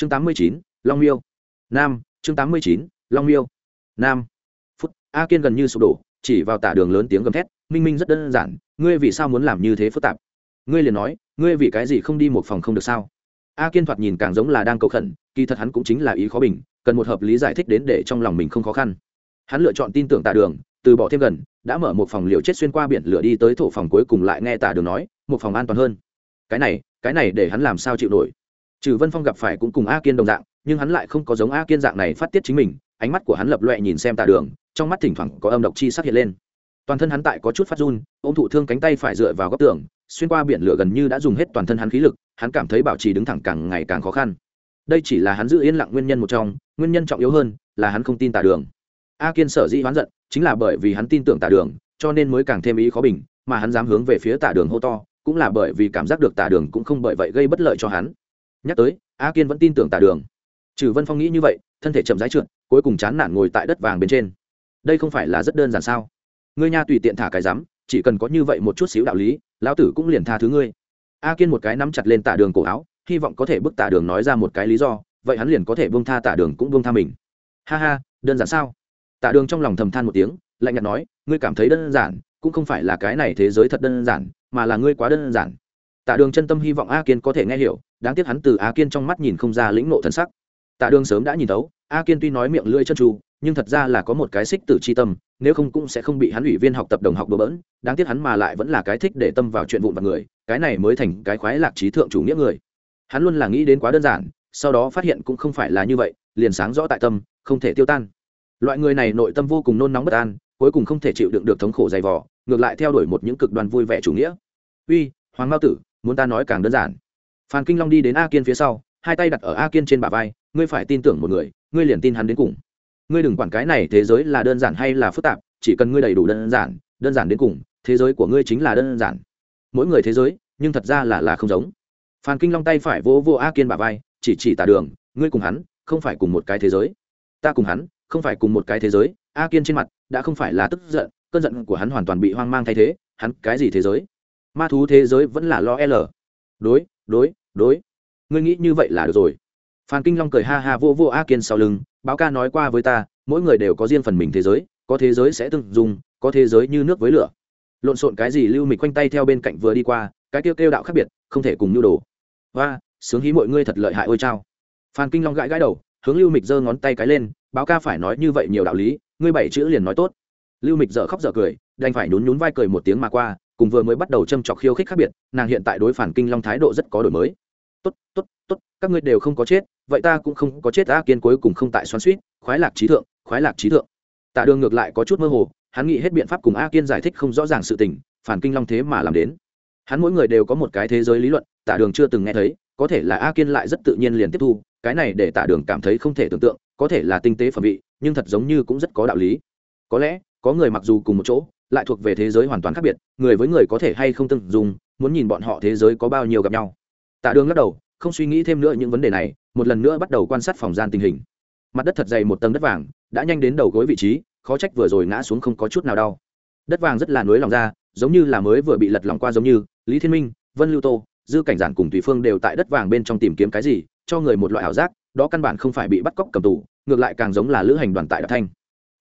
chương tám mươi chín, long miêu. Nam, chương tám mươi chín, long miêu. Nam. Phút, a kiên gần như sụp đổ, chỉ vào tả đường lớn tiếng gầm thét, minh minh rất đơn giản, ngươi vì sao muốn làm như thế phức tạp? Ngươi liền nói, ngươi vì cái gì không đi một phòng không được sao? A kiên thoạt nhìn càng giống là đang cầu khẩn, kỳ thật hắn cũng chính là ý khó bình, cần một hợp lý giải thích đến để trong lòng mình không khó khăn. Hắn lựa chọn tin tưởng tả đường, từ bỏ thêm gần, đã mở một phòng liều chết xuyên qua biển lửa đi tới thổ phòng cuối cùng lại nghe tả đường nói, một phòng an toàn hơn. Cái này cái này để hắn làm sao chịu nổi? Trừ vân phong gặp phải cũng cùng a kiên đồng dạng, nhưng hắn lại không có giống a kiên dạng này phát tiết chính mình, ánh mắt của hắn lập loẹ nhìn xem tà đường, trong mắt thỉnh thoảng có âm độc chi sắc hiện lên. Toàn thân hắn tại có chút phát run ô m thụ thương cánh tay phải dựa vào góc tường, xuyên qua biển lửa gần như đã dùng hết toàn thân hắn khí lực, hắn cảm thấy bảo trì đứng thẳng càng ngày càng khó khăn. Đây chỉ là hắn giữ yên lặng nguyên nhân một trong, nguyên nhân trọng yếu hơn là hắn không tin tà đường. A kiên sở dĩ hoán giận, chính là bởi vì hắn tin tưởng tà đường, cho nên mới càng thêm ý khó bình, mà hắn dám hướng về phía tà đường hô to, cũng là bởi vì cảm giác được tà đường cũng không bởi vậy gây bất lợi cho hắn nhắc tới, a kiên vẫn tin tưởng tả đường. Trừ vân phong nghĩ như vậy, thân thể chậm rãi trượt, cuối cùng chán nản ngồi tại đất vàng bên trên. Đây không phải là rất đơn giản sao? Ngươi nha tùy tiện thả cái rắm, chỉ cần có như vậy một chút xíu đạo lý, lão tử cũng liền tha thứ ngươi. A kiên một cái nắm chặt lên tả đường cổ áo, hy vọng có thể bức tả đường nói ra một cái lý do, vậy hắn liền có thể buông tha tả đường cũng buông tha mình. Ha ha, đơn giản sao? Tả đường trong lòng thầm than một tiếng, lạnh nhạt nói, ngươi cảm thấy đơn giản, cũng không phải là cái này thế giới thật đơn giản, mà là ngươi quá đơn giản tạ đường chân tâm hy vọng a kiên có thể nghe hiểu, đáng tiếc hắn từ a kiên trong mắt nhìn không ra lĩnh nộ thần sắc. Tạ đường sớm đã nhìn thấu, a kiên tuy nói miệng lưỡi chân tru nhưng thật ra là có một cái xích tử c h i tâm, nếu không cũng sẽ không bị hắn ủy viên học tập đồng học đổ bỡn, đáng tiếc hắn mà lại vẫn là cái thích để tâm vào chuyện vụn vặt người, cái này mới thành cái khoái lạc trí thượng chủ nghĩa người. Hắn luôn là nghĩ đến quá đơn giản, sau đó phát hiện cũng không phải là như vậy, liền sáng rõ tại tâm, không thể tiêu tan. Loại người này nội tâm vô cùng nôn nóng bất an, cuối cùng không thể chịu đựng được thống khổ dày vò, ngược lại theo đuổi một những cực đoan vui vẻ chủ nghĩa. Uy, hoàng mao tử muốn ta nói càng đơn giản. Phan kinh long đi đến a kiên phía sau, hai tay đặt ở a kiên trên bả vai, ngươi phải tin tưởng một người, ngươi liền tin hắn đến cùng. Ngươi đừng quản cái này thế giới là đơn giản hay là phức tạp, chỉ cần ngươi đầy đủ đơn giản đơn giản đến cùng, thế giới của ngươi chính là đơn giản. Mỗi người thế giới, nhưng thật ra là là không giống. Phan kinh long tay phải vỗ vô a kiên bả vai, chỉ chỉ tả đường, ngươi cùng hắn, không phải cùng một cái thế giới. Ta cùng hắn, không phải cùng một cái thế giới. A kiên trên mặt, đã không phải là tức giận, cơn giận của hắn hoàn toàn bị hoang mang thay thế, hắn cái gì thế giới? Ma thú thế giới vẫn là lo l. Đối đối đối. Ngươi nghĩ như vậy là được rồi. Phan kinh long cười ha ha vô vô a kiên sau lưng, báo ca nói qua với ta, mỗi người đều có riêng phần mình thế giới, có thế giới sẽ từng dùng, có thế giới như nước với lửa. Lộn xộn cái gì lưu mịch quanh tay theo bên cạnh vừa đi qua, cái kêu kêu đạo khác biệt, không thể cùng nhu đồ. Và sướng hí mọi ngươi thật lợi hại ôi chao. Phan kinh long gãi gãi đầu, hướng lưu mịch giơ ngón tay cái lên, báo ca phải nói như vậy nhiều đạo lý, ngươi bảy chữ liền nói tốt. Lưu mịch dở khóc dở cười, đành phải nhún nhún vai cười một tiếng mà qua cùng vừa mới bắt đầu châm chọc khiêu khích khác biệt, nàng hiện tại đối phản kinh long thái độ rất có đổi mới. Tốt tốt tốt, các ngươi đều không có chết, vậy ta cũng không có chết, a kiên cuối cùng không tại xoắn suýt khoái lạc trí thượng, khoái lạc trí thượng. Tạ đường ngược lại có chút mơ hồ, hắn nghĩ hết biện pháp cùng a kiên giải thích không rõ ràng sự tình, phản kinh long thế mà làm đến. Hắn mỗi người đều có một cái thế giới lý luận, tạ đường chưa từng nghe thấy, có thể là a kiên lại rất tự nhiên liền tiếp thu, cái này để tạ đường cảm thấy không thể tưởng tượng, có thể là tinh tế phẩm vị, nhưng thật giống như cũng rất có đạo lý. Có lẽ, có người mặc dù cùng một chỗ lại thuộc về thế giới hoàn toàn khác biệt, người với người có thể hay không từng dùng muốn nhìn bọn họ thế giới có bao nhiêu gặp nhau. Tạ đường lắc đầu, không suy nghĩ thêm nữa những vấn đề này, một lần nữa bắt đầu quan sát phòng gian tình hình. Mặt đất thật dày một tầng đất vàng, đã nhanh đến đầu gối vị trí, khó trách vừa rồi ngã xuống không có chút nào đau. Đất vàng rất là nối lòng ra, giống như là mới vừa bị lật lòng qua giống như, lý thiên minh, vân lưu tô, dư cảnh giản cùng tùy phương đều tại đất vàng bên trong tìm kiếm cái gì, cho người một loại ảo giác, đó căn bản không phải bị bắt cóc cầm tù, ngược lại càng giống là lữ hành đoàn tại đặc thanh.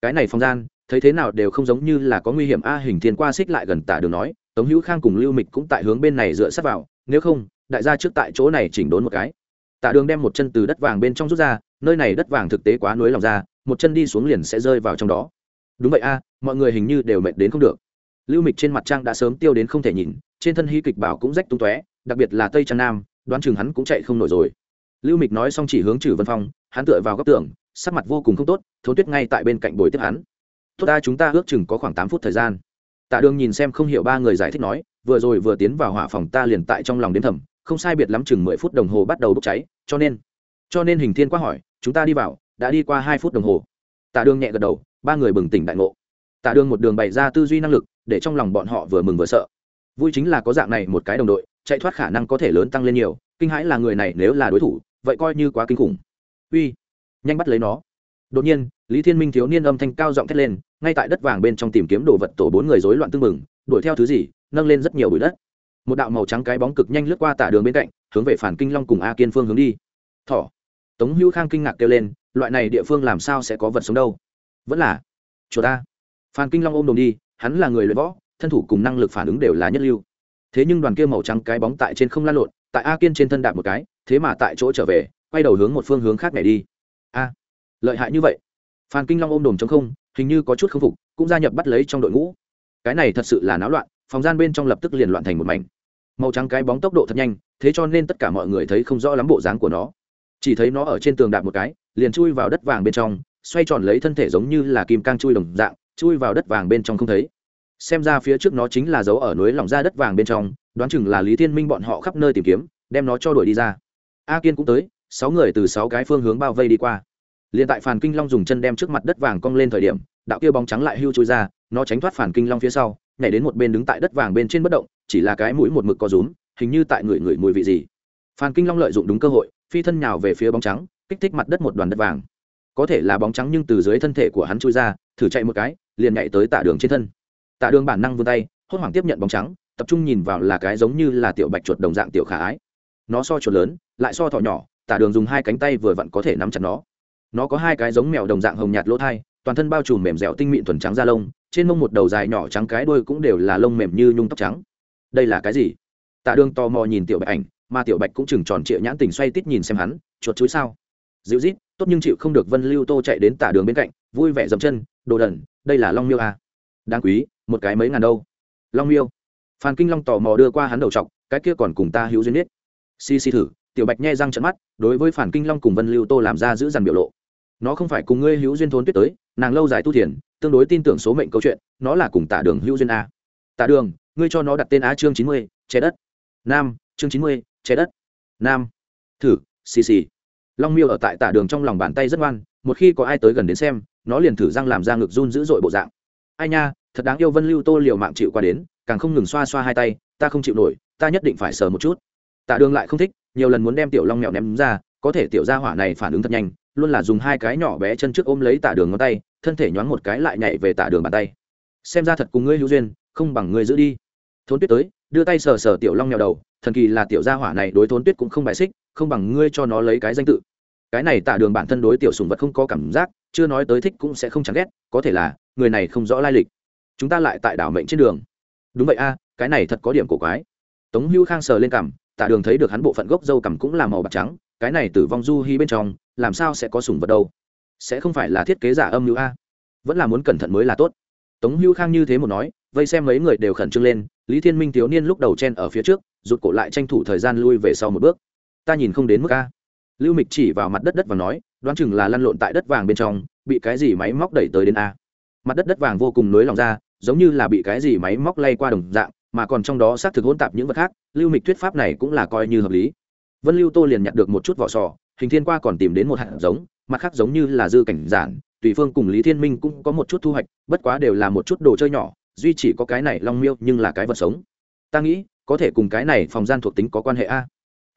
Cái này phòng gian thấy thế nào đều không giống như là có nguy hiểm. A hình thiên qua xích lại gần tả đường nói, tống hữu khang cùng lưu mịch cũng tại hướng bên này dựa sát vào, nếu không, đại gia trước tại chỗ này chỉnh đốn một cái. Tạ đường đem một chân từ đất vàng bên trong rút ra, nơi này đất vàng thực tế quá núi lòng ra, một chân đi xuống liền sẽ rơi vào trong đó. Đúng vậy a, mọi người hình như đều mệt đến không được. Lưu mịch trên mặt trang đã sớm tiêu đến không thể nhìn, trên thân hy kịch bảo cũng rách tung tóe, đặc biệt là tây trang nam, đoán chừng hắn cũng chạy không nổi rồi. Lưu mịch nói xong chỉ hướng trừ vân phong, hắn tựa vào góc tường, sắc mặt vô cùng không tốt thấu tuyết ngay tại bên cạnh bồi tiếp hắn tốt ta, chúng ta ước chừng có khoảng tám phút thời gian. Tạ đường nhìn xem không hiểu ba người giải thích nói, vừa rồi vừa tiến vào hỏa phòng ta liền tại trong lòng đến thầm, không sai biệt lắm chừng mười phút đồng hồ bắt đầu bốc cháy, cho nên cho nên hình thiên quá hỏi, chúng ta đi vào, đã đi qua hai phút đồng hồ. Tạ đường nhẹ gật đầu, ba người bừng tỉnh đại ngộ. Tạ đường một đường bày ra tư duy năng lực, để trong lòng bọn họ vừa mừng vừa sợ. Vui chính là có dạng này một cái đồng đội, chạy thoát khả năng có thể lớn tăng lên nhiều, kinh hãi là người này nếu là đối thủ, vậy coi như quá kinh khủng. Uy, nhanh bắt lấy nó. Đột nhiên lý thiên minh thiếu niên âm thanh cao giọng thét lên ngay tại đất vàng bên trong tìm kiếm đồ vật tổ bốn người rối loạn tưng mừng, đuổi theo thứ gì nâng lên rất nhiều bụi đất. Một đạo màu trắng cái bóng cực nhanh lướt qua tả đường bên cạnh hướng về phản kinh long cùng a kiên phương hướng đi. Thỏ. Tống hữu khang kinh ngạc kêu lên loại này địa phương làm sao sẽ có vật sống đâu? Vẫn là chùa ta. Phan kinh long ôm đồm đi hắn là người luyện võ thân thủ cùng năng lực phản ứng đều là nhất lưu. Thế nhưng đoàn kia màu trắng cái bóng tại trên không lan lộn tại a kiên trên thân đạp một cái thế mà tại chỗ trở về quay đầu hướng một phương hướng khác này đi. A. Lợi hại như vậy phan kinh long ôm đồm chống không, hình như có chút k phục, cũng gia nhập bắt lấy trong đội ngũ. Cái này thật sự là náo loạn, phòng gian bên trong lập tức liền loạn thành một mảnh. Màu trắng cái bóng tốc độ thật nhanh, thế cho nên tất cả mọi người thấy không rõ lắm bộ dáng của nó. Chỉ thấy nó ở trên tường đạp một cái, liền chui vào đất vàng bên trong, xoay tròn lấy thân thể giống như là kim cang chui đồng dạng, chui vào đất vàng bên trong không thấy. Xem ra phía trước nó chính là dấu ở núi lỏng ra đất vàng bên trong, đoán chừng là lý thiên minh bọn họ khắp nơi tìm kiếm, đem nó cho đuổi đi ra. A kiên cũng tới, sáu người từ sáu cái phương hướng bao vây đi qua liền tại phản kinh long dùng chân đem trước mặt đất vàng cong lên thời điểm, đạo kia bóng trắng lại hưu chui ra, nó tránh thoát phản kinh long phía sau, nhảy đến một bên đứng tại đất vàng bên trên bất động, chỉ là cái mũi một mực co rúm, hình như tại người người mùi vị gì. Phản kinh long lợi dụng đúng cơ hội, phi thân nhào về phía bóng trắng, kích thích mặt đất một đoàn đất vàng. Có thể là bóng trắng nhưng từ dưới thân thể của hắn chui ra, thử chạy một cái, liền nhảy tới tạ đường trên thân. Tạ đường bản năng vươn tay, hốt hoảng tiếp nhận bóng trắng, tập trung nhìn vào là cái giống như là tiểu bạch chuột đồng dạng tiểu khả ái. Nó so chuột lớn, lại so thỏ nhỏ, tạ đường dùng hai cánh tay vừa vặn có thể nắm chặt nó nó có hai cái giống mèo đồng dạng hồng nhạt lỗ thai, toàn thân bao trùm mềm dẻo tinh mịn thuần trắng da lông, trên mông một đầu dài nhỏ trắng cái đuôi cũng đều là lông mềm như nhung tóc trắng. Đây là cái gì? Tạ đường tò mò nhìn tiểu bạch ảnh, mà tiểu bạch cũng chừng tròn trịa nhãn tình xoay tít nhìn xem hắn, chuột chuối sao? Dịu rít tốt nhưng chịu không được vân lưu tô chạy đến tả đường bên cạnh, vui vẻ dầm chân, đồ đần, đây là long miêu à. đáng quý, một cái mấy ngàn đâu? Long miêu. Phan kinh long tò mò đưa qua hắn đầu t cái kia còn cùng ta hữu duyên biết. Si si thử tiểu bạch nhe răng trận mắt, đối với phản kinh long cùng vân lưu tô làm ra giữ dằn biểu lộ. Nó không phải cùng ngươi hữu duyên thốn tuyết tới, nàng lâu dài tu thiền, tương đối tin tưởng số mệnh câu chuyện, nó là cùng tả đường hữu duyên a. Tả đường, ngươi cho nó đặt tên á chương chín mươi trái đất. Nam, chương chín mươi trái đất. Nam. Thử, xì xì. Long miêu ở tại tả đường trong lòng bàn tay rất ngoan, một khi có ai tới gần đến xem, nó liền thử răng làm ra ngực run dữ dội bộ dạng. Ai nha, thật đáng yêu vân lưu tô liều mạng chịu qua đến, càng không ngừng xoa xoa hai tay, ta không chịu nổi, ta nhất định phải sờ một chút. Tạ đường lại không thích nhiều lần muốn đem tiểu long mèo ném ra, có thể tiểu gia hỏa này phản ứng thật nhanh, luôn là dùng hai cái nhỏ bé chân trước ôm lấy tạ đường ngón tay, thân thể nhoáng một cái lại nhảy về tạ đường bàn tay. Xem ra thật cùng ngươi hữu duyên, không bằng ngươi giữ đi. Thốn tuyết tới, đưa tay sờ sờ tiểu long mèo đầu, thần kỳ là tiểu gia hỏa này đối thốn tuyết cũng không bài xích, không bằng ngươi cho nó lấy cái danh tự. Cái này tạ đường bản thân đối tiểu sùng vật không có cảm giác, chưa nói tới thích cũng sẽ không chẳng ghét, có thể là, người này không rõ lai lịch. Chúng ta lại tại đảo mệnh trên đường. Đúng vậy a, cái này thật có điểm cổ quái. Tống hữu khang sờ lên cằm tạ đường thấy được hắn bộ phận gốc dâu cằm cũng là màu bạc trắng, cái này tử vong du hi bên trong, làm sao sẽ có sùng vật đâu? Sẽ không phải là thiết kế giả âm hữu a? Vẫn là muốn cẩn thận mới là tốt. Tống hữu khang như thế một nói, vây xem mấy người đều khẩn trương lên, lý thiên minh thiếu niên lúc đầu chen ở phía trước, rụt cổ lại tranh thủ thời gian lui về sau một bước. Ta nhìn không đến mức a. Lưu mịch chỉ vào mặt đất đất và nói, đoán chừng là lăn lộn tại đất vàng bên trong, bị cái gì máy móc đẩy tới đến a. Mặt đất đất vàng vô cùng nối lòng ra, giống như là bị cái gì máy móc lay qua đồng dạng mà còn trong đó xác thực hỗn tạp những vật khác, lưu mịch thuyết pháp này cũng là coi như hợp lý. Vân lưu tô liền nhặt được một chút vỏ sò, hình thiên qua còn tìm đến một hạt giống, mặt khác giống như là dư cảnh giản, tùy phương cùng lý thiên minh cũng có một chút thu hoạch, bất quá đều là một chút đồ chơi nhỏ, duy chỉ có cái này long miêu nhưng là cái vật sống. Ta nghĩ, có thể cùng cái này phòng gian thuộc tính có quan hệ a.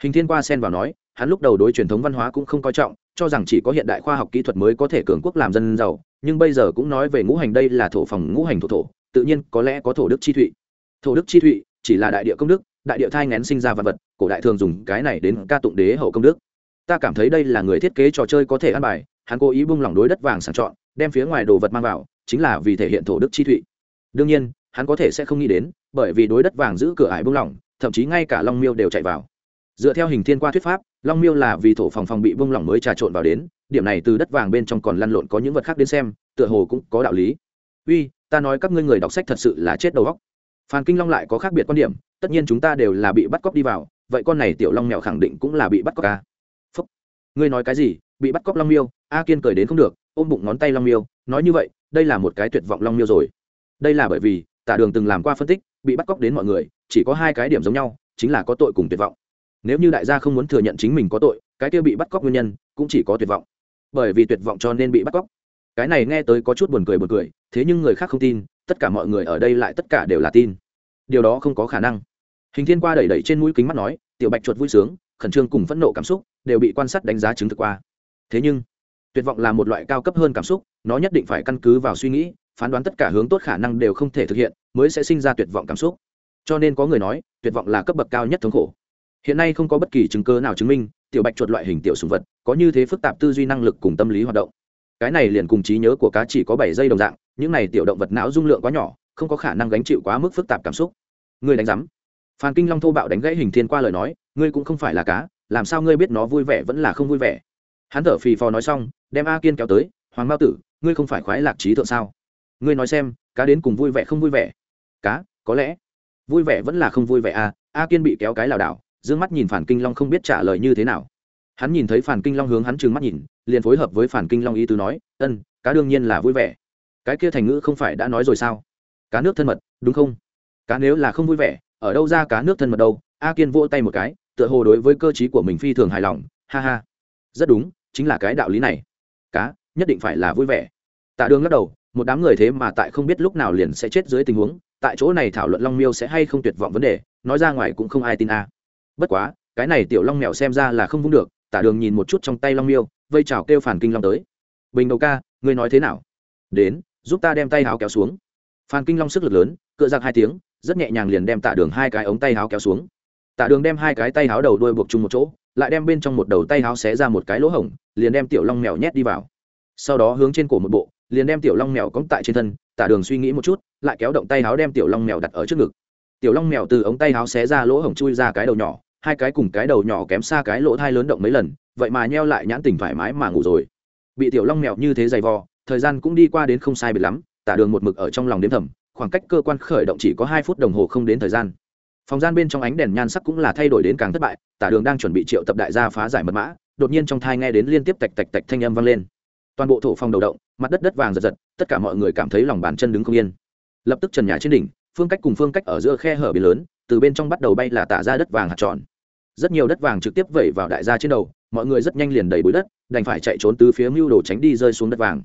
Hình thiên qua xen vào nói, hắn lúc đầu đối truyền thống văn hóa cũng không coi trọng, cho rằng chỉ có hiện đại khoa học kỹ thuật mới có thể cường quốc làm dân giàu, nhưng bây giờ cũng nói về ngũ hành đây là thổ phòng ngũ hành thổ thổ, tự nhiên có lẽ có thổ đức chi thụy thổ đức chi thụy, chỉ là đại địa công đức, đại địa thai ngén sinh ra vật vật, cổ đại thường dùng cái này đến ca tụng đế hậu công đức. Ta cảm thấy đây là người thiết kế trò chơi có thể ăn bài, hắn cố ý bung lỏng đối đất vàng sàng chọn, đem phía ngoài đồ vật mang vào, chính là vì thể hiện thổ đức chi thụy. Đương nhiên, hắn có thể sẽ không nghĩ đến, bởi vì đối đất vàng giữ cửa ải bung lỏng, thậm chí ngay cả long miêu đều chạy vào. Dựa theo hình thiên qua thuyết pháp, long miêu là vì thổ phòng phòng bị bung lỏng mới trà trộn vào đến, điểm này từ đất vàng bên trong còn lăn lộn có những vật khác đến xem, tựa hồ cũng có đạo lý. Uy, ta nói các ngươi người đọc sách thật sự là chết đầu óc phan kinh long lại có khác biệt quan điểm, tất nhiên chúng ta đều là bị bắt cóc đi vào, vậy con này tiểu long mèo khẳng định cũng là bị bắt cóc ca phúc, ngươi nói cái gì? Bị bắt cóc long miêu, a kiên cười đến không được, ôm bụng ngón tay long miêu, nói như vậy, đây là một cái tuyệt vọng long miêu rồi. Đây là bởi vì, tả đường từng làm qua phân tích, bị bắt cóc đến mọi người, chỉ có hai cái điểm giống nhau, chính là có tội cùng tuyệt vọng. Nếu như đại gia không muốn thừa nhận chính mình có tội, cái kia bị bắt cóc nguyên nhân cũng chỉ có tuyệt vọng. Bởi vì tuyệt vọng cho nên bị bắt cóc. Cái này nghe tới có chút buồn cười buồn cười, thế nhưng người khác không tin tất cả mọi người ở đây lại tất cả đều là tin. Điều đó không có khả năng. Hình thiên qua đẩy đẩy trên mũi kính mắt nói, tiểu bạch chuột vui sướng, khẩn trương cùng phẫn nộ cảm xúc đều bị quan sát đánh giá chứng thực qua. Thế nhưng, tuyệt vọng là một loại cao cấp hơn cảm xúc, nó nhất định phải căn cứ vào suy nghĩ, phán đoán tất cả hướng tốt khả năng đều không thể thực hiện, mới sẽ sinh ra tuyệt vọng cảm xúc. Cho nên có người nói, tuyệt vọng là cấp bậc cao nhất thống khổ. Hiện nay không có bất kỳ chứng cơ nào chứng minh, tiểu bạch chuột loại hình tiểu sùng vật có như thế phức tạp tư duy năng lực cùng tâm lý hoạt động. Cái này liền cùng trí nhớ của cá chỉ có bảy giây đồng dạng những này tiểu động vật não dung lượng quá nhỏ, không có khả năng gánh chịu quá mức phức tạp cảm xúc. Ngươi đánh giám phan kinh long thô bạo đánh gãy hình thiên qua lời nói, ngươi cũng không phải là cá, làm sao ngươi biết nó vui vẻ vẫn là không vui vẻ? Hắn thở phì phò nói xong, đem a kiên kéo tới, hoàng mao tử, ngươi không phải khoái lạc trí thượng sao? Ngươi nói xem, cá đến cùng vui vẻ không vui vẻ? Cá, có lẽ. Vui vẻ vẫn là không vui vẻ à? A kiên bị kéo cái lảo đảo d ư ơ n g mắt nhìn phản kinh long không biết trả lời như thế nào. Hắn nhìn thấy phản kinh long hướng hắn trừng mắt nhìn, liền phối hợp với phản kinh long ý tứ nói, ân, cá đương nhiên là vui vẻ cái kia thành ngữ không phải đã nói rồi sao? Cá nước thân mật, đúng không? Cá nếu là không vui vẻ, ở đâu ra cá nước thân mật đâu? A kiên vỗ tay một cái, tựa hồ đối với cơ t của mình phi thường hài lòng. Ha ha. Rất đúng, chính là cái đạo lý này. Cá nhất định phải là vui vẻ. Tạ đường lắc đầu, một đám người thế mà tại không biết lúc nào liền sẽ chết dưới tình huống, tại chỗ này thảo luận long miêu sẽ hay không tuyệt vọng vấn đề, nói ra ngoài cũng không ai tin a. Bất quá, cái này tiểu long mèo xem ra là không vung được tả đường nhìn một chút trong tay long miêu, vây trào kêu phản kinh long tới. Bình đầu ca, ngươi nói thế nào? Đến giúp ta đem tay háo kéo xuống. Phan kinh long sức lực lớn, cựa giặc hai tiếng, rất nhẹ nhàng liền đem tạ đường hai cái ống tay háo kéo xuống. Tạ đường đem hai cái tay háo đầu đuôi buộc chung một chỗ, lại đem bên trong một đầu tay háo xé ra một cái lỗ hổng, liền đem tiểu long mèo nhét đi vào. Sau đó hướng trên cổ một bộ, liền đem tiểu long mèo cõng tại trên thân, Tạ đường suy nghĩ một chút, lại kéo động tay háo đem tiểu long mèo đặt ở trước ngực. Tiểu long mèo từ ống tay háo xé ra lỗ hổng chui ra cái đầu nhỏ, hai cái cùng cái đầu nhỏ kém xa cái lỗ thai lớn động mấy lần, vậy mà nheo lại nhãn tình thoải mái mà ngủ rồi. Bị tiểu long mèo như thế dày vò thời gian cũng đi qua đến không sai biệt lắm, tả đường một mực ở trong lòng đếm thầm, khoảng cách cơ quan khởi động chỉ có hai phút đồng hồ không đến thời gian. Phòng gian bên trong ánh đèn nhan sắc cũng là thay đổi đến càng thất bại, tả đường đang chuẩn bị triệu tập đại gia phá giải mật mã, đột nhiên trong thai nghe đến liên tiếp tạch tạch tạch thanh âm vang lên. Toàn bộ thổ phòng đầu động, mặt đất đất vàng giật giật, tất cả mọi người cảm thấy lòng bàn chân đứng không yên. Lập tức trần nhà trên đỉnh, phương cách cùng phương cách ở giữa khe hở biển lớn, từ bên trong bắt đầu bay là tả ra đất vàng hạt tròn. Rất nhiều đất vàng trực tiếp vẩy vào đại gia trên đầu, mọi người rất nhanh liền đầy bụi đất, đành phải chạy trốn từ phía mưu đồ tránh đi rơi xuống đất vàng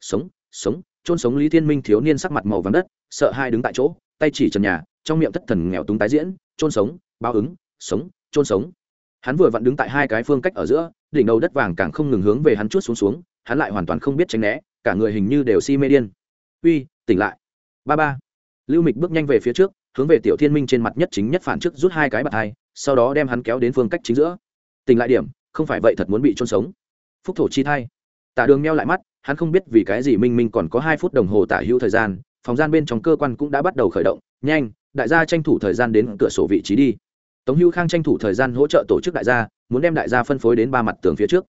sống sống trôn sống lý thiên minh thiếu niên sắc mặt màu vàng đất, sợ hai đứng tại chỗ, tay chỉ trần nhà, trong miệng thất thần nghèo túng tái diễn trôn sống, báo ứng, sống trôn sống. Hắn vừa vặn đứng tại hai cái phương cách ở giữa, đỉnh đầu đất vàng càng không ngừng hướng về hắn chút xuống xuống, hắn lại hoàn toàn không biết tránh né, cả người hình như đều si mê điên. Uy, tỉnh lại. Ba ba. Lưu mịch bước nhanh về phía trước, hướng về tiểu thiên minh trên mặt nhất chính nhất phản trước rút hai cái bạt hai, sau đó đem hắn kéo đến phương cách chính giữa. Tỉnh lại điểm, không phải vậy thật muốn bị trôn sống. Phúc thổ chi thai. Tả đường meo lại mắt hắn không biết vì cái gì minh minh còn có hai phút đồng hồ tả hữu thời gian, phòng gian bên trong cơ quan cũng đã bắt đầu khởi động. Nhanh, đại gia tranh thủ thời gian đến cửa sổ vị trí đi. Tống hữu khang tranh thủ thời gian hỗ trợ tổ chức đại gia, muốn đem đại gia phân phối đến ba mặt tường phía trước.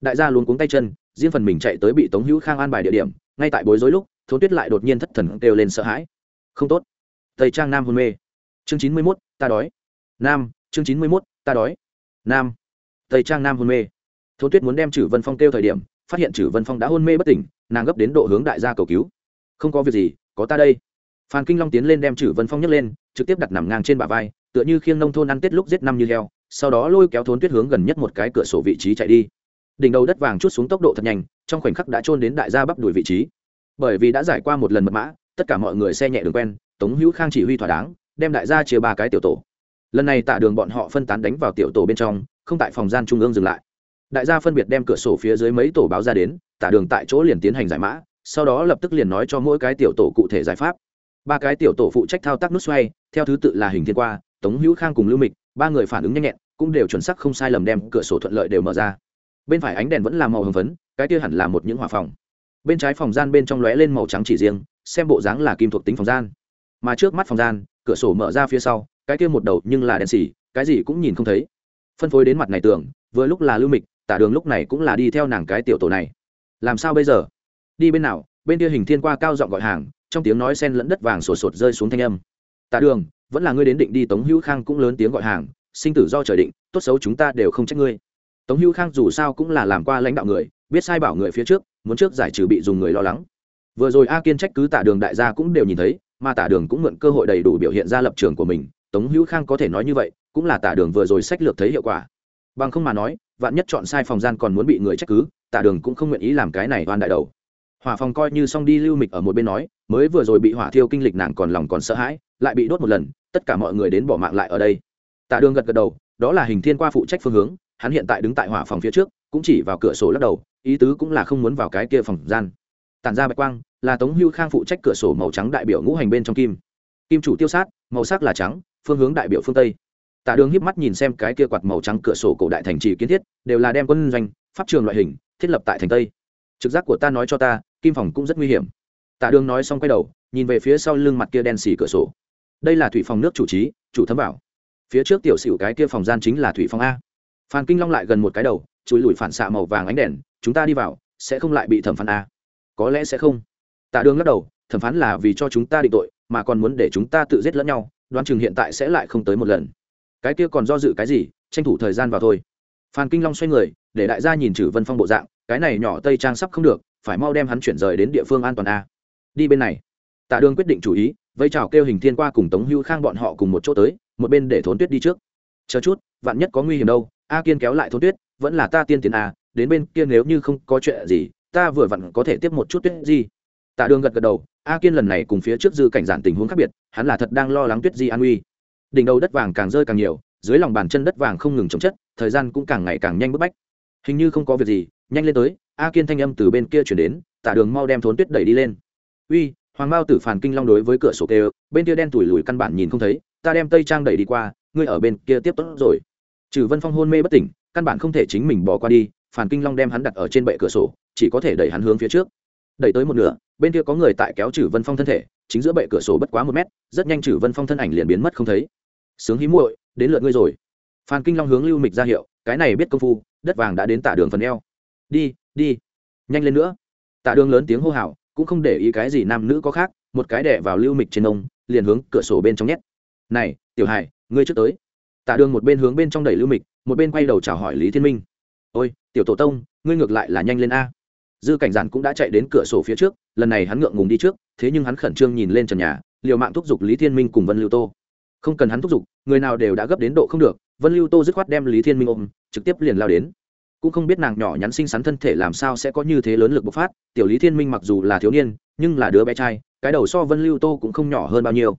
Đại gia luôn cuống tay chân, riêng phần mình chạy tới bị tống hữu khang an bài địa điểm, ngay tại bối rối lúc, thốn tuyết lại đột nhiên thất thần kêu lên sợ hãi. Không tốt. Tây trang nam hôn mê. Chương chín mươi mốt, ta đói. Nam, chương chín mươi mốt, ta đói. Nam, tây trang nam hôn mê. Thốn tuyết muốn đem chử vân phong kêu thời điểm phát hiện chử vân phong đã hôn mê bất tỉnh, nàng gấp đến độ hướng đại gia cầu cứu. Không có việc gì, có ta đây. Phan kinh long tiến lên đem chử vân phong nhấc lên, trực tiếp đặt nằm ngang trên bả vai, tựa như khiêng nông thôn ăn tết lúc giết năm như heo, sau đó lôi kéo thốn tuyết hướng gần nhất một cái cửa sổ vị trí chạy đi. Đỉnh đầu đất vàng chút xuống tốc độ thật nhanh, trong khoảnh khắc đã trôn đến đại gia bắp đuổi vị trí. Bởi vì đã giải qua một lần mật mã, tất cả mọi người xe nhẹ đường quen, tống hữu khang chỉ huy thỏa đáng, đem đại gia chia ba cái tiểu tổ. Lần này tạ đường bọn họ phân tán đánh vào tiểu tổ bên trong, không tại phòng gian trung ương dừng lại đại gia phân biệt đem cửa sổ phía dưới mấy tổ báo ra đến tạ đường tại chỗ liền tiến hành giải mã, sau đó lập tức liền nói cho mỗi cái tiểu tổ cụ thể giải pháp. Ba cái tiểu tổ phụ trách thao tác nút xoay, theo thứ tự là hình thiên qua, tống hữu khang cùng lưu mịch, ba người phản ứng nhanh nhẹn, cũng đều chuẩn sắc không sai lầm đem cửa sổ thuận lợi đều mở ra. Bên phải ánh đèn vẫn là màu hồng phấn, cái kia hẳn là một những hỏa phòng. Bên trái phòng gian bên trong lóe lên màu trắng chỉ riêng, xem bộ dáng là kim thuộc tính phòng gian. Mà trước mắt phòng gian, cửa sổ mở ra phía sau, cái kia một đầu nhưng là đèn xỉ cái gì cũng nhìn không thấy. Phân phối đến mặt này tưởng vừa lúc là lưu mịch tả đường lúc này cũng là đi theo nàng cái tiểu tổ này. Làm sao bây giờ? Đi bên nào? Bên kia hình thiên qua cao giọng gọi hàng, trong tiếng nói sen lẫn đất vàng sột sột rơi xuống thanh âm. Tả đường, vẫn là ngươi đến định đi, tống hữu khang cũng lớn tiếng gọi hàng, sinh tử do trời định, tốt xấu chúng ta đều không trách ngươi. Tống hữu khang dù sao cũng là làm qua lãnh đạo người, biết sai bảo người phía trước, muốn trước giải trừ bị dùng người lo lắng. Vừa rồi a kiên trách cứ tả đường đại gia cũng đều nhìn thấy, mà tả đường cũng mượn cơ hội đầy đủ biểu hiện ra lập trường của mình. Tống hữu khang có thể nói như vậy, cũng là tả đường vừa rồi sách lược thấy hiệu quả. Bằng không mà nói vạn nhất chọn sai phòng gian còn muốn bị người trách cứ tả đường cũng không nguyện ý làm cái này oan đại đầu. Hỏa phòng coi như xong đi lưu mịch ở một bên nói, mới vừa rồi bị hỏa thiêu kinh lịch nàng còn lòng còn sợ hãi, lại bị đốt một lần, tất cả mọi người đến bỏ mạng lại ở đây. Tả đường gật gật đầu, đó là hình thiên qua phụ trách phương hướng, hắn hiện tại đứng tại hỏa phòng phía trước, cũng chỉ vào cửa sổ lắc đầu, ý tứ cũng là không muốn vào cái kia phòng gian. Tản ra bạch quang, là tống hưu khang phụ trách cửa sổ màu trắng đại biểu ngũ hành bên trong kim. Kim chủ tiêu sát, màu sắc là trắng, phương hướng đại biểu phương tây tạ đường híp mắt nhìn xem cái kia quạt màu trắng cửa sổ cổ đại thành trì kiến thiết, đều là đem quân doanh, pháp trường loại hình, thiết lập tại thành tây. Trực giác của ta nói cho ta, kim phòng cũng rất nguy hiểm. Tạ đường nói xong quay đầu, nhìn về phía sau lưng mặt kia đen xì cửa sổ. Đây là thủy phòng nước chủ trí chủ thấm bảo phía trước tiểu xỉu cái kia phòng gian chính là thủy phòng a. Phan kinh long lại gần một cái đầu, chùi lùi phản xạ màu vàng ánh đèn, chúng ta đi vào, sẽ không lại bị thẩm phán a. Có lẽ sẽ không. Tạ đường lắc đầu, thẩm phán là vì cho chúng ta định tội, mà còn muốn để chúng ta tự giết lẫn nhau, đoán chừng hiện tại sẽ lại không tới một lần cái kia còn do dự cái gì, tranh thủ thời gian vào thôi. Phan kinh long xoay người, để đại gia nhìn chử vân phong bộ dạng, cái này nhỏ tây trang sắp không được, phải mau đem hắn chuyển rời đến địa phương an toàn a. Đi bên này. Tạ đường quyết định chủ ý vây chào kêu hình thiên qua cùng tống hưu khang bọn họ cùng một chỗ tới, một bên để thốn tuyết đi trước. Chờ chút, vạn nhất có nguy hiểm đâu, a kiên kéo lại thốn tuyết, vẫn là ta tiên tiến a, đến bên kia nếu như không có chuyện gì, ta vừa vặn có thể tiếp một chút tuyết gì tạ đường gật gật đầu, a kiên lần này cùng phía trước dư cảnh giản tình huống khác biệt, hắn là thật đang lo lắng tuyết di an uy đỉnh đầu đất vàng càng rơi càng nhiều, dưới lòng bàn chân đất vàng không ngừng chống chất, thời gian cũng càng ngày càng nhanh bức bách. Hình như không có việc gì, nhanh lên tới, a kiên thanh âm từ bên kia chuyển đến, tả đường mau đem thốn tuyết đẩy đi lên. Uy, hoàng bao tử phản kinh long đối với cửa sổ kêu, bên kia đen tủi lùi căn bản nhìn không thấy, ta đem tây trang đẩy đi qua, ngươi ở bên kia tiếp tốt rồi. Trừ vân phong hôn mê bất tỉnh, căn bản không thể chính mình bỏ qua đi phản kinh long đem hắn đặt ở trên bệ cửa sổ, chỉ có thể đẩy hắn hướng phía trước đẩy tới một nửa, bên kia có người tại kéo chử vân phong thân thể, chính giữa bệ cửa sổ bất quá một mét, rất nhanh chử vân phong thân ảnh liền biến mất không thấy. Sướng hí muội, đến lượt ngươi rồi. Phan kinh long hướng lưu mịch ra hiệu, cái này biết công phu, đất vàng đã đến tả đường phần eo. Đi đi. Nhanh lên nữa. Tả đường lớn tiếng hô hào, cũng không để ý cái gì nam nữ có khác, một cái đẻ vào lưu mịch trên ông, liền hướng cửa sổ bên trong nhét. Này, tiểu hải ngươi trước tới. Tả đường một bên hướng bên trong đẩy lưu mịch, một bên quay đầu chào hỏi lý thiên minh. Ôi, tiểu tổ tông, ngươi ngược lại là nhanh lên a dư cảnh giản cũng đã chạy đến cửa sổ phía trước, lần này hắn ngượng ngùng đi trước, thế nhưng hắn khẩn trương nhìn lên trần nhà, liều mạng thúc giục lý thiên minh cùng vân lưu tô. Không cần hắn thúc giục, người nào đều đã gấp đến độ không được, vân lưu tô dứt khoát đem lý thiên minh ôm, trực tiếp liền lao đến. Cũng không biết nàng nhỏ nhắn xinh xắn thân thể làm sao sẽ có như thế lớn lực bộc phát, tiểu lý thiên minh mặc dù là thiếu niên, nhưng là đứa bé trai, cái đầu so vân lưu tô cũng không nhỏ hơn bao nhiêu.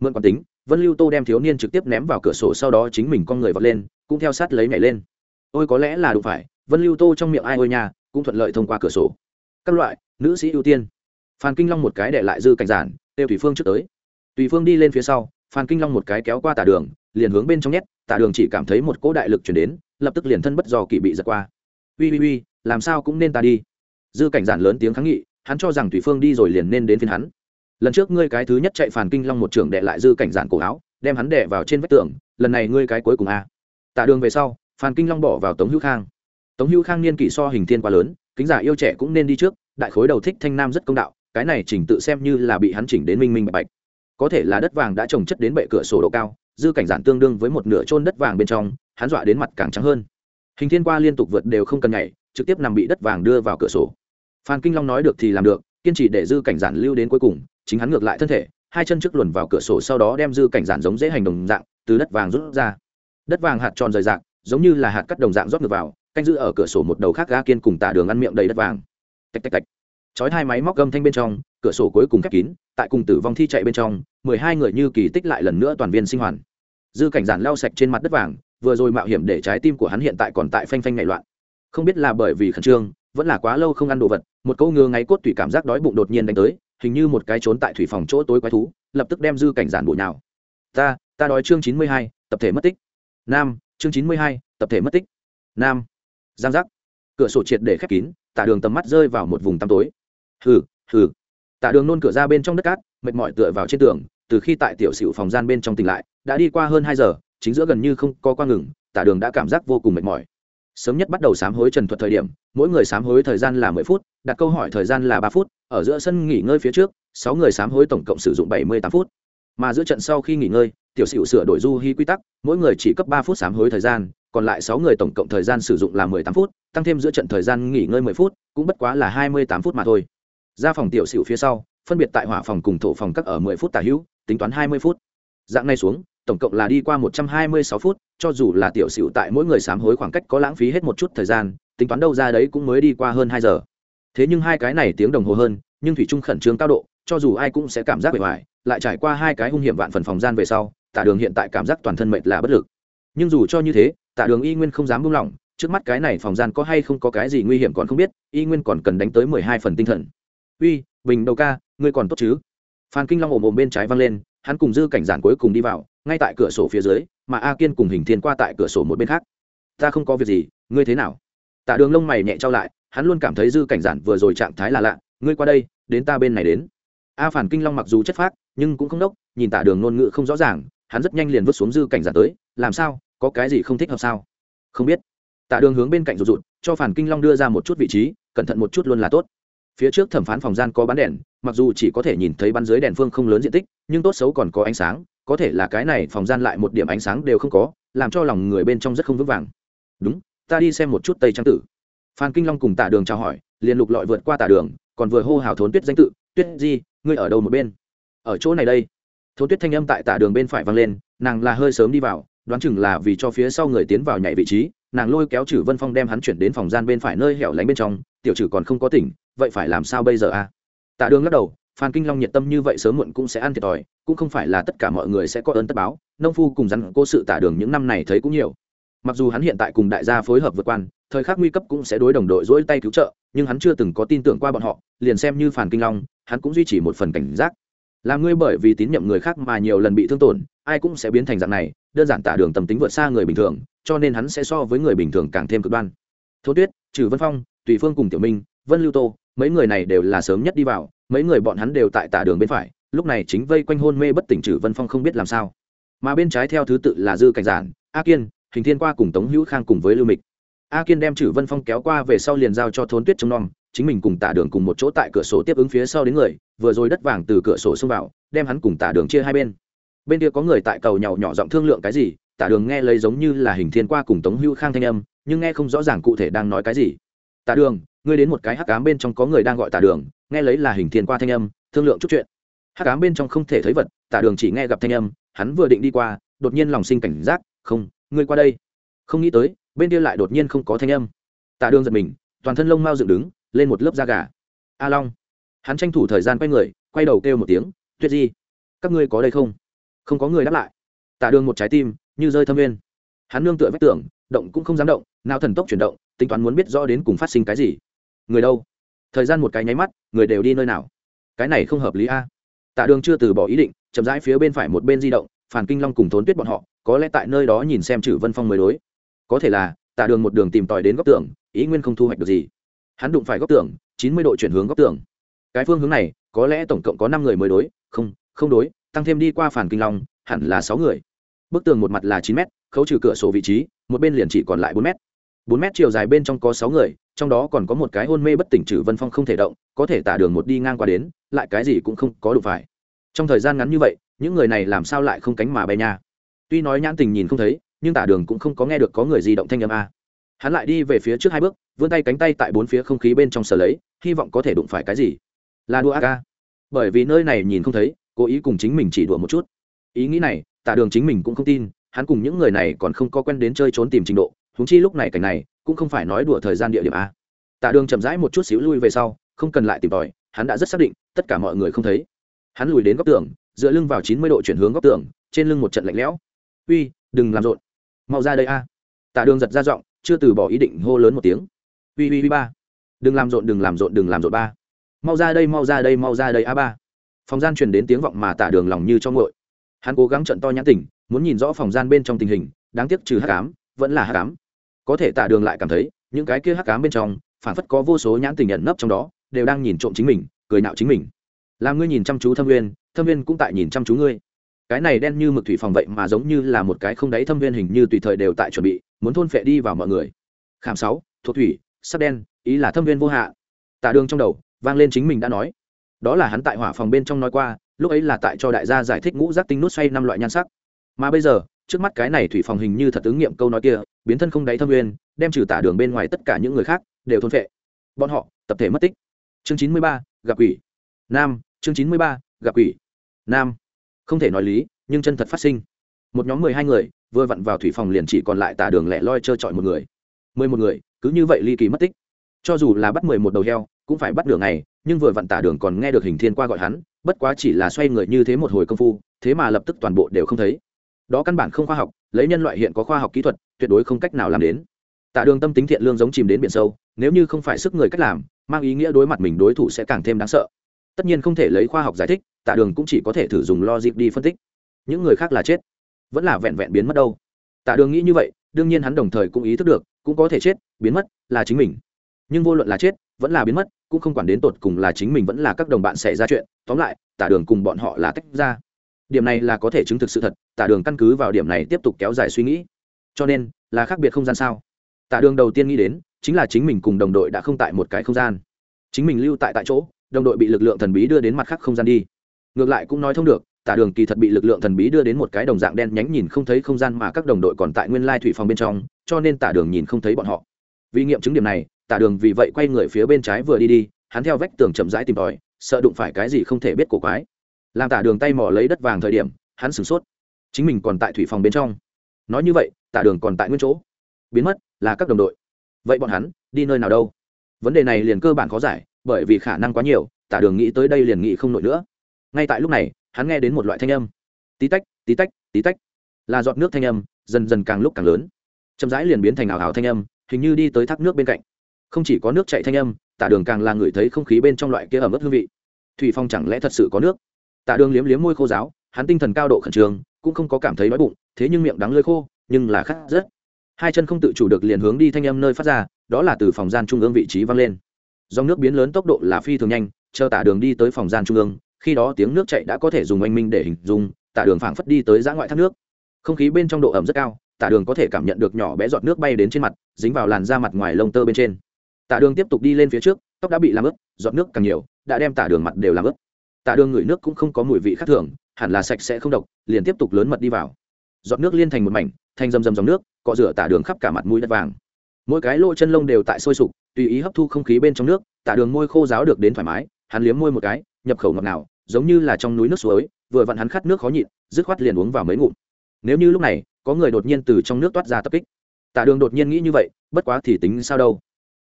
Mượn quán tính, vân lưu tô đem thiếu niên trực tiếp ném vào cửa sổ sau đó chính mình con người vọt lên, cũng theo sát lấy nhảy lên. Ôi, có lẽ là đủ phải, vân lưu tô trong miệng ai ôi nhà cũng thuận lợi thông qua cửa sổ. Các loại, nữ sĩ ưu tiên. Phan kinh long một cái để lại dư cảnh giản tiêu thủy phương trước tới. Tùy phương đi lên phía sau, phan kinh long một cái kéo qua tà đường, liền hướng bên trong nhét tà đường chỉ cảm thấy một cỗ đại lực chuyển đến, lập tức liền thân bất do kỳ bị giật qua. Ui ui ui làm sao cũng nên ta đi. Dư cảnh giản lớn tiếng kháng nghị, hắn cho rằng thủy phương đi rồi liền nên đến phiên hắn. Lần trước ngươi cái thứ nhất chạy phản kinh long một trưởng đệ lại dư cảnh giản cổ áo, đem hắn đệ vào trên vách tường, lần này ngươi cái cuối cùng a à. tạ đường về sau, phan kinh long bỏ vào tống hữu khang tống hữu khang niên kỷ so hình thiên quá lớn, kính giả yêu trẻ cũng nên đi trước, đại khối đầu thích thanh nam rất công đạo, cái này chỉnh tự xem như là bị hắn chỉnh đến minh minh bạch bạch. Có thể là đất vàng đã trồng chất đến bệ cửa sổ độ cao, dư cảnh giản tương đương với một nửa trôn đất vàng bên trong, hắn dọa đến mặt càng trắng hơn. Hình thiên qua liên tục vượt đều không cần nhảy, trực tiếp nằm bị đất vàng đưa vào cửa sổ. Phan kinh long nói được thì làm được, kiên trì để dư cảnh giản lưu đến cuối cùng, chính hắn ngược lại thân thể, hai chân trước luồn vào cửa sổ sau đó đem dư cảnh giản giống dễ hành đồng dạng, từ đất vàng rút ra. Đất vàng hạt tròn rời dạng giống như là hạt cắt đồng dạng rót ngược vào canh giữ ở cửa sổ một đầu khác ga kiên cùng tả đường ăn miệng đầy đất vàng. Tạch tạch tạch. Chói hai máy móc gâm thanh bên trong, cửa sổ cuối cùng khép kín, tại cùng tử vong thi chạy bên trong, mười hai người như kỳ tích lại lần nữa toàn viên sinh hoàn. Dư cảnh giản lau sạch trên mặt đất vàng, vừa rồi mạo hiểm để trái tim của hắn hiện tại còn tại phanh phanh nhảy loạn. Không biết là bởi vì khẩn trương, vẫn là quá lâu không ăn đồ vật, một câu ngứa ngáy cốt tủy cảm giác đói bụng đột nhiên đánh tới, hình như một cái trốn tại thủy phòng chỗ tối quái thú, lập tức đem dư cảnh giản bụi nào ta ta đói chương chín mươi hai, tập thể mất tích. Nam, chương chín mươi hai, tập thể mất tích. Nam giang giác. Cửa sổ triệt để khép kín tạ đường tầm mắt rơi vào một vùng tăm tối. Hừ hừ. Tạ đường nôn cửa ra bên trong đất cát, mệt mỏi tựa vào trên tường, từ khi tại tiểu sửu phòng gian bên trong tỉnh lại, đã đi qua hơn hai giờ, chính giữa gần như không có qua ngừng tạ đường đã cảm giác vô cùng mệt mỏi. Sớm nhất bắt đầu sám hối trần thuật thời điểm, mỗi người sám hối thời gian là mười phút, đặt câu hỏi thời gian là ba phút, ở giữa sân nghỉ ngơi phía trước, sáu người sám hối tổng cộng sử dụng bảy mươi tám phút. Mà giữa trận sau khi nghỉ ngơi, tiểu sửu sửa đổi du hy quy tắc, mỗi người chỉ cấp ba phút sám hối thời gian còn lại sáu người tổng cộng thời gian sử dụng là mười tám phút, tăng thêm giữa trận thời gian nghỉ ngơi mười phút, cũng bất quá là hai mươi tám phút mà thôi. Ra phòng tiểu sửu phía sau, phân biệt tại hỏa phòng cùng thổ phòng các ở mười phút tả hữu, tính toán hai mươi phút. Dạng này xuống, tổng cộng là đi qua một trăm hai mươi sáu phút, cho dù là tiểu sửu tại mỗi người sám hối khoảng cách có lãng phí hết một chút thời gian, tính toán đâu ra đấy cũng mới đi qua hơn hai giờ. Thế nhưng hai cái này tiếng đồng hồ hơn, nhưng thủy trung khẩn trương cao độ, cho dù ai cũng sẽ cảm giác bề ngoài lại trải qua hai cái hung hiểm vạn phần phòng gian về sau, tả đường hiện tại cảm giác toàn thân mệt là bất lực. Nhưng dù cho như thế Tạ đường y nguyên không dám buông lỏng, trước mắt cái này phòng gian có hay không có cái gì nguy hiểm còn không biết, y nguyên còn cần đánh tới mười hai phần tinh thần. Uy, bình đầu ca, ngươi còn tốt chứ? Phan kinh long ồm ồm bên trái văng lên, hắn cùng dư cảnh giản cuối cùng đi vào, ngay tại cửa sổ phía dưới, mà a kiên cùng hình thiên qua tại cửa sổ một bên khác. Ta không có việc gì, ngươi thế nào? Tạ đường lông mày nhẹ trao lại, hắn luôn cảm thấy dư cảnh giản vừa rồi trạng thái là lạ, ngươi qua đây, đến ta bên này đến. A phản kinh long mặc dù chất phác, nhưng cũng không đốc, nhìn tạ đường ngôn ngữ không rõ ràng, hắn rất nhanh liền vứt xuống dư cảnh giản tới, làm sao có cái gì không thích hợp sao? Không biết. Tạ đường hướng bên cạnh rụt rụt, cho phản kinh long đưa ra một chút vị trí, cẩn thận một chút luôn là tốt. Phía trước thẩm phán phòng gian có bắn đèn, mặc dù chỉ có thể nhìn thấy bắn dưới đèn phương không lớn diện tích, nhưng tốt xấu còn có ánh sáng, có thể là cái này phòng gian lại một điểm ánh sáng đều không có, làm cho lòng người bên trong rất không vững vàng. Đúng, ta đi xem một chút tây trang tử. Phan kinh long cùng tả đường chào hỏi, liền lục lọi vượt qua tả đường, còn vừa hô hào thốn tuyết danh tự, tuyết di, ngươi ở đâu một bên? Ở chỗ này đây. Thốn tuyết thanh âm tại tả đường bên phải vang lên, nàng là hơi sớm đi vào đoán chừng là vì cho phía sau người tiến vào nhảy vị trí, nàng lôi kéo chử vân phong đem hắn chuyển đến phòng gian bên phải nơi hẻo lánh bên trong, tiểu chử còn không có tỉnh, vậy phải làm sao bây giờ a à? tạ đường lắc đầu, phan kinh long nhiệt tâm như vậy sớm muộn cũng sẽ ăn thiệt thòi, cũng không phải là tất cả mọi người sẽ có ơn tất báo, nông phu cùng rắn cô sự tả đường những năm này thấy cũng nhiều mặc dù hắn hiện tại cùng đại gia phối hợp vượt quan, thời khắc nguy cấp cũng sẽ đối đồng đội dỗi tay cứu trợ, nhưng hắn chưa từng có tin tưởng qua bọn họ, liền xem như phản kinh long, hắn cũng duy trì một phần cảnh giác là ngươi bởi vì tín nhiệm người khác mà nhiều lần bị thương tổn, ai cũng sẽ biến thành dạng này đơn giản tạ đường tầm tính vượt xa người bình thường, cho nên hắn sẽ so với người bình thường càng thêm cực đoan. Thô tuyết, trừ vân phong, tùy phương cùng tiểu minh, vân lưu tô, mấy người này đều là sớm nhất đi vào, mấy người bọn hắn đều tại tả đường bên phải, lúc này chính vây quanh hôn mê bất tỉnh trừ vân phong không biết làm sao. Mà bên trái theo thứ tự là dư cảnh giản, a kiên, hình thiên qua cùng tống hữu khang cùng với lưu mịch. A kiên đem trừ vân phong kéo qua về sau liền giao cho thốn tuyết trông nom, chính mình cùng tả đường cùng một chỗ tại cửa sổ tiếp ứng phía sau đến người, vừa rồi đất vàng từ cửa sổ xông vào, đem hắn cùng tả đường chia hai bên bên kia có người tại cầu nhỏ nhỏ giọng thương lượng cái gì, tả đường nghe lấy giống như là hình thiên qua cùng tống hưu khang thanh âm, nhưng nghe không rõ ràng cụ thể đang nói cái gì. Tả đường, ngươi đến một cái hắc cám bên trong có người đang gọi tả đường, nghe lấy là hình thiên qua thanh âm, thương lượng chút chuyện. Hắc cám bên trong không thể thấy vật, tả đường chỉ nghe gặp thanh âm, hắn vừa định đi qua, đột nhiên lòng sinh cảnh giác, không, ngươi qua đây. Không nghĩ tới, bên kia lại đột nhiên không có thanh âm. Tả đường giật mình, toàn thân lông mau dựng đứng, lên một lớp da gà. A long. Hắn tranh thủ thời gian quay người, quay đầu kêu một tiếng, tuyết di, các ngươi có đây không? Không có người đáp lại. Tả đường một trái tim, như rơi thâm viên. Hắn nương tựa vách tường, động cũng không dám động, nào thần tốc chuyển động, tính toán muốn biết rõ đến cùng phát sinh cái gì. Người đâu? Thời gian một cái nháy mắt, người đều đi nơi nào? Cái này không hợp lý a. Tạ đường chưa từ bỏ ý định, chậm rãi phía bên phải một bên di động, phản kinh long cùng thốn tuyết bọn họ, có lẽ tại nơi đó nhìn xem chử vân phong mới đối. Có thể là tạ đường một đường tìm tòi đến góc tường, ý nguyên không thu hoạch được gì. Hắn đụng phải góc tường, chín mươi độ chuyển hướng góc tường. Cái phương hướng này, có lẽ tổng cộng có năm người mới đối, không không đối tăng thêm đi qua phản kinh long, hẳn là sáu người. Bức tường một mặt là chín m khấu trừ cửa sổ vị trí, một bên liền chỉ còn lại bốn m bốn m chiều dài bên trong có sáu người, trong đó còn có một cái hôn mê bất tỉnh trừ vân phong không thể động, có thể tả đường một đi ngang qua đến, lại cái gì cũng không có đủ phải. Trong thời gian ngắn như vậy, những người này làm sao lại không cánh mà bay nha? Tuy nói nhãn tình nhìn không thấy, nhưng tả đường cũng không có nghe được có người gì động thanh âm a. Hắn lại đi về phía trước hai bước, vươn tay cánh tay tại bốn phía không khí bên trong sở lấy, hy vọng có thể đụng phải cái gì. Là đua ác bởi vì nơi này nhìn không thấy cố ý cùng chính mình chỉ đùa một chút. Ý nghĩ này tả đường chính mình cũng không tin, hắn cùng những người này còn không có quen đến chơi trốn tìm trình độ húng chi lúc này cảnh này, cũng không phải nói đùa thời gian địa điểm a. Tạ đường chậm rãi một chút xíu lui về sau, không cần lại tìm tòi, hắn đã rất xác định, tất cả mọi người không thấy. Hắn lùi đến góc tường, dựa lưng vào chín mươi độ chuyển hướng góc tường, trên lưng một trận lạnh lẽo. Uy, đừng làm rộn. Mau ra đây a. Tạ đường giật ra giọng, chưa từ bỏ ý định hô lớn một tiếng. Uy uy uy ba. Đừng làm rộn, đừng làm rộn, đừng làm rộn ba. Mau ra đây, mau ra đây, mau ra đây a ba phòng gian truyền đến tiếng vọng mà tạ đường lòng như trong ngội hắn cố gắng trận to nhãn tỉnh muốn nhìn rõ phòng gian bên trong tình hình, đáng tiếc trừ hát cám vẫn là hát cám có thể tạ đường lại cảm thấy, những cái kia hắc cám bên trong, phản phất có vô số nhãn tình nhận nấp trong đó, đều đang nhìn trộm chính mình, cười nạo chính mình. Làm ngươi nhìn chăm chú thâm viên thâm viên cũng tại nhìn chăm chú ngươi. Cái này đen như mực thủy phòng vậy mà giống như là một cái không đáy thâm viên hình như tùy thời đều tại chuẩn bị, muốn thôn phệ đi vào mọi người. Khảm sáu, thuộc thủy, sắc đen, ý là thâm viên vô hạ. Tạ đường trong đầu, vang lên chính mình đã nói đó là hắn tại hỏa phòng bên trong nói qua, lúc ấy là tại cho đại gia giải thích ngũ giác tinh nút xoay năm loại nhan sắc. Mà bây giờ, trước mắt cái này thủy phòng hình như thật ứng nghiệm câu nói kia, biến thân không đáy thâm nguyên, đem trừ tả đường bên ngoài tất cả những người khác đều thôn phệ. Bọn họ, tập thể mất tích. Chương chín mươi ba, gặp quỷ. Nam, chương chín mươi ba, gặp quỷ. Nam. Không thể nói lý, nhưng chân thật phát sinh. Một nhóm mười hai người, vừa vặn vào thủy phòng liền chỉ còn lại tả đường lẻ loi trơ trọi một người. Mười một người, cứ như vậy ly kỳ mất tích. Cho dù là bắt mười một đầu heo, cũng phải bắt đường này nhưng vừa vặn tả đường còn nghe được hình thiên qua gọi hắn, bất quá chỉ là xoay người như thế một hồi công phu, thế mà lập tức toàn bộ đều không thấy. Đó căn bản không khoa học, lấy nhân loại hiện có khoa học kỹ thuật, tuyệt đối không cách nào làm đến. Tạ đường tâm tính thiện lương giống chìm đến biển sâu, nếu như không phải sức người cách làm, mang ý nghĩa đối mặt mình đối thủ sẽ càng thêm đáng sợ. Tất nhiên không thể lấy khoa học giải thích tạ đường cũng chỉ có thể thử dùng logic đi phân tích. Những người khác là chết, vẫn là vẹn vẹn biến mất đâu. Tạ đường nghĩ như vậy, đương nhiên hắn đồng thời cũng ý thức được, cũng có thể chết, biến mất là chính mình. Nhưng vô luận là chết, vẫn là biến mất cũng không quản đến tột cùng là chính mình vẫn là các đồng bạn xảy ra chuyện, tóm lại, tả đường cùng bọn họ là tách ra. Điểm này là có thể chứng thực sự thật, tả đường căn cứ vào điểm này tiếp tục kéo dài suy nghĩ. Cho nên, là khác biệt không gian sao? Tả đường đầu tiên nghĩ đến, chính là chính mình cùng đồng đội đã không tại một cái không gian. Chính mình lưu tại tại chỗ, đồng đội bị lực lượng thần bí đưa đến mặt khác không gian đi. Ngược lại cũng nói thông được, tả đường kỳ thật bị lực lượng thần bí đưa đến một cái đồng dạng đen nhánh nhìn không thấy không gian mà các đồng đội còn tại nguyên lai thủy phòng bên trong, cho nên tả đường nhìn không thấy bọn họ. Vì nghiệm chứng điểm này tả đường vì vậy quay người phía bên trái vừa đi đi, hắn theo vách tường chậm rãi tìm tòi, sợ đụng phải cái gì không thể biết cổ quái. Làm tả đường tay mò lấy đất vàng thời điểm, hắn sửng sốt. Chính mình còn tại thủy phòng bên trong. Nói như vậy, tả đường còn tại nguyên chỗ. Biến mất là các đồng đội. Vậy bọn hắn đi nơi nào đâu? Vấn đề này liền cơ bản khó giải, bởi vì khả năng quá nhiều, tả đường nghĩ tới đây liền nghĩ không nổi nữa. Ngay tại lúc này, hắn nghe đến một loại thanh âm. Tí tách tí tách tí tách. Là giọt nước thanh âm, dần dần càng lúc càng lớn. Chậm rãi liền biến thành ảo ảo thanh âm, hình như đi tới thác nước bên cạnh không chỉ có nước chạy thanh âm, tả đường càng là ngửi thấy không khí bên trong loại kia ẩm ướt hương vị. Thủy phong chẳng lẽ thật sự có nước? Tả đường liếm liếm môi khô giáo, hắn tinh thần cao độ khẩn trương, cũng không có cảm thấy đói bụng, thế nhưng miệng đắng lơi khô, nhưng là khát rất. Hai chân không tự chủ được liền hướng đi thanh âm nơi phát ra, đó là từ phòng gian trung ương vị trí vang lên. Dòng nước biến lớn tốc độ là phi thường nhanh, chờ tả đường đi tới phòng gian trung ương, khi đó tiếng nước chạy đã có thể dùng oanh minh để hình dung, tả đường phảng phất đi tới giã ngoại thác nước. Không khí bên trong độ ẩm rất cao, tả đường có thể cảm nhận được nhỏ bé giọt nước bay đến trên mặt, dính vào làn da mặt ngoài lông tơ bên trên. Tạ đường tiếp tục đi lên phía trước, tóc đã bị làm ướt, giọt nước càng nhiều, đã đem Tạ đường mặt đều làm ướt. Tạ đường ngửi nước cũng không có mùi vị khác thường, hẳn là sạch sẽ không độc, liền tiếp tục lớn mật đi vào. Giọt nước liên thành một mảnh, thành rầm rầm dòng nước, cọ rửa Tạ đường khắp cả mặt mũi đất vàng. Mỗi cái lỗ chân lông đều tại sôi sục, tùy ý hấp thu không khí bên trong nước Tạ đường môi khô giáo được đến thoải mái, hắn liếm môi một cái, nhập khẩu ngọt nào giống như là trong núi nước suối, vừa vặn hắn khát nước khó nhịn, dứt khoát liền uống vào mấy ngụm. Nếu như lúc này, có người đột nhiên từ trong nước toát ra tập kích Tạ đường đột nhiên nghĩ như vậy, bất quá thì tính sao đâu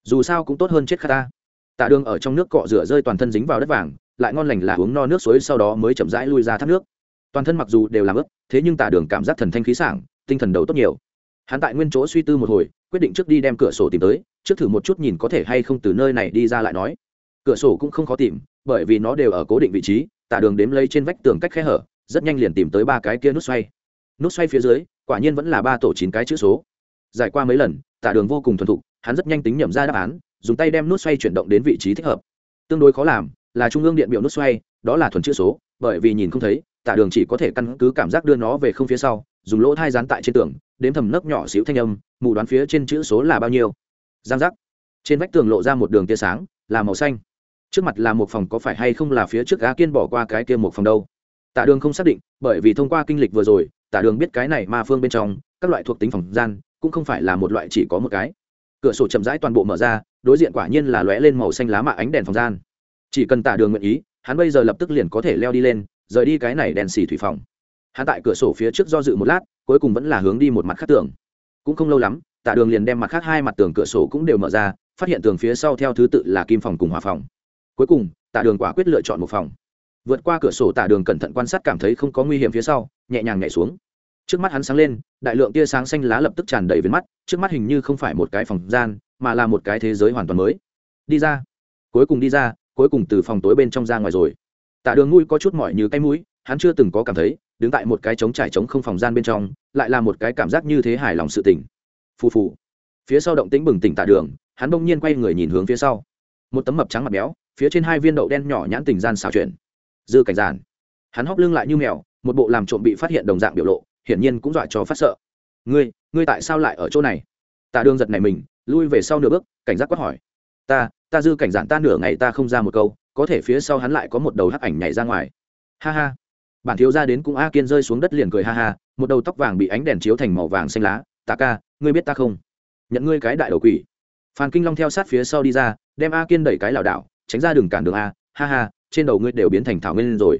dù sao cũng tốt hơn chết khát ta. Tạ đường ở trong nước cọ rửa rơi toàn thân dính vào đất vàng, lại ngon lành là uống no nước suối sau đó mới chậm rãi lui ra thác nước. Toàn thân mặc dù đều làm ướp thế nhưng tạ đường cảm giác thần thanh khí sảng, tinh thần đầu tốt nhiều. Hắn tại nguyên chỗ suy tư một hồi, quyết định trước đi đem cửa sổ tìm tới, trước thử một chút nhìn có thể hay không từ nơi này đi ra lại nói. Cửa sổ cũng không khó tìm, bởi vì nó đều ở cố định vị trí, tạ đường đếm lấy trên vách tường cách khe hở, rất nhanh liền tìm tới ba cái kia nút xoay. Nút xoay phía dưới, quả nhiên vẫn là ba tổ chín cái chữ số. Giải qua mấy lần, tạ đường vô cùng thuần thục hắn rất nhanh tính nhẩm ra đáp án, dùng tay đem nút xoay chuyển động đến vị trí thích hợp. Tương đối khó làm, là trung ương điện biểu nút xoay, đó là thuần chữ số, bởi vì nhìn không thấy, tả đường chỉ có thể căn cứ cảm giác đưa nó về không phía sau, dùng lỗ thai dán tại trên tường, đếm thầm nấc nhỏ xíu thanh âm, mù đoán phía trên chữ số là bao nhiêu. Giang giác. Trên vách tường lộ ra một đường tia sáng, là màu xanh. Trước mặt là một phòng có phải hay không là phía trước gá kiên bỏ qua cái kia một phòng đâu. Tạ đường không xác định, bởi vì thông qua kinh lịch vừa rồi tạ đường biết cái này ma phương bên trong, các loại thuộc tính phòng gian, cũng không phải là một loại chỉ có một cái cửa sổ chậm rãi toàn bộ mở ra, đối diện quả nhiên là lóe lên màu xanh lá mạ ánh đèn phòng gian. Chỉ cần tạ đường nguyện ý, hắn bây giờ lập tức liền có thể leo đi lên, rời đi cái này đèn xì thủy phòng. Hắn tại cửa sổ phía trước do dự một lát, cuối cùng vẫn là hướng đi một mặt khác tường. Cũng không lâu lắm tạ đường liền đem mặt khác hai mặt tường cửa sổ cũng đều mở ra, phát hiện tường phía sau theo thứ tự là kim phòng cùng hòa phòng. Cuối cùng tạ đường quả quyết lựa chọn một phòng. Vượt qua cửa sổ tạ đường cẩn thận quan sát cảm thấy không có nguy hiểm phía sau, nhẹ nhàng nhảy xuống trước mắt hắn sáng lên, đại lượng tia sáng xanh lá lập tức tràn đầy về mắt, trước mắt hình như không phải một cái phòng gian, mà là một cái thế giới hoàn toàn mới. Đi ra. Cuối cùng đi ra, cuối cùng từ phòng tối bên trong ra ngoài rồi. Tạ đường mũi có chút mỏi như cái mũi, hắn chưa từng có cảm thấy, đứng tại một cái trống trải trống không phòng gian bên trong, lại là một cái cảm giác như thế hài lòng sự tỉnh phù phù. Phía sau động tĩnh bừng tỉnh tạ đường, hắn bỗng nhiên quay người nhìn hướng phía sau. Một tấm mập trắng mặt béo, phía trên hai viên đậu đen nhỏ nhãn tình gian xào chuyển. Dư cảnh giản. Hắn hóc lưng lại như mèo, một bộ làm trộm bị phát hiện đồng dạng biểu lộ hiển nhiên cũng dọa cho phát sợ. Ngươi ngươi tại sao lại ở chỗ này? Tạ đường giật này mình, lui về sau nửa bước, cảnh giác quát hỏi. Ta ta dư cảnh giản ta nửa ngày ta không ra một câu, có thể phía sau hắn lại có một đầu hắc ảnh nhảy ra ngoài. Ha ha. Bản thiếu ra đến cũng a kiên rơi xuống đất liền cười ha ha, một đầu tóc vàng bị ánh đèn chiếu thành màu vàng xanh lá. Tạ ca, ngươi biết ta không? Nhận ngươi cái đại đầu quỷ. Phan kinh long theo sát phía sau đi ra, đem a kiên đẩy cái lảo đảo, tránh ra đường cản đường a. Ha ha, trên đầu ngươi đều biến thành thảo nguyên rồi.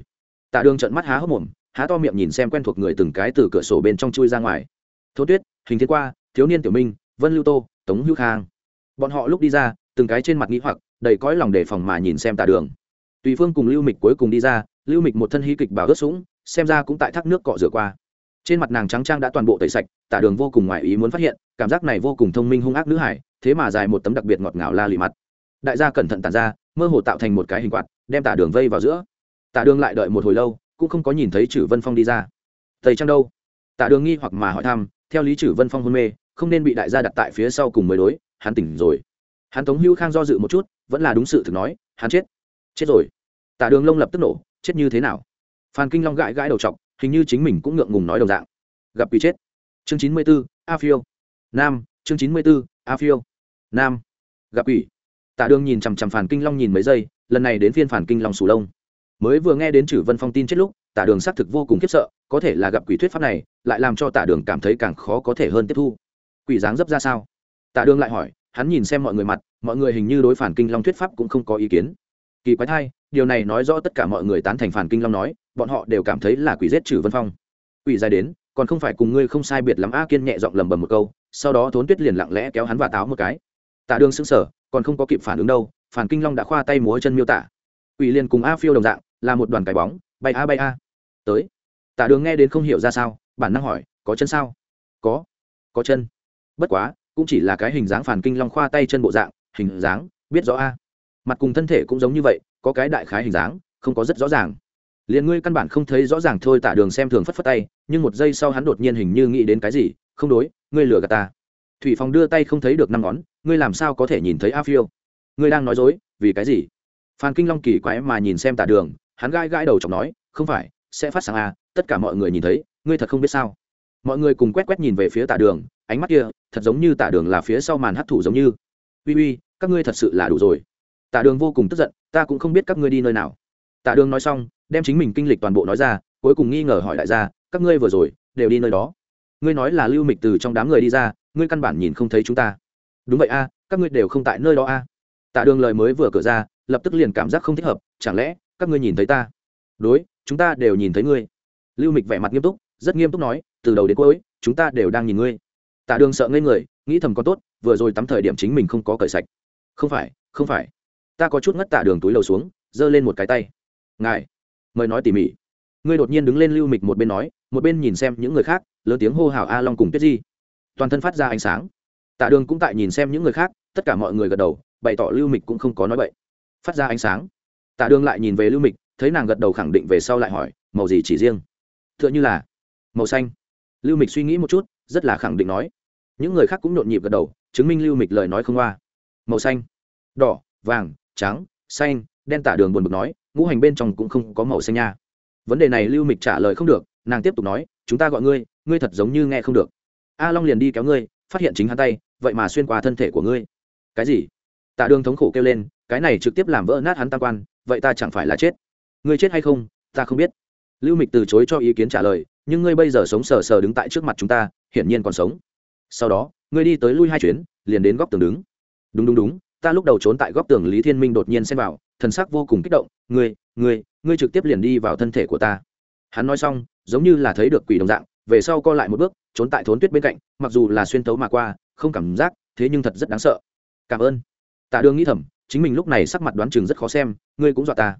Tạ đường trận mắt há hốc mồm há to miệng nhìn xem quen thuộc người từng cái từ cửa sổ bên trong chui ra ngoài. Thô tuyết, hình thiên qua, thiếu niên tiểu minh, vân lưu tô, tống hữu khang. Bọn họ lúc đi ra, từng cái trên mặt nghĩ hoặc, đầy cõi lòng đề phòng mà nhìn xem tạ đường. Tùy phương cùng lưu mịch cuối cùng đi ra, lưu mịch một thân hí kịch bảo ướt sũng, xem ra cũng tại thác nước cọ rửa qua. Trên mặt nàng trắng trang đã toàn bộ tẩy sạch, tả đường vô cùng ngoài ý muốn phát hiện, cảm giác này vô cùng thông minh hung ác nữ hải, thế mà dài một tấm đặc biệt ngọt ngào la lì mặt. Đại gia cẩn thận tàn ra, mơ hồ tạo thành một cái hình quạt, đem tả đường vây vào giữa. Tả đường lại đợi một hồi lâu cũng không có nhìn thấy chử vân phong đi ra tây trang đâu tạ đường nghi hoặc mà hỏi thăm theo lý trừ vân phong hôn mê không nên bị đại gia đặt tại phía sau cùng mới đối hắn tỉnh rồi hắn tống hữu khang do dự một chút vẫn là đúng sự thực nói hắn chết chết rồi tạ đường lông lập tức nổ chết như thế nào phan kinh long gãi gãi đầu t hình như chính mình cũng ngượng ngùng nói đồng dạng gặp quỷ chết chương chín mươi b ố a phiêu nam chương chín mươi b ố a phiêu nam gặp quỷ tạ đường nhìn chằm chằm phản kinh long nhìn mấy giây lần này đến phiên phản kinh long sù lông mới vừa nghe đến chử vân phong tin chết lúc tạ đường xác thực vô cùng khiếp sợ, có thể là gặp quỷ thuyết pháp này, lại làm cho tạ đường cảm thấy càng khó có thể hơn tiếp thu. Quỷ dáng dấp ra sao? Tạ đường lại hỏi, hắn nhìn xem mọi người mặt, mọi người hình như đối phản kinh long thuyết pháp cũng không có ý kiến. Kỳ quái thai điều này nói rõ tất cả mọi người tán thành phản kinh long nói, bọn họ đều cảm thấy là quỷ giết trừ vân phong. Quỷ dài đến, còn không phải cùng ngươi không sai biệt lắm a kiên nhẹ giọng lầm bầm một câu, sau đó thốn tuyết liền lặng lẽ kéo hắn và táo một cái. Tạ đường sững sờ, còn không có kịp phản ứng đâu, phản kinh long đã khoa tay múa chân miêu tả. Quỷ liền cùng a phiêu đồng dạng là một đoàn cái bóng, bay a bay a. Tới. Tạ đường nghe đến không hiểu ra sao, bản năng hỏi, có chân sao? Có có chân. Bất quá, cũng chỉ là cái hình dáng phản kinh long khoa tay chân bộ dạng, hình dáng, biết rõ a. Mặt cùng thân thể cũng giống như vậy, có cái đại khái hình dáng, không có rất rõ ràng. Liền ngươi căn bản không thấy rõ ràng thôi tạ đường xem thường phất phất tay, nhưng một giây sau hắn đột nhiên hình như nghĩ đến cái gì, không đối, ngươi lừa gạt ta. Thủy phòng đưa tay không thấy được năm ngón, ngươi làm sao có thể nhìn thấy a phiêu? Ngươi đang nói dối, vì cái gì? Phan kinh long kỳ quái mà nhìn xem tạ đường hắn gai gai đầu chọc nói, không phải, sẽ phát sáng a tất cả mọi người nhìn thấy, ngươi thật không biết sao? Mọi người cùng quét quét nhìn về phía tạ đường, ánh mắt kia, thật giống như tạ đường là phía sau màn hấp thụ giống như. Uy uy, các ngươi thật sự là đủ rồi. Tạ đường vô cùng tức giận, ta cũng không biết các ngươi đi nơi nào. Tạ đường nói xong, đem chính mình kinh lịch toàn bộ nói ra, cuối cùng nghi ngờ hỏi đại gia, các ngươi vừa rồi, đều đi nơi đó? Ngươi nói là lưu mịch từ trong đám người đi ra, ngươi căn bản nhìn không thấy chúng ta. Đúng vậy a, các ngươi đều không tại nơi đó a. Tạ đường lời mới vừa cửa ra, lập tức liền cảm giác không thích hợp, chẳng lẽ các ngươi nhìn thấy ta. Đối, chúng ta đều nhìn thấy ngươi. Lưu mịch vẻ mặt nghiêm túc, rất nghiêm túc nói, từ đầu đến cuối, chúng ta đều đang nhìn ngươi. Tạ đường sợ ngây người, nghĩ thầm có tốt, vừa rồi tắm thời điểm chính mình không có cởi sạch. Không phải không phải. Ta có chút ngất tạ đường túi lầu xuống, giơ lên một cái tay. Ngài, mời nói tỉ mỉ. Ngươi đột nhiên đứng lên lưu mịch một bên nói, một bên nhìn xem những người khác, lớn tiếng hô hào a long cùng tuyết di. Toàn thân phát ra ánh sáng. Tạ đường cũng tại nhìn xem những người khác, tất cả mọi người gật đầu, bày tỏ lưu mịch cũng không có nói vậy phát ra ánh sáng tạ đường lại nhìn về lưu mịch, thấy nàng gật đầu khẳng định về sau lại hỏi, màu gì chỉ riêng? T h ư ợ n h ư là màu xanh. Lưu mịch suy nghĩ một chút, rất là khẳng định nói. Những người khác cũng nhộn nhịp gật đầu, chứng minh lưu mịch lời nói không qua màu xanh, đỏ, vàng, trắng, xanh. Đen tả đường buồn bực nói, ngũ hành bên trong cũng không có màu xanh nha. Vấn đề này lưu mịch trả lời không được, nàng tiếp tục nói, chúng ta gọi ngươi ngươi thật giống như nghe không được. A long liền đi kéo ngươi, phát hiện chính hắn tay, vậy mà xuyên qua thân thể của ngươi. Cái gì? Tạ đường thống khổ kêu lên, cái này trực tiếp làm vỡ nát hắn tam quan vậy ta chẳng phải là chết. Ngươi chết hay không, ta không biết. Lưu mịch từ chối cho ý kiến trả lời, nhưng ngươi bây giờ sống sờ sờ đứng tại trước mặt chúng ta, hiển nhiên còn sống. Sau đó, ngươi đi tới lui hai chuyến, liền đến góc tường đứng. Đúng đúng đúng, ta lúc đầu trốn tại góc tường lý thiên minh đột nhiên xem vào, thần sắc vô cùng kích động. Ngươi ngươi ngươi trực tiếp liền đi vào thân thể của ta. Hắn nói xong, giống như là thấy được quỷ đồng dạng, về sau co lại một bước, trốn tại thốn tuyết bên cạnh, mặc dù là xuyên tấu mà qua, không cảm giác, thế nhưng thật rất đáng sợ. Cảm ơn. Tạ đường nghĩ thầm chính mình lúc này sắc mặt đoán chừng rất khó xem, ngươi cũng dọa ta.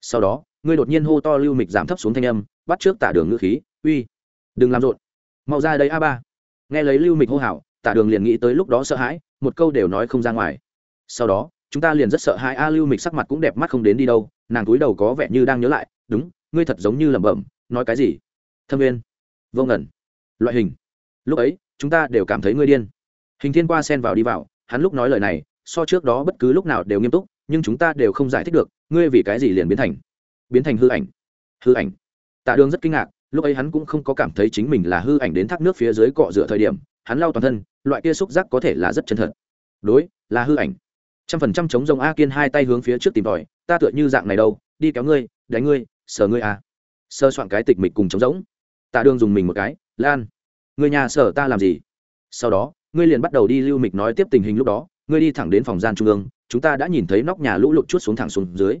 Sau đó, ngươi đột nhiên hô to lưu mịch giảm thấp xuống thanh âm, bắt trước tạ đường ngữ khí, uy, đừng làm rộn. Mau ra đây a ba. Nghe lấy lưu mịch hô hào tạ đường liền nghĩ tới lúc đó sợ hãi, một câu đều nói không ra ngoài. Sau đó, chúng ta liền rất sợ hãi a lưu mịch sắc mặt cũng đẹp mắt không đến đi đâu, nàng túi đầu có vẻ như đang nhớ lại, đúng, ngươi thật giống như lẩm bẩm, nói cái gì? Thâm viên vô ngẩn. Loại hình. Lúc ấy, chúng ta đều cảm thấy ngươi điên. Hình thiên qua xen vào đi vào, hắn lúc nói lời này so trước đó bất cứ lúc nào đều nghiêm túc, nhưng chúng ta đều không giải thích được, ngươi vì cái gì liền biến thành biến thành hư ảnh hư ảnh. Tạ đường rất kinh ngạc, lúc ấy hắn cũng không có cảm thấy chính mình là hư ảnh đến thác nước phía dưới cọ rửa thời điểm, hắn lau toàn thân, loại kia xúc giác có thể là rất chân thật. Đối, là hư ảnh. Trăm phần trăm chống rồng a kiên hai tay hướng phía trước tìm tòi, ta tựa như dạng này đâu, đi kéo ngươi, đánh ngươi, sờ ngươi à. Sơ soạn cái tịch mịch cùng chống rỗng. Tạ đường dùng mình một cái, lan, người nhà sở ta làm gì? Sau đó, ngươi liền bắt đầu đi lưu mịch nói tiếp tình hình lúc đó ngươi đi thẳng đến phòng gian trung ương, chúng ta đã nhìn thấy nóc nhà lũ lụt chút xuống thẳng xuống dưới.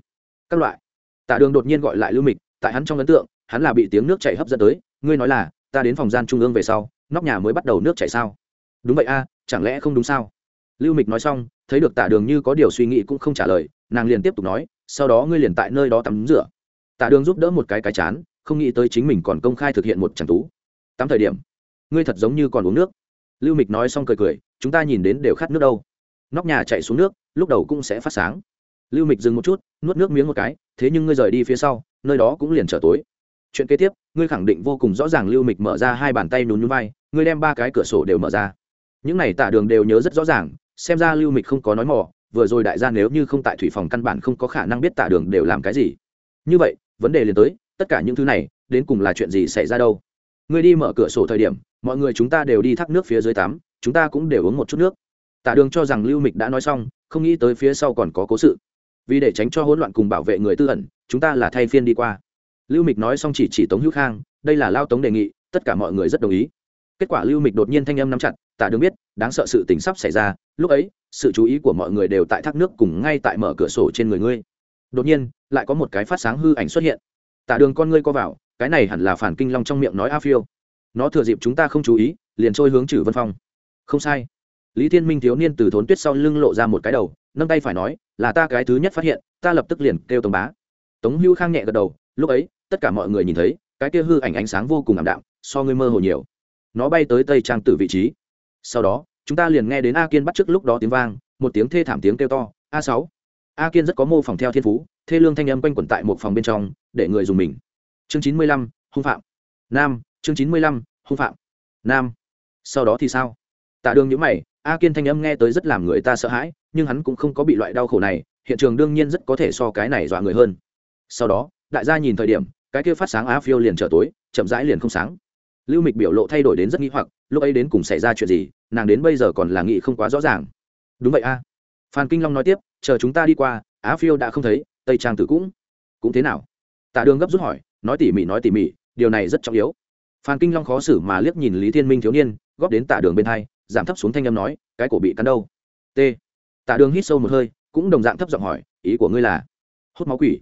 Các loại. Tạ đường đột nhiên gọi lại lưu mịch, tại hắn trong ấn tượng, hắn là bị tiếng nước chảy hấp dẫn tới, ngươi nói là, ta đến phòng gian trung ương về sau, nóc nhà mới bắt đầu nước chảy sao? Đúng vậy a, chẳng lẽ không đúng sao? Lưu mịch nói xong, thấy được tạ đường như có điều suy nghĩ cũng không trả lời, nàng liền tiếp tục nói, sau đó ngươi liền tại nơi đó tắm rửa. Tạ đường giúp đỡ một cái cái chán, không nghĩ tới chính mình còn công khai thực hiện một tràng tú. Tắm thời điểm, ngươi thật giống như còn uống nước. Lưu mịch nói xong cười cười, chúng ta nhìn đến đều khát nước đâu nóc nhà chạy xuống nước, lúc đầu cũng sẽ phát sáng. Lưu mịch dừng một chút, nuốt nước miếng một cái, thế nhưng ngươi rời đi phía sau, nơi đó cũng liền trở tối. Chuyện kế tiếp, ngươi khẳng định vô cùng rõ ràng lưu mịch mở ra hai bàn tay nhún nhún vai, ngươi đem ba cái cửa sổ đều mở ra. Những này tả đường đều nhớ rất rõ ràng, xem ra lưu mịch không có nói mò, vừa rồi đại gia nếu như không tại thủy phòng căn bản không có khả năng biết tả đường đều làm cái gì. Như vậy, vấn đề liền tới, tất cả những thứ này, đến cùng là chuyện gì xảy ra đâu? Ngươi đi mở cửa sổ thời điểm, mọi người chúng ta đều đi thác nước phía dưới tắm, chúng ta cũng đều uống một chút nước tả đường cho rằng lưu mịch đã nói xong, không nghĩ tới phía sau còn có cố sự. Vì để tránh cho hỗn loạn cùng bảo vệ người tư ẩn, chúng ta là thay phiên đi qua. Lưu mịch nói xong chỉ chỉ tống hữu khang, đây là lao tống đề nghị, tất cả mọi người rất đồng ý. Kết quả lưu mịch đột nhiên thanh âm nắm chặt, tả đường biết, đáng sợ sự tình sắp xảy ra, lúc ấy, sự chú ý của mọi người đều tại thác nước cùng ngay tại mở cửa sổ trên người ngươi. Đột nhiên, lại có một cái phát sáng hư ảnh xuất hiện. Tả đường con ngươi co vào, cái này hẳn là phản kinh long trong miệng nói a phiêu. Nó thừa dịp chúng ta không chú ý, liền trôi hướng trừ vân phong. Không sai lý thiên minh thiếu niên từ thốn tuyết sau lưng lộ ra một cái đầu, nâng tay phải nói, là ta cái thứ nhất phát hiện, ta lập tức liền kêu tống bá. Tống hưu khang nhẹ gật đầu, lúc ấy, tất cả mọi người nhìn thấy, cái kia hư ảnh ánh sáng vô cùng ảm đạm, so ngươi mơ hồ nhiều. Nó bay tới tây trang tử vị trí. Sau đó, chúng ta liền nghe đến a kiên bắt trước lúc đó tiếng vang, một tiếng thê thảm tiếng kêu to, a sáu. A kiên rất có mô phỏng theo thiên phú, thê lương thanh âm quanh quẩn tại một phòng bên trong, để người dùng mình. Chương chín mươi lăm, hung phạm. Nam, chương chín mươi lăm, hung phạm. Nam. Sau đó thì sao? Tạ đường nhữ mày a kiên thanh âm nghe tới rất làm người ta sợ hãi, nhưng hắn cũng không có bị loại đau khổ này, hiện trường đương nhiên rất có thể so cái này dọa người hơn. Sau đó, đại gia nhìn thời điểm, cái kia phát sáng á phiêu liền trở tối, chậm rãi liền không sáng. Lưu mịch biểu lộ thay đổi đến rất nghi hoặc, lúc ấy đến cùng xảy ra chuyện gì, nàng đến bây giờ còn là nghĩ không quá rõ ràng. Đúng vậy a. Phan kinh long nói tiếp, chờ chúng ta đi qua, á phiêu đã không thấy, tây trang tử cũng. Cũng thế nào? Tạ đường gấp rút hỏi, nói tỉ mỉ, nói tỉ mỉ, điều này rất trọng yếu. Phan kinh long khó xử mà liếc nhìn lý thiên minh thiếu niên, góp đến tạ đường bên hai giảm thấp xuống thanh âm nói, cái cổ bị cắn đâu? T. Tạ đường hít sâu một hơi, cũng đồng dạng thấp giọng hỏi, ý của ngươi là? Hút máu quỷ.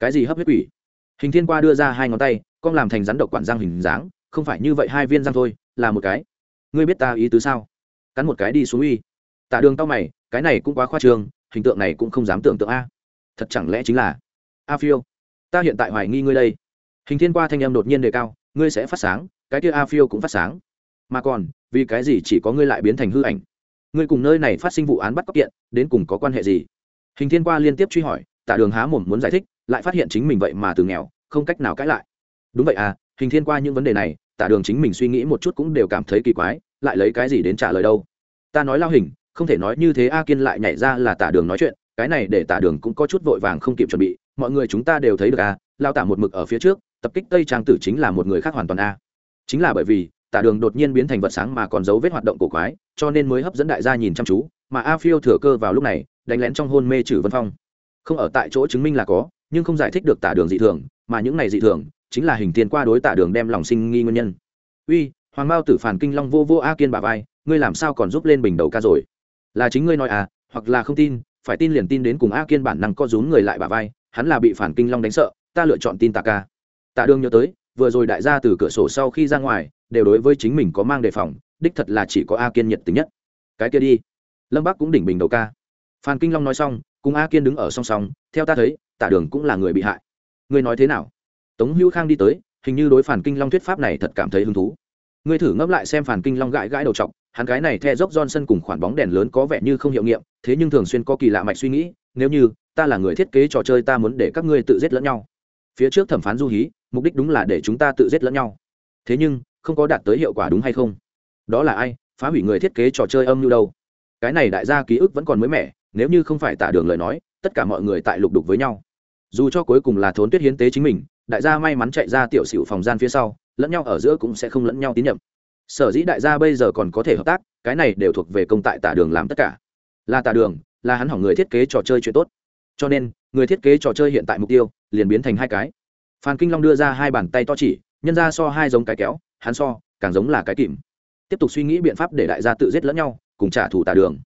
Cái gì hấp huyết quỷ? Hình thiên qua đưa ra hai ngón tay, con làm thành rắn độc quản giang hình dáng, không phải như vậy, hai viên răng thôi, là một cái. Ngươi biết ta ý tứ sao? Cắn một cái đi xuống uy. Tạ đường tao mày, cái này cũng quá khoa trương, hình tượng này cũng không dám tưởng tượng a. Thật chẳng lẽ chính là? A phiêu, ta hiện tại hoài nghi ngươi đây. Hình thiên qua thanh âm đột nhiên đề cao, ngươi sẽ phát sáng, cái kia a phiêu cũng phát sáng. Mà còn vì cái gì chỉ có ngươi lại biến thành hư ảnh? Ngươi cùng nơi này phát sinh vụ án bắt cóc kiện, đến cùng có quan hệ gì? Hình thiên qua liên tiếp truy hỏi tạ đường há mồm muốn giải thích, lại phát hiện chính mình vậy mà từ nghèo, không cách nào cãi lại. Đúng vậy à hình thiên qua, những vấn đề này tạ đường chính mình suy nghĩ một chút cũng đều cảm thấy kỳ quái, lại lấy cái gì đến trả lời đâu? Ta nói lao hình, không thể nói như thế, a kiên lại nhảy ra là tạ đường nói chuyện, cái này để tạ đường cũng có chút vội vàng không kịp chuẩn bị, mọi người chúng ta đều thấy được a lao tả một mực ở phía trước, tập kích tây trang tử chính là một người khác hoàn toàn a. Chính là bởi vì Tả đường đột nhiên biến thành vật sáng mà còn dấu vết hoạt động cổ quái, cho nên mới hấp dẫn đại gia nhìn chăm chú, mà a phiêu thừa cơ vào lúc này, đánh lén trong hôn mê trừ vân phong. Không ở tại chỗ chứng minh là có, nhưng không giải thích được tả đường dị thường, mà những này dị thường, chính là hình tiền qua đối tả đường đem lòng sinh nghi nguyên nhân. Uy, hoàng mao tử phản kinh long vô vô a kiên bà vai, ngươi làm sao còn giúp lên bình đầu ca rồi? Là chính ngươi nói à hoặc là không tin, phải tin liền tin đến cùng a kiên bản năng co rúm người lại bà vai, hắn là bị phản kinh long đánh sợ, ta lựa chọn tin tà ca. Tạ đường nhớ tới, vừa rồi đại gia từ cửa sổ sau khi ra ngoài đều đối với chính mình có mang đề phòng, đích thật là chỉ có a kiên nhiệt tình nhất. Cái kia đi. Lâm bắc cũng đỉnh bình đầu ca. Phan kinh long nói xong, cùng a kiên đứng ở song song, theo ta thấy, tả đường cũng là người bị hại. Ngươi nói thế nào? Tống hữu khang đi tới, hình như đối phản kinh long thuyết pháp này thật cảm thấy hứng thú. Ngươi thử ngẫm lại xem phản kinh long gãi gãi đầu t hắn gái này the dốc johnson cùng khoản bóng đèn lớn có vẻ như không hiệu nghiệm, thế nhưng thường xuyên có kỳ lạ mạch suy nghĩ, nếu như, ta là người thiết kế trò chơi ta muốn để các ngươi tự giết lẫn nhau. Phía trước thẩm phán du hí, mục đích đúng là để chúng ta tự giết lẫn nhau. Thế nhưng không có đạt tới hiệu quả đúng hay không? Đó là ai? Phá hủy người thiết kế trò chơi âm như đâu? Cái này đại gia ký ức vẫn còn mới mẻ, nếu như không phải tả đường lời nói, tất cả mọi người tại lục đục với nhau. Dù cho cuối cùng là thốn tuyết hiến tế chính mình, đại gia may mắn chạy ra tiểu xỉu phòng gian phía sau, lẫn nhau ở giữa cũng sẽ không lẫn nhau tín nhiệm. Sở dĩ đại gia bây giờ còn có thể hợp tác, cái này đều thuộc về công tại tả đường làm tất cả. Là tả đường, là hắn hỏng người thiết kế trò chơi chuyện tốt. Cho nên, người thiết kế trò chơi hiện tại mục tiêu, liền biến thành hai cái. Phan kinh long đưa ra hai bàn tay to chỉ, nhân ra so hai giống cái kéo hắn so, càng giống là cái kìm. Tiếp tục suy nghĩ biện pháp để đại gia tự giết lẫn nhau, cùng trả thù tà đường.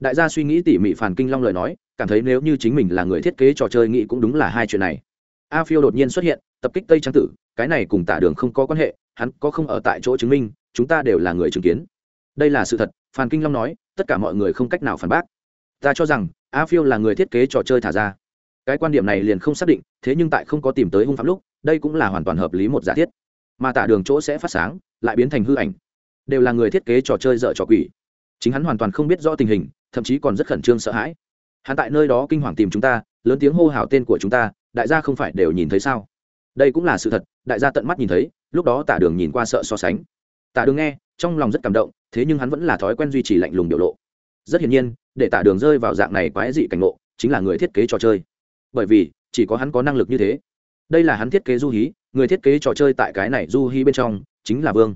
Đại gia suy nghĩ tỉ mỉ phản kinh long lời nói, cảm thấy nếu như chính mình là người thiết kế trò chơi nghĩ cũng đúng là hai chuyện này. A phiêu đột nhiên xuất hiện, tập kích tây trang tử, cái này cùng tả đường không có quan hệ, hắn có không ở tại chỗ chứng minh, chúng ta đều là người chứng kiến. Đây là sự thật phan kinh long nói, tất cả mọi người không cách nào phản bác. Ta cho rằng, a phiêu là người thiết kế trò chơi thả ra. Cái quan điểm này liền không xác định, thế nhưng tại không có tìm tới hung phạm lúc, đây cũng là hoàn toàn hợp lý một giả thiết mà tả đường chỗ sẽ phát sáng, lại biến thành hư ảnh. Đều là người thiết kế trò chơi dở trò quỷ. Chính hắn hoàn toàn không biết rõ tình hình, thậm chí còn rất khẩn trương sợ hãi. Hắn tại nơi đó kinh hoàng tìm chúng ta, lớn tiếng hô hào tên của chúng ta, đại gia không phải đều nhìn thấy sao? Đây cũng là sự thật, đại gia tận mắt nhìn thấy, lúc đó tả đường nhìn qua sợ so sánh. Tả đường nghe, trong lòng rất cảm động, thế nhưng hắn vẫn là thói quen duy trì lạnh lùng biểu lộ. Rất hiển nhiên, để tả đường rơi vào dạng này quái dị cảnh ngộ, chính là người thiết kế trò chơi. Bởi vì, chỉ có hắn có năng lực như thế. Đây là hắn thiết kế du hí người thiết kế trò chơi tại cái này du hi bên trong chính là vương.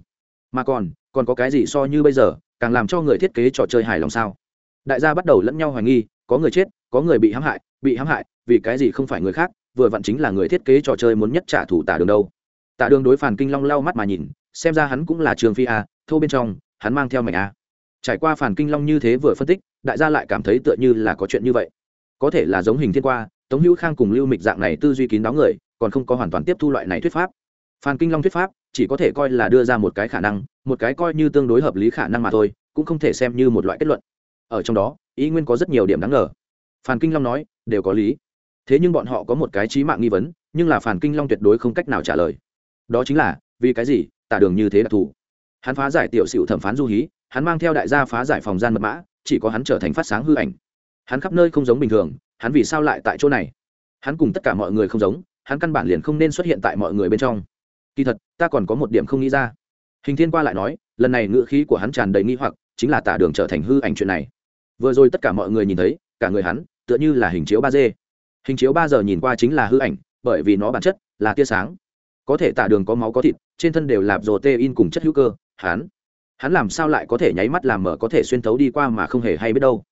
Mà còn còn có cái gì so như bây giờ, càng làm cho người thiết kế trò chơi hài lòng sao? Đại gia bắt đầu lẫn nhau hoài nghi, có người chết, có người bị hãm hại, bị hãm hại, vì cái gì không phải người khác, vừa vặn chính là người thiết kế trò chơi muốn nhất trả thù tả đường đâu. Tả đường đối phản kinh long lau mắt mà nhìn, xem ra hắn cũng là trường phi a, thô bên trong, hắn mang theo mảnh a. Trải qua phản kinh long như thế vừa phân tích, đại gia lại cảm thấy tựa như là có chuyện như vậy. Có thể là giống hình thiên qua, tống hữu khang cùng lưu mịch dạng này tư duy kín đáo người còn không có hoàn toàn tiếp thu loại này thuyết pháp. Phan kinh long thuyết pháp chỉ có thể coi là đưa ra một cái khả năng, một cái coi như tương đối hợp lý khả năng mà thôi, cũng không thể xem như một loại kết luận. Ở trong đó, ý nguyên có rất nhiều điểm đáng ngờ. Phan kinh long nói, đều có lý. Thế nhưng bọn họ có một cái trí mạng nghi vấn, nhưng là phan kinh long tuyệt đối không cách nào trả lời. Đó chính là, vì cái gì, tả đường như thế đặc thù hắn phá giải tiểu sửu thẩm phán du hí, hắn mang theo đại gia phá giải phòng gian mật mã, chỉ có hắn trở thành phát sáng hư ảnh. Hắn khắp nơi không giống bình thường, hắn vì sao lại tại chỗ này? Hắn cùng tất cả mọi người không giống hắn căn bản liền không nên xuất hiện tại mọi người bên trong. Kỳ thật, ta còn có một điểm không nghĩ ra. Hình thiên qua lại nói, lần này ngữ khí của hắn tràn đầy nghi hoặc, chính là tả đường trở thành hư ảnh chuyện này. Vừa rồi tất cả mọi người nhìn thấy, cả người hắn, tựa như là hình chiếu ba d. Hình chiếu ba giờ nhìn qua chính là hư ảnh, bởi vì nó bản chất là tia sáng. Có thể tả đường có máu có thịt, trên thân đều lạp rồ tê in cùng chất hữu cơ, hắn hắn làm sao lại có thể nháy mắt làm mở có thể xuyên thấu đi qua mà không hề hay biết đâu.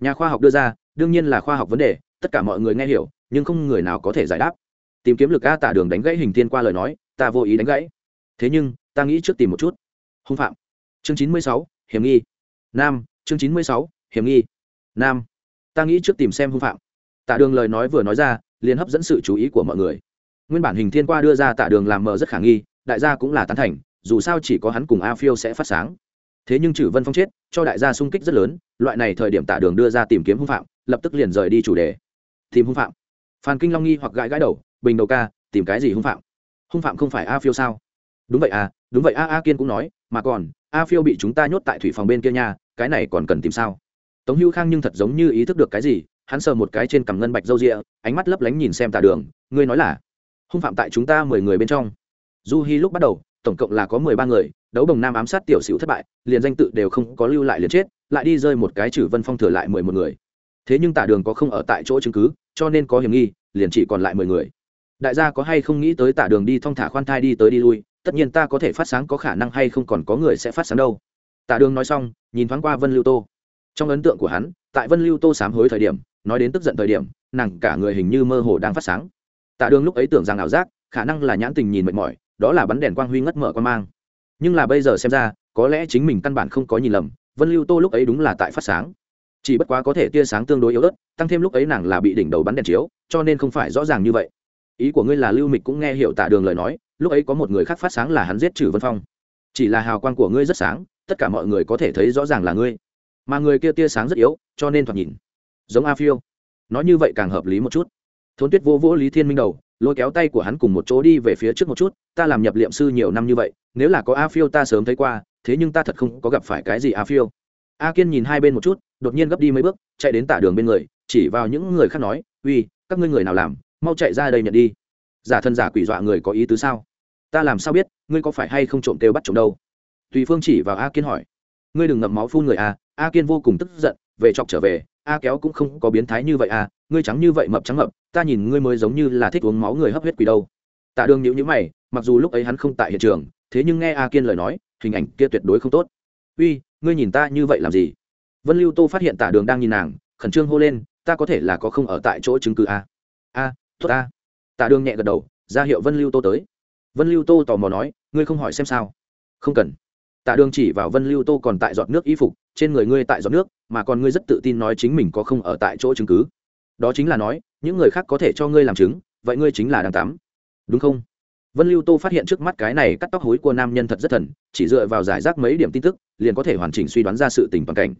Nhà khoa học đưa ra, đương nhiên là khoa học vấn đề, tất cả mọi người nghe hiểu, nhưng không người nào có thể giải đáp tìm kiếm lực a tả đường đánh gãy hình thiên qua lời nói, ta vô ý đánh gãy. Thế nhưng, ta nghĩ trước tìm một chút. Hung phạm. Chương chín mươi sáu, hiểm nghi. Nam, chương chín mươi sáu, hiểm nghi. Nam, ta nghĩ trước tìm xem hung phạm. Tạ đường lời nói vừa nói ra, liền hấp dẫn sự chú ý của mọi người. Nguyên bản hình thiên qua đưa ra tạ đường làm mờ rất khả nghi, đại gia cũng là tán thành, dù sao chỉ có hắn cùng a phiêu sẽ phát sáng. Thế nhưng chử vân phong chết, cho đại gia sung kích rất lớn, loại này thời điểm tạ đường đưa ra tìm kiếm hung phạm, lập tức liền rời đi chủ đề. Tìm hung phạm. Phan kinh long nghi hoặc gãi gãi đầu bình đầu ca, tìm cái gì hung phạm? Hung phạm không phải a phiêu sao? Đúng vậy à đúng vậy, a a kiên cũng nói, mà còn, a phiêu bị chúng ta nhốt tại thủy phòng bên kia nha, cái này còn cần tìm sao? Tống hữu khang nhưng thật giống như ý thức được cái gì, hắn sờ một cái trên cằm ngân bạch râu rịa, ánh mắt lấp lánh nhìn xem tà đường, ngươi nói là hung phạm tại chúng ta mười người bên trong. Du hi lúc bắt đầu, tổng cộng là có mười ba người, đấu đồng nam ám sát tiểu sửu thất bại, liền danh tự đều không có lưu lại liền chết, lại đi rơi một cái trừ vân phong thừa lại mười một người. Thế nhưng tả đường có không ở tại chỗ chứng cứ, cho nên có hiểm nghi, liền chỉ còn lại mười người đại gia có hay không nghĩ tới tả đường đi thong thả khoan thai đi tới đi lui, tất nhiên ta có thể phát sáng có khả năng hay không còn có người sẽ phát sáng đâu. Tả đường nói xong, nhìn thoáng qua vân lưu tô. Trong ấn tượng của hắn, tại vân lưu tô sám hối thời điểm, nói đến tức giận thời điểm, nàng cả người hình như mơ hồ đang phát sáng. Tạ đường lúc ấy tưởng rằng ảo giác, khả năng là nhãn tình nhìn mệt mỏi, đó là bắn đèn quang huy ngất mở quan mang. Nhưng là bây giờ xem ra, có lẽ chính mình căn bản không có nhìn lầm, vân lưu tô lúc ấy đúng là tại phát sáng. Chỉ bất quá có thể tia sáng tương đối yếu ớt, tăng thêm lúc ấy nàng là bị đỉnh đầu bắn đèn chiếu, cho nên không phải rõ ràng như vậy ý của ngươi là lưu mịch cũng nghe hiểu tạ đường lời nói, lúc ấy có một người khác phát sáng là hắn giết trừ vân phong. Chỉ là hào quang của ngươi rất sáng, tất cả mọi người có thể thấy rõ ràng là ngươi. Mà người kia tia sáng rất yếu, cho nên thoạt nhìn, giống a phiêu. Nói như vậy càng hợp lý một chút. Thốn tuyết vô vỗ lý thiên minh đầu, lôi kéo tay của hắn cùng một chỗ đi về phía trước một chút, ta làm nhập liệm sư nhiều năm như vậy, nếu là có a phiêu ta sớm thấy qua, thế nhưng ta thật không có gặp phải cái gì a phiêu. A kiên nhìn hai bên một chút, đột nhiên gấp đi mấy bước, chạy đến tả đường bên người, chỉ vào những người khác nói, uy, các ngươi người nào làm mau chạy ra đây nhận đi. Giả thân giả quỷ dọa người có ý tứ sao? Ta làm sao biết, ngươi có phải hay không trộm têu bắt trộm đâu? Tùy phương chỉ vào a kiên hỏi. Ngươi đừng ngậm máu phun người a a kiên vô cùng tức giận, về chọc trở về, a kéo cũng không có biến thái như vậy à ngươi trắng như vậy mập trắng mập, ta nhìn ngươi mới giống như là thích uống máu người hấp huyết quỷ đâu. Tạ đường nhữ nhữ mày, mặc dù lúc ấy hắn không tại hiện trường, thế nhưng nghe a kiên lời nói, hình ảnh kia tuyệt đối không tốt. Uy, ngươi nhìn ta như vậy làm gì? Vân lưu tô phát hiện tạ đường đang nhìn nàng, khẩn trương hô lên, ta có thể là có không ở tại chỗ chứng cứ a. A tốt ta, tạ đường nhẹ gật đầu ra hiệu vân lưu tô tới. Vân lưu tô tò mò nói ngươi không hỏi xem sao? Không cần. Tạ đường chỉ vào vân lưu tô còn tại giọt nước y phục trên người ngươi tại giọt nước mà còn ngươi rất tự tin nói chính mình có không ở tại chỗ chứng cứ. Đó chính là nói những người khác có thể cho ngươi làm chứng vậy ngươi chính là đang tắm. Đúng không? Vân lưu tô phát hiện trước mắt cái này cắt tóc hối của nam nhân thật rất thần chỉ dựa vào giải rác mấy điểm tin tức liền có thể hoàn chỉnh suy đoán ra sự tình toàn cảnh.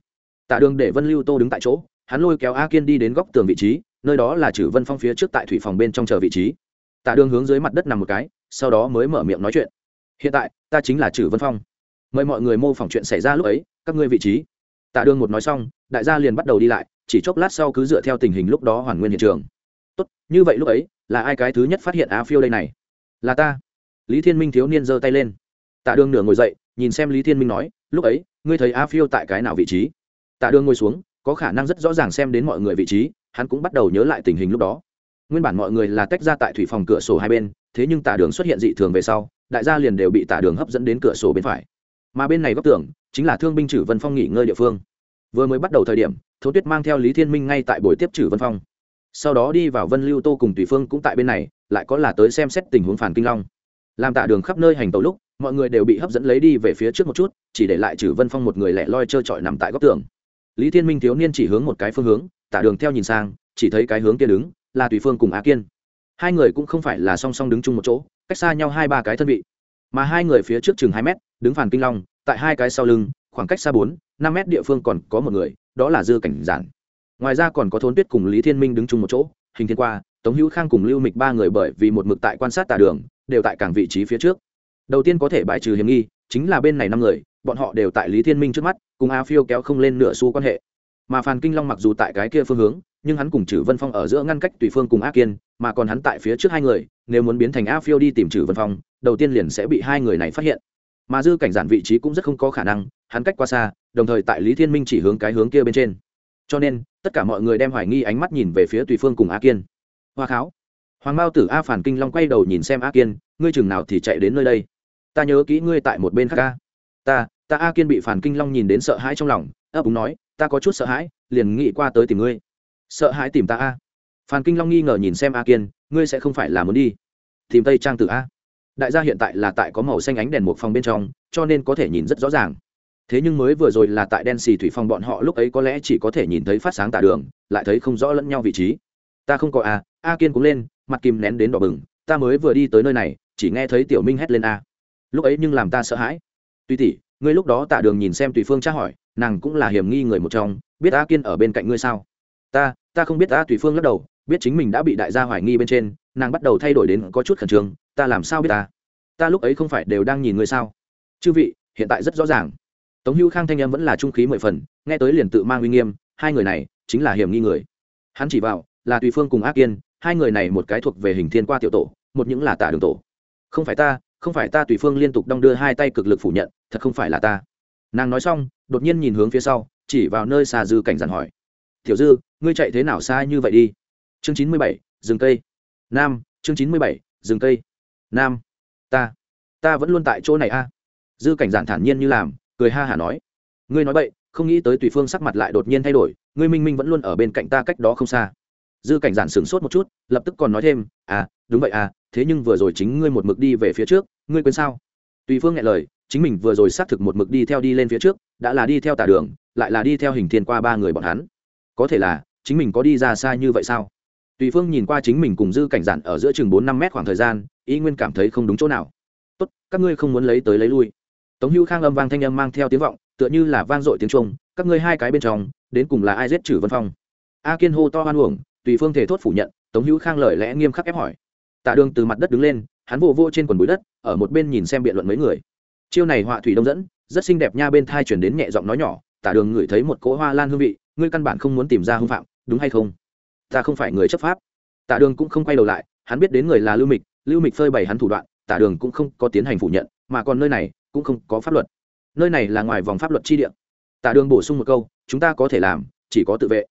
Tạ đường để vân lưu tô đứng tại chỗ hắn lôi kéo a kiên đi đến góc tường vị trí nơi đó là chử vân phong phía trước tại thủy phòng bên trong chờ vị trí tạ đường hướng dưới mặt đất nằm một cái sau đó mới mở miệng nói chuyện hiện tại ta chính là chử vân phong mời mọi người mô phỏng chuyện xảy ra lúc ấy các ngươi vị trí tạ đường một nói xong đại gia liền bắt đầu đi lại chỉ chốc lát sau cứ dựa theo tình hình lúc đó hoàn nguyên hiện trường tốt như vậy lúc ấy là ai cái thứ nhất phát hiện á phiêu đây này là ta lý thiên minh thiếu niên giơ tay lên tạ đường nửa ngồi dậy nhìn xem lý thiên minh nói lúc ấy ngươi thấy a phiêu tại cái nào vị trí tạ đường ngồi xuống có khả năng rất rõ ràng xem đến mọi người vị trí, hắn cũng bắt đầu nhớ lại tình hình lúc đó. Nguyên bản mọi người là tách ra tại thủy phòng cửa sổ hai bên, thế nhưng tả đường xuất hiện dị thường về sau, đại gia liền đều bị tả đường hấp dẫn đến cửa sổ bên phải. Mà bên này góc tường, chính là thương binh chử vân phong nghỉ ngơi địa phương. Vừa mới bắt đầu thời điểm thấu tuyết mang theo lý thiên minh ngay tại buổi tiếp chử vân phong. Sau đó đi vào vân lưu tô cùng tùy phương cũng tại bên này, lại có là tới xem xét tình huống phản kinh long. Làm tạ đường khắp nơi hành tàu lúc, mọi người đều bị hấp dẫn lấy đi về phía trước một chút, chỉ để lại chử vân phong một người lẻ loi trơ trọi nằm tại góc tường lý thiên minh thiếu niên chỉ hướng một cái phương hướng, tả đường theo nhìn sang, chỉ thấy cái hướng kia đứng là tùy phương cùng á kiên. Hai người cũng không phải là song song đứng chung một chỗ, cách xa nhau hai ba cái thân vị. Mà hai người phía trước chừng hai mét, đứng phản kinh long, tại hai cái sau lưng, khoảng cách xa bốn, năm mét địa phương còn có một người, đó là dư cảnh giản. Ngoài ra còn có Thôn tuyết cùng lý thiên minh đứng chung một chỗ, hình thiên qua, tống hữu khang cùng lưu mịch ba người bởi vì một mực tại quan sát tà đường, đều tại cảng vị trí phía trước. Đầu tiên có thể bài trừ hiểm nghi, chính là bên này năm người bọn họ đều tại lý thiên minh trước mắt, cùng a phiêu kéo không lên nửa xu quan hệ. Mà phan kinh long mặc dù tại cái kia phương hướng, nhưng hắn cùng Chử vân phong ở giữa ngăn cách tùy phương cùng a kiên, mà còn hắn tại phía trước hai người, nếu muốn biến thành a phiêu đi tìm Chử vân phong, đầu tiên liền sẽ bị hai người này phát hiện. Mà dư cảnh giản vị trí cũng rất không có khả năng, hắn cách qua xa, đồng thời tại lý thiên minh chỉ hướng cái hướng kia bên trên. Cho nên, tất cả mọi người đem hoài nghi ánh mắt nhìn về phía tùy phương cùng a kiên. Hoa kháo, hoàng mao tử a phản kinh long quay đầu nhìn xem a kiên, ngươi chừng nào thì chạy đến nơi đây? Ta nhớ kỹ ngươi tại một bên khác ca ta ta a kiên bị phản kinh long nhìn đến sợ hãi trong lòng, ấp úng nói, ta có chút sợ hãi, liền nghĩ qua tới tìm ngươi. Sợ hãi tìm ta a. Phản kinh long nghi ngờ nhìn xem a kiên, ngươi sẽ không phải là muốn đi. Tìm tây trang tử a. Đại gia hiện tại là tại có màu xanh ánh đèn một phòng bên trong, cho nên có thể nhìn rất rõ ràng. Thế nhưng mới vừa rồi là tại đen xì thủy phòng bọn họ lúc ấy có lẽ chỉ có thể nhìn thấy phát sáng tả đường, lại thấy không rõ lẫn nhau vị trí. Ta không có a a kiên cũng lên, mặt kìm nén đến đỏ bừng, ta mới vừa đi tới nơi này, chỉ nghe thấy tiểu minh hét lên a. Lúc ấy nhưng làm ta sợ hãi tuy tỷ, ngươi lúc đó tạ đường nhìn xem tùy phương tra hỏi, nàng cũng là hiểm nghi người một trong, biết a kiên ở bên cạnh ngươi sao? Ta ta không biết a tùy phương lắc đầu, biết chính mình đã bị đại gia hoài nghi bên trên, nàng bắt đầu thay đổi đến có chút khẩn trương, ta làm sao biết ta? Ta lúc ấy không phải đều đang nhìn ngươi sao? Chư vị, hiện tại rất rõ ràng. Tống hữu khang thanh em vẫn là trung khí mười phần, nghe tới liền tự mang uy nghiêm, hai người này, chính là hiểm nghi người. Hắn chỉ vào, là tùy phương cùng ác kiên, hai người này một cái thuộc về hình thiên qua tiểu tổ, một những là tả đường tổ. Không phải ta, không phải ta tùy phương liên tục đong đưa hai tay cực lực phủ nhận thật không phải là ta. Nàng nói xong, đột nhiên nhìn hướng phía sau, chỉ vào nơi xa dư cảnh giản hỏi. Tiểu dư, ngươi chạy thế nào xa như vậy đi? Chương chín mươi bảy, rừng cây. Nam, chương chín mươi bảy, rừng cây. Nam, ta ta vẫn luôn tại chỗ này a. Dư cảnh giản thản nhiên như làm, cười ha hả nói. Ngươi nói vậy không nghĩ tới tùy phương sắc mặt lại đột nhiên thay đổi, ngươi minh minh vẫn luôn ở bên cạnh ta cách đó không xa. Dư cảnh giản sửng sốt một chút, lập tức còn nói thêm à đúng vậy à thế nhưng vừa rồi chính ngươi một mực đi về phía trước, ngươi quên sao? Tùy phương nghe lời chính mình vừa rồi xác thực một mực đi theo đi lên phía trước, đã là đi theo tả đường, lại là đi theo hình thiên qua ba người bọn hắn. Có thể là, chính mình có đi ra xa như vậy sao? Tùy phương nhìn qua chính mình cùng dư cảnh giản ở giữa chừng bốn năm mét khoảng thời gian, ý nguyên cảm thấy không đúng chỗ nào. Tốt, các ngươi không muốn lấy tới lấy lui. Tống hữu khang âm vang thanh âm mang theo tiếng vọng, tựa như là vang dội tiếng trung các ngươi hai cái bên trong, đến cùng là ai giết trừ vân phong? A kiên hô to hoan uổng, tùy phương thể thốt phủ nhận, tống hữu khang lời lẽ nghiêm khắc ép hỏi. Tạ đường từ mặt đất đứng lên, hắn vô vô trên quần bụi đất, ở một bên nhìn xem biện luận mấy người chiêu này họa thủy đông dẫn, rất xinh đẹp nha, bên thai chuyển đến nhẹ giọng nói nhỏ tạ đường ngửi thấy một cỗ hoa lan hương vị, ngươi căn bản không muốn tìm ra hưng phạm, đúng hay không? Ta không phải người chấp pháp. Tạ đường cũng không quay đầu lại, hắn biết đến người là lưu mịch lưu mịch phơi bày hắn thủ đoạn tạ đường cũng không có tiến hành phủ nhận, mà còn nơi này cũng không có pháp luật. Nơi này là ngoài vòng pháp luật chi địa. Tạ đường bổ sung một câu, chúng ta có thể làm, chỉ có tự vệ.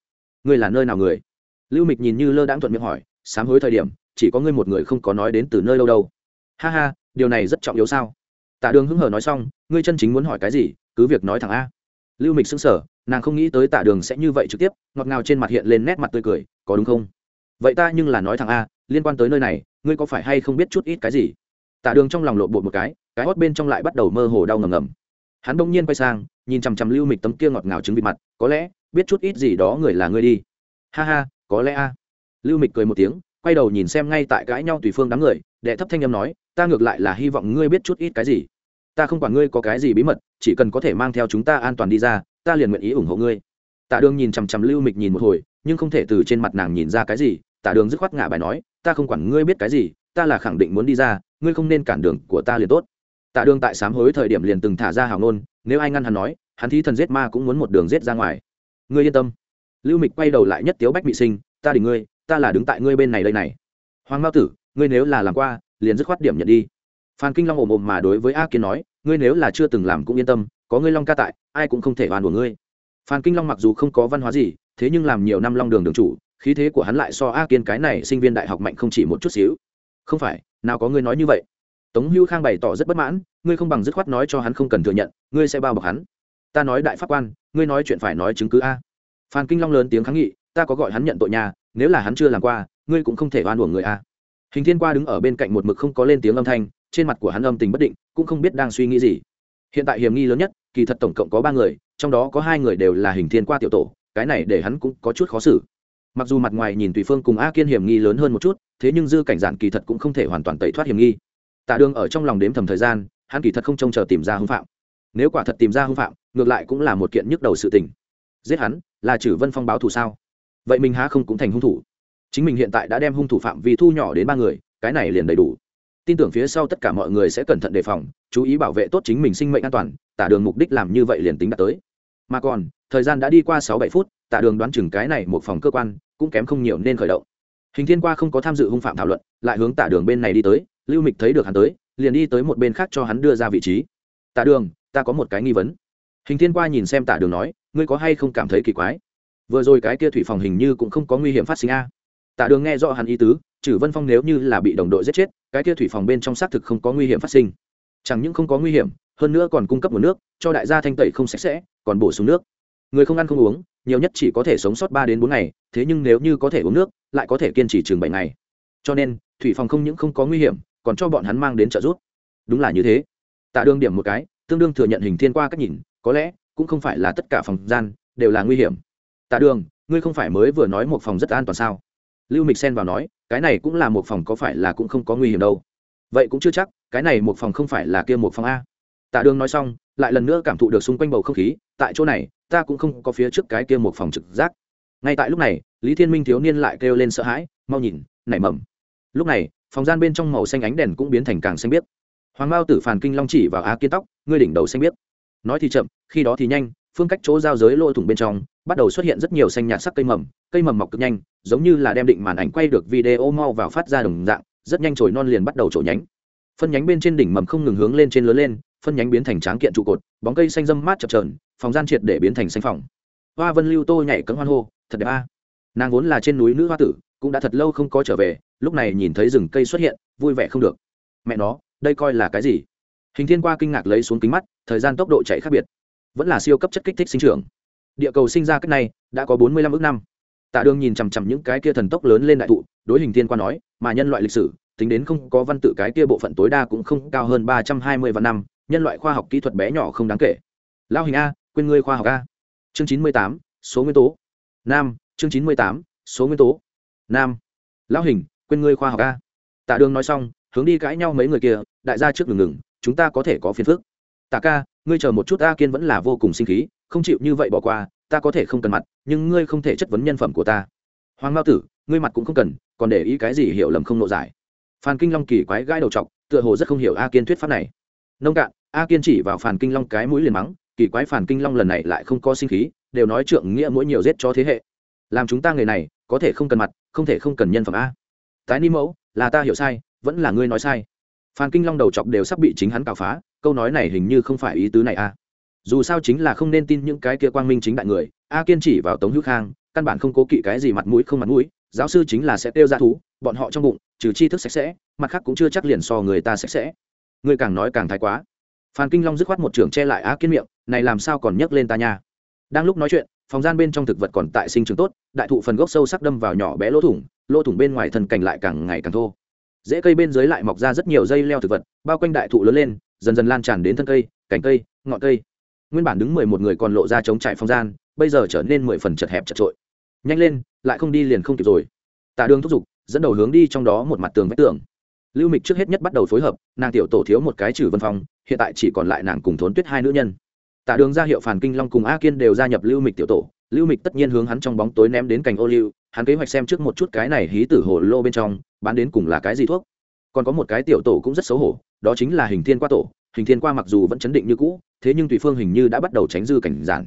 Ngươi là nơi nào người? Lưu mịch nhìn như lơ đãng thuận miệng hỏi, sám hối thời điểm, chỉ có ngươi một người không có nói đến từ nơi đâu đâu. Ha ha, điều này rất trọng yếu sao? Tạ đường hứng hở nói xong, ngươi chân chính muốn hỏi cái gì, cứ việc nói thẳng a. Lưu mịch xứng sở nàng không nghĩ tới tạ đường sẽ như vậy trực tiếp, ngọt ngào trên mặt hiện lên nét mặt tươi cười, có đúng không? Vậy ta nhưng là nói thẳng a, liên quan tới nơi này, ngươi có phải hay không biết chút ít cái gì? Tạ đường trong lòng lộ bột một cái cái hót bên trong lại bắt đầu mơ hồ đau ngầm ngầm. Hắn đông nhiên quay sang, nhìn chằm chằm lưu mịch tấm kia ngọt ngào trứng vịt mặt, có lẽ, biết chút ít gì đó người là ngươi đi. Ha ha, có lẽ a. Lưu mịch cười một tiếng, quay đầu nhìn xem ngay tại cãi nhau tùy phương đám người, đệ thấp thanh âm nói ta ngược lại là hy vọng ngươi biết chút ít cái gì. Ta không quản ngươi có cái gì bí mật, chỉ cần có thể mang theo chúng ta an toàn đi ra, ta liền nguyện ý ủng hộ ngươi. Tạ đường nhìn chằm chằm lưu mịch nhìn một hồi, nhưng không thể từ trên mặt nàng nhìn ra cái gì. Tạ đường dứt khoát ngả bài nói, ta không quản ngươi biết cái gì, ta là khẳng định muốn đi ra, ngươi không nên cản đường của ta liền tốt. Tạ đường tại sám hối thời điểm liền từng thả ra hào ngôn, nếu ai ngăn hắn nói, hắn thí thần giết ma cũng muốn một đường giết ra ngoài. Ngươi yên tâm. Lưu mịch quay đầu lại nhất tiếu bách bị sinh, ta đỉnh ngươi, ta là đứng tại ngươi bên này đây này. Hoàng mao tử, ngươi nếu là làm qua liền dứt khoát điểm nhận đi. Phan kinh long ồm ồm mà đối với a kiên nói, ngươi nếu là chưa từng làm cũng yên tâm, có ngươi long ca tại, ai cũng không thể oan của ngươi. Phan kinh long mặc dù không có văn hóa gì, thế nhưng làm nhiều năm long đường đường chủ, khí thế của hắn lại so a kiên cái này sinh viên đại học mạnh không chỉ một chút xíu. Không phải, nào có ngươi nói như vậy? Tống hữu khang bày tỏ rất bất mãn, ngươi không bằng dứt khoát nói cho hắn không cần thừa nhận, ngươi sẽ bao bọc hắn. Ta nói đại pháp quan, ngươi nói chuyện phải nói chứng cứ a. Phan kinh long lớn tiếng kháng nghị, ta có gọi hắn nhận tội nhà, nếu là hắn chưa làm qua, ngươi cũng không thể oan uổng người a hình thiên qua đứng ở bên cạnh một mực không có lên tiếng âm thanh, trên mặt của hắn âm tình bất định, cũng không biết đang suy nghĩ gì. Hiện tại hiểm nghi lớn nhất, kỳ thật tổng cộng có ba người, trong đó có hai người đều là hình thiên qua tiểu tổ, cái này để hắn cũng có chút khó xử. Mặc dù mặt ngoài nhìn tùy phương cùng a kiên hiểm nghi lớn hơn một chút, thế nhưng dư cảnh giản kỳ thật cũng không thể hoàn toàn tẩy thoát hiểm nghi. Tạ đường ở trong lòng đếm thầm thời gian, hắn kỳ thật không trông chờ tìm ra hưng phạm. Nếu quả thật tìm ra hưng phạm, ngược lại cũng là một kiện nhức đầu sự tình. Giết hắn, là chử vân phong báo thù sao? Vậy mình há không cũng thành hung thủ chính mình hiện tại đã đem hung thủ phạm vì thu nhỏ đến ba người, cái này liền đầy đủ. Tin tưởng phía sau tất cả mọi người sẽ cẩn thận đề phòng, chú ý bảo vệ tốt chính mình sinh mệnh an toàn, tả đường mục đích làm như vậy liền tính đã tới. Mà còn, thời gian đã đi qua sáu bảy phút, tả đường đoán chừng cái này một phòng cơ quan cũng kém không nhiều nên khởi động. Hình thiên qua không có tham dự hung phạm thảo luận, lại hướng tả đường bên này đi tới, lưu mịch thấy được hắn tới, liền đi tới một bên khác cho hắn đưa ra vị trí. Tả đường, ta có một cái nghi vấn. Hình thiên qua nhìn xem tả đường nói, ngươi có hay không cảm thấy kỳ quái? Vừa rồi cái kia thủy phòng hình như cũng không có nguy hiểm phát sinh a. à. Tạ đường nghe rõ hắn ý tứ trừ vân phong nếu như là bị đồng đội giết chết, cái kia thủy phòng bên trong xác thực không có nguy hiểm phát sinh. Chẳng những không có nguy hiểm, hơn nữa còn cung cấp nguồn nước, cho đại gia thanh tẩy không sạch sẽ, còn bổ sung nước. Người không ăn không uống, nhiều nhất chỉ có thể sống sót ba đến bốn ngày, thế nhưng nếu như có thể uống nước, lại có thể kiên trì chừng bảy ngày. Cho nên, thủy phòng không những không có nguy hiểm, còn cho bọn hắn mang đến trợ giúp. Đúng là như thế. Tạ đương điểm một cái, tương đương thừa nhận hình thiên qua cách nhìn, có lẽ cũng không phải là tất cả phòng gian đều là nguy hiểm. Tạ đường, ngươi không phải mới vừa nói một phòng rất an toàn sao? Lưu mịch xen vào nói, cái này cũng là một phòng có phải là cũng không có nguy hiểm đâu. Vậy cũng chưa chắc, cái này một phòng không phải là kia một phòng a. Tạ đường nói xong, lại lần nữa cảm thụ được xung quanh bầu không khí, tại chỗ này, ta cũng không có phía trước cái kia một phòng trực giác. Ngay tại lúc này, lý thiên minh thiếu niên lại kêu lên sợ hãi, mau nhìn, nảy mầm. Lúc này, phòng gian bên trong màu xanh ánh đèn cũng biến thành càng xanh biếc. Hoàng mao tử phàn kinh long chỉ vào á kiên tóc, ngươi đỉnh đầu xanh biếc. Nói thì chậm, khi đó thì nhanh phương cách chỗ giao giới lỗ thủng bên trong, bắt đầu xuất hiện rất nhiều xanh nhạt sắc cây mầm cây mầm mọc cực nhanh, giống như là đem định màn ảnh quay được video mau vào phát ra đồng dạng, rất nhanh trồi non liền bắt đầu trổ nhánh. Phân nhánh bên trên đỉnh mầm không ngừng hướng lên trên lớn lên, phân nhánh biến thành tráng kiện trụ cột, bóng cây xanh dâm mát chập trờn phòng gian triệt để biến thành xanh phòng. Hoa vân lưu tô nhảy cấm hoan hô, thật đẹp a. Nàng vốn là trên núi nữ hoa tử, cũng đã thật lâu không có trở về, lúc này nhìn thấy rừng cây xuất hiện, vui vẻ không được. Mẹ nó, đây coi là cái gì? Hình thiên qua kinh ngạc lấy xuống kính mắt, thời gian tốc độ chạy khác biệt vẫn là siêu cấp chất kích thích sinh trưởng. Địa cầu sinh ra cách này, đã có bốn mươi lăm ước năm. Tạ đường nhìn chằm chằm những cái kia thần tốc lớn lên đại thụ, đối hình thiên qua nói, mà nhân loại lịch sử, tính đến không có văn tự cái kia bộ phận tối đa cũng không cao hơn ba trăm hai mươi vạn năm, nhân loại khoa học kỹ thuật bé nhỏ không đáng kể. Lao hình a, quên ngươi khoa học a. Chương chín mươi tám, số nguyên tố. Nam, chương chín mươi tám, số nguyên tố. Nam. Lão hình, quên ngươi khoa học a. Tạ đường nói xong, hướng đi cãi nhau mấy người kia, đại gia trước ngừng ngừng, chúng ta có thể có phiền phức. Tạ ca ngươi chờ một chút a kiên vẫn là vô cùng sinh khí, không chịu như vậy bỏ qua, ta có thể không cần mặt, nhưng ngươi không thể chất vấn nhân phẩm của ta. Hoàng mao tử, ngươi mặt cũng không cần, còn để ý cái gì hiểu lầm không nộ giải. Phan kinh long kỳ quái gãi đầu t tựa hồ rất không hiểu a kiên thuyết pháp này. Nông cạn, a kiên chỉ vào phản kinh long cái mũi liền mắng, kỳ quái phản kinh long lần này lại không có sinh khí, đều nói trượng nghĩa mỗi nhiều giết cho thế hệ. Làm chúng ta người này, có thể không cần mặt, không thể không cần nhân phẩm a. Tái ni mẫu, là ta hiểu sai, vẫn là ngươi nói sai phan kinh long đầu chọc đều sắp bị chính hắn cào phá, câu nói này hình như không phải ý tứ này a dù sao chính là không nên tin những cái kia quang minh chính đại người, a kiên chỉ vào tống hữu khang, căn bản không cố kỵ cái gì mặt mũi không mặt mũi, giáo sư chính là sẽ tiêu ra thú, bọn họ trong bụng, trừ tri thức sạch sẽ, mặt khác cũng chưa chắc liền so người ta sạch sẽ. Người càng nói càng thái quá. Phan kinh long dứt khoát một trường che lại á kiên miệng, này làm sao còn nhấc lên ta nha. Đang lúc nói chuyện, phòng gian bên trong thực vật còn tại sinh trường tốt, đại thụ phần gốc sâu sắc đâm vào nhỏ bé lỗ thủng lỗ thủng bên ngoài thân cành lại càng ngày càng thô dễ cây bên dưới lại mọc ra rất nhiều dây leo thực vật, bao quanh đại thụ lớn lên, dần dần lan tràn đến thân cây, cành cây, ngọn cây. Nguyên bản đứng mười một người còn lộ ra chống trại phòng gian, bây giờ trở nên mười phần chật hẹp chật trội. Nhanh lên, lại không đi liền không kịp rồi. Tạ đường thúc giục, dẫn đầu hướng đi trong đó một mặt tường vách tường. Lưu mịch trước hết nhất bắt đầu phối hợp, nàng tiểu tổ thiếu một cái trừ vân phong, hiện tại chỉ còn lại nàng cùng thốn tuyết hai nữ nhân. Tạ đường ra hiệu phản kinh long cùng a kiên đều gia nhập lưu mịch tiểu tổ. Lưu mịch tất nhiên hướng hắn trong bóng tối ném đến cành ô liu hắn kế hoạch xem trước một chút cái này hí tử hồ lô bên trong, bán đến cùng là cái gì thuốc. Còn có một cái tiểu tổ cũng rất xấu hổ, đó chính là hình thiên qua tổ, hình thiên qua mặc dù vẫn chấn định như cũ, thế nhưng tùy phương hình như đã bắt đầu tránh dư cảnh giản.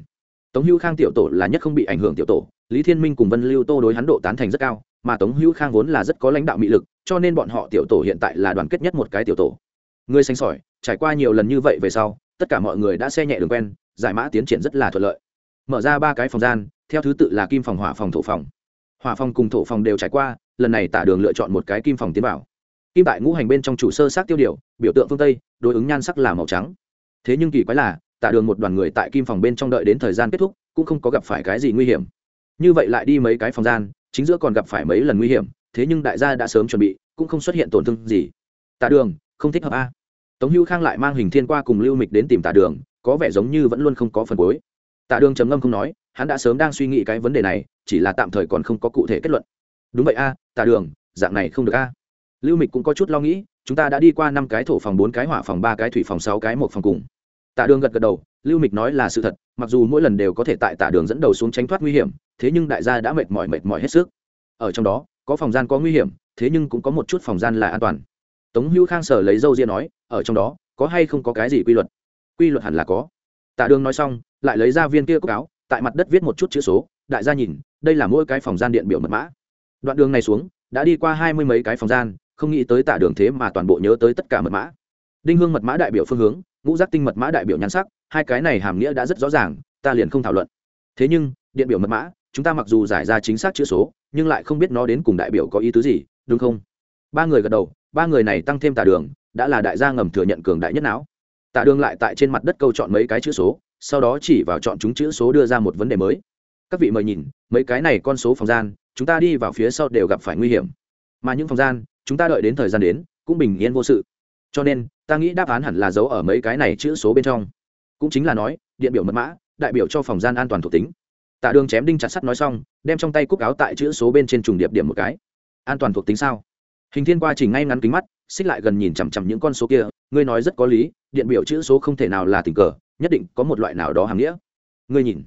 Tống hữu khang tiểu tổ là nhất không bị ảnh hưởng tiểu tổ, lý thiên minh cùng vân lưu tô đối hắn độ tán thành rất cao, mà tống hữu khang vốn là rất có lãnh đạo mị lực, cho nên bọn họ tiểu tổ hiện tại là đoàn kết nhất một cái tiểu tổ. Người xanh sỏi, trải qua nhiều lần như vậy về sau, tất cả mọi người đã xe nhẹ đường quen, giải mã tiến triển rất là thuận lợi. Mở ra ba cái phòng gian, theo thứ tự là kim phòng, hỏa phòng, thổ phòng hỏa phòng cùng thổ phòng đều trải qua, lần này tả đường lựa chọn một cái kim phòng tiến vào. Kim tại ngũ hành bên trong chủ sơ sát tiêu điều, biểu tượng phương tây, đối ứng nhan sắc là màu trắng. Thế nhưng kỳ quái là, tả đường một đoàn người tại kim phòng bên trong đợi đến thời gian kết thúc, cũng không có gặp phải cái gì nguy hiểm. Như vậy lại đi mấy cái phòng gian, chính giữa còn gặp phải mấy lần nguy hiểm, thế nhưng đại gia đã sớm chuẩn bị, cũng không xuất hiện tổn thương gì. Tả đường, không thích hợp a. Tống hữu khang lại mang hình thiên qua cùng lưu mịch đến tìm tả đường, có vẻ giống như vẫn luôn không có phần cuối. Tả đường trầm ngâm không nói, hắn đã sớm đang suy nghĩ cái vấn đề này chỉ là tạm thời còn không có cụ thể kết luận. Đúng vậy a, tả đường, dạng này không được a. Lưu mịch cũng có chút lo nghĩ, chúng ta đã đi qua năm cái thổ phòng, bốn cái hỏa phòng, ba cái thủy phòng, sáu cái một phòng cùng. Tà đường gật gật đầu, lưu mịch nói là sự thật, mặc dù mỗi lần đều có thể tại tà đường dẫn đầu xuống tránh thoát nguy hiểm, thế nhưng đại gia đã mệt mỏi mệt mỏi hết sức. Ở trong đó, có phòng gian có nguy hiểm, thế nhưng cũng có một chút phòng gian là an toàn. Tống hữu khang sở lấy dâu ria nói, ở trong đó, có hay không có cái gì quy luật? Quy luật hẳn là có. Tà đường nói xong, lại lấy ra viên kia cốc áo, tại mặt đất viết một chút chữ số, đại gia nhìn đây là mỗi cái phòng gian điện biểu mật mã. Đoạn đường này xuống, đã đi qua hai mươi mấy cái phòng gian, không nghĩ tới tạ đường thế mà toàn bộ nhớ tới tất cả mật mã. Đinh hương mật mã đại biểu phương hướng, ngũ giác tinh mật mã đại biểu nhan sắc, hai cái này hàm nghĩa đã rất rõ ràng, ta liền không thảo luận. Thế nhưng, điện biểu mật mã, chúng ta mặc dù giải ra chính xác chữ số, nhưng lại không biết nó đến cùng đại biểu có ý tứ gì, đúng không? Ba người gật đầu, ba người này tăng thêm tả đường, đã là đại gia ngầm thừa nhận cường đại nhất não. Tả đường lại tại trên mặt đất câu chọn mấy cái chữ số, sau đó chỉ vào chọn chúng chữ số đưa ra một vấn đề mới các vị mời nhìn, mấy cái này con số phòng gian, chúng ta đi vào phía sau đều gặp phải nguy hiểm. Mà những phòng gian, chúng ta đợi đến thời gian đến, cũng bình yên vô sự. Cho nên, ta nghĩ đáp án hẳn là giấu ở mấy cái này chữ số bên trong. Cũng chính là nói, điện biểu mật mã, đại biểu cho phòng gian an toàn thuộc tính. Tạ đường chém đinh chặt sắt nói xong, đem trong tay cúc áo tại chữ số bên trên trùng điệp điểm một cái. An toàn thuộc tính sao? Hình thiên qua chỉ ngay ngắn kính mắt, xích lại gần nhìn chằm chằm những con số kia, ngươi nói rất có lý, điện biểu chữ số không thể nào là tình cờ, nhất định có một loại nào đó hàm nghĩa. Ngươi nhìn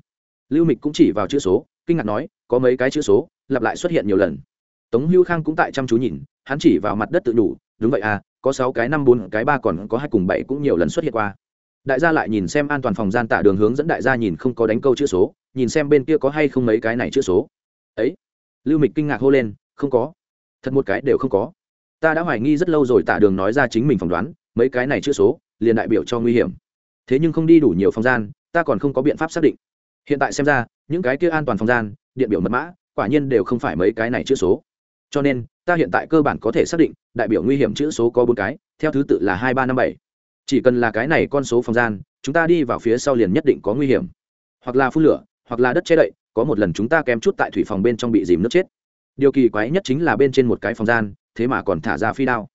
lưu mịch cũng chỉ vào chữ số, kinh ngạc nói, có mấy cái chữ số, lặp lại xuất hiện nhiều lần. Tống hưu khang cũng tại chăm chú nhìn, hắn chỉ vào mặt đất tự đủ đúng vậy à có sáu cái năm bốn cái ba còn có hai cùng bảy cũng nhiều lần xuất hiện qua. Đại gia lại nhìn xem an toàn phòng gian tả đường hướng dẫn đại gia nhìn không có đánh câu chữ số, nhìn xem bên kia có hay không mấy cái này chữ số. Ấy, lưu mịch kinh ngạc hô lên, không có. Thật một cái đều không có. Ta đã hoài nghi rất lâu rồi tả đường nói ra chính mình phỏng đoán, mấy cái này chữ số, liền đại biểu cho nguy hiểm. Thế nhưng không đi đủ nhiều phòng gian, ta còn không có biện pháp xác định hiện tại xem ra, những cái kia an toàn phòng gian, điện biểu mật mã, quả nhiên đều không phải mấy cái này chữ số. Cho nên, ta hiện tại cơ bản có thể xác định, đại biểu nguy hiểm chữ số có bốn cái, theo thứ tự là hai ba năm bảy. Chỉ cần là cái này con số phòng gian, chúng ta đi vào phía sau liền nhất định có nguy hiểm. Hoặc là phun lửa, hoặc là đất che đậy, có một lần chúng ta kém chút tại thủy phòng bên trong bị dìm nước chết. Điều kỳ quái nhất chính là bên trên một cái phòng gian, thế mà còn thả ra phi đao.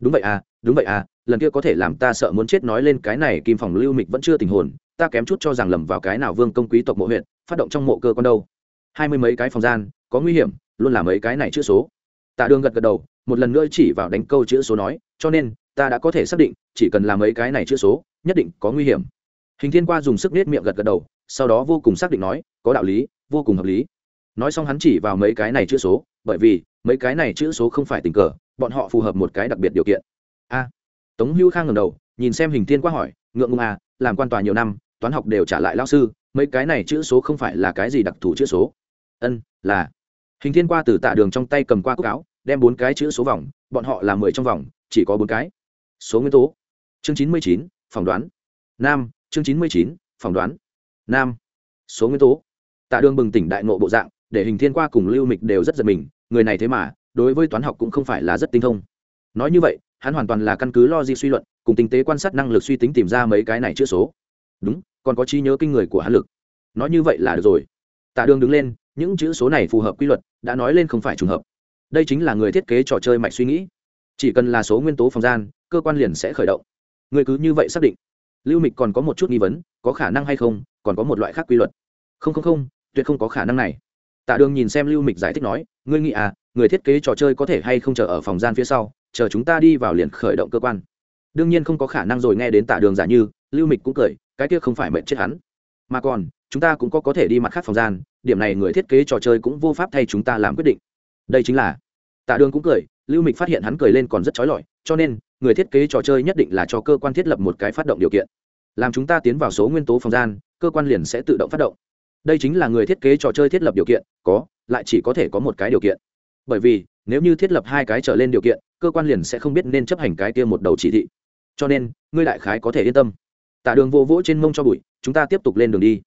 Đúng vậy à đúng vậy à lần kia có thể làm ta sợ muốn chết nói lên cái này, kim phòng lưu mịch vẫn chưa tình hồn ta kém chút cho rằng lầm vào cái nào vương công quý tộc mộ huyện phát động trong mộ cơ con đâu. Hai mươi mấy cái phòng gian, có nguy hiểm, luôn là mấy cái này chữ số. Tạ đường gật gật đầu, một lần nữa chỉ vào đánh câu chữ số nói, cho nên, ta đã có thể xác định, chỉ cần làm mấy cái này chữ số, nhất định có nguy hiểm. Hình thiên qua dùng sức nết miệng gật gật đầu, sau đó vô cùng xác định nói, có đạo lý, vô cùng hợp lý. Nói xong hắn chỉ vào mấy cái này chữ số, bởi vì, mấy cái này chữ số không phải tình cờ, bọn họ phù hợp một cái đặc biệt điều kiện. A. Tống hữu khang ngầm đầu, nhìn xem hình thiên qua hỏi, ngượng ngùng à làm quan tòa nhiều năm toán học đều trả lại lao sư, mấy cái này chữ số không phải là cái gì đặc thù chữ số. Ân, là. Hình thiên qua từ tạ đường trong tay cầm qua cúc áo, đem bốn cái chữ số vòng, bọn họ là mười trong vòng, chỉ có bốn cái. Số nguyên tố. Chương chín mươi chín, phỏng đoán. Nam, chương chín mươi chín, phỏng đoán. Nam. Số nguyên tố. Tạ đường bừng tỉnh đại nộ bộ dạng, để hình thiên qua cùng lưu mịch đều rất giật mình, người này thế mà, đối với toán học cũng không phải là rất tinh thông. Nói như vậy, hắn hoàn toàn là căn cứ lo di suy luận, cùng tinh tế quan sát năng lực suy tính tìm ra mấy cái này chữ số đúng, còn có trí nhớ kinh người của hắn lực. Nói như vậy là được rồi. Tạ đường đứng lên, những chữ số này phù hợp quy luật, đã nói lên không phải trùng hợp. Đây chính là người thiết kế trò chơi mạch suy nghĩ. Chỉ cần là số nguyên tố phòng gian, cơ quan liền sẽ khởi động. Người cứ như vậy xác định. Lưu mịch còn có một chút nghi vấn, có khả năng hay không, còn có một loại khác quy luật. Không không không, tuyệt không có khả năng này. Tạ đường nhìn xem lưu mịch giải thích nói, ngươi nghĩ à người thiết kế trò chơi có thể hay không chờ ở phòng gian phía sau, chờ chúng ta đi vào liền khởi động cơ quan? Đương nhiên không có khả năng rồi, nghe đến tạ đường giả như, lưu mịch cũng cười cái kia không phải mệnh chết hắn. Mà còn, chúng ta cũng có có thể đi mặt khác phòng gian, điểm này người thiết kế trò chơi cũng vô pháp thay chúng ta làm quyết định. Đây chính là, tạ đường cũng cười, lưu mịch phát hiện hắn cười lên còn rất trói lọi, cho nên, người thiết kế trò chơi nhất định là cho cơ quan thiết lập một cái phát động điều kiện. Làm chúng ta tiến vào số nguyên tố phòng gian, cơ quan liền sẽ tự động phát động. Đây chính là người thiết kế trò chơi thiết lập điều kiện, có, lại chỉ có thể có một cái điều kiện. Bởi vì, nếu như thiết lập hai cái trở lên điều kiện, cơ quan liền sẽ không biết nên chấp hành cái kia một đầu chỉ thị. Cho nên, ngươi đại khái có thể yên tâm tạ đường vô vỗ trên mông cho bụi, chúng ta tiếp tục lên đường đi.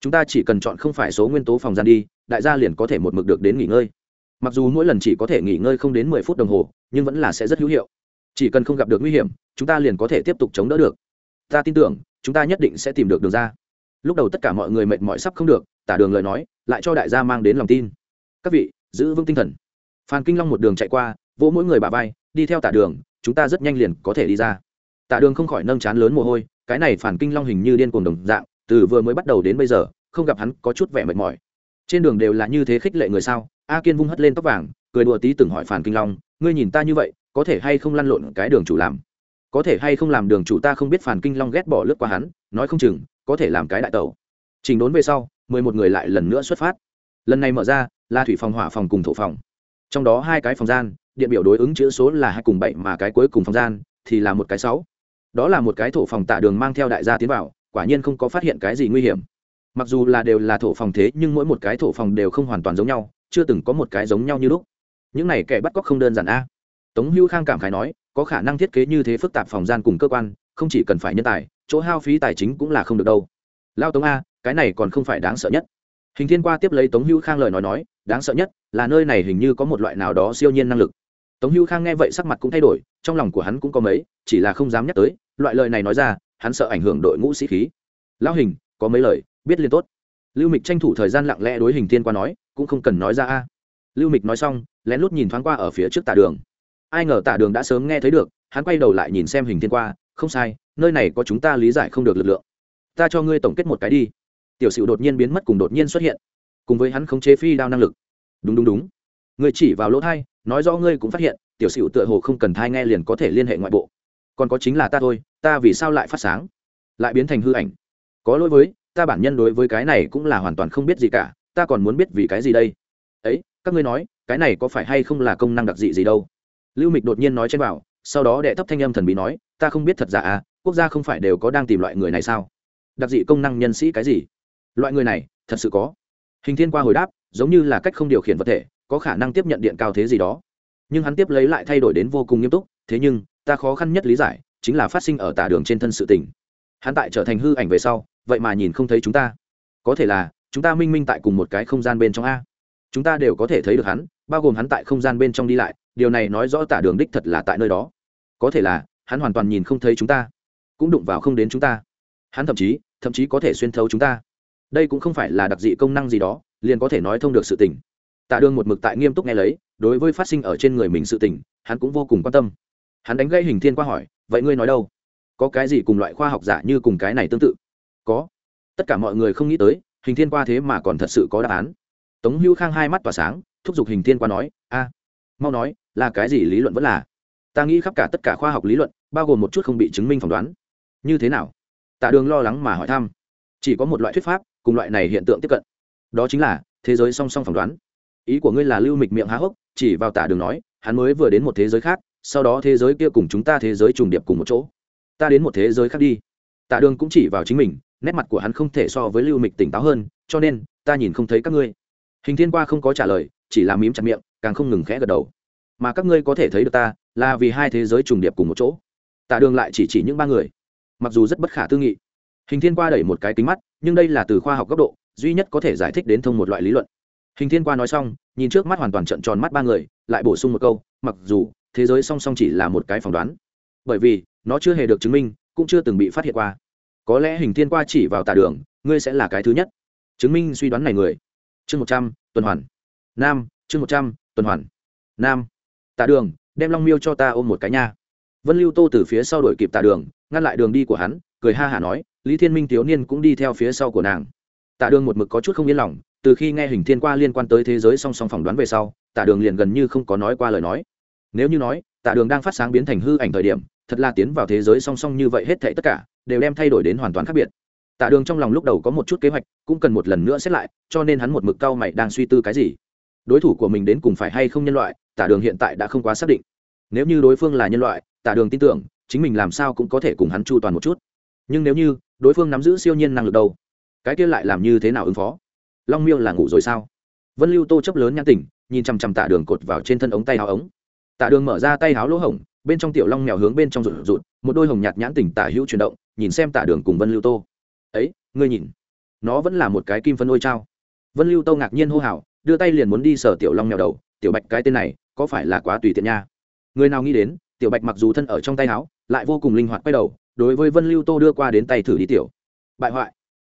Chúng ta chỉ cần chọn không phải số nguyên tố phòng gian đi, đại gia liền có thể một mực được đến nghỉ ngơi. Mặc dù mỗi lần chỉ có thể nghỉ ngơi không đến mười phút đồng hồ, nhưng vẫn là sẽ rất hữu hiệu. Chỉ cần không gặp được nguy hiểm, chúng ta liền có thể tiếp tục chống đỡ được. Ta tin tưởng, chúng ta nhất định sẽ tìm được đường ra. Lúc đầu tất cả mọi người mệt mỏi sắp không được, tả đường lời nói, lại cho đại gia mang đến lòng tin. Các vị, giữ vững tinh thần. Phan kinh long một đường chạy qua, vỗ mỗi người bà vai, đi theo tả đường, chúng ta rất nhanh liền có thể đi ra. Tả đường không khỏi nâng chán lớn mồ hôi cái này phản kinh long hình như điên cuồng đồng dạng, từ vừa mới bắt đầu đến bây giờ, không gặp hắn có chút vẻ mệt mỏi. Trên đường đều là như thế khích lệ người sao? A kiên vung hất lên tóc vàng, cười đùa tí từng hỏi phản kinh long, ngươi nhìn ta như vậy, có thể hay không lăn lộn cái đường chủ làm? Có thể hay không làm đường chủ ta không biết phản kinh long ghét bỏ lướt qua hắn, nói không chừng, có thể làm cái đại tàu trình đốn về sau, mười một người lại lần nữa xuất phát. Lần này mở ra, là thủy phòng, hỏa phòng cùng thổ phòng. Trong đó hai cái phòng gian, điện biểu đối ứng chữ số là hai cùng bảy mà cái cuối cùng phòng gian thì là một cái sáu đó là một cái thổ phòng tạ đường mang theo đại gia tiến vào, quả nhiên không có phát hiện cái gì nguy hiểm. Mặc dù là đều là thổ phòng thế, nhưng mỗi một cái thổ phòng đều không hoàn toàn giống nhau, chưa từng có một cái giống nhau như lúc. Những này kẻ bắt cóc không đơn giản a. Tống hữu khang cảm khái nói, có khả năng thiết kế như thế phức tạp phòng gian cùng cơ quan, không chỉ cần phải nhân tài, chỗ hao phí tài chính cũng là không được đâu. Lao tống a, cái này còn không phải đáng sợ nhất. Hình thiên qua tiếp lấy tống hữu khang lời nói nói, đáng sợ nhất là nơi này hình như có một loại nào đó siêu nhiên năng lực. Tống hữu khang nghe vậy sắc mặt cũng thay đổi, trong lòng của hắn cũng có mấy, chỉ là không dám nhắc tới loại lời này nói ra, hắn sợ ảnh hưởng đội ngũ sĩ khí. Lão hình, có mấy lời, biết liên tốt. Lưu mịch tranh thủ thời gian lặng lẽ đối hình thiên qua nói, cũng không cần nói ra a. Lưu mịch nói xong, lén lút nhìn thoáng qua ở phía trước tả đường. Ai ngờ tả đường đã sớm nghe thấy được, hắn quay đầu lại nhìn xem hình thiên qua, không sai, nơi này có chúng ta lý giải không được lực lượng. Ta cho ngươi tổng kết một cái đi. Tiểu sửu đột nhiên biến mất cùng đột nhiên xuất hiện. Cùng với hắn khống chế phi đao năng lực. Đúng đúng đúng. Người chỉ vào lỗ thai, nói rõ ngươi cũng phát hiện, tiểu sửu tựa hồ không cần thai nghe liền có thể liên hệ ngoại bộ còn có chính là ta thôi, ta vì sao lại phát sáng? Lại biến thành hư ảnh. Có lỗi với, ta bản nhân đối với cái này cũng là hoàn toàn không biết gì cả, ta còn muốn biết vì cái gì đây? Ấy, các ngươi nói, cái này có phải hay không là công năng đặc dị gì đâu? Lưu mịch đột nhiên nói trên bảo, sau đó đệ thấp thanh âm thần bí nói, ta không biết thật giả à quốc gia không phải đều có đang tìm loại người này sao? Đặc dị công năng nhân sĩ cái gì? Loại người này, thật sự có. Hình thiên qua hồi đáp, giống như là cách không điều khiển vật thể, có khả năng tiếp nhận điện cao thế gì đó. Nhưng hắn tiếp lấy lại thay đổi đến vô cùng nghiêm túc, thế nhưng ta khó khăn nhất lý giải chính là phát sinh ở tả đường trên thân sự tình. Hắn tại trở thành hư ảnh về sau, vậy mà nhìn không thấy chúng ta. Có thể là, chúng ta minh minh tại cùng một cái không gian bên trong a. Chúng ta đều có thể thấy được hắn, bao gồm hắn tại không gian bên trong đi lại, điều này nói rõ tả đường đích thật là tại nơi đó. Có thể là, hắn hoàn toàn nhìn không thấy chúng ta, cũng đụng vào không đến chúng ta. Hắn thậm chí thậm chí có thể xuyên thấu chúng ta. Đây cũng không phải là đặc dị công năng gì đó, liền có thể nói thông được sự tình. Tạ đường một mực tại nghiêm túc nghe lấy, đối với phát sinh ở trên người mình sự tình, hắn cũng vô cùng quan tâm hắn đánh gây hình thiên qua hỏi, vậy ngươi nói đâu? Có cái gì cùng loại khoa học giả như cùng cái này tương tự? Có. Tất cả mọi người không nghĩ tới, hình thiên qua thế mà còn thật sự có đáp án. Tống hữu khang hai mắt tỏa sáng, thúc giục hình thiên qua nói, a, mau nói, là cái gì lý luận vẫn là? Ta nghĩ khắp cả tất cả khoa học lý luận, bao gồm một chút không bị chứng minh phỏng đoán. Như thế nào? Tạ đường lo lắng mà hỏi thăm. Chỉ có một loại thuyết pháp, cùng loại này hiện tượng tiếp cận. Đó chính là, thế giới song song phỏng đoán. Ý của ngươi là lưu mịch miệng há hốc, chỉ vào tả đường nói, hắn mới vừa đến một thế giới khác sau đó thế giới kia cùng chúng ta thế giới trùng điệp cùng một chỗ. Ta đến một thế giới khác đi. Tạ đường cũng chỉ vào chính mình, nét mặt của hắn không thể so với lưu mịch tỉnh táo hơn, cho nên, ta nhìn không thấy các ngươi. Hình thiên qua không có trả lời, chỉ là mím chặt miệng, càng không ngừng khẽ gật đầu. Mà các ngươi có thể thấy được ta, là vì hai thế giới trùng điệp cùng một chỗ. Tạ đường lại chỉ chỉ những ba người. Mặc dù rất bất khả tư nghị, hình thiên qua đẩy một cái kính mắt, nhưng đây là từ khoa học góc độ, duy nhất có thể giải thích đến thông một loại lý luận. Hình thiên qua nói xong, nhìn trước mắt hoàn toàn trận tròn mắt ba người, lại bổ sung một câu, mặc dù thế giới song song chỉ là một cái phỏng đoán. Bởi vì, nó chưa hề được chứng minh, cũng chưa từng bị phát hiện qua. Có lẽ hình thiên qua chỉ vào tà đường, ngươi sẽ là cái thứ nhất. Chứng minh suy đoán này người. Chương một trăm, tuần hoàn. Nam, chương một trăm, tuần hoàn. Nam. Tà đường, đem long miêu cho ta ôm một cái nha. Vân lưu tô từ phía sau đổi kịp tà đường, ngăn lại đường đi của hắn, cười ha hả nói, lý thiên minh thiếu niên cũng đi theo phía sau của nàng. Tà đường một mực có chút không yên lòng, từ khi nghe hình thiên qua liên quan tới thế giới song song phỏng đoán về sau tà đường liền gần như không có nói qua lời nói nếu như nói, tạ đường đang phát sáng biến thành hư ảnh thời điểm, thật là tiến vào thế giới song song như vậy hết thảy tất cả, đều đem thay đổi đến hoàn toàn khác biệt. Tạ đường trong lòng lúc đầu có một chút kế hoạch, cũng cần một lần nữa xét lại, cho nên hắn một mực cao mày đang suy tư cái gì. Đối thủ của mình đến cùng phải hay không nhân loại, tạ đường hiện tại đã không quá xác định. Nếu như đối phương là nhân loại, tạ đường tin tưởng, chính mình làm sao cũng có thể cùng hắn chu toàn một chút. Nhưng nếu như, đối phương nắm giữ siêu nhiên năng lực đâu, cái kia lại làm như thế nào ứng phó? Long miêu là ngủ rồi sao? Vân lưu tô chấp lớn nhãn tỉnh, nhìn chằm chằm tạ đường cột vào trên thân ống tay áo ống tạ đường mở ra tay háo lỗ hổng, bên trong tiểu long mèo hướng bên trong rụt rụt, một đôi hồng nhạt nhãn tỉnh tả hữu chuyển động, nhìn xem tạ đường cùng vân lưu tô. Ấy, ngươi nhìn, nó vẫn là một cái kim phân ôi trao. Vân lưu tô ngạc nhiên hô hào, đưa tay liền muốn đi sở tiểu long mèo đầu, tiểu bạch, cái tên này, có phải là quá tùy tiện nha? Người nào nghĩ đến, tiểu bạch mặc dù thân ở trong tay áo lại vô cùng linh hoạt quay đầu, đối với vân lưu tô đưa qua đến tay thử đi tiểu. Bại hoại.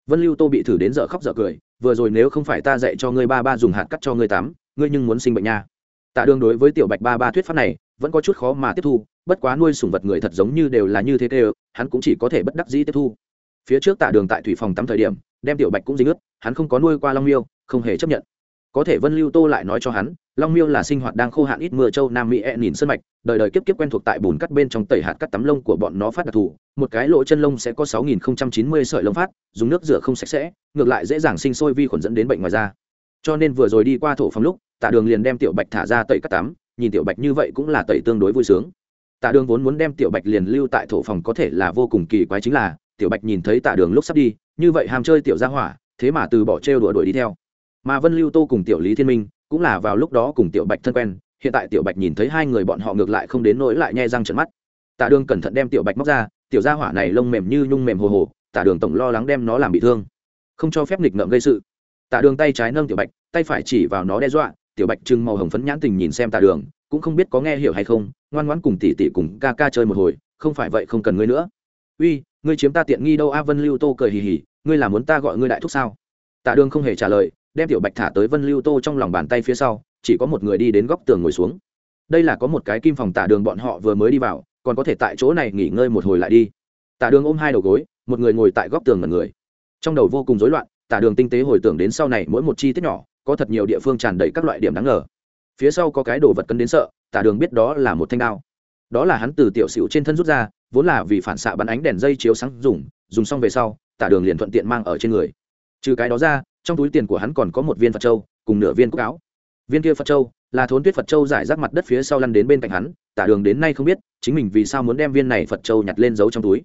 Vân lưu tô bị thử đến dở khóc dở cười, vừa rồi nếu không phải ta dạy cho ngươi ba ba dùng hạt cắt cho ngươi tắm ngươi nhưng muốn sinh bệnh nha tạ đường đối với tiểu bạch ba ba thuyết pháp này, vẫn có chút khó mà tiếp thu, bất quá nuôi sủng vật người thật giống như đều là như thế tê hắn cũng chỉ có thể bất đắc dĩ tiếp thu. Phía trước tạ đường tại thủy phòng tắm thời điểm, đem tiểu bạch cũng dính ướt, hắn không có nuôi qua long miêu, không hề chấp nhận. Có thể vân lưu tô lại nói cho hắn, long miêu là sinh hoạt đang khô hạn ít mưa châu nam mỹ e nhìn sân mạch, đời đời kiếp kiếp quen thuộc tại bùn cắt bên trong tẩy hạt cắt tắm lông của bọn nó phát đặc thù, một cái lỗ chân lông sẽ có sáu nghìn chín mươi sợi lông phát, dùng nước rửa không sạch sẽ, ngược lại dễ dàng sinh sôi vi khuẩn dẫn đến bệnh ngoài da. Cho nên vừa rồi đi qua thổ phòng lúc tạ đường liền đem tiểu bạch thả ra tẩy cắt tắm, nhìn tiểu bạch như vậy cũng là tẩy tương đối vui sướng. Tạ đường vốn muốn đem tiểu bạch liền lưu tại thổ phòng có thể là vô cùng kỳ quái chính là, tiểu bạch nhìn thấy tạ đường lúc sắp đi, như vậy ham chơi tiểu gia hỏa, thế mà từ bỏ trêu đùa đuổi đi theo. Mà vân lưu tô cùng tiểu lý thiên minh, cũng là vào lúc đó cùng tiểu bạch thân quen, hiện tại tiểu bạch nhìn thấy hai người bọn họ ngược lại không đến nỗi lại nhai răng trận mắt. Tạ đường cẩn thận đem tiểu bạch móc ra, tiểu gia hỏa này lông mềm như nhung mềm hồ hồ tạ đường tổng lo lắng đem nó làm bị thương. Không cho phép nghịch ngợm gây sự. Tạ đường tay trái nâng tiểu bạch, tay phải chỉ vào nó đe dọa tiểu bạch trưng màu hồng phấn nhãn tình nhìn xem tạ đường, cũng không biết có nghe hiểu hay không, ngoan ngoãn cùng tỷ tỷ cùng ca ca chơi một hồi, không phải vậy không cần ngươi nữa. Uy, ngươi chiếm ta tiện nghi đâu, a vân lưu tô cười hì hì, ngươi là muốn ta gọi ngươi đại thúc sao? Tạ đường không hề trả lời, đem tiểu bạch thả tới vân lưu tô trong lòng bàn tay phía sau, chỉ có một người đi đến góc tường ngồi xuống. Đây là có một cái kim phòng tả đường bọn họ vừa mới đi vào, còn có thể tại chỗ này nghỉ ngơi một hồi lại đi. Tả đường ôm hai đầu gối, một người ngồi tại góc tường ngẩn người. Trong đầu vô cùng rối loạn tả đường tinh tế hồi tưởng đến sau này mỗi một chi tiết nhỏ, có thật nhiều địa phương tràn đầy các loại điểm đáng ngờ. Phía sau có cái đồ vật cân đến sợ, tả đường biết đó là một thanh đao. Đó là hắn từ tiểu xỉu trên thân rút ra, vốn là vì phản xạ bắn ánh đèn dây chiếu sáng dùng dùng xong về sau, tả đường liền thuận tiện mang ở trên người. Trừ cái đó ra, trong túi tiền của hắn còn có một viên phật châu, cùng nửa viên cúc áo. Viên kia phật châu là thốn tuyết phật châu giải rác mặt đất phía sau lăn đến bên cạnh hắn, tả đường đến nay không biết, chính mình vì sao muốn đem viên này phật châu nhặt lên giấu trong túi.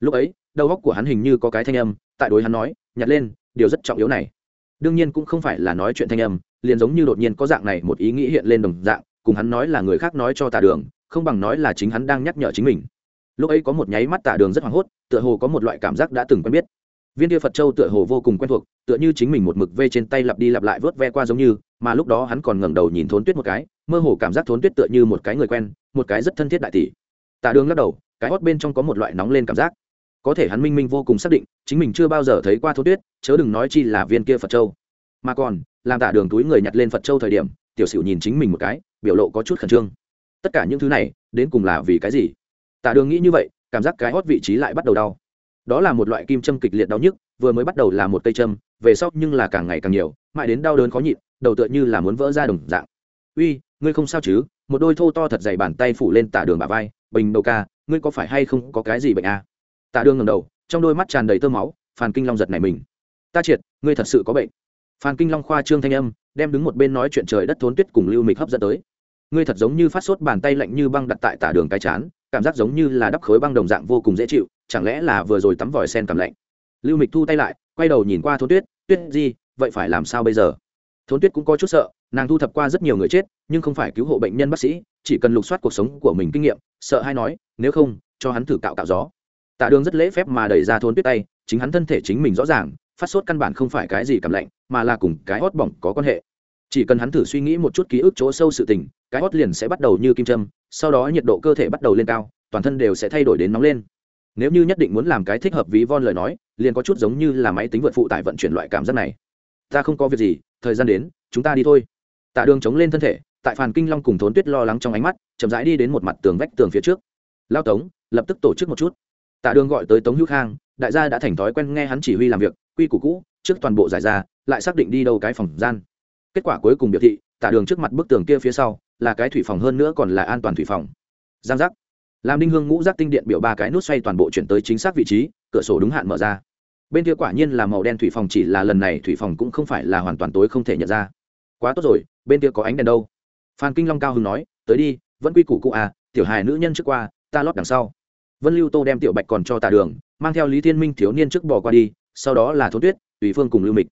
Lúc ấy, đầu óc của hắn hình như có cái thanh âm, tại đối hắn nói, nhặt lên điều rất trọng yếu này. Đương nhiên cũng không phải là nói chuyện thanh âm, liền giống như đột nhiên có dạng này một ý nghĩ hiện lên đồng dạng, cùng hắn nói là người khác nói cho tả đường, không bằng nói là chính hắn đang nhắc nhở chính mình. Lúc ấy có một nháy mắt tả đường rất hoảng hốt, tựa hồ có một loại cảm giác đã từng quen biết. Viên kia phật châu tựa hồ vô cùng quen thuộc, tựa như chính mình một mực vê trên tay lặp đi lặp lại vớt ve qua giống như, mà lúc đó hắn còn ngẩng đầu nhìn thốn tuyết một cái, mơ hồ cảm giác thốn tuyết tựa như một cái người quen, một cái rất thân thiết đại tỷ. Tạ đường lắc đầu, cái hót bên trong có một loại nóng lên cảm giác có thể hắn minh minh vô cùng xác định, chính mình chưa bao giờ thấy qua thốn tuyết, chớ đừng nói chi là viên kia phật châu. Mà còn, làm tạ đường túi người nhặt lên phật châu thời điểm, tiểu sửu nhìn chính mình một cái, biểu lộ có chút khẩn trương. Tất cả những thứ này, đến cùng là vì cái gì? Tạ đường nghĩ như vậy, cảm giác cái hót vị trí lại bắt đầu đau. Đó là một loại kim châm kịch liệt đau nhức, vừa mới bắt đầu là một cây châm, về sau nhưng là càng ngày càng nhiều, mãi đến đau đớn khó nhịn, đầu tựa như là muốn vỡ ra đồng dạng. Uy, ngươi không sao chứ? Một đôi thô to thật dày bàn tay phủ lên tả đường bà vai, bình đầu ca, ngươi có phải hay không có cái gì bệnh à? Tạ đường ngầm đầu, trong đôi mắt tràn đầy tơ máu, phan kinh long giật này mình. Ta triệt, ngươi thật sự có bệnh. Phan kinh long khoa trương thanh âm, đem đứng một bên nói chuyện trời đất thốn tuyết cùng lưu mịch hấp dẫn tới. Ngươi thật giống như phát sốt bàn tay lạnh như băng đặt tại tả đường cái chán, cảm giác giống như là đắp khối băng đồng dạng vô cùng dễ chịu, chẳng lẽ là vừa rồi tắm vòi sen cảm lạnh? Lưu mịch thu tay lại, quay đầu nhìn qua thôn tuyết tuyết gì, vậy phải làm sao bây giờ? Thôn tuyết cũng có chút sợ, nàng thu thập qua rất nhiều người chết, nhưng không phải cứu hộ bệnh nhân bác sĩ, chỉ cần lục soát cuộc sống của mình kinh nghiệm, sợ hay nói, nếu không, cho hắn thử cạo cạo gió tạ đường rất lễ phép mà đẩy ra thôn tuyết tay, chính hắn thân thể chính mình rõ ràng, phát sốt căn bản không phải cái gì cảm lạnh, mà là cùng cái hót bỏng có quan hệ. Chỉ cần hắn thử suy nghĩ một chút ký ức chỗ sâu sự tình, cái hót liền sẽ bắt đầu như kim châm, sau đó nhiệt độ cơ thể bắt đầu lên cao, toàn thân đều sẽ thay đổi đến nóng lên. Nếu như nhất định muốn làm cái thích hợp ví von lời nói, liền có chút giống như là máy tính vượt phụ tải vận chuyển loại cảm giác này. Ta không có việc gì, thời gian đến, chúng ta đi thôi. Tạ đường chống lên thân thể, tại phàn kinh long cùng thốn tuyết lo lắng trong ánh mắt, chậm rãi đi đến một mặt tường vách tường phía trước. Lao tống, lập tức tổ chức một chút tạ đường gọi tới tống hữu khang, đại gia đã thành thói quen nghe hắn chỉ huy làm việc, quy củ cũ, trước toàn bộ giải ra, lại xác định đi đâu cái phòng gian. Kết quả cuối cùng biểu thị, tạ đường trước mặt bức tường kia phía sau, là cái thủy phòng hơn nữa còn là an toàn thủy phòng. Giang giác. Làm đinh hương ngũ giác tinh điện biểu ba cái nút xoay toàn bộ chuyển tới chính xác vị trí, cửa sổ đúng hạn mở ra. Bên kia quả nhiên là màu đen thủy phòng chỉ là lần này thủy phòng cũng không phải là hoàn toàn tối không thể nhận ra. Quá tốt rồi, bên kia có ánh đèn đâu? Phan kinh long cao hưng nói, tới đi, vẫn quy củ cụ à tiểu hài nữ nhân trước qua, ta lót đằng sau vân lưu tô đem tiểu bạch còn cho tạ đường, mang theo lý thiên minh thiếu niên trước bò qua đi, sau đó là thôn tuyết, tùy phương cùng lưu mịch.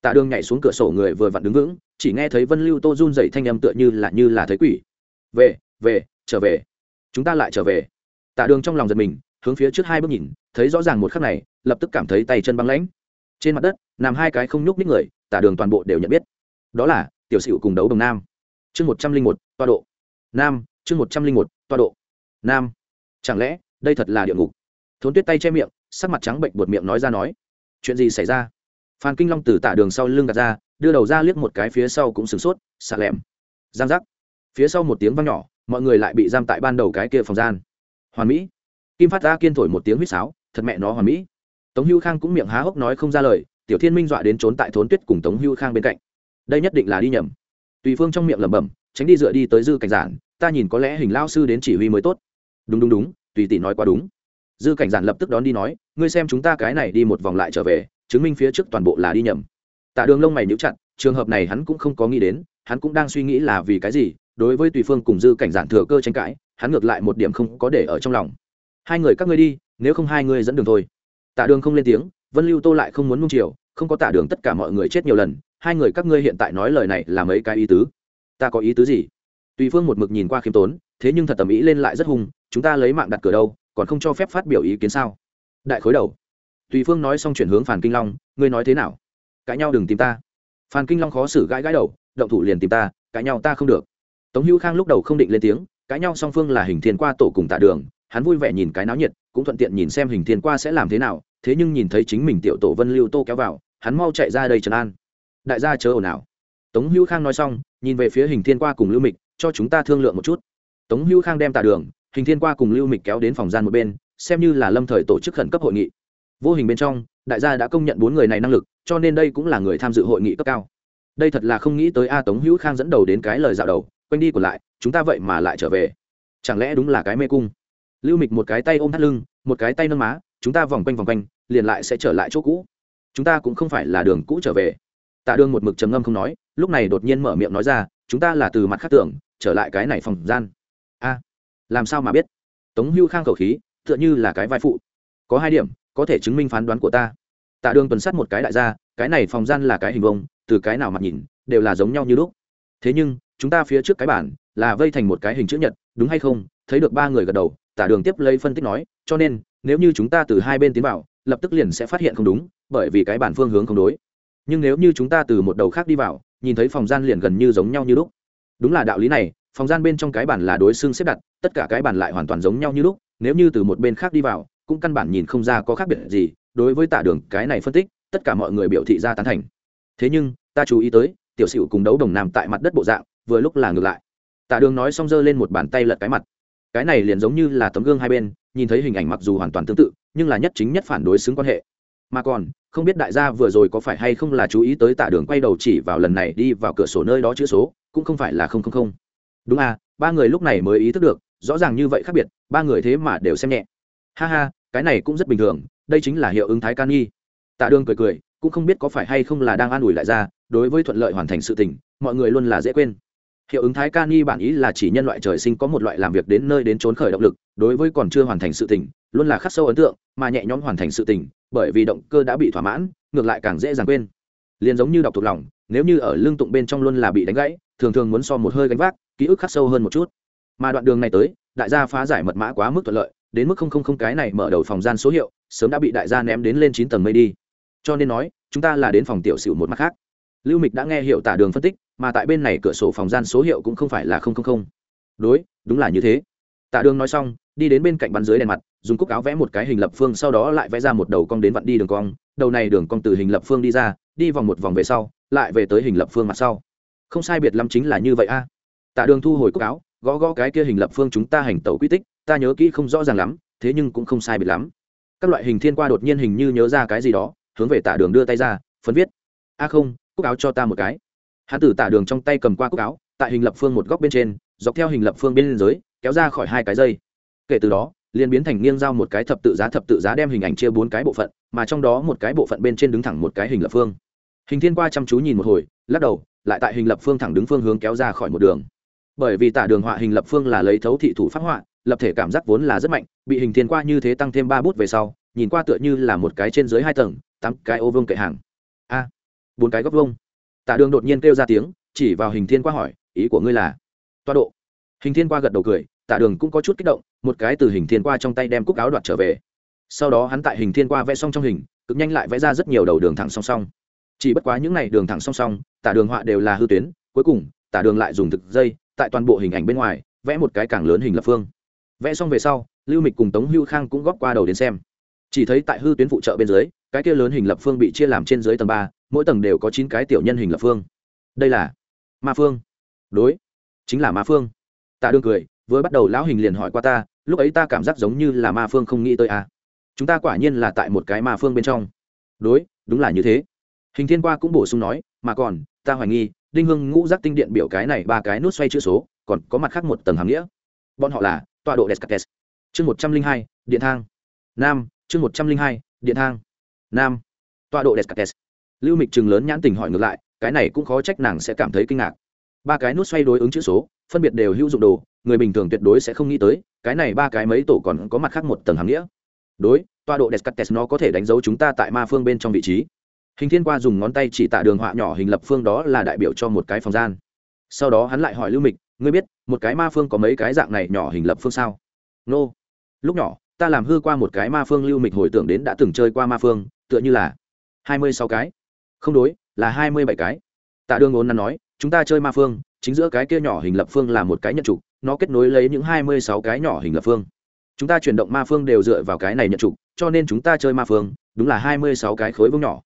Tạ đường nhảy xuống cửa sổ người vừa vặn đứng vững, chỉ nghe thấy vân lưu tô run dậy thanh âm tựa như là như là thấy quỷ. Về về, trở về. Chúng ta lại trở về. Tạ đường trong lòng giật mình, hướng phía trước hai bước nhìn, thấy rõ ràng một khắc này, lập tức cảm thấy tay chân băng lãnh. Trên mặt đất, nằm hai cái không nhúc ních người, tạ đường toàn bộ đều nhận biết. Đó là tiểu sửu cùng đấu đồng nam. Chương một trăm linh một, toa độ. Nam, chương một trăm linh một, toa độ. Nam, chẳng lẽ đây thật là địa ngục. Thốn tuyết tay che miệng, sắc mặt trắng bệnh buột miệng nói ra nói, chuyện gì xảy ra? Phan kinh long từ tả đường sau lưng gạt ra, đưa đầu ra liếc một cái phía sau cũng sửng sốt xạ lẹm. Giang giác. Phía sau một tiếng văng nhỏ, mọi người lại bị giam tại ban đầu cái kia phòng gian. Hoàn mỹ. Kim phát ra kiên thổi một tiếng huýt sáo, thật mẹ nó, hoàn mỹ. Tống hưu khang cũng miệng há hốc nói không ra lời, tiểu thiên minh dọa đến trốn tại thốn tuyết cùng tống hưu khang bên cạnh. Đây nhất định là đi nhầm. Tùy phương trong miệng lẩm bẩm, tránh đi dựa đi tới dư cảnh giản, ta nhìn có lẽ hình lao sư đến chỉ huy mới tốt. Đúng đúng đúng tùy tỷ nói quá đúng. Dư cảnh giản lập tức đón đi nói, ngươi xem chúng ta cái này đi một vòng lại trở về, chứng minh phía trước toàn bộ là đi nhầm. Tạ đường lông mày níu chặt, trường hợp này hắn cũng không có nghĩ đến, hắn cũng đang suy nghĩ là vì cái gì, đối với tùy phương cùng dư cảnh giản thừa cơ tranh cãi, hắn ngược lại một điểm không có để ở trong lòng. Hai người các ngươi đi, nếu không hai ngươi dẫn đường thôi. Tạ đường không lên tiếng, vân lưu tô lại không muốn nung chiều, không có tạ đường tất cả mọi người chết nhiều lần, hai người các ngươi hiện tại nói lời này là mấy cái ý tứ? Ta có ý tứ gì? Tùy phương một mực nhìn qua khiêm tốn, thế nhưng thật tầm ý lên lại rất hung chúng ta lấy mạng đặt cửa đâu, còn không cho phép phát biểu ý kiến sao? Đại khối đầu. Tùy phương nói xong chuyển hướng phản kinh long, ngươi nói thế nào? Cãi nhau đừng tìm ta. Phan kinh long khó xử gãi gãi đầu, động thủ liền tìm ta, cãi nhau ta không được. Tống hữu khang lúc đầu không định lên tiếng, cãi nhau song phương là hình thiên qua tổ cùng tạ đường, hắn vui vẻ nhìn cái náo nhiệt, cũng thuận tiện nhìn xem hình thiên qua sẽ làm thế nào, thế nhưng nhìn thấy chính mình tiểu tổ vân lưu tô kéo vào, hắn mau chạy ra đây trấn an. Đại gia chớ ồn ào. Tống hữu khang nói xong, nhìn về phía hình thiên qua cùng lưu mịch, cho chúng ta thương lượng một chút. Tống hữu khang đem tạ đường hình thiên qua cùng lưu mịch kéo đến phòng gian một bên, xem như là lâm thời tổ chức khẩn cấp hội nghị. Vô hình bên trong, đại gia đã công nhận bốn người này năng lực, cho nên đây cũng là người tham dự hội nghị cấp cao. Đây thật là không nghĩ tới a tống hữu khang dẫn đầu đến cái lời dạo đầu quanh đi còn lại, chúng ta vậy mà lại trở về. Chẳng lẽ đúng là cái mê cung? Lưu mịch một cái tay ôm thắt lưng, một cái tay nâng má, chúng ta vòng quanh vòng quanh, liền lại sẽ trở lại chỗ cũ. Chúng ta cũng không phải là đường cũ trở về. Tạ đường một mực trầm ngâm không nói, lúc này đột nhiên mở miệng nói ra, chúng ta là từ mặt khác tưởng, trở lại cái này phòng gian. A làm sao mà biết? Tống hưu khang khẩu khí, tựa như là cái vai phụ. Có hai điểm, có thể chứng minh phán đoán của ta. Tạ đường tuần sát một cái đại gia, cái này phòng gian là cái hình vông từ cái nào mặt nhìn, đều là giống nhau như lúc. Thế nhưng, chúng ta phía trước cái bản là vây thành một cái hình chữ nhật, đúng hay không? Thấy được ba người gật đầu tả đường tiếp lấy phân tích nói, cho nên, nếu như chúng ta từ hai bên tiến vào, lập tức liền sẽ phát hiện không đúng, bởi vì cái bản phương hướng không đối. Nhưng nếu như chúng ta từ một đầu khác đi vào, nhìn thấy phòng gian liền gần như giống nhau như lúc. Đúng là đạo lý này phòng gian bên trong cái bản là đối xương xếp đặt, tất cả cái bản lại hoàn toàn giống nhau như lúc, nếu như từ một bên khác đi vào, cũng căn bản nhìn không ra có khác biệt gì, đối với tả đường cái này phân tích, tất cả mọi người biểu thị ra tán thành. Thế nhưng, ta chú ý tới, tiểu sửu cùng đấu đồng nam tại mặt đất bộ dạng, vừa lúc là ngược lại. Tả đường nói xong giơ lên một bàn tay lật cái mặt. Cái này liền giống như là tấm gương hai bên, nhìn thấy hình ảnh mặc dù hoàn toàn tương tự, nhưng là nhất chính nhất phản đối xứng quan hệ. Mà còn, không biết đại gia vừa rồi có phải hay không là chú ý tới tả đường quay đầu chỉ vào lần này đi vào cửa sổ nơi đó chữ số, cũng không phải là không không không đúng à ba người lúc này mới ý thức được, rõ ràng như vậy khác biệt, ba người thế mà đều xem nhẹ. Ha ha, cái này cũng rất bình thường, đây chính là hiệu ứng thái can nghi tạ đường cười cười, cũng không biết có phải hay không là đang an ủi lại ra, đối với thuận lợi hoàn thành sự tình, mọi người luôn là dễ quên. Hiệu ứng thái can nghi bản ý là chỉ nhân loại trời sinh có một loại làm việc đến nơi đến trốn khởi động lực, đối với còn chưa hoàn thành sự tình, luôn là khắc sâu ấn tượng, mà nhẹ nhõm hoàn thành sự tình, bởi vì động cơ đã bị thỏa mãn, ngược lại càng dễ dàng quên. Liền giống như đọc thuộc lòng, nếu như ở lương tụng bên trong luôn là bị đánh gãy, thường thường muốn so một hơi gánh vác ký ức khắc sâu hơn một chút. Mà đoạn đường này tới, đại gia phá giải mật mã quá mức thuận lợi, đến mức không không không cái này mở đầu phòng gian số hiệu, sớm đã bị đại gia ném đến lên chín tầng mây đi. Cho nên nói, chúng ta là đến phòng tiểu sửu một mặt khác. Lưu mịch đã nghe hiệu tả đường phân tích, mà tại bên này cửa sổ phòng gian số hiệu cũng không phải là không không không. Đối, đúng là như thế. Tạ đường nói xong, đi đến bên cạnh bắn dưới đèn mặt, dùng cúc áo vẽ một cái hình lập phương sau đó lại vẽ ra một đầu cong đến vặn đi đường cong. Đầu này đường cong từ hình lập phương đi ra, đi vòng một vòng về sau, lại về tới hình lập phương mặt sau. Không sai biệt lắm chính là như vậy a tạ đường thu hồi cúc áo, gõ gõ cái kia hình lập phương chúng ta hành tẩu quy tích, ta nhớ kỹ không rõ ràng lắm, thế nhưng cũng không sai biệt lắm. Các loại hình thiên qua đột nhiên hình như nhớ ra cái gì đó, hướng về Tạ đường đưa tay ra, phấn viết. A không, cúc áo cho ta một cái. Hắn tử Tạ đường trong tay cầm qua cúc áo, tại hình lập phương một góc bên trên, dọc theo hình lập phương bên dưới, kéo ra khỏi hai cái dây. Kể từ đó, liền biến thành nghiêng giao một cái thập tự giá thập tự giá đem hình ảnh chia bốn cái bộ phận, mà trong đó một cái bộ phận bên trên đứng thẳng một cái hình lập phương. Hình thiên qua chăm chú nhìn một hồi, lắc đầu, lại tại hình lập phương thẳng đứng phương hướng kéo ra khỏi một đường bởi vì tả đường họa hình lập phương là lấy thấu thị thủ phát họa, lập thể cảm giác vốn là rất mạnh, bị hình thiên qua như thế tăng thêm ba bút về sau, nhìn qua tựa như là một cái trên dưới hai tầng, tám cái ô vương kệ hàng. A, bốn cái góc vông tả đường đột nhiên kêu ra tiếng, chỉ vào hình thiên qua hỏi, ý của ngươi là? Toa độ. Hình thiên qua gật đầu cười tạ đường cũng có chút kích động, một cái từ hình thiên qua trong tay đem cúc áo đoạt trở về. Sau đó hắn tại hình thiên qua vẽ xong trong hình, cực nhanh lại vẽ ra rất nhiều đầu đường thẳng song song. Chỉ bất quá những n à y đường thẳng song song, tả đường họa đều là hư tuyến, cuối cùng, tả đường lại dùng thực dây tại toàn bộ hình ảnh bên ngoài, vẽ một cái càng lớn hình lập phương. Vẽ xong về sau, lưu mịch cùng tống hưu khang cũng góp qua đầu đến xem. Chỉ thấy tại hư tuyến phụ trợ bên dưới, cái kia lớn hình lập phương bị chia làm trên dưới tầng ba, mỗi tầng đều có chín cái tiểu nhân hình lập phương. Đây là ma phương. Đối, chính là ma phương. Tạ đương cười, vừa bắt đầu lão hình liền hỏi qua ta, lúc ấy ta cảm giác giống như là ma phương không nghĩ tới à. chúng ta quả nhiên là tại một cái ma phương bên trong. Đối, đúng là như thế. Hình thiên qua cũng bổ sung nói, mà còn, ta hoài nghi đinh hương ngũ giác tinh điện biểu cái này ba cái nút xoay chữ số, còn có mặt khác một tầng hàm nghĩa. Bọn họ là tọa độ descartes. Chương một trăm linh hai, điện thang. Nam, chương một trăm linh hai, điện thang. Nam, tọa độ descartes. Lưu mịch chừng lớn nhãn tình hỏi ngược lại, cái này cũng khó trách nàng sẽ cảm thấy kinh ngạc. Ba cái nút xoay đối ứng chữ số, phân biệt đều hữu dụng đồ, người bình thường tuyệt đối sẽ không nghĩ tới, cái này ba cái mấy tổ còn có mặt khác một tầng hàm nghĩa. Đối, tọa độ descartes nó có thể đánh dấu chúng ta tại ma phương bên trong vị trí hình thiên qua dùng ngón tay chỉ tạ đường họa nhỏ hình lập phương đó là đại biểu cho một cái phòng gian. Sau đó hắn lại hỏi lưu mịch, ngươi biết, một cái ma phương có mấy cái dạng này nhỏ hình lập phương sao? Nô、no. lúc nhỏ, ta làm hư qua một cái ma phương. Lưu mịch hồi tưởng đến đã từng chơi qua ma phương, tựa như là hai mươi sáu cái. Không đối, là hai mươi bảy cái. Tạ Đường ốn nắn nói, chúng ta chơi ma phương, chính giữa cái kia nhỏ hình lập phương là một cái nhận trục nó kết nối lấy những hai mươi sáu cái nhỏ hình lập phương. Chúng ta chuyển động ma phương đều dựa vào cái này nhận trục cho nên chúng ta chơi ma phương, đúng là hai mươi sáu cái khối vuông nhỏ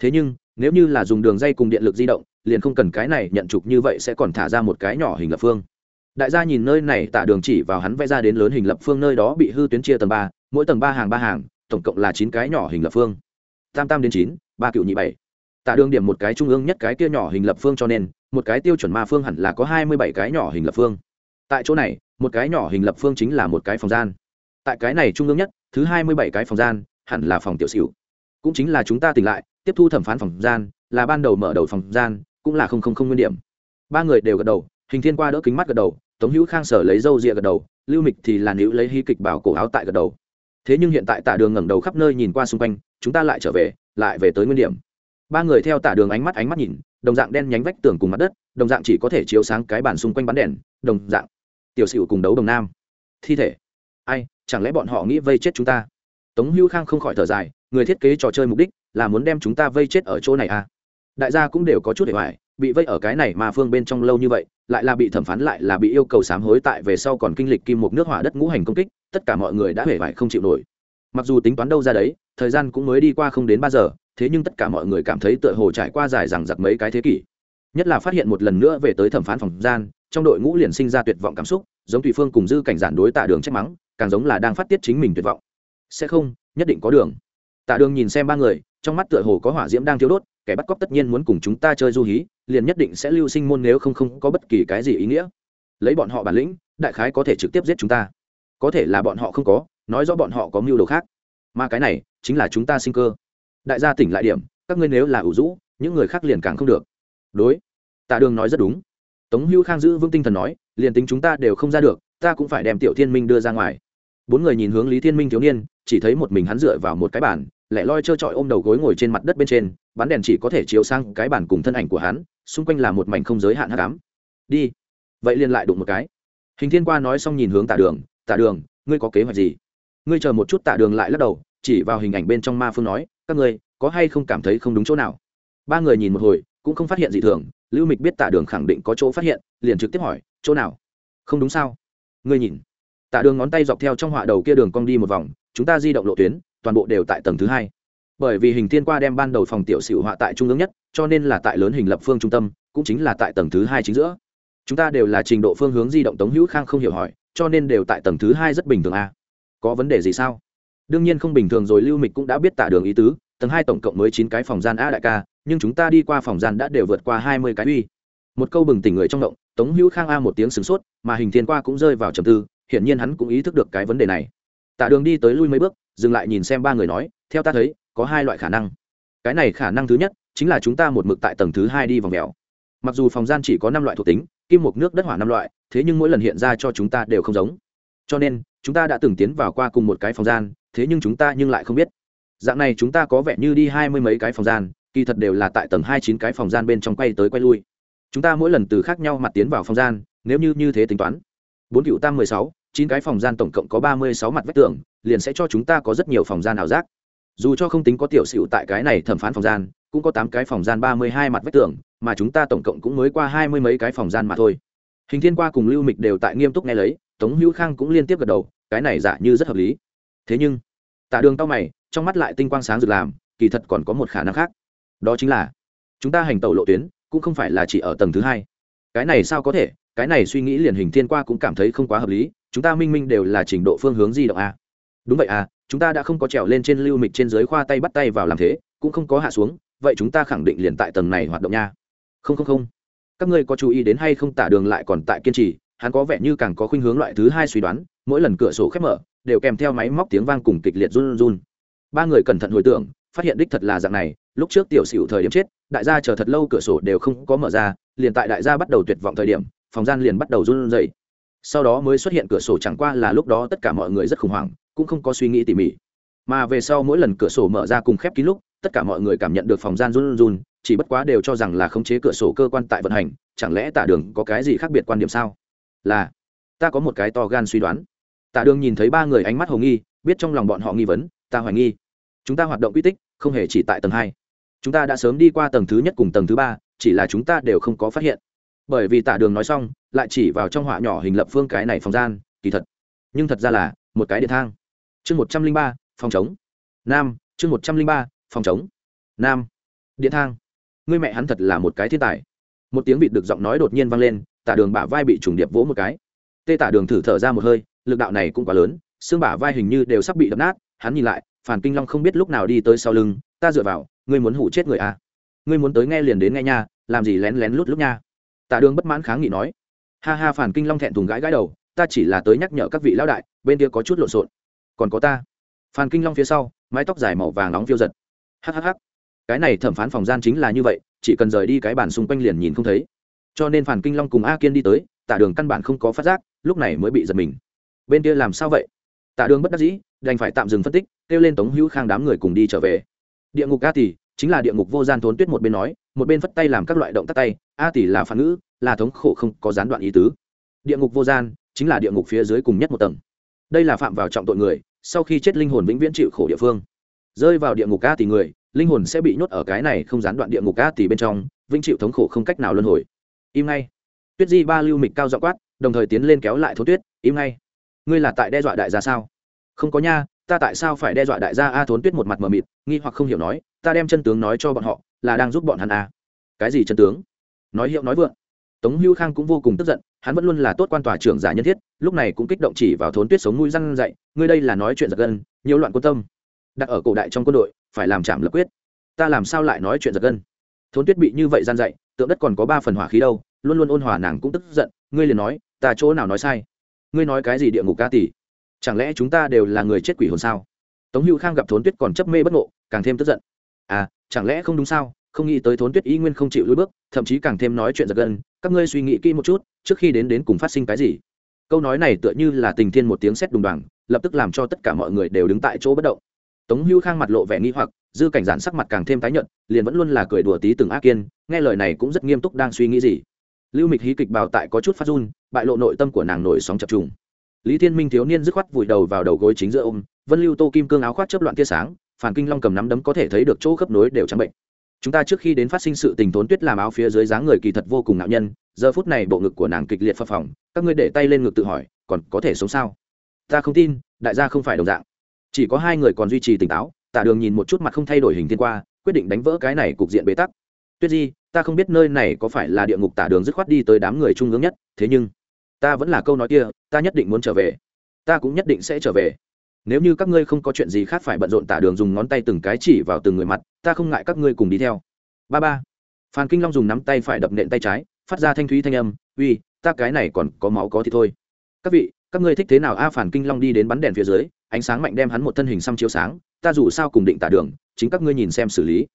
thế nhưng, nếu như là dùng đường dây cùng điện lực di động, liền không cần cái này nhận trục như vậy sẽ còn thả ra một cái nhỏ hình lập phương. Đại gia nhìn nơi này tạ đường chỉ vào hắn vẽ ra đến lớn hình lập phương nơi đó bị hư tuyến chia tầng ba, mỗi tầng ba hàng ba hàng, tổng cộng là chín cái nhỏ hình lập phương. Tam tam đến chín, ba cựu nhị bảy. Tạ đường điểm một cái trung ương nhất cái kia nhỏ hình lập phương cho nên, một cái tiêu chuẩn ma phương hẳn là có hai mươi bảy cái nhỏ hình lập phương. Tại chỗ này, một cái nhỏ hình lập phương chính là một cái phòng gian. Tại cái này trung ương nhất, thứ hai mươi bảy cái phòng gian, hẳn là phòng tiểu xỉu. Cũng chính là chúng ta tỉnh lại tiếp thu thẩm phán phòng gian, là ban đầu mở đầu phòng gian, cũng là không không không nguyên điểm. Ba người đều gật đầu, hình thiên qua đỡ kính mắt gật đầu, tống hữu khang sở lấy râu rịa gật đầu, lưu mịch thì là nữ lấy hy kịch bảo cổ áo tại gật đầu. Thế nhưng hiện tại tả đường ngẩng đầu khắp nơi nhìn qua xung quanh, chúng ta lại trở về, lại về tới nguyên điểm. Ba người theo tả đường ánh mắt ánh mắt nhìn, đồng dạng đen nhánh vách tường cùng mặt đất, đồng dạng chỉ có thể chiếu sáng cái bàn xung quanh bắn đèn, đồng dạng. Tiểu sửu cùng đấu đồng nam. Thi thể. Ai, chẳng lẽ bọn họ nghĩ vây chết chúng ta? Tống hữu khang không khỏi thở dài, người thiết kế trò chơi mục đích là muốn đem chúng ta vây chết ở chỗ này à? Đại gia cũng đều có chút để hoài, bị vây ở cái này mà phương bên trong lâu như vậy, lại là bị thẩm phán, lại là bị yêu cầu sám hối tại về sau còn kinh lịch kim một nước hỏa đất ngũ hành công kích, tất cả mọi người đã hề vải không chịu nổi. Mặc dù tính toán đâu ra đấy, thời gian cũng mới đi qua không đến ba giờ, thế nhưng tất cả mọi người cảm thấy tựa hồ trải qua dài rằng giặc mấy cái thế kỷ. Nhất là phát hiện một lần nữa về tới thẩm phán phòng gian, trong đội ngũ liền sinh ra tuyệt vọng cảm xúc, giống thủy phương cùng dư cảnh giản đối tạ đường trách mắng, càng giống là đang phát tiết chính mình tuyệt vọng. Sẽ không, nhất định có đường. Tạ đường nhìn xem ba người trong mắt tựa hồ có hỏa diễm đang thiếu đốt, kẻ bắt cóc tất nhiên muốn cùng chúng ta chơi du hí, liền nhất định sẽ lưu sinh môn nếu không không có bất kỳ cái gì ý nghĩa. Lấy bọn họ bản lĩnh, đại khái có thể trực tiếp giết chúng ta. Có thể là bọn họ không có, nói rõ bọn họ có mưu đồ khác. Mà cái này, chính là chúng ta sinh cơ. Đại gia tỉnh lại điểm, các ngươi nếu là ủ rũ, những người khác liền càng không được. Đối. Tạ đường nói rất đúng. Tống hưu khang giữ vững tinh thần nói, liền tính chúng ta đều không ra được, ta cũng phải đem tiểu thiên minh đưa ra ngoài. Bốn người nhìn hướng lý thiên minh thiếu niên, chỉ thấy một mình hắn dựa vào một cái bàn lẻ loi trơ trọi ôm đầu gối ngồi trên mặt đất bên trên, bắn đèn chỉ có thể chiếu sang cái bản cùng thân ảnh của hắn, xung quanh là một mảnh không giới hạn hát cám đi. Vậy liền lại đụng một cái. Hình thiên qua nói xong nhìn hướng tạ đường tạ đường, ngươi có kế hoạch gì? Ngươi chờ một chút tạ đường lại lắc đầu, chỉ vào hình ảnh bên trong ma phương nói, các ngươi, có hay không cảm thấy không đúng chỗ nào? Ba người nhìn một hồi, cũng không phát hiện gì thường, lưu mịch biết tạ đường khẳng định có chỗ phát hiện, liền trực tiếp hỏi, chỗ nào? Không đúng sao? Ngươi nhìn. Tạ đường ngón tay dọc theo trong họa đầu kia đường cong đi một vòng, chúng ta di động lộ tuyến toàn bộ đều tại tầng thứ hai. Bởi vì hình thiên qua đem ban đầu phòng tiểu sửu họa tại trung ương nhất, cho nên là tại lớn hình lập phương trung tâm, cũng chính là tại tầng thứ hai chính giữa. Chúng ta đều là trình độ phương hướng di động tống hữu khang không hiểu hỏi, cho nên đều tại tầng thứ hai rất bình thường a. À? có vấn đề gì sao? Đương nhiên không bình thường rồi, lưu mịch cũng đã biết tạ đường ý tứ, tầng hai tổng cộng mới chín cái phòng gian a đại ca, nhưng chúng ta đi qua phòng gian đã đều vượt qua hai mươi cái uy. Một câu bừng tỉnh người trong động, tống hữu khang a một tiếng sửng sốt, mà hình thiên qua cũng rơi vào trầm tư, hiển nhiên hắn cũng ý thức được cái vấn đề này. Tạ đường đi tới lui mấy bước dừng lại nhìn xem ba người nói, theo ta thấy, có hai loại khả năng. Cái này khả năng thứ nhất, chính là chúng ta một mực tại tầng thứ hai đi vòng mèo. Mặc dù phòng gian chỉ có năm loại thuộc tính, kim mục nước, đất, hỏa năm loại, thế nhưng mỗi lần hiện ra cho chúng ta đều không giống. Cho nên, chúng ta đã từng tiến vào qua cùng một cái phòng gian, thế nhưng chúng ta nhưng lại không biết. Dạng này chúng ta có vẻ như đi hai mươi mấy cái phòng gian, kỳ thật đều là tại tầng hai chín cái phòng gian bên trong quay tới quay lui. Chúng ta mỗi lần từ khác nhau mặt tiến vào phòng gian, nếu như như thế tính toán. Bốn cựu tam mười sáu chín cái phòng gian tổng cộng có ba mươi sáu mặt vách tường, liền sẽ cho chúng ta có rất nhiều phòng gian ảo giác. Dù cho không tính có tiểu xịu tại cái này thẩm phán phòng gian, cũng có tám cái phòng gian ba mươi hai mặt vách tường, mà chúng ta tổng cộng cũng mới qua hai mươi mấy cái phòng gian mà thôi. Hình thiên qua cùng lưu mịch đều tại nghiêm túc nghe lấy, tống hữu khang cũng liên tiếp gật đầu, cái này giả như rất hợp lý. Thế nhưng, tạ đường tao mày, trong mắt lại tinh quang sáng rực làm, kỳ thật còn có một khả năng khác. Đó chính là, chúng ta hành tẩu lộ tuyến, cũng không phải là chỉ ở tầng thứ hai. Cái này sao có thể? Cái này suy nghĩ liền hình thiên qua cũng cảm thấy không quá hợp lý, chúng ta minh minh đều là trình độ phương hướng di động a. Đúng vậy à chúng ta đã không có trèo lên trên lưu mịch trên dưới khoa tay bắt tay vào làm thế, cũng không có hạ xuống, vậy chúng ta khẳng định liền tại tầng này hoạt động nha. Không không không. Các ngươi có chú ý đến hay không tả đường lại còn tại kiên trì, hắn có vẻ như càng có khuynh hướng loại thứ hai suy đoán, mỗi lần cửa sổ khép mở, đều kèm theo máy móc tiếng vang cùng kịch liệt run run. Ba người cẩn thận hồi tưởng, phát hiện đích thật là dạng này, lúc trước tiểu xỉu thời điểm chết, đại gia chờ thật lâu cửa sổ đều không có mở ra, liền tại đại gia bắt đầu tuyệt vọng thời điểm phòng gian liền bắt đầu run rẩy. Sau đó mới xuất hiện cửa sổ chẳng qua là lúc đó tất cả mọi người rất khủng hoảng, cũng không có suy nghĩ tỉ mỉ. Mà về sau mỗi lần cửa sổ mở ra cùng khép kín lúc, tất cả mọi người cảm nhận được phòng gian run run, chỉ bất quá đều cho rằng là khống chế cửa sổ cơ quan tại vận hành, chẳng lẽ Tạ đường có cái gì khác biệt quan điểm sao? Là, ta có một cái to gan suy đoán. Tạ đường nhìn thấy ba người ánh mắt hồ nghi, biết trong lòng bọn họ nghi vấn, ta hoài nghi. Chúng ta hoạt động quy tích, không hề chỉ tại tầng hai. Chúng ta đã sớm đi qua tầng thứ nhất cùng tầng thứ ba, chỉ là chúng ta đều không có phát hiện bởi vì tả đường nói xong, lại chỉ vào trong họa nhỏ hình lập phương cái này phòng gian, kỳ thật. Nhưng thật ra là, một cái điện thang. Chương một trăm linh ba, phòng chống. Nam, chương một trăm linh ba, phòng chống. Nam, điện thang. Người mẹ hắn thật là một cái thiên tài. Một tiếng vịt được giọng nói đột nhiên vang lên, tả đường bả vai bị trùng điệp vỗ một cái. Tê tả đường thử thở ra một hơi, lực đạo này cũng quá lớn, xương bả vai hình như đều sắp bị đập nát, hắn nhìn lại, phản kinh long không biết lúc nào đi tới sau lưng, ta dựa vào, ngươi muốn hủ chết người à? Ngươi muốn tới nghe liền đến nghe nha, làm gì lén lén lút lúc nha? Tạ đường bất mãn kháng nghị nói. Ha ha, phản kinh long thẹn thùng gãi gãi đầu, ta chỉ là tới nhắc nhở các vị lão đại, bên kia có chút lộn xộn. Còn có ta. Phản kinh long phía sau, mái tóc dài màu vàng nóng phiêu giật. Hhh cái này thẩm phán phòng gian chính là như vậy, chỉ cần rời đi cái bàn xung quanh liền nhìn không thấy. Cho nên phản kinh long cùng a kiên đi tới tạ đường căn bản không có phát giác, lúc này mới bị giật mình. Bên kia làm sao vậy? Tạ đường bất đắc dĩ, đành phải tạm dừng phân tích, kêu lên tống hữu khang đám người cùng đi trở về. Địa ngục a tỷ chính là địa ngục vô gian thốn tuyết một bên nói một bên phất tay làm các loại động tác tay, a tỷ là phản ngữ, là thống khổ không có gián đoạn ý tứ. Địa ngục vô gian, chính là địa ngục phía dưới cùng nhất một tầng. Đây là phạm vào trọng tội người, sau khi chết linh hồn vĩnh viễn chịu khổ địa phương. Rơi vào địa ngục a tỷ người, linh hồn sẽ bị nhốt ở cái này không gián đoạn địa ngục a tỷ bên trong, vĩnh chịu thống khổ không cách nào luân hồi. Im ngay. Tuyết di ba lưu mịch cao dọ quát, đồng thời tiến lên kéo lại thố tuyết, im ngay. Ngươi là tại đe dọa đại gia sao? Không có nha, ta tại sao phải đe dọa đại gia? A thốn tuyết một mặt mờ mịt, nghi hoặc không hiểu nói ta đem chân tướng nói cho bọn họ, là đang giúp bọn hắn à? cái gì chân tướng? Nói hiệu nói vượng. Tống hữu khang cũng vô cùng tức giận, hắn vẫn luôn là tốt quan tòa trưởng giả nhân thiết, lúc này cũng kích động chỉ vào thốn tuyết sống mũi răng dậy, ngươi đây là nói chuyện giật gân, nhiều loạn quan tâm. Đặt ở cổ đại trong quân đội, phải làm chạm lập quyết. Ta làm sao lại nói chuyện giật gân? Thốn tuyết bị như vậy gian dậy, tượng đất còn có ba phần hỏa khí đâu, luôn luôn ôn hòa nàng cũng tức giận, ngươi liền nói, ta chỗ nào nói sai? Ngươi nói cái gì địa ngục ca tỷ? Chẳng lẽ chúng ta đều là người chết quỷ hồn sao? Tống hữu khang gặp thốn tuyết còn chấp mê bất ngộ, càng thêm tức giận à chẳng lẽ không đúng sao? Không nghĩ tới thốn tuyết y nguyên không chịu lùi bước, thậm chí càng thêm nói chuyện giật gân. Các ngươi suy nghĩ kỹ một chút, trước khi đến đến cùng phát sinh cái gì? Câu nói này tựa như là tình thiên một tiếng sét đùng đoàng, lập tức làm cho tất cả mọi người đều đứng tại chỗ bất động. Tống Hưu khang mặt lộ vẻ nghi hoặc, dư cảnh giản sắc mặt càng thêm tái nhợt, liền vẫn luôn là cười đùa tí từng ác kiên, nghe lời này cũng rất nghiêm túc đang suy nghĩ gì. Lưu mịch hí kịch bào tại có chút phát run, bại lộ nội tâm của nàng nổi sóng chập trùng. Lý thiên minh thiếu niên dứt khoát vùi đầu vào đầu gối chính giữa ôm, vân lưu tô kim cương áo khoác chớp loạn tia sáng phản kinh long cầm nắm đấm có thể thấy được chỗ khớp nối đều trắng bệnh. Chúng ta trước khi đến phát sinh sự tình tốn tuyết làm áo phía dưới dáng người kỳ thật vô cùng nạo nhân, giờ phút này bộ ngực của nàng kịch liệt phập phồng, các ngươi để tay lên ngực tự hỏi, còn có thể sống sao? Ta không tin, đại gia không phải đồng dạng. Chỉ có hai người còn duy trì tỉnh táo tả đường nhìn một chút mặt không thay đổi hình thiên qua, quyết định đánh vỡ cái này cục diện bế tắc. Tuyết di, ta không biết nơi này có phải là địa ngục tả đường dứt khoát đi tới đám người trung ương nhất, thế nhưng, ta vẫn là câu nói kia, ta nhất định muốn trở về. Ta cũng nhất định sẽ trở về nếu như các ngươi không có chuyện gì khác phải bận rộn tả đường dùng ngón tay từng cái chỉ vào từng người mặt ta không ngại các ngươi cùng đi theo. Ba ba. Phan kinh long dùng nắm tay phải đập nện tay trái phát ra thanh thúy thanh âm uy ta cái này còn có máu có thì thôi. Các vị các ngươi thích thế nào? A à, phản kinh long đi đến bắn đèn phía dưới ánh sáng mạnh đem hắn một thân hình xăm chiếu sáng ta dù sao cùng định tả đường chính các ngươi nhìn xem xử lý.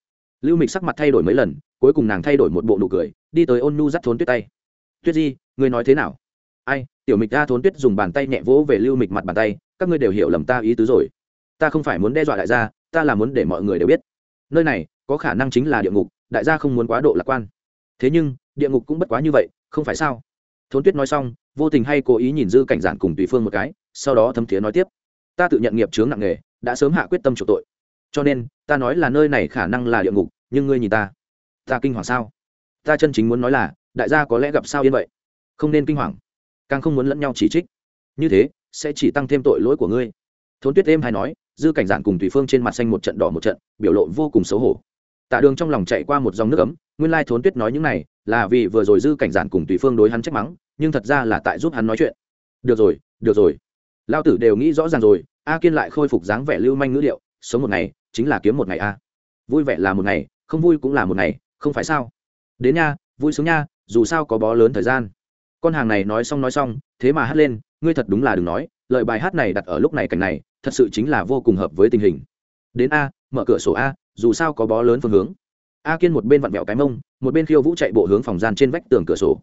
Lưu mịch sắc mặt thay đổi mấy lần cuối cùng nàng thay đổi một bộ nụ cười đi tới ôn nu dắt thốn tuyết tay. Tuyết di ngươi nói thế nào? Ai? Tiểu mịch a thốn tuyết dùng bàn tay nhẹ vỗ về lưu mịch mặt bàn tay các ngươi đều hiểu lầm ta ý tứ rồi. Ta không phải muốn đe dọa đại gia, ta là muốn để mọi người đều biết. Nơi này, có khả năng chính là địa ngục, đại gia không muốn quá độ lạc quan. Thế nhưng, địa ngục cũng bất quá như vậy, không phải sao? Thốn tuyết nói xong, vô tình hay cố ý nhìn dư cảnh giản cùng tùy phương một cái, sau đó thấm thiế nói tiếp. Ta tự nhận nghiệp chướng nặng nề, đã sớm hạ quyết tâm chủ tội. Cho nên, ta nói là nơi này khả năng là địa ngục, nhưng ngươi nhìn ta. Ta kinh hoàng sao? Ta chân chính muốn nói là, đại gia có lẽ gặp sao yên vậy? Không nên kinh hoàng. Càng không muốn lẫn nhau chỉ trích. Như thế sẽ chỉ tăng thêm tội lỗi của ngươi. Thốn tuyết êm hay nói, dư cảnh giản cùng tùy phương trên mặt xanh một trận đỏ một trận, biểu lộ vô cùng xấu hổ. Tạ đường trong lòng chạy qua một dòng nước ấm, nguyên lai thốn tuyết nói những này là vì vừa rồi dư cảnh giản cùng tùy phương đối hắn trách mắng, nhưng thật ra là tại giúp hắn nói chuyện. Được rồi được rồi. Lao tử đều nghĩ rõ ràng rồi, a kiên lại khôi phục dáng vẻ lưu manh ngữ liệu sống một ngày, chính là kiếm một ngày a. Vui vẻ là một ngày, không vui cũng là một ngày, không phải sao? Đến nha, vui sướng nha, dù sao có bó lớn thời gian. Con hàng này nói xong nói xong thế mà hát lên, ngươi thật đúng là đừng nói lời bài hát này đặt ở lúc này cảnh này, thật sự chính là vô cùng hợp với tình hình. Đến a, mở cửa sổ a, dù sao có bó lớn phương hướng. A kiên một bên vặn vẹo cái mông, một bên khiêu vũ chạy bộ hướng phòng gian trên vách tường cửa sổ.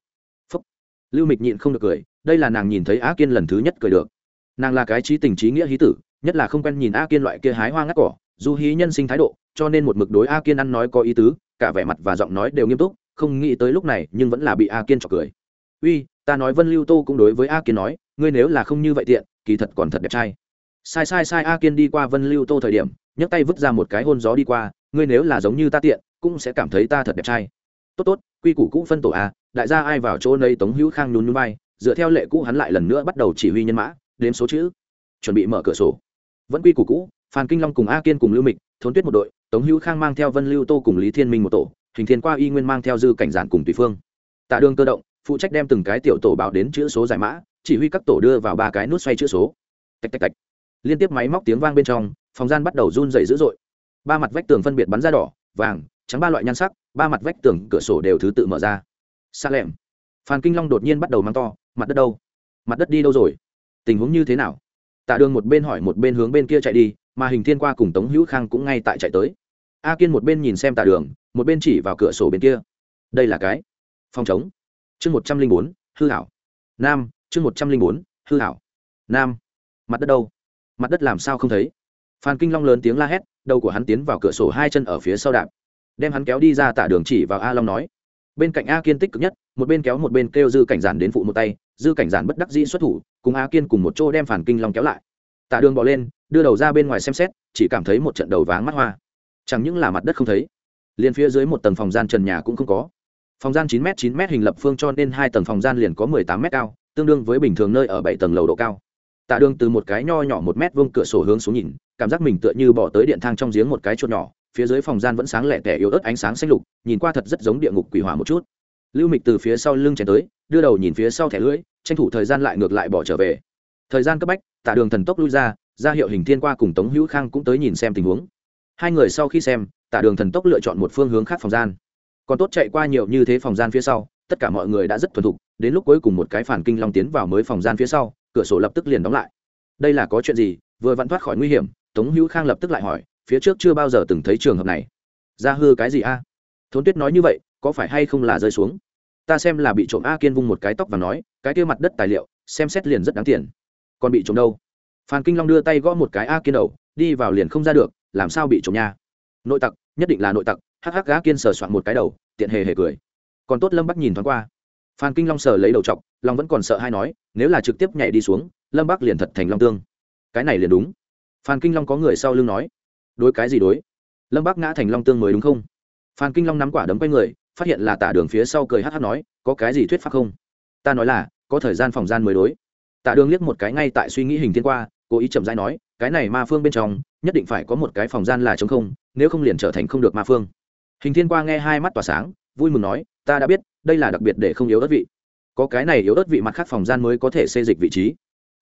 Phúc. lưu mịch nhịn không được cười, đây là nàng nhìn thấy a kiên lần thứ nhất cười được. Nàng là cái trí tình trí nghĩa hí tử, nhất là không quen nhìn a kiên loại kia hái hoa ngắt cỏ, dù hí nhân sinh thái độ, cho nên một mực đối a kiên ăn nói có ý tứ, cả vẻ mặt và giọng nói đều nghiêm túc, không nghĩ tới lúc này nhưng vẫn là bị a kiên chọc cười. Uy ta nói vân lưu tô cũng đối với a kiên nói, ngươi nếu là không như vậy tiện, kỳ thật còn thật đẹp trai. Sai sai sai, a kiên đi qua vân lưu tô thời điểm, nhấc tay vứt ra một cái hôn gió đi qua, ngươi nếu là giống như ta tiện, cũng sẽ cảm thấy ta thật đẹp trai. Tốt tốt, quy củ cũ phân tổ a, đại gia ai vào chỗ nơi tống hữu khang nhún nhún vai, dựa theo lệ cũ hắn lại lần nữa bắt đầu chỉ huy nhân mã, đếm số chữ, chuẩn bị mở cửa sổ. Vẫn quy củ cũ, phan kinh long cùng a kiên cùng lưu mịch, thốn tuyết một đội, tống hữu khang mang theo vân lưu tô cùng lý thiên minh một tổ, hình thiên qua y nguyên mang theo dư cảnh giản cùng tùy phương. Tạ đường cơ động phụ trách đem từng cái tiểu tổ báo đến chữ số giải mã chỉ huy các tổ đưa vào ba cái nút xoay chữ số. Tạch tạch tạch. Liên tiếp máy móc tiếng vang bên trong phòng gian bắt đầu run dày dữ dội. Ba mặt vách tường phân biệt bắn ra đỏ vàng trắng ba loại nhan sắc ba mặt vách tường cửa sổ đều thứ tự mở ra. Xa lẻm, phan kinh long đột nhiên bắt đầu mang to mặt đất đâu? Mặt đất đi đâu rồi? Tình huống như thế nào? Tạ đường một bên hỏi một bên hướng bên kia chạy đi mà hình thiên qua cùng tống hữu khang cũng ngay tại chạy tới. A kiên một bên nhìn xem tạ đường một bên chỉ vào cửa sổ bên kia. Đây là cái phòng chống chương một trăm linh bốn, hư hảo. Nam, chương một trăm linh bốn, hư hảo. Nam, mặt đất đâu? Mặt đất làm sao không thấy? Phan kinh long lớn tiếng la hét, đầu của hắn tiến vào cửa sổ hai chân ở phía sau đạp. Đem hắn kéo đi ra tả đường chỉ vào a long nói. Bên cạnh a kiên tích cực nhất, một bên kéo một bên kêu dư cảnh giản đến phụ một tay, dư cảnh giản bất đắc dĩ xuất thủ, cùng a kiên cùng một chỗ đem phản kinh long kéo lại. Tả đường bỏ lên, đưa đầu ra bên ngoài xem xét, chỉ cảm thấy một trận đầu váng mắt hoa. Chẳng những là mặt đất không thấy, liền phía dưới một tầng phòng gian trần nhà cũng không có phòng gian 9m 9 m hình lập phương cho nên hai tầng phòng gian liền có mười tám m cao, tương đương với bình thường nơi ở bảy tầng lầu độ cao. Tạ đường từ một cái nho nhỏ một mét vuông cửa sổ hướng xuống nhìn, cảm giác mình tựa như bỏ tới điện thang trong giếng một cái chuột nhỏ, phía dưới phòng gian vẫn sáng lẻ tẻ yếu ớt ánh sáng xanh lục, nhìn qua thật rất giống địa ngục quỷ hỏa một chút. Lưu mịch từ phía sau lưng chèn tới, đưa đầu nhìn phía sau thẻ lưỡi, tranh thủ thời gian lại ngược lại bỏ trở về. Thời gian cấp bách, tạ đường thần tốc lui ra ra hiệu hình thiên qua cùng tống hữu khang cũng tới nhìn xem tình huống. Hai người sau khi xem, tạ đường thần tốc lựa chọn một phương hướng khác phòng gian còn tốt chạy qua nhiều như thế phòng gian phía sau, tất cả mọi người đã rất thuần thục, đến lúc cuối cùng một cái phản kinh long tiến vào mới phòng gian phía sau, cửa sổ lập tức liền đóng lại. Đây là có chuyện gì? Vừa vặn thoát khỏi nguy hiểm, tống hữu khang lập tức lại hỏi, phía trước chưa bao giờ từng thấy trường hợp này. Ra hư cái gì a? Thốn tuyết nói như vậy, có phải hay không là rơi xuống? Ta xem là bị trộm a kiên vung một cái tóc và nói, cái kia mặt đất tài liệu, xem xét liền rất đáng tiền. Còn bị trộm đâu? Phan kinh long đưa tay gõ một cái a kiên đầu, đi vào liền không ra được, làm sao bị trộm nha? Nội tặc, nhất định là nội tặc hắc hắc gã kiên sờ soạn một cái đầu, tiện hề hề cười. Còn tốt lâm bắc nhìn thoáng qua. Phan kinh long sờ lấy đầu t long vẫn còn sợ hay nói, nếu là trực tiếp nhảy đi xuống, lâm bắc liền thật thành long tương. Cái này liền đúng. Phan kinh long có người sau lưng nói. Đối cái gì đối? Lâm bắc ngã thành long tương mới đúng không? Phan kinh long nắm quả đấm quay người, phát hiện là tả đường phía sau cười hh nói, có cái gì thuyết pháp không? Ta nói là, có thời gian phòng gian mới đối. Tả đường liếc một cái ngay tại suy nghĩ hình thiên qua, cố ý chậm rãi nói, cái này ma phương bên trong, nhất định phải có một cái phòng gian là chống không, nếu không liền trở thành không được ma phương hình thiên qua nghe hai mắt tỏa sáng, vui mừng nói, ta đã biết, đây là đặc biệt để không yếu ớt vị. Có cái này yếu ớt vị mặt khác phòng gian mới có thể xê dịch vị trí.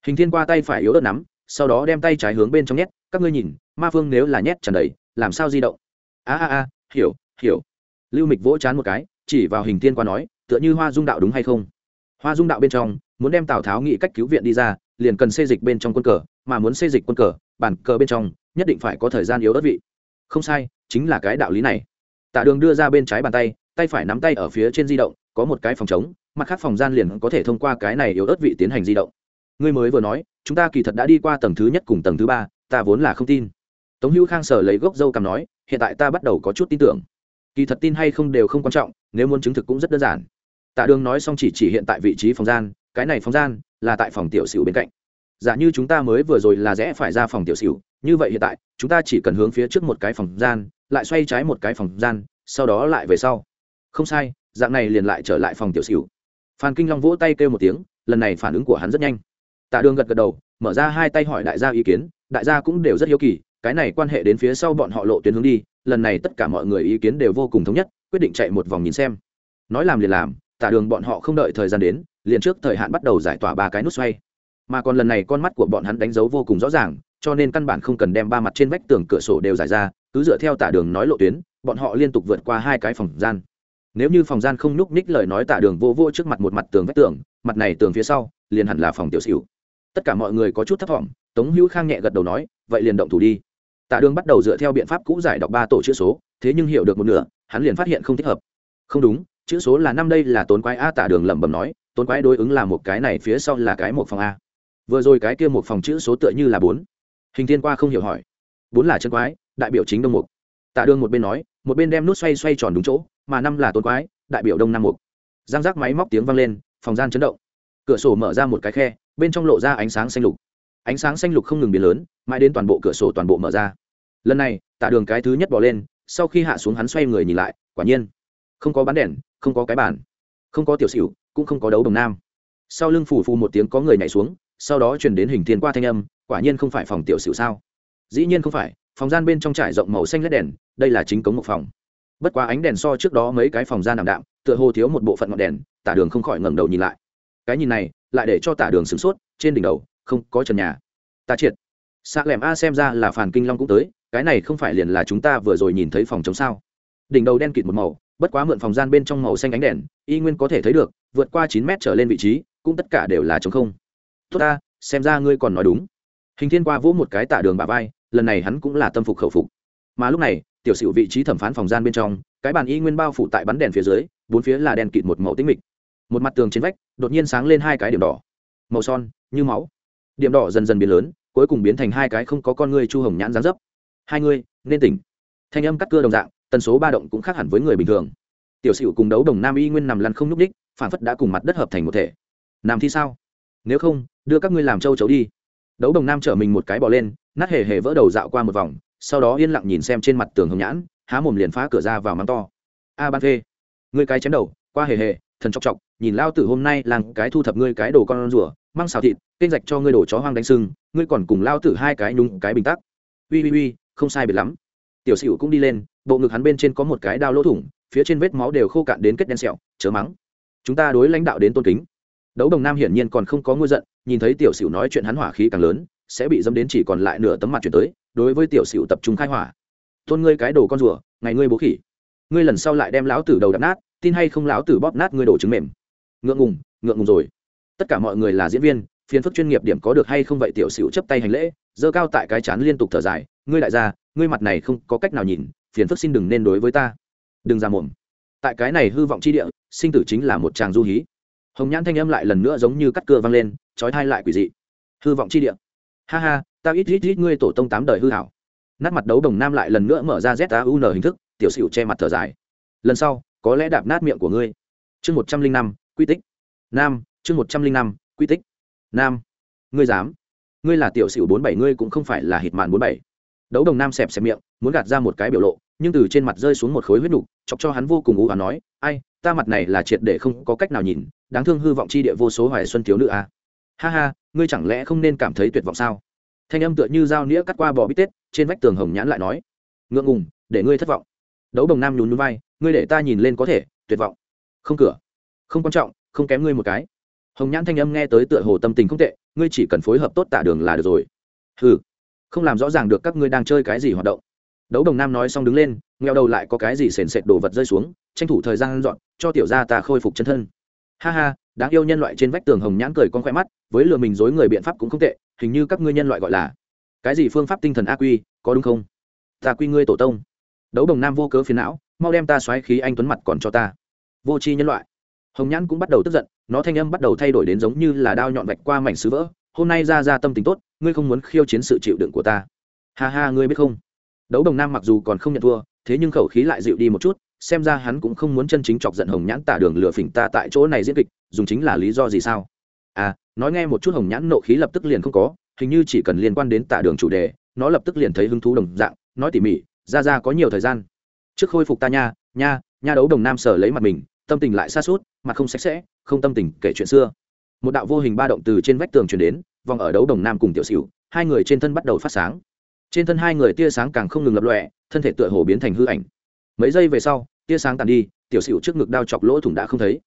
Hình thiên qua tay phải yếu ớt nắm, sau đó đem tay trái hướng bên trong nhét, các ngươi nhìn, ma phương nếu là nhét tràn đầy, làm sao di động? A a a, hiểu hiểu. Lưu mịch vỗ chán một cái, chỉ vào hình thiên qua nói, tựa như hoa dung đạo đúng hay không? Hoa dung đạo bên trong, muốn đem tào tháo nghĩ cách cứu viện đi ra, liền cần xây dịch bên trong quân cờ, mà muốn xây dịch quân cờ, bản cờ bên trong, nhất định phải có thời gian yếu ớt vị. Không sai, chính là cái đạo lý này tạ đường đưa ra bên trái bàn tay tay phải nắm tay ở phía trên di động, có một cái phòng chống mặt khác phòng gian liền có thể thông qua cái này yếu ớt vị tiến hành di động. Ngươi mới vừa nói, chúng ta kỳ thật đã đi qua tầng thứ nhất cùng tầng thứ ba, ta vốn là không tin. Tống hữu khang sở lấy gốc dâu cầm nói, hiện tại ta bắt đầu có chút tin tưởng. Kỳ thật tin hay không đều không quan trọng, nếu muốn chứng thực cũng rất đơn giản. Tạ đường nói xong chỉ chỉ hiện tại vị trí phòng gian, cái này phòng gian là tại phòng tiểu sửu bên cạnh. Giả như chúng ta mới vừa rồi là rẽ phải ra phòng tiểu sửu như vậy hiện tại, chúng ta chỉ cần hướng phía trước một cái phòng gian lại xoay trái một cái phòng gian, sau đó lại về sau. Không sai, dạng này liền lại trở lại phòng tiểu xỉu. Phan kinh long vỗ tay kêu một tiếng, lần này phản ứng của hắn rất nhanh. Tạ đường gật gật đầu, mở ra hai tay hỏi đại gia ý kiến, đại gia cũng đều rất hiếu kỳ, cái này quan hệ đến phía sau bọn họ lộ tuyến hướng đi, lần này tất cả mọi người ý kiến đều vô cùng thống nhất, quyết định chạy một vòng nhìn xem. Nói làm liền làm, tạ đường bọn họ không đợi thời gian đến, liền trước thời hạn bắt đầu giải tỏa ba cái nút xoay mà còn lần này con mắt của bọn hắn đánh dấu vô cùng rõ ràng, cho nên căn bản không cần đem ba mặt trên vách tường cửa sổ đều giải ra, cứ dựa theo tả đường nói lộ tuyến, bọn họ liên tục vượt qua hai cái phòng gian. Nếu như phòng gian không nhúc ních lời nói tả đường vô vô trước mặt một mặt tường vách tường, mặt này tường phía sau, liền hẳn là phòng tiểu xỉu. Tất cả mọi người có chút thấp thỏm, tống hữu khang nhẹ gật đầu nói, vậy liền động thủ đi. Tạ đường bắt đầu dựa theo biện pháp cũ giải đọc ba tổ chữ số, thế nhưng hiểu được một nửa, hắn liền phát hiện không thích hợp. Không đúng, chữ số là năm đây là tốn quái a. Tạ đường lẩm bẩm nói, tốn quái đối ứng là một cái này, phía sau là cái một phòng a vừa rồi cái kia một phòng chữ số tựa như là bốn. Hình thiên qua không hiểu hỏi. Bốn là chân quái, đại biểu chính đông mục. Tạ đương một bên nói, một bên đem nút xoay xoay tròn đúng chỗ, mà năm là tôn quái, đại biểu đông nam mục. Giang giác máy móc tiếng vang lên, phòng gian chấn động. Cửa sổ mở ra một cái khe, bên trong lộ ra ánh sáng xanh lục. Ánh sáng xanh lục không ngừng biến lớn, mãi đến toàn bộ cửa sổ toàn bộ mở ra. Lần này, tạ đường cái thứ nhất bỏ lên, sau khi hạ xuống hắn xoay người nhìn lại, quả nhiên, không có bán đèn, không có cái bàn, không có tiểu xỉu, cũng không có đấu đồng nam. Sau lưng phù phù một tiếng có người nhảy xuống sau đó truyền đến hình thiên qua thanh âm, quả nhiên không phải phòng tiểu sử sao? Dĩ nhiên không phải, phòng gian bên trong trải rộng màu xanh lét đèn, đây là chính cống một phòng. Bất quá ánh đèn so trước đó mấy cái phòng gian nằm đạm, tựa hồ thiếu một bộ phận ngọn đèn, tả đường không khỏi ngẩng đầu nhìn lại. Cái nhìn này, lại để cho tả đường sửng sốt, trên đỉnh đầu, không có trần nhà. Ta triệt. Xạ lẻm a xem ra là phản kinh long cũng tới, cái này không phải liền là chúng ta vừa rồi nhìn thấy phòng chống sao? Đỉnh đầu đen kịt một màu, bất quá mượn phòng gian bên trong màu xanh ánh đèn, y nguyên có thể thấy được, vượt qua chín mét trở lên vị trí, cũng tất cả đều là chống không tốt ta, xem ra ngươi còn nói đúng. Hình thiên qua vỗ một cái tả đường bà vai, lần này hắn cũng là tâm phục khẩu phục. Mà lúc này, tiểu sử vị trí thẩm phán phòng gian bên trong, cái bàn y nguyên bao phủ tại bắn đèn phía dưới, bốn phía là đèn kịt một màu tinh mịch. Một mặt tường trên vách, đột nhiên sáng lên hai cái điểm đỏ. Màu son, như máu. Điểm đỏ dần dần biến lớn, cuối cùng biến thành hai cái không có con ngươi chu hồng nhãn dán dấp. Hai ngươi nên tỉnh. Thanh âm cắt cưa đồng dạng, tần số ba động cũng khác hẳn với người bình thường. Tiểu sửu cùng đấu đồng nam y nguyên nằm lăn không nhúc đích phản phất đã cùng mặt đất hợp thành một thể. Nam thi sao? Nếu không đưa các ngươi làm châu chấu đi. Đấu đồng nam chở mình một cái bỏ lên, nát hề hề vỡ đầu dạo qua một vòng, sau đó yên lặng nhìn xem trên mặt tường hồng nhãn, há mồm liền phá cửa ra vào mắng to. A ban phê ngươi cái chém đầu, qua hề hề, thần chọc chọc, nhìn lao tử hôm nay làng cái thu thập ngươi cái đồ con rùa, mang xào thịt, kênh rạch cho ngươi đổ chó hoang đánh sưng ngươi còn cùng lao tử hai cái nhúng cái bình tắc. Ui ui ui không sai biệt lắm. Tiểu sửu cũng đi lên, bộ ngực hắn bên trên có một cái đao lỗ thủng, phía trên vết máu đều khô cạn đến kết đen sẹo, chớ mắng. Chúng ta đối lãnh đạo đến tôn kính đấu đồng nam hiển nhiên còn không có ngôi giận, nhìn thấy tiểu sửu nói chuyện hắn hỏa khí càng lớn, sẽ bị dâm đến chỉ còn lại nửa tấm mặt chuyển tới, đối với tiểu sửu tập trung khai hỏa. Tôn ngươi cái đồ con rùa, ngày ngươi bố khỉ. Ngươi lần sau lại đem lão tử đầu đập nát, tin hay không lão tử bóp nát ngươi đổ trứng mềm. Ngượng ngùng ngượng ngùng rồi. Tất cả mọi người là diễn viên, phiền phức chuyên nghiệp điểm có được hay không vậy tiểu sửu chấp tay hành lễ, giơ cao tại cái chán liên tục thở dài, ngươi đại gia, ngươi mặt này không có cách nào nhìn, phiền phức xin đừng nên đối với ta. Đừng ra mồm tại cái này hư vọng chi địa, sinh tử chính là một tràng du hí hồng nhãn thanh âm lại lần nữa giống như cắt cưa vang lên trói thai lại quỷ dị. Hư vọng chi địa. Ha ha ta ít ít ít ngươi tổ tông tám đời hư hảo. Nát mặt đấu đồng nam lại lần nữa mở ra zun hình thức, tiểu sửu che mặt thở dài. Lần sau, có lẽ đạp nát miệng của ngươi. Chương một trăm linh năm, quy tích. Nam, chương một trăm linh năm, quy tích. Nam, ngươi dám. Ngươi là tiểu sửu bốn bảy, ngươi cũng không phải là hít màn bốn bảy. Đấu đồng nam xẹp xẹp miệng, muốn gạt ra một cái biểu lộ, nhưng từ trên mặt rơi xuống một khối huyết nục, chọc cho hắn vô cùng ú và nói, ai, ta mặt này là triệt để không có cách nào nhìn đáng thương hư vọng chi địa vô số hoài xuân thiếu nữ à. ha ha, ngươi chẳng lẽ không nên cảm thấy tuyệt vọng sao? Thanh âm tựa như dao nĩa cắt qua bò bít tết, trên vách tường hồng nhãn lại nói. Ngượng ngùng, để ngươi thất vọng. Đấu đồng nam nhún núi vai, ngươi để ta nhìn lên có thể, tuyệt vọng. Không cửa. Không quan trọng, không kém ngươi một cái. Hồng nhãn thanh âm nghe tới tựa hồ tâm tình không tệ, ngươi chỉ cần phối hợp tốt tạ đường là được rồi. Ừ không làm rõ ràng được các ngươi đang chơi cái gì hoạt động. Đấu đồng nam nói xong đứng lên, ngheo đầu lại có cái gì sền sệt đồ vật rơi xuống, tranh thủ thời gian dọn, cho tiểu gia ta khôi phục chân thân ha ha, đáng yêu nhân loại trên vách tường hồng nhãn cười con khoe mắt, với lừa mình dối người biện pháp cũng không tệ, hình như các ngươi nhân loại gọi là cái gì phương pháp tinh thần a quy có đúng không? Ta quy ngươi tổ tông. Đấu đồng nam vô cớ phiền não, mau đem ta xoáy khí anh tuấn mặt còn cho ta. Vô tri nhân loại. Hồng nhãn cũng bắt đầu tức giận, nó thanh âm bắt đầu thay đổi đến giống như là đao nhọn vạch qua mảnh sứ vỡ. Hôm nay ra ra tâm tình tốt, ngươi không muốn khiêu chiến sự chịu đựng của ta. Ha ha, ngươi biết không? Đấu đồng nam mặc dù còn không nhận thua, thế nhưng khẩu khí lại dịu đi một chút xem ra hắn cũng không muốn chân chính chọc giận hồng nhãn tả đường lừa phỉnh ta tại chỗ này diễn kịch, dùng chính là lý do gì sao? À nói nghe một chút hồng nhãn nộ khí lập tức liền không có, hình như chỉ cần liên quan đến tả đường chủ đề, nó lập tức liền thấy hứng thú đồng dạng, nói tỉ mỉ, ra ra có nhiều thời gian. Trước khôi phục ta nha nha nha đấu đồng nam sở lấy mặt mình, tâm tình lại xa suốt mặt không sạch sẽ, không tâm tình kể chuyện xưa. Một đạo vô hình ba động từ trên vách tường truyền đến, vòng ở đấu đồng nam cùng tiểu xỉu, hai người trên thân bắt đầu phát sáng. Trên thân hai người tia sáng càng không ngừng lập lọe thân thể tựa hồ biến thành hư ảnh mấy giây về sau, tia sáng tàn đi, tiểu xỉu trước ngực đao chọc lỗ thủng đã không thấy.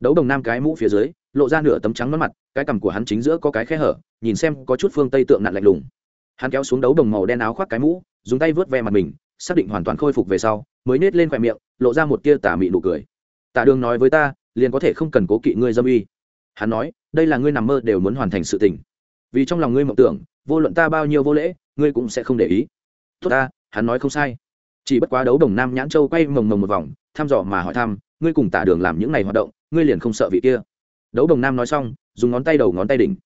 Đấu đồng nam cái mũ phía dưới, lộ ra nửa tấm trắng mất mặt, cái cằm của hắn chính giữa có cái khe hở, nhìn xem có chút phương tây tượng nặn lạnh lùng. Hắn kéo xuống đấu đồng màu đen áo khoác cái mũ, dùng tay vớt ve mặt mình, xác định hoàn toàn khôi phục về sau, mới nết lên khoe miệng, lộ ra một tia tả mị nụ cười. Tả đường nói với ta, liền có thể không cần cố kỵ ngươi dâm uy. Hắn nói, đây là ngươi nằm mơ đều muốn hoàn thành sự tình. Vì trong lòng ngươi mộng tưởng, vô luận ta bao nhiêu vô lễ, ngươi cũng sẽ không để ý. Tốt ta, hắn nói, không sai chỉ bất quá đấu đồng nam nhãn châu quay mồng mồng một vòng, thăm dò mà hỏi thăm, ngươi cùng tả đường làm những ngày hoạt động, ngươi liền không sợ vị kia? Đấu đồng nam nói xong, dùng ngón tay đầu ngón tay đỉnh.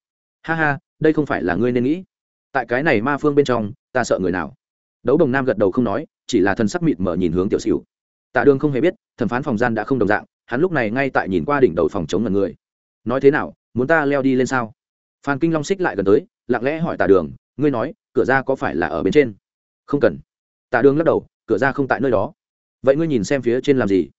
Ha ha, đây không phải là ngươi nên nghĩ. Tại cái này ma phương bên trong, ta sợ người nào? Đấu đồng nam gật đầu không nói, chỉ là thân sắc mịt mở nhìn hướng tiểu xỉu tạ đường không hề biết, thẩm phán phòng gian đã không đồng dạng, hắn lúc này ngay tại nhìn qua đỉnh đầu phòng chống ngần người. Nói thế nào, muốn ta leo đi lên sao? Phan kinh long xích lại gần tới, lặng lẽ hỏi tạ đường, ngươi nói, cửa ra có phải là ở bên trên? Không cần. Tạ đường lắc đầu cửa ra không tại nơi đó. Vậy ngươi nhìn xem phía trên làm gì?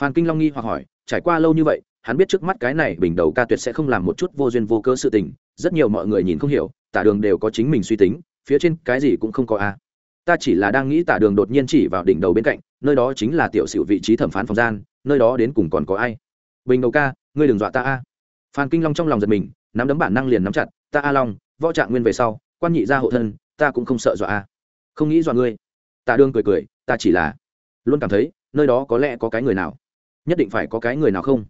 Phan kinh long nghi hoặc hỏi, trải qua lâu như vậy, hắn biết trước mắt cái này bình đầu ca tuyệt sẽ không làm một chút vô duyên vô cơ sự tình, rất nhiều mọi người nhìn không hiểu, tả đường đều có chính mình suy tính, phía trên cái gì cũng không có a. Ta chỉ là đang nghĩ tả đường đột nhiên chỉ vào đỉnh đầu bên cạnh, nơi đó chính là tiểu sửu vị trí thẩm phán phòng gian, nơi đó đến cùng còn có ai? Bình đầu ca, ngươi đừng dọa ta a. Phan kinh long trong lòng giật mình, nắm đấm bản năng liền nắm chặt, ta a long, võ trạng nguyên về sau, quan nhị gia hộ thân, ta cũng không sợ dọa a. Không nghĩ dọa ngươi tạ đường cười cười, ta chỉ là luôn cảm thấy nơi đó có lẽ có cái người nào, nhất định phải có cái người nào không?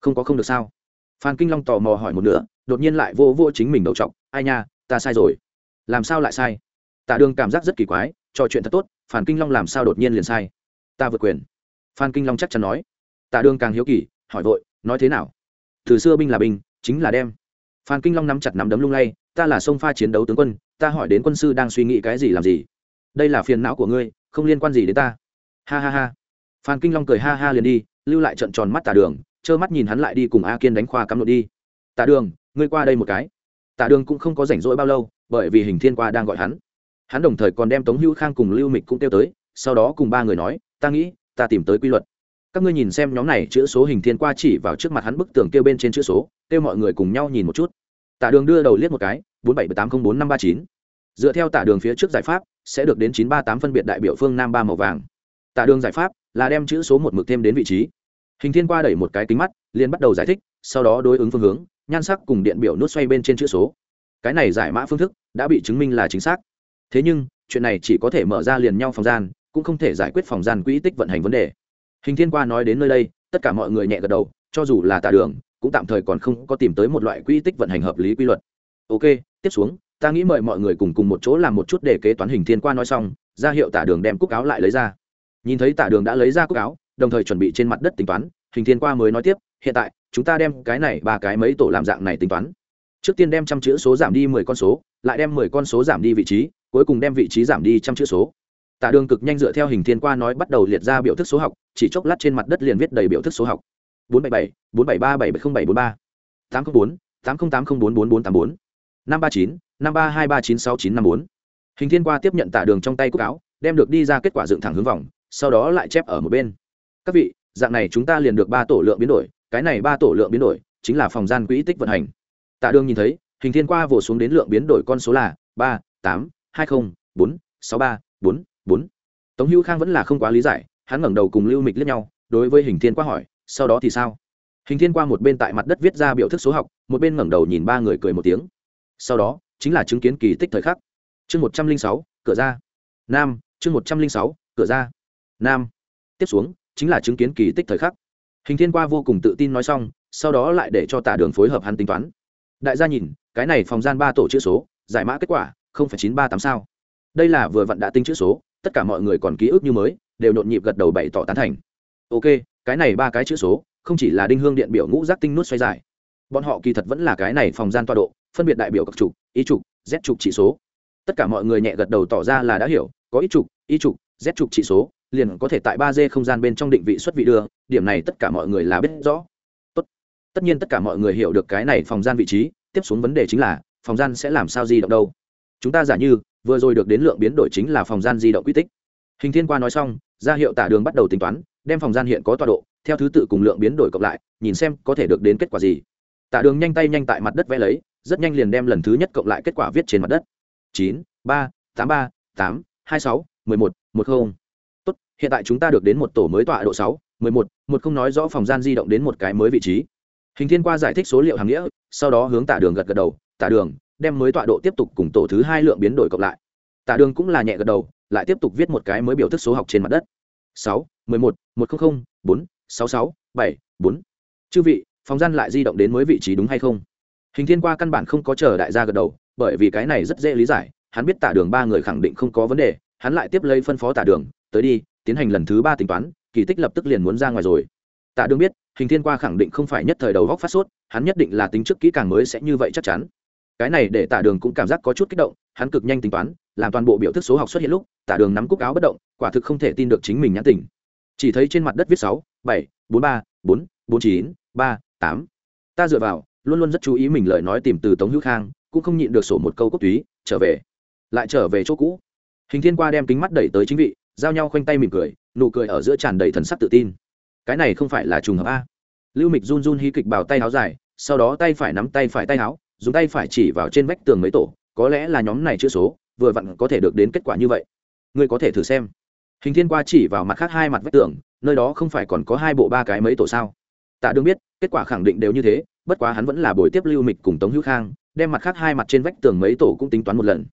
Không có không được sao? Phan kinh long tò mò hỏi một nửa, đột nhiên lại vô vô chính mình đầu t ai nha, ta sai rồi. Làm sao lại sai? Tạ đường cảm giác rất kỳ quái, trò chuyện thật tốt, phan kinh long làm sao đột nhiên liền sai? Ta vượt quyền. Phan kinh long chắc chắn nói. Tạ đường càng hiếu kỳ, hỏi vội, nói thế nào? Từ xưa binh là binh, chính là đem. Phan kinh long nắm chặt nắm đấm lung lay, ta là sông pha chiến đấu tướng quân, ta hỏi đến quân sư đang suy nghĩ cái gì làm gì? Đây là phiền não của ngươi, không liên quan gì đến ta. Ha ha ha. Phan kinh long cười ha ha liền đi, lưu lại trận tròn mắt tà đường, trơ mắt nhìn hắn lại đi cùng a kiên đánh khoa cắm nội đi. Tà đường, ngươi qua đây một cái. Tà đường cũng không có rảnh rỗi bao lâu, bởi vì hình thiên qua đang gọi hắn. Hắn đồng thời còn đem tống hữu khang cùng lưu mịch cũng kêu tới, sau đó cùng ba người nói, ta nghĩ, ta tìm tới quy luật. Các ngươi nhìn xem nhóm này chữ số hình thiên qua chỉ vào trước mặt hắn bức tường kêu bên trên chữ số, kêu mọi người cùng nhau nhìn một chút. Tả đường đưa đầu liếc một cái, bốn bảy tám không bốn năm ba chín. Dựa theo tả đường phía trước giải pháp sẽ được đến chín ba tám phân biệt đại biểu phương nam ba màu vàng. Tạ đường giải pháp là đem chữ số một mực thêm đến vị trí. Hình thiên qua đẩy một cái kính mắt, liền bắt đầu giải thích, sau đó đối ứng phương hướng, nhan sắc cùng điện biểu nút xoay bên trên chữ số. Cái này giải mã phương thức đã bị chứng minh là chính xác. Thế nhưng, chuyện này chỉ có thể mở ra liền nhau phòng gian, cũng không thể giải quyết phòng gian quỹ tích vận hành vấn đề. Hình thiên qua nói đến nơi đây, tất cả mọi người nhẹ gật đầu, cho dù là tà đường, cũng tạm thời còn không có tìm tới một loại quỹ tích vận hành hợp lý quy luật. Ok, tiếp xuống ta nghĩ mời mọi người cùng cùng một chỗ làm một chút để kế toán hình thiên qua nói xong, ra hiệu tả đường đem cúc áo lại lấy ra. Nhìn thấy tả đường đã lấy ra cúc áo, đồng thời chuẩn bị trên mặt đất tính toán, hình thiên qua mới nói tiếp, hiện tại, chúng ta đem cái này ba cái mấy tổ làm dạng này tính toán. Trước tiên đem trăm chữ số giảm đi mười con số, lại đem mười con số giảm đi vị trí, cuối cùng đem vị trí giảm đi trăm chữ số. Tả đường cực nhanh dựa theo hình thiên qua nói bắt đầu liệt ra biểu thức số học, chỉ chốc lát trên mặt đất liền viết đầy biểu thức số học. Bốn bảy bảy, bốn bảy ba bảy bảy không bảy bốn ba, tám không bốn, tám không tám không bốn bốn bốn tám bốn, năm ba chín năm ba hai ba chín sáu chín năm bốn. Hình thiên qua tiếp nhận tả đường trong tay cúc áo, đem được đi ra kết quả dựng thẳng hướng vòng, sau đó lại chép ở một bên. Các vị, dạng này chúng ta liền được ba tổ lượng biến đổi, cái này ba tổ lượng biến đổi chính là phòng gian quỹ tích vận hành. Tạ đường nhìn thấy, hình thiên qua vỗ xuống đến lượng biến đổi con số là ba, tám, hai mươi bốn, sáu ba, bốn bốn. Tống hữu khang vẫn là không quá lý giải, hắn ngẩng đầu cùng lưu mịch liếc nhau, đối với hình thiên qua hỏi, sau đó thì sao? Hình thiên qua một bên tại mặt đất viết ra biểu thức số học, một bên ngẩng đầu nhìn ba người cười một tiếng. Sau đó chính là chứng kiến kỳ tích thời khắc. Chương một trăm linh sáu, cửa ra. Nam, chương một trăm linh sáu, cửa ra. Nam. Tiếp xuống, chính là chứng kiến kỳ tích thời khắc. Hình thiên qua vô cùng tự tin nói xong, sau đó lại để cho tả đường phối hợp hắn tính toán. Đại gia nhìn, cái này phòng gian ba tổ chữ số, giải mã kết quả, không phải chín ba tám sao. Đây là vừa vặn đã tính chữ số, tất cả mọi người còn ký ức như mới, đều nhộn nhịp gật đầu bày tỏ tán thành. Ok, cái này ba cái chữ số, không chỉ là đinh hương điện biểu ngũ giác tinh nút xoay dài bọn họ kỳ thật vẫn là cái này phòng gian toa độ phân biệt đại biểu các trục ý trục, z trục chỉ số. Tất cả mọi người nhẹ gật đầu tỏ ra là đã hiểu, có ý trục ý trục, z trục chỉ số, liền có thể tại ba d không gian bên trong định vị xuất vị đưa, điểm này tất cả mọi người là biết rõ. Tốt. tất nhiên tất cả mọi người hiểu được cái này phòng gian vị trí, tiếp xuống vấn đề chính là, phòng gian sẽ làm sao di động đâu? Chúng ta giả như, vừa rồi được đến lượng biến đổi chính là phòng gian di động quy tích. Hình thiên qua nói xong, ra hiệu tả đường bắt đầu tính toán, đem phòng gian hiện có tọa độ, theo thứ tự cùng lượng biến đổi cộng lại, nhìn xem có thể được đến kết quả gì. Tả đường nhanh tay nhanh tại mặt đất vẽ lấy rất nhanh liền đem lần thứ nhất cộng lại kết quả viết trên mặt đất. chín, ba, tám ba, tám, hai sáu, mười một một không. Tốt, hiện tại chúng ta được đến một tổ mới tọa độ sáu, mười một một không nói rõ phòng gian di động đến một cái mới vị trí. Hình thiên qua giải thích số liệu hàng nghĩa, sau đó hướng tả đường gật gật đầu tả đường, đem mới tọa độ tiếp tục cùng tổ thứ hai lượng biến đổi cộng lại. Tả đường cũng là nhẹ gật đầu, lại tiếp tục viết một cái mới biểu thức số học trên mặt đất. sáu, mười một một trăm linh bốn, sáu sáu, bảy, bốn. Chư vị, phòng gian lại di động đến mới vị trí đúng hay không? Hình thiên qua căn bản không có chờ đại gia gật đầu, bởi vì cái này rất dễ lý giải, hắn biết tả đường ba người khẳng định không có vấn đề, hắn lại tiếp lấy phân phó tả đường, tới đi, tiến hành lần thứ ba tính toán, kỳ tích lập tức liền muốn ra ngoài rồi. Tả đường biết, hình thiên qua khẳng định không phải nhất thời đầu góc phát sốt, hắn nhất định là tính trước kỹ càng mới sẽ như vậy chắc chắn. Cái này để tả đường cũng cảm giác có chút kích động, hắn cực nhanh tính toán, làm toàn bộ biểu thức số học xuất hiện lúc, tả đường nắm cúc áo bất động, quả thực không thể tin được chính mình nhãn tình. Chỉ thấy trên mặt đất viết sáu, bảy, bốn ba, bốn bốn chín, ba, tám. Ta dựa vào luôn luôn rất chú ý mình lời nói tìm từ tống hữu khang, cũng không nhịn được sổ một câu cốc túy, trở về. Lại trở về chỗ cũ. Hình thiên qua đem kính mắt đẩy tới chính vị, giao nhau khoanh tay mỉm cười, nụ cười ở giữa tràn đầy thần sắc tự tin. Cái này không phải là trùng hợp a? Lưu mịch run run hí kịch bào tay áo dài, sau đó tay phải nắm tay phải tay áo, dùng tay phải chỉ vào trên vách tường mấy tổ, có lẽ là nhóm này chữ số, vừa vặn có thể được đến kết quả như vậy. Ngươi có thể thử xem. Hình thiên qua chỉ vào mặt khác hai mặt vách tường, nơi đó không phải còn có hai bộ ba cái mấy tổ sao? Tạ đương biết, kết quả khẳng định đều như thế bất quá hắn vẫn là buổi tiếp lưu mịch cùng tống hữu khang, đem mặt khác hai mặt trên vách tường mấy tổ cũng tính toán một lần.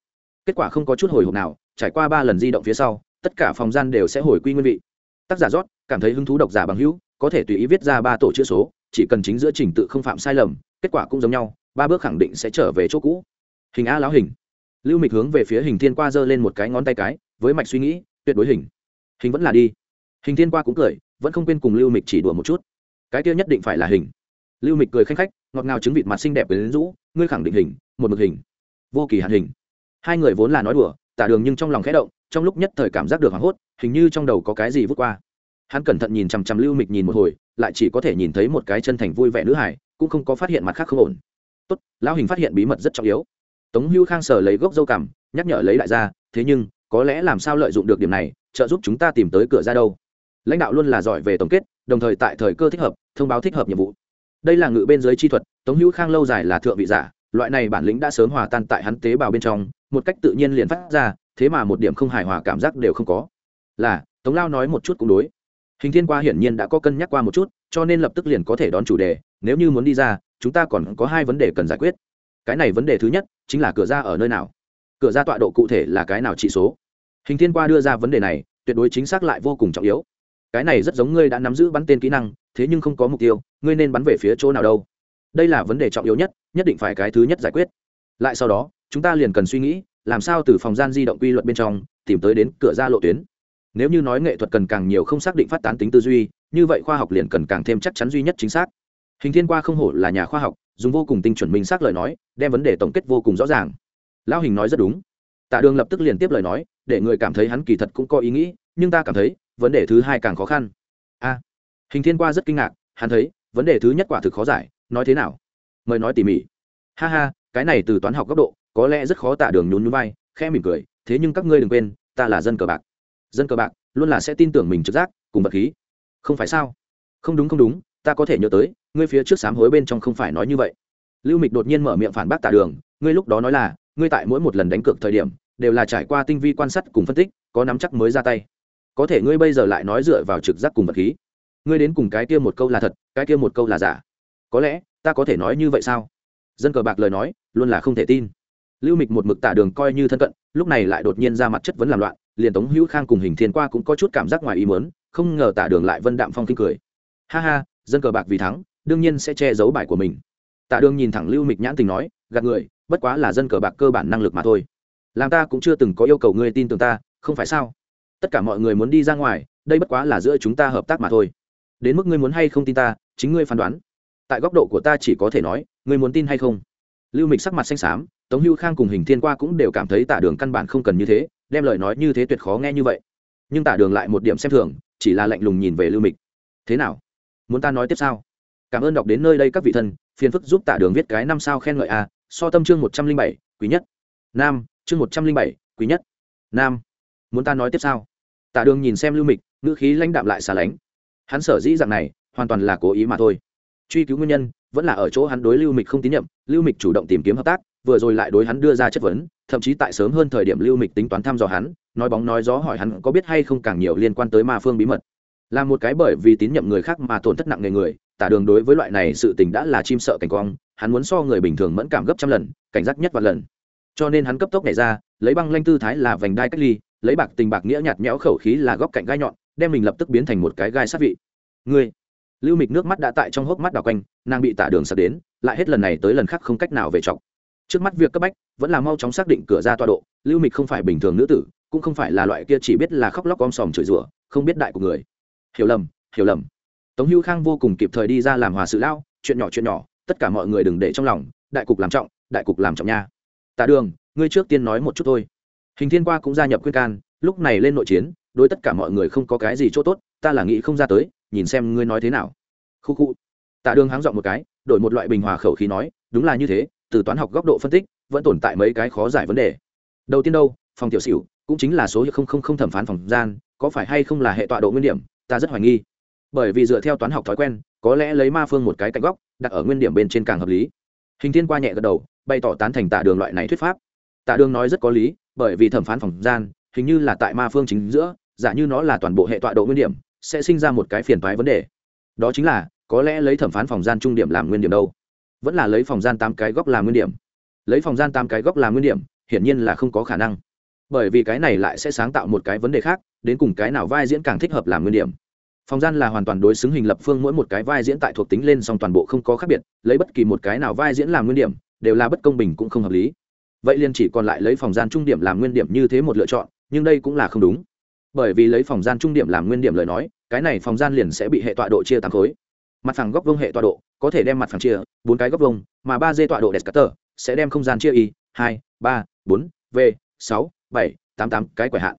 Kết quả không có chút hồi hộp nào, trải qua ba lần di động phía sau, tất cả phòng gian đều sẽ hồi quy nguyên vị. Tác giả rót, cảm thấy hứng thú độc giả bằng hữu, có thể tùy ý viết ra ba tổ chữ số, chỉ cần chính giữa trình tự không phạm sai lầm, kết quả cũng giống nhau, ba bước khẳng định sẽ trở về chỗ cũ. Hình a láo hình. Lưu mịch hướng về phía hình thiên qua giơ lên một cái ngón tay cái, với mạch suy nghĩ, tuyệt đối hình. Hình vẫn là đi. Hình thiên qua cũng cười, vẫn không quên cùng lưu mịch chỉ đùa một chút. Cái kia nhất định phải là hình lưu mịch cười khanh khách, ngọt ngào chứng vịt mặt xinh đẹp với lính rũ, ngươi khẳng định hình, một mực hình. Vô kỳ hạn hình. Hai người vốn là nói đùa, tả đường nhưng trong lòng khẽ động, trong lúc nhất thời cảm giác được hoảng hốt, hình như trong đầu có cái gì vút qua. Hắn cẩn thận nhìn chằm chằm lưu mịch nhìn một hồi, lại chỉ có thể nhìn thấy một cái chân thành vui vẻ nữ hải cũng không có phát hiện mặt khác không ổn. Tốt, lão hình phát hiện bí mật rất trọng yếu. Tống hưu khang sờ lấy gốc dâu cằm, nhắc nhở lấy đại gia, thế nhưng, có lẽ làm sao lợi dụng được điểm này, trợ giúp chúng ta tìm tới cửa ra đâu. Lãnh đạo luôn là giỏi về tổng kết, đồng thời tại thời cơ thích hợp, thông báo thích hợp nhiệm vụ đây là ngự bên dưới chi thuật, tống hữu khang lâu dài là thượng vị giả, loại này bản lĩnh đã sớm hòa tan tại hắn tế bào bên trong, một cách tự nhiên liền phát ra, thế mà một điểm không hài hòa cảm giác đều không có. Là, tống lao nói một chút cũng đối. Hình thiên qua hiển nhiên đã có cân nhắc qua một chút, cho nên lập tức liền có thể đón chủ đề, nếu như muốn đi ra, chúng ta còn có hai vấn đề cần giải quyết. Cái này vấn đề thứ nhất, chính là cửa ra ở nơi nào? Cửa ra tọa độ cụ thể là cái nào trị số? Hình thiên qua đưa ra vấn đề này, tuyệt đối chính xác lại vô cùng trọng yếu. Cái này rất giống ngươi đã nắm giữ bắn tên kỹ năng thế nhưng không có mục tiêu, ngươi nên bắn về phía chỗ nào đâu. Đây là vấn đề trọng yếu nhất nhất định phải cái thứ nhất giải quyết. Lại sau đó, chúng ta liền cần suy nghĩ, làm sao từ phòng gian di động quy luật bên trong, tìm tới đến cửa ra lộ tuyến. Nếu như nói nghệ thuật cần càng nhiều không xác định phát tán tính tư duy, như vậy khoa học liền cần càng thêm chắc chắn duy nhất chính xác. Hình thiên qua không hổ là nhà khoa học, dùng vô cùng tinh chuẩn minh xác lời nói, đem vấn đề tổng kết vô cùng rõ ràng. Lão hình nói rất đúng. Tạ đường lập tức liền tiếp lời nói, để người cảm thấy hắn kỳ thật cũng có ý nghĩ, nhưng ta cảm thấy, vấn đề thứ hai càng khó khăn. A hình thiên qua rất kinh ngạc, hắn thấy, vấn đề thứ nhất quả thực khó giải, nói thế nào? Mời nói tỉ mỉ. Ha ha, cái này từ toán học góc độ, có lẽ rất khó tả đường nhún nhún vai, khẽ mỉm cười, thế nhưng các ngươi đừng quên, ta là dân cờ bạc. Dân cờ bạc, luôn là sẽ tin tưởng mình trực giác, cùng vật khí. Không phải sao? Không đúng không đúng, ta có thể nhớ tới, ngươi phía trước sám hối bên trong không phải nói như vậy. Lưu mịch đột nhiên mở miệng phản bác tả đường, ngươi lúc đó nói là, ngươi tại mỗi một lần đánh cược thời điểm, đều là trải qua tinh vi quan sát cùng phân tích, có nắm chắc mới ra tay. Có thể ngươi bây giờ lại nói dựa vào trực giác cùng vật khí ngươi đến cùng cái kia một câu là thật, cái kia một câu là giả. Có lẽ, ta có thể nói như vậy sao? Dân cờ bạc lời nói, luôn là không thể tin. Lưu mịch một mực tả đường coi như thân cận, lúc này lại đột nhiên ra mặt chất vấn làm loạn, liền tống hữu khang cùng hình thiên qua cũng có chút cảm giác ngoài ý mớn không ngờ tả đường lại vân đạm phong kinh cười. Ha ha, dân cờ bạc vì thắng, đương nhiên sẽ che giấu bài của mình. Tả đường nhìn thẳng lưu mịch nhãn tình nói, gạt người, bất quá là dân cờ bạc cơ bản năng lực mà thôi. Làm ta cũng chưa từng có yêu cầu ngươi tin tưởng ta, không phải sao? Tất cả mọi người muốn đi ra ngoài, đây bất quá là giữa chúng ta hợp tác mà thôi đến mức ngươi muốn hay không tin ta, chính ngươi phán đoán. Tại góc độ của ta chỉ có thể nói, ngươi muốn tin hay không? Lưu mịch sắc mặt xanh xám, tống hưu khang cùng hình thiên qua cũng đều cảm thấy tả đường căn bản không cần như thế, đem lời nói như thế tuyệt khó nghe như vậy. Nhưng tả đường lại một điểm xem thường, chỉ là lạnh lùng nhìn về lưu mịch. Thế nào? Muốn ta nói tiếp sao? Cảm ơn đọc đến nơi đây các vị thân, phiền phức giúp tả đường viết cái năm sao khen ngợi a, so tâm chương một trăm linh bảy, quý nhất. Nam, chương một trăm linh bảy, quý nhất. Nam, muốn ta nói tiếp sao? Tả đường nhìn xem lưu mịch, ngữ khí lãnh đạm lại xà lánh hắn sở dĩ dạng này, hoàn toàn là cố ý mà thôi. Truy cứu nguyên nhân, vẫn là ở chỗ hắn đối lưu mịch không tín nhiệm, lưu mịch chủ động tìm kiếm hợp tác, vừa rồi lại đối hắn đưa ra chất vấn, thậm chí tại sớm hơn thời điểm lưu mịch tính toán thăm dò hắn, nói bóng nói gió hỏi hắn có biết hay không càng nhiều liên quan tới ma phương bí mật. Là một cái bởi vì tín nhiệm người khác mà tổn thất nặng nề người, tả đường đối với loại này sự tình đã là chim sợ cảnh quang, hắn muốn so người bình thường mẫn cảm gấp trăm lần, cảnh giác nhất và lần. Cho nên hắn cấp tốc nhảy ra, lấy băng lanh tư thái là vành đai cách ly, lấy bạc tình bạc nghĩa nhạt nhẽo khẩu khí là góc cạnh gai nhọn đem mình lập tức biến thành một cái gai sát vị. Ngươi, lưu mịch nước mắt đã tại trong hốc mắt đào quanh, nàng bị tả đường sập đến, lại hết lần này tới lần khác không cách nào về chọc. Trước mắt việc cấp bách, vẫn là mau chóng xác định cửa ra tọa độ, lưu mịch không phải bình thường nữ tử, cũng không phải là loại kia chỉ biết là khóc lóc om sòm chửi rủa, không biết đại của người. Hiểu lầm hiểu lầm. Tống hữu khang vô cùng kịp thời đi ra làm hòa sự lao, chuyện nhỏ chuyện nhỏ, tất cả mọi người đừng để trong lòng, đại cục làm trọng, đại cục làm trọng nha. Tạ đường, ngươi trước tiên nói một chút thôi. Hình thiên qua cũng gia nhập khuyên can, lúc này lên nội chiến đối tất cả mọi người không có cái gì chỗ tốt, ta là nghĩ không ra tới, nhìn xem ngươi nói thế nào. Khu khu. Tạ đường háng dọn một cái, đổi một loại bình hòa khẩu khí nói, đúng là như thế, từ toán học góc độ phân tích, vẫn tồn tại mấy cái khó giải vấn đề. Đầu tiên đâu, phòng tiểu xỉu, cũng chính là số không không không thẩm phán phòng gian, có phải hay không là hệ tọa độ nguyên điểm, ta rất hoài nghi. Bởi vì dựa theo toán học thói quen, có lẽ lấy ma phương một cái cạnh góc, đặt ở nguyên điểm bên trên càng hợp lý. Hình thiên qua nhẹ gật đầu, bày tỏ tán thành tạ đường loại này thuyết pháp. Tạ đường nói rất có lý, bởi vì thẩm phán phòng gian, hình như là tại ma phương chính giữa giả như nó là toàn bộ hệ tọa độ nguyên điểm, sẽ sinh ra một cái phiền toái vấn đề. Đó chính là, có lẽ lấy thẩm phán phòng gian trung điểm làm nguyên điểm đâu. Vẫn là lấy phòng gian tám cái góc làm nguyên điểm. Lấy phòng gian tám cái góc làm nguyên điểm, hiển nhiên là không có khả năng. Bởi vì cái này lại sẽ sáng tạo một cái vấn đề khác, đến cùng cái nào vai diễn càng thích hợp làm nguyên điểm. Phòng gian là hoàn toàn đối xứng hình lập phương mỗi một cái vai diễn tại thuộc tính lên song toàn bộ không có khác biệt, lấy bất kỳ một cái nào vai diễn làm nguyên điểm, đều là bất công bình cũng không hợp lý. Vậy liền chỉ còn lại lấy phòng gian trung điểm làm nguyên điểm như thế một lựa chọn, nhưng đây cũng là không đúng bởi vì lấy phòng gian trung điểm làm nguyên điểm lời nói, cái này phòng gian liền sẽ bị hệ tọa độ chia tám khối. Mặt phẳng góc vông hệ tọa độ, có thể đem mặt phẳng chia, bốn cái góc vông mà ba d tọa độ descarter sẽ đem không gian chia y, hai, ba, bốn, v, sáu, bảy, tám tám, cái quẻ hạn.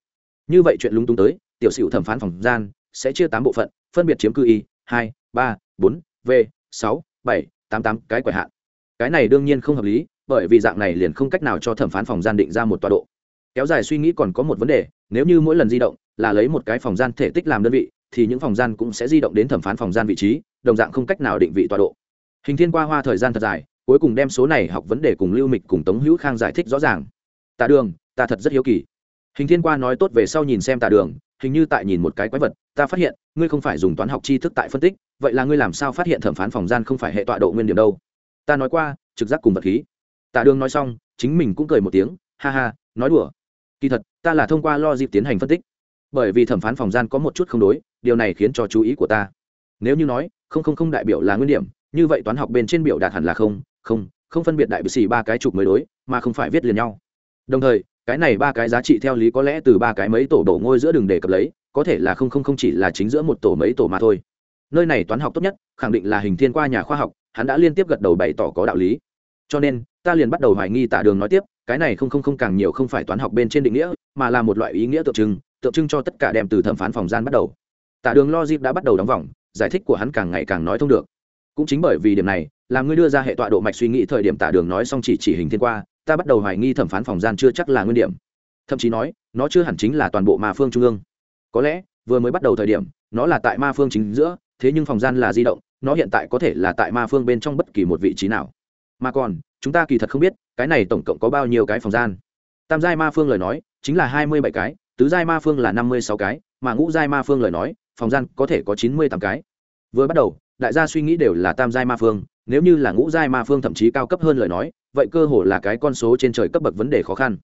Như vậy chuyện lúng túng tới, tiểu sử thẩm phán phòng gian sẽ chia tám bộ phận, phân biệt chiếm cư y, hai, ba, bốn, v, sáu, bảy, tám tám, cái quẻ hạn. Cái này đương nhiên không hợp lý, bởi vì dạng này liền không cách nào cho thẩm phán phòng gian định ra một tọa độ. Kéo dài suy nghĩ còn có một vấn đề, nếu như mỗi lần di động là lấy một cái phòng gian thể tích làm đơn vị, thì những phòng gian cũng sẽ di động đến thẩm phán phòng gian vị trí, đồng dạng không cách nào định vị tọa độ. Hình thiên qua hoa thời gian thật dài, cuối cùng đem số này học vấn đề cùng lưu mịch cùng tống hữu khang giải thích rõ ràng. Tạ đường, ta thật rất hiếu kỳ. Hình thiên qua nói tốt về sau nhìn xem tạ đường, hình như tại nhìn một cái quái vật, ta phát hiện, ngươi không phải dùng toán học tri thức tại phân tích, vậy là ngươi làm sao phát hiện thẩm phán phòng gian không phải hệ tọa độ nguyên điểm đâu? Ta nói qua, trực giác cùng vật khí. Tạ đường nói xong, chính mình cũng cười một tiếng, ha ha, nói đùa. Kỳ thật, ta là thông qua lo dịp tiến hành phân tích bởi vì thẩm phán phòng gian có một chút không đối, điều này khiến cho chú ý của ta. Nếu như nói, không không không đại biểu là nguyên điểm, như vậy toán học bên trên biểu đạt hẳn là không không không phân biệt đại biểu xì ba cái trục mới đối, mà không phải viết liền nhau. Đồng thời, cái này ba cái giá trị theo lý có lẽ từ ba cái mấy tổ đổ ngôi giữa đường đề cập lấy, có thể là không không không chỉ là chính giữa một tổ mấy tổ mà thôi. Nơi này toán học tốt nhất, khẳng định là hình thiên qua nhà khoa học, hắn đã liên tiếp gật đầu bày tỏ có đạo lý. Cho nên, ta liền bắt đầu hoài nghi tả đường nói tiếp, cái này không không không càng nhiều không phải toán học bên trên định nghĩa, mà là một loại ý nghĩa tượng trưng tượng trưng cho tất cả đem từ thẩm phán phòng gian bắt đầu. Tả đường logic đã bắt đầu đóng vòng, giải thích của hắn càng ngày càng nói thông được. Cũng chính bởi vì điểm này, làm ngươi đưa ra hệ tọa độ mạch suy nghĩ thời điểm tả đường nói xong chỉ chỉ hình thiên qua, ta bắt đầu hoài nghi thẩm phán phòng gian chưa chắc là nguyên điểm. Thậm chí nói, nó chưa hẳn chính là toàn bộ ma phương trung ương. Có lẽ, vừa mới bắt đầu thời điểm, nó là tại ma phương chính giữa, thế nhưng phòng gian là di động, nó hiện tại có thể là tại ma phương bên trong bất kỳ một vị trí nào. Mà còn, chúng ta kỳ thật không biết, cái này tổng cộng có bao nhiêu cái phòng gian. Tam giai ma phương lời nói, chính là hai mươi bảy cái tứ giai ma phương là năm mươi sáu cái, mà ngũ giai ma phương lời nói, phòng gian có thể có chín mươi tám cái. Vừa bắt đầu, đại gia suy nghĩ đều là tam giai ma phương, nếu như là ngũ giai ma phương thậm chí cao cấp hơn lời nói, vậy cơ hồ là cái con số trên trời cấp bậc vấn đề khó khăn.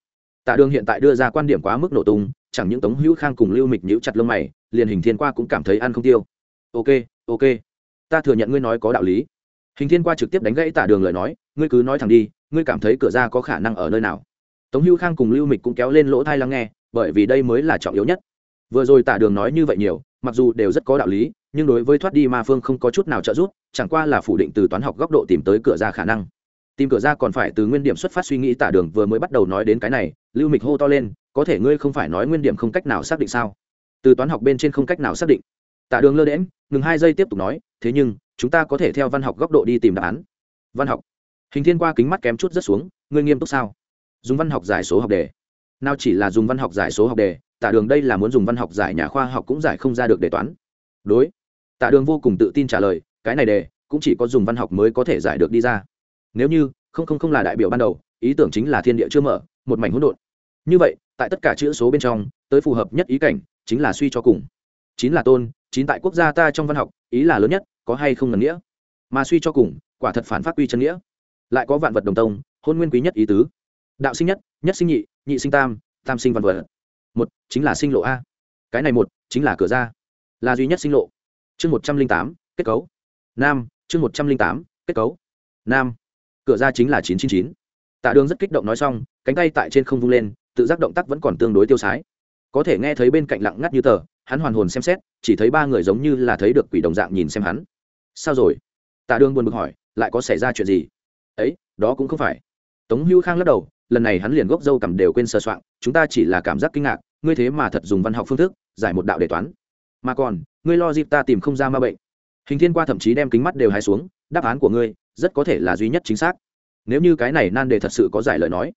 Tạ đường hiện tại đưa ra quan điểm quá mức nổ tung, chẳng những tống hữu khang cùng lưu mịch nhíu chặt lông mày, liền hình thiên qua cũng cảm thấy ăn không tiêu. Ok ok, ta thừa nhận ngươi nói có đạo lý. Hình thiên qua trực tiếp đánh gãy tạ đường lời nói, ngươi cứ nói thẳng đi, ngươi cảm thấy cửa ra có khả năng ở nơi nào? Tống hữu khang cùng lưu mịch cũng kéo lên lỗ thai lắng nghe bởi vì đây mới là trọng yếu nhất. Vừa rồi tạ đường nói như vậy nhiều, mặc dù đều rất có đạo lý, nhưng đối với thoát đi ma phương không có chút nào trợ giúp, chẳng qua là phủ định từ toán học góc độ tìm tới cửa ra khả năng. Tìm cửa ra còn phải từ nguyên điểm xuất phát suy nghĩ tả đường vừa mới bắt đầu nói đến cái này, lưu mịch hô to lên, có thể ngươi không phải nói nguyên điểm không cách nào xác định sao? Từ toán học bên trên không cách nào xác định. Tả đường lơ đễm ngừng hai giây tiếp tục nói, thế nhưng, chúng ta có thể theo văn học góc độ đi tìm đáp án. Văn học. Hình thiên qua kính mắt kém chút rất xuống, ngươi nghiêm túc sao? Dùng văn học giải số học đề nào chỉ là dùng văn học giải số học đề tạ đường đây là muốn dùng văn học giải nhà khoa học cũng giải không ra được đề toán. Đối tạ đường vô cùng tự tin trả lời, cái này đề cũng chỉ có dùng văn học mới có thể giải được đi ra. Nếu như, không không không là đại biểu ban đầu, ý tưởng chính là thiên địa chưa mở, một mảnh hỗn độn. Như vậy, tại tất cả chữ số bên trong, tới phù hợp nhất ý cảnh, chính là suy cho cùng. Chín là tôn, chín tại quốc gia ta trong văn học, ý là lớn nhất, có hay không ngần nghĩa? Mà suy cho cùng, quả thật phản phát quy chân nghĩa. Lại có vạn vật đồng tông, hôn nguyên quý nhất ý tứ đạo sinh nhất nhất sinh nhị nhị sinh tam tam sinh văn vật. Một, chính là sinh lộ a. Cái này một, chính là cửa ra. Là duy nhất sinh lộ. Chương một trăm linh tám, kết cấu. Nam, chương một trăm linh tám, kết cấu. Nam, cửa ra chính là chín chín chín. Tạ đường rất kích động nói xong, cánh tay tại trên không vung lên, tự giác động tác vẫn còn tương đối tiêu sái. Có thể nghe thấy bên cạnh lặng ngắt như tờ, hắn hoàn hồn xem xét, chỉ thấy ba người giống như là thấy được quỷ đồng dạng nhìn xem hắn. Sao rồi? Tạ đường buồn bực hỏi, lại có xảy ra chuyện gì? Ấy, đó cũng không phải. Tống Hưu khang lắc đầu lần này hắn liền gốc dâu cầm đều quên sơ soạn, chúng ta chỉ là cảm giác kinh ngạc, ngươi thế mà thật dùng văn học phương thức, giải một đạo đề toán. Mà còn, ngươi lo dịp ta tìm không ra ma bệnh. Hình thiên qua thậm chí đem kính mắt đều hai xuống, đáp án của ngươi rất có thể là duy nhất chính xác. Nếu như cái này nan đề thật sự có giải lời nói.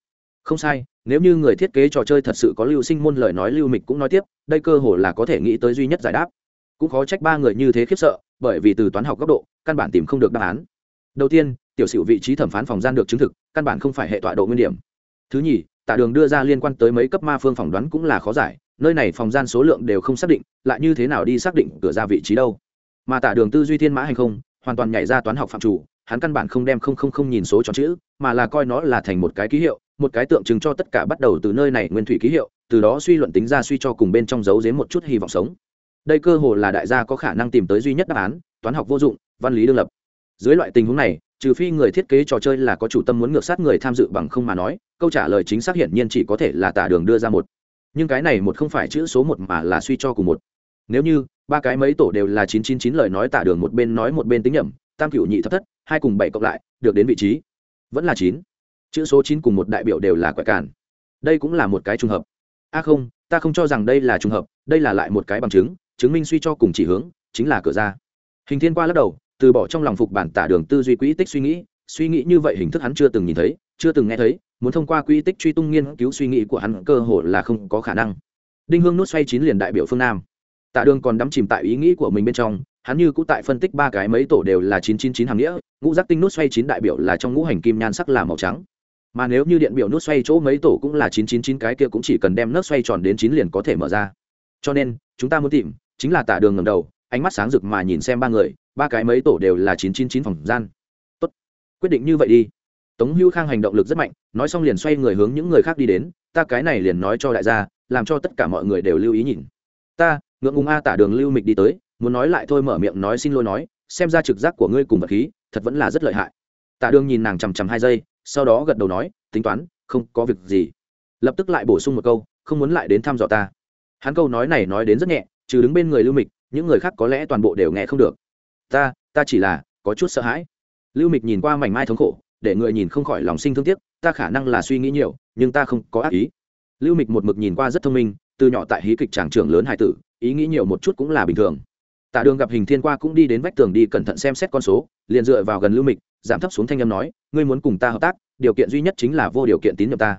Không sai, nếu như người thiết kế trò chơi thật sự có lưu sinh môn lời nói lưu mịch cũng nói tiếp, đây cơ hồ là có thể nghĩ tới duy nhất giải đáp. Cũng khó trách ba người như thế khiếp sợ, bởi vì từ toán học góc độ, căn bản tìm không được đáp án. Đầu tiên, tiểu sử vị trí thẩm phán phòng gian được chứng thực, căn bản không phải hệ tọa độ nguyên điểm thứ nhì tạ đường đưa ra liên quan tới mấy cấp ma phương phỏng đoán cũng là khó giải, nơi này phòng gian số lượng đều không xác định, lại như thế nào đi xác định cửa ra vị trí đâu. Mà tạ đường tư duy thiên mã hành không, hoàn toàn nhảy ra toán học phạm chủ, hắn căn bản không đem không không không nhìn số tròn chữ, mà là coi nó là thành một cái ký hiệu, một cái tượng trưng cho tất cả bắt đầu từ nơi này nguyên thủy ký hiệu, từ đó suy luận tính ra suy cho cùng bên trong giấu giếm một chút hy vọng sống. Đây cơ hồ là đại gia có khả năng tìm tới duy nhất đáp án, toán học vô dụng, văn lý đương lập. Dưới loại tình huống này, trừ phi người thiết kế trò chơi là có chủ tâm muốn ngược sát người tham dự bằng không mà nói câu trả lời chính xác hiển nhiên chỉ có thể là tả đường đưa ra một. Nhưng cái này một không phải chữ số một mà là suy cho cùng một. Nếu như, ba cái mấy tổ đều là chín chín chín lời nói tả đường một bên nói một bên tính nhẩm, tam cựu nhị thập thất, hai cùng bảy cộng lại, được đến vị trí. Vẫn là chín. Chữ số chín cùng một đại biểu đều là quẻ cản đây cũng là một cái trùng hợp. A không, ta không cho rằng đây là trùng hợp, đây là lại một cái bằng chứng chứng minh suy cho cùng chỉ hướng, chính là cửa ra. Hình thiên qua lắc đầu, từ bỏ trong lòng phục bản tả đường tư duy quỹ tích suy nghĩ suy nghĩ như vậy hình thức hắn chưa từng nhìn thấy, chưa từng nghe thấy muốn thông qua quỹ tích truy tung nghiên cứu suy nghĩ của hắn cơ hội là không có khả năng. Đinh hương nút xoay chín liền đại biểu phương nam. Tạ đường còn đắm chìm tại ý nghĩ của mình bên trong, hắn như cũng tại phân tích ba cái mấy tổ đều là chín chín chín hàng nghĩa, ngũ giác tinh nút xoay chín đại biểu là trong ngũ hành kim nhan sắc là màu trắng. Mà nếu như điện biểu nút xoay chỗ mấy tổ cũng là chín chín chín cái kia cũng chỉ cần đem nấc xoay tròn đến chín liền có thể mở ra. Cho nên, chúng ta muốn tìm, chính là tạ đường ngầm đầu, ánh mắt sáng rực mà nhìn xem ba người, ba cái mấy tổ đều là chín chín chín phòng gian. Tốt, quyết định như vậy đi. Tống Hưu khang hành động lực rất mạnh nói xong liền xoay người hướng những người khác đi đến, ta cái này liền nói cho đại gia, làm cho tất cả mọi người đều lưu ý nhìn. Ta, ngượng ngùng a tả đường lưu mịch đi tới, muốn nói lại thôi mở miệng nói xin lỗi nói, xem ra trực giác của ngươi cùng vật khí, thật vẫn là rất lợi hại. Tả đường nhìn nàng chằm chằm hai giây, sau đó gật đầu nói, tính toán, không có việc gì. Lập tức lại bổ sung một câu, không muốn lại đến thăm dò ta. Hắn câu nói này nói đến rất nhẹ, trừ đứng bên người lưu mịch, những người khác có lẽ toàn bộ đều nghe không được. Ta ta chỉ là có chút sợ hãi. Lưu mịch nhìn qua mảnh mai thống khổ, để người nhìn không khỏi lòng sinh thương tiếc ta khả năng là suy nghĩ nhiều, nhưng ta không có ác ý. Lưu mịch một mực nhìn qua rất thông minh, từ nhỏ tại hí kịch tràng trưởng lớn hải tử, ý nghĩ nhiều một chút cũng là bình thường. Tạ đường gặp hình thiên qua cũng đi đến vách tường đi cẩn thận xem xét con số, liền dựa vào gần lưu mịch, giảm thấp xuống thanh âm nói, ngươi muốn cùng ta hợp tác, điều kiện duy nhất chính là vô điều kiện tín nhiệm ta.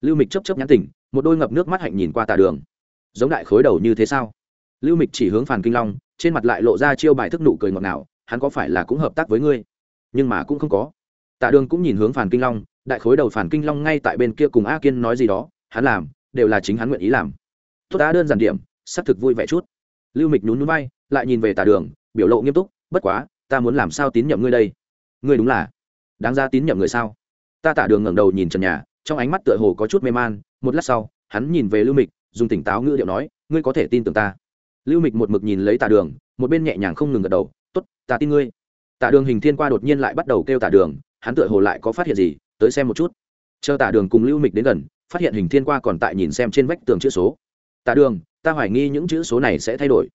Lưu mịch chấp chấp nhắn tỉnh, một đôi ngập nước mắt hạnh nhìn qua tạ đường. Giống đại khối đầu như thế sao? Lưu mịch chỉ hướng phàn kinh long, trên mặt lại lộ ra chiêu bài thức nụ cười ngọt nào hắn có phải là cũng hợp tác với ngươi? Nhưng mà cũng không có. Tạ đường cũng nhìn hướng phàn kinh long đại khối đầu phản kinh long ngay tại bên kia cùng a kiên nói gì đó, hắn làm, đều là chính hắn nguyện ý làm. Tốt, đã đơn giản điểm xác thực vui vẻ chút. Lưu mịch nhún núi bay lại nhìn về tà đường, biểu lộ nghiêm túc, bất quá, ta muốn làm sao tín nhiệm ngươi đây? Ngươi đúng là, đáng ra tín nhiệm người sao? Ta tả đường ngẩng đầu nhìn trần nhà, trong ánh mắt tựa hồ có chút mê man, một lát sau, hắn nhìn về lưu mịch, dùng tỉnh táo ngữ điệu nói, ngươi có thể tin tưởng ta. Lưu mịch một mực nhìn lấy tà đường, một bên nhẹ nhàng không ngừng gật đầu t ố t ta tin ngươi. Tà đường hình thiên qua đột nhiên lại bắt đầu kêu tà đường, hắn tựa hồ lại có phát hiện gì tới xem một chút. Chờ tả đường cùng lưu mịch đến gần, phát hiện hình thiên qua còn tại nhìn xem trên vách tường chữ số. Tạ đường, ta hoài nghi những chữ số này sẽ thay đổi.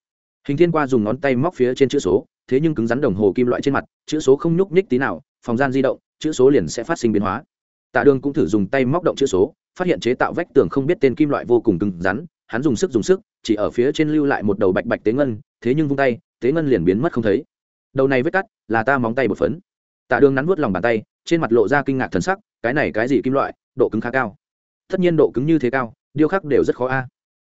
Hình thiên qua dùng ngón tay móc phía trên chữ số, thế nhưng cứng rắn đồng hồ kim loại trên mặt, chữ số không nhúc nhích tí nào, phòng gian di động, chữ số liền sẽ phát sinh biến hóa. Tạ đường cũng thử dùng tay móc động chữ số, phát hiện chế tạo vách tường không biết tên kim loại vô cùng cứng rắn, hắn dùng sức dùng sức, chỉ ở phía trên lưu lại một đầu bạch bạch tế ngân, thế nhưng vung tay, tế ngân liền biến mất không thấy. Đầu này vết cắt, là ta móng tay một phấn. Tạ đường nắn vút lòng bàn tay trên mặt lộ ra kinh ngạc thần sắc, cái này cái gì kim loại, độ cứng khá cao. Tất nhiên độ cứng như thế cao điêu khắc đều rất khó a.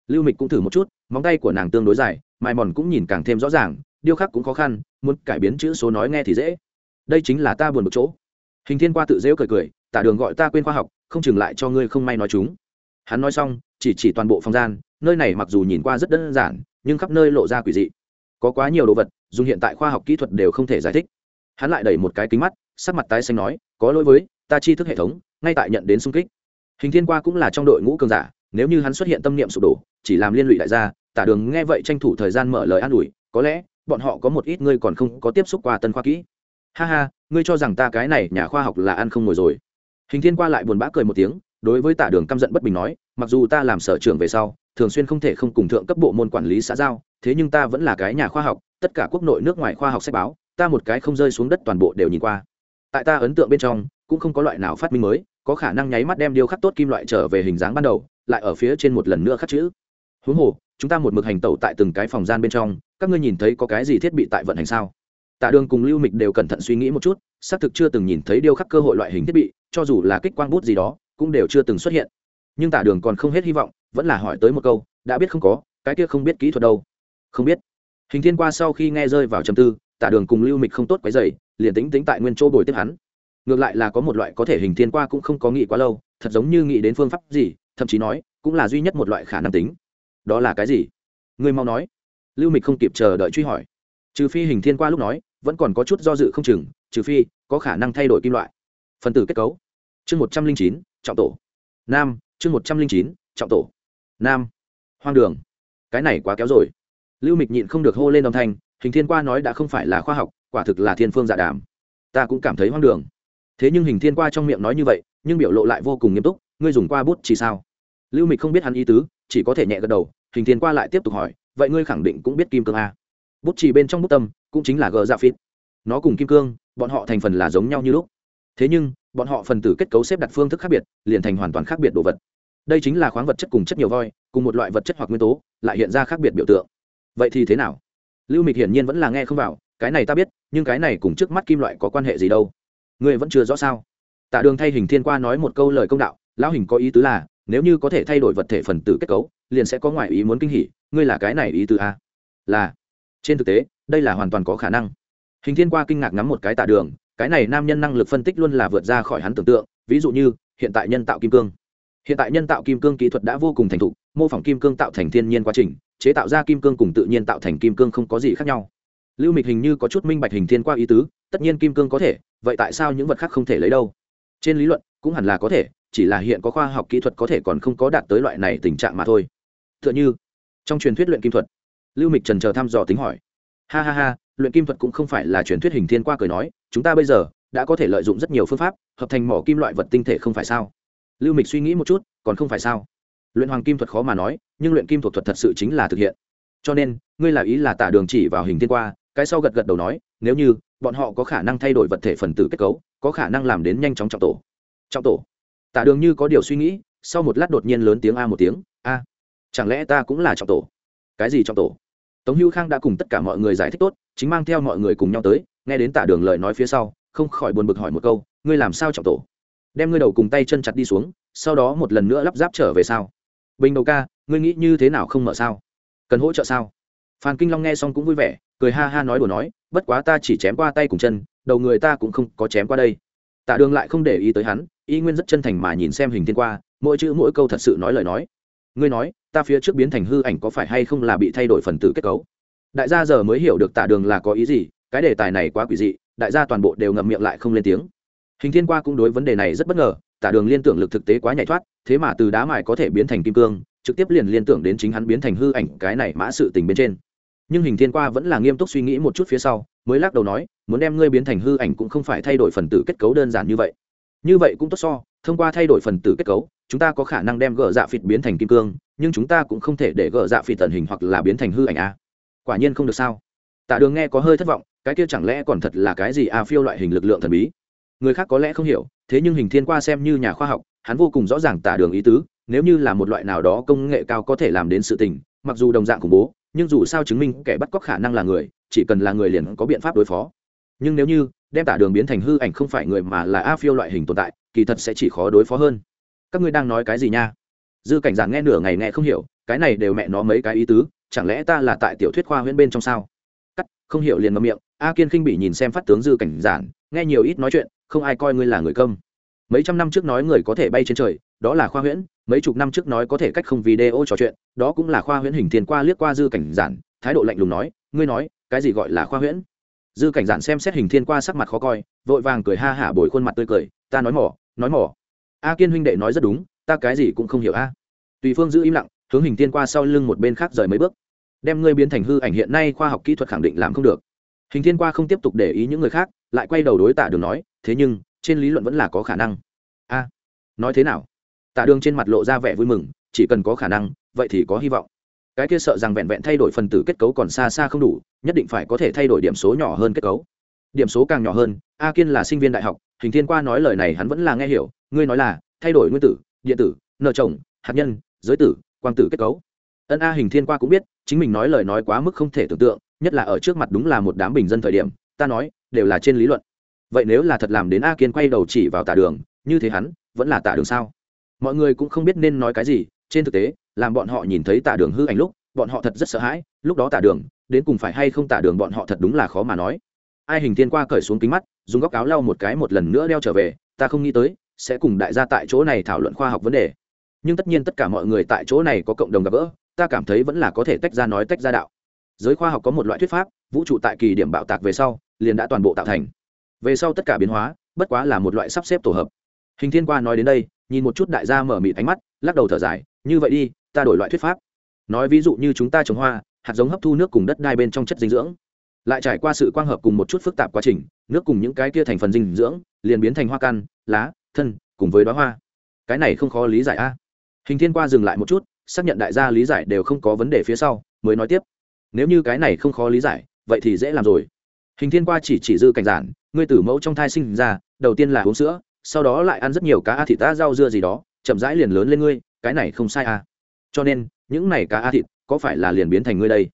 Lưu mịch cũng thử một chút, móng tay của nàng tương đối dài, mài mòn cũng nhìn càng thêm rõ ràng điêu khắc cũng khó khăn, muốn cải biến chữ số nói nghe thì dễ. Đây chính là ta buồn một chỗ. Hình thiên qua tự dễu cười cười, tả đường gọi ta quên khoa học, không chừng lại cho ngươi không may nói chúng. Hắn nói xong, chỉ chỉ toàn bộ phòng gian, nơi này mặc dù nhìn qua rất đơn giản, nhưng khắp nơi lộ ra quỷ dị. Có quá nhiều đồ vật, dùng hiện tại khoa học kỹ thuật đều không thể giải thích hắn lại đẩy một cái kính mắt, sắc mặt tái xanh nói, có lỗi với ta chi thức hệ thống, ngay tại nhận đến xung kích. Hình thiên qua cũng là trong đội ngũ cường giả, nếu như hắn xuất hiện tâm niệm sụp đổ, chỉ làm liên lụy đại gia, tả đường nghe vậy tranh thủ thời gian mở lời an ủi, có lẽ, bọn họ có một ít ngươi còn không có tiếp xúc qua tân khoa kỹ. Ha ha, ngươi cho rằng ta cái này nhà khoa học là ăn không ngồi rồi. Hình thiên qua lại buồn bã cười một tiếng, đối với tả đường căm giận bất bình nói, mặc dù ta làm sở trưởng về sau, thường xuyên không thể không cùng thượng cấp bộ môn quản lý xã giao, thế nhưng ta vẫn là cái nhà khoa học, tất cả quốc nội nước ngoài khoa học sách báo ta một cái không rơi xuống đất toàn bộ đều nhìn qua. Tại ta ấn tượng bên trong, cũng không có loại nào phát minh mới, có khả năng nháy mắt đem điêu khắc tốt kim loại trở về hình dáng ban đầu, lại ở phía trên một lần nữa khắc chữ. Huống hồ, chúng ta một mực hành tẩu tại từng cái phòng gian bên trong, các ngươi nhìn thấy có cái gì thiết bị tại vận hành sao? Tạ đường cùng lưu mịch đều cẩn thận suy nghĩ một chút, xác thực chưa từng nhìn thấy điêu khắc cơ hội loại hình thiết bị, cho dù là kích quang bút gì đó, cũng đều chưa từng xuất hiện. Nhưng tạ đường còn không hết hy vọng, vẫn là hỏi tới một câu, đã biết không có, cái kia không biết kỹ thuật đâu. Không biết. Hình thiên qua sau khi nghe rơi vào trầm tư tả đường cùng lưu mịch không tốt cái dày liền tính tính tại nguyên chỗ bồi tiếp hắn. Ngược lại là có một loại có thể hình thiên qua cũng không có nghĩ quá lâu, thật giống như nghĩ đến phương pháp gì, thậm chí nói, cũng là duy nhất một loại khả năng tính. Đó là cái gì? Ngươi mau nói. Lưu mịch không kịp chờ đợi truy hỏi. Trừ phi hình thiên qua lúc nói, vẫn còn có chút do dự không chừng, trừ phi, có khả năng thay đổi kim loại. Phần tử kết cấu. Chương một trăm linh chín, trọng tổ. Nam, chương một trăm linh chín, trọng tổ. Nam. Hoang đường. Cái này quá kéo rồi. Lưu mịch nhịn không được hô lên âm thanh hình thiên qua nói đã không phải là khoa học, quả thực là thiên phương dạ đàm. Ta cũng cảm thấy hoang đường. Thế nhưng hình thiên qua trong miệng nói như vậy, nhưng biểu lộ lại vô cùng nghiêm túc, ngươi dùng qua bút chỉ sao? Lưu mịch không biết hắn ý tứ, chỉ có thể nhẹ gật đầu, hình thiên qua lại tiếp tục hỏi, vậy ngươi khẳng định cũng biết kim cương a? Bút chỉ bên trong bút tâm, cũng chính là gờ dạ phít nó cùng kim cương, bọn họ thành phần là giống nhau như lúc. Thế nhưng, bọn họ phần tử kết cấu xếp đặt phương thức khác biệt, liền thành hoàn toàn khác biệt đồ vật. Đây chính là khoáng vật chất cùng chất nhiều voi, cùng một loại vật chất hoặc nguyên tố, lại hiện ra khác biệt biểu tượng. Vậy thì thế nào? Lưu mịch hiển nhiên vẫn là nghe không vào, cái này ta biết, nhưng cái này cùng trước mắt kim loại có quan hệ gì đâu? Ngươi vẫn chưa rõ sao? Tạ đường thay hình thiên qua nói một câu lời công đạo, lão hình có ý tứ là, nếu như có thể thay đổi vật thể phần tử kết cấu, liền sẽ có ngoại ý muốn kinh hỉ, ngươi là cái này ý tứ a? Là. Trên thực tế, đây là hoàn toàn có khả năng. Hình thiên qua kinh ngạc ngắm một cái tạ đường, cái này nam nhân năng lực phân tích luôn là vượt ra khỏi hắn tưởng tượng, ví dụ như, hiện tại nhân tạo kim cương. Hiện tại nhân tạo kim cương kỹ thuật đã vô cùng thành thục, mô phỏng kim cương tạo thành thiên nhiên quá trình chế tạo ra kim cương cùng tự nhiên tạo thành kim cương không có gì khác nhau. Lưu mịch hình như có chút minh bạch hình thiên qua ý tứ, tất nhiên kim cương có thể, vậy tại sao những vật khác không thể lấy đâu? Trên lý luận, cũng hẳn là có thể, chỉ là hiện có khoa học kỹ thuật có thể còn không có đạt tới loại này tình trạng mà thôi. T h ư ợ n h ư trong truyền thuyết luyện kim thuật, lưu mịch trần chờ thăm dò tính hỏi. Ha ha ha, luyện kim thuật cũng không phải là truyền thuyết hình thiên qua cười nói, chúng ta bây giờ đã có thể lợi dụng rất nhiều phương pháp, hợp thành mỏ kim loại vật tinh thể không phải sao? Lưu mịch suy nghĩ một chút, còn không phải sao? Luyện hoàng kim thuật khó mà nói, nhưng luyện kim thuật thuật thật sự chính là thực hiện. Cho nên, ngươi là ý là tả đường chỉ vào hình thiên qua, cái sau gật gật đầu nói, nếu như, bọn họ có khả năng thay đổi vật thể phần tử kết cấu, có khả năng làm đến nhanh chóng trọng tổ. Trọng tổ? Tả đường như có điều suy nghĩ, sau một lát đột nhiên lớn tiếng a một tiếng, a, chẳng lẽ ta cũng là trọng tổ? Cái gì trọng tổ? Tống hữu khang đã cùng tất cả mọi người giải thích tốt, chính mang theo mọi người cùng nhau tới, nghe đến tả đường lời nói phía sau, không khỏi buồn bực hỏi một câu, ngươi làm sao trọng tổ? Đem ngươi đầu cùng tay chân chặt đi xuống, sau đó một lần nữa lắp ráp trở về sao? Bình đầu ca, ngươi nghĩ như thế nào không mở sao? Cần hỗ trợ sao? Phan kinh long nghe xong cũng vui vẻ, cười ha ha nói đùa nói, bất quá ta chỉ chém qua tay cùng chân, đầu người ta cũng không có chém qua đây. Tạ đường lại không để ý tới hắn, y nguyên rất chân thành mà nhìn xem hình thiên qua, mỗi chữ mỗi câu thật sự nói lời nói. Ngươi nói, ta phía trước biến thành hư ảnh có phải hay không là bị thay đổi phần tử kết cấu? Đại gia giờ mới hiểu được tạ đường là có ý gì, cái đề tài này quá quỷ dị, đại gia toàn bộ đều ngậm miệng lại không lên tiếng. Hình thiên qua cũng đối vấn đề này rất bất ngờ, tạ đường liên tưởng lực thực tế quá nhảy thoát thế mà từ đá mài có thể biến thành kim cương, trực tiếp liền liên tưởng đến chính hắn biến thành hư ảnh cái này mã sự tình bên trên. Nhưng hình thiên qua vẫn là nghiêm túc suy nghĩ một chút phía sau, mới lắc đầu nói, muốn đem ngươi biến thành hư ảnh cũng không phải thay đổi phần tử kết cấu đơn giản như vậy. Như vậy cũng tốt so, thông qua thay đổi phần tử kết cấu, chúng ta có khả năng đem gỡ dạ phịt biến thành kim cương, nhưng chúng ta cũng không thể để gỡ dạ phịt tần hình hoặc là biến thành hư ảnh a. Quả nhiên không được sao. Tạ đường nghe có hơi thất vọng, cái kia chẳng lẽ còn thật là cái gì a phiêu loại hình lực lượng thần bí? Người khác có lẽ không hiểu, thế nhưng hình thiên qua xem như nhà khoa học hắn vô cùng rõ ràng tả đường ý tứ, nếu như là một loại nào đó công nghệ cao có thể làm đến sự tình, mặc dù đồng dạng khủng bố, nhưng dù sao chứng minh kẻ bắt cóc khả năng là người, chỉ cần là người liền có biện pháp đối phó. Nhưng nếu như đem tả đường biến thành hư ảnh không phải người mà là a phiêu loại hình tồn tại, kỳ thật sẽ chỉ khó đối phó hơn. Các ngươi đang nói cái gì nha? Dư cảnh giản nghe nửa ngày nghe không hiểu, cái này đều mẹ nó mấy cái ý tứ, chẳng lẽ ta là tại tiểu thuyết khoa huyễn bên trong sao? Cắt, không hiểu liền ngậm miệng, a kiên khinh bị nhìn xem phát tướng dư cảnh giản, nghe nhiều ít nói chuyện, không ai coi ngươi là người công mấy trăm năm trước nói người có thể bay trên trời, đó là khoa huyễn, mấy chục năm trước nói có thể cách không video trò chuyện, đó cũng là khoa huyễn hình thiên qua liếc qua dư cảnh giản, thái độ lạnh lùng nói, ngươi nói, cái gì gọi là khoa huyễn? Dư cảnh giản xem xét hình thiên qua sắc mặt khó coi, vội vàng cười ha hả bồi khuôn mặt tươi cười, ta nói mỏ nói mỏ. A kiên huynh đệ nói rất đúng, ta cái gì cũng không hiểu a. Tùy phương giữ im lặng, hướng hình thiên qua sau lưng một bên khác rời mấy bước. Đem ngươi biến thành hư ảnh hiện nay khoa học kỹ thuật khẳng định làm không được. Hình thiên qua không tiếp tục để ý những người khác, lại quay đầu đối tạ đường nói, thế nhưng trên lý luận vẫn là có khả năng. A, nói thế nào? Tạ đường trên mặt lộ ra vẻ vui mừng, chỉ cần có khả năng, vậy thì có hy vọng. Cái kia sợ rằng vẹn vẹn thay đổi phần tử kết cấu còn xa xa không đủ, nhất định phải có thể thay đổi điểm số nhỏ hơn kết cấu. Điểm số càng nhỏ hơn, a kiên là sinh viên đại học, hình thiên qua nói lời này hắn vẫn là nghe hiểu, ngươi nói là, thay đổi nguyên tử, điện tử nợ chồng, hạt nhân, giới tử, quang tử kết cấu. Ân a hình thiên qua cũng biết, chính mình nói lời nói quá mức không thể tưởng tượng, nhất là ở trước mặt đúng là một đám bình dân thời điểm, ta nói, đều là trên lý luận vậy nếu là thật làm đến a kiên quay đầu chỉ vào tả đường, như thế hắn, vẫn là tả đường sao? Mọi người cũng không biết nên nói cái gì, trên thực tế, làm bọn họ nhìn thấy tả đường hư ảnh lúc, bọn họ thật rất sợ hãi, lúc đó tả đường, đến cùng phải hay không tả đường bọn họ thật đúng là khó mà nói. Ai hình thiên qua cởi xuống kính mắt, dùng góc áo lau một cái một lần nữa đeo trở về, ta không nghĩ tới, sẽ cùng đại gia tại chỗ này thảo luận khoa học vấn đề. Nhưng tất nhiên tất cả mọi người tại chỗ này có cộng đồng gặp gỡ, ta cảm thấy vẫn là có thể tách ra nói tách ra đạo. Giới khoa học có một loại thuyết pháp, vũ trụ tại kỳ điểm bạo tạc về sau, liền đã toàn bộ tạo thành về sau tất cả biến hóa, bất quá là một loại sắp xếp tổ hợp. Hình thiên qua nói đến đây, nhìn một chút đại gia mở mịt ánh mắt, lắc đầu thở dài, như vậy đi, ta đổi loại thuyết pháp. Nói ví dụ như chúng ta trồng hoa, hạt giống hấp thu nước cùng đất đai bên trong chất dinh dưỡng. Lại trải qua sự quang hợp cùng một chút phức tạp quá trình, nước cùng những cái kia thành phần dinh dưỡng, liền biến thành hoa căn, lá, thân, cùng với đoá hoa. Cái này không khó lý giải a. Hình thiên qua dừng lại một chút, xác nhận đại gia lý giải đều không có vấn đề phía sau, mới nói tiếp, nếu như cái này không khó lý giải, vậy thì dễ làm rồi hình thiên qua chỉ chỉ dư cảnh giản, ngươi tử mẫu trong thai sinh ra, đầu tiên là uống sữa, sau đó lại ăn rất nhiều cá a thịt ta rau dưa gì đó, chậm rãi liền lớn lên ngươi, cái này không sai à. Cho nên, những này cá a thịt, có phải là liền biến thành ngươi đây?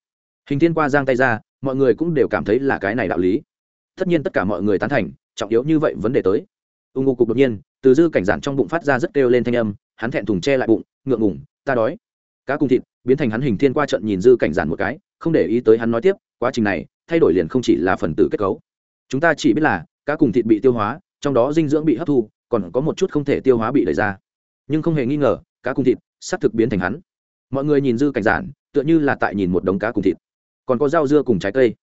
Hình thiên qua giang tay ra, mọi người cũng đều cảm thấy là cái này đạo lý. Tất nhiên tất cả mọi người tán thành, trọng yếu như vậy vấn đề tới. U ngô cục đột nhiên, từ dư cảnh giản trong bụng phát ra rất kêu lên thanh âm, hắn thẹn thùng che lại bụng, ngượng ngùng, ta đói. Cá cùng thịt, biến thành hắn hình thiên qua trận nhìn dư cảnh giản một cái, không để ý tới hắn nói tiếp, quá trình này thay đổi liền không chỉ là phần tử kết cấu. Chúng ta chỉ biết là, cá cùng thịt bị tiêu hóa, trong đó dinh dưỡng bị hấp thu, còn có một chút không thể tiêu hóa bị đẩy ra. Nhưng không hề nghi ngờ, cá cùng thịt sắp thực biến thành hắn. Mọi người nhìn dư cảnh giản, tựa như là tại nhìn một đống cá cùng thịt. Còn có rau dưa cùng trái cây.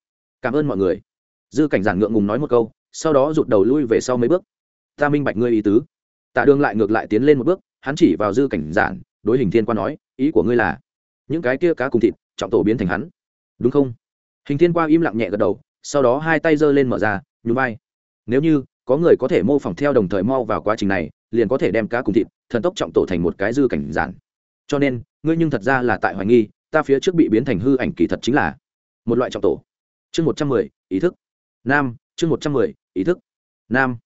Cảm ơn mọi người. Dư cảnh giản ngượng ngùng nói một câu, sau đó rụt đầu lui về sau mấy bước. Ta minh bạch ngươi ý tứ. Tạ đường lại ngược lại tiến lên một bước, hắn chỉ vào dư cảnh giản, đối hình thiên quan nói, ý của ngươi là, những cái kia cá cùng thịt, trọng tổ biến thành hắn. Đúng không? Hình thiên qua im lặng nhẹ gật đầu, sau đó hai tay giơ lên mở ra, nhún vai. Nếu như có người có thể mô phỏng theo đồng thời mau vào quá trình này, liền có thể đem cá cùng thịt, thần tốc trọng tổ thành một cái dư cảnh giản. Cho nên, ngươi nhưng thật ra là tại hoài nghi, ta phía trước bị biến thành hư ảnh kỳ thật chính là một loại trọng tổ. Chương một trăm mười, ý thức. Nam, chương một trăm mười, ý thức. Nam,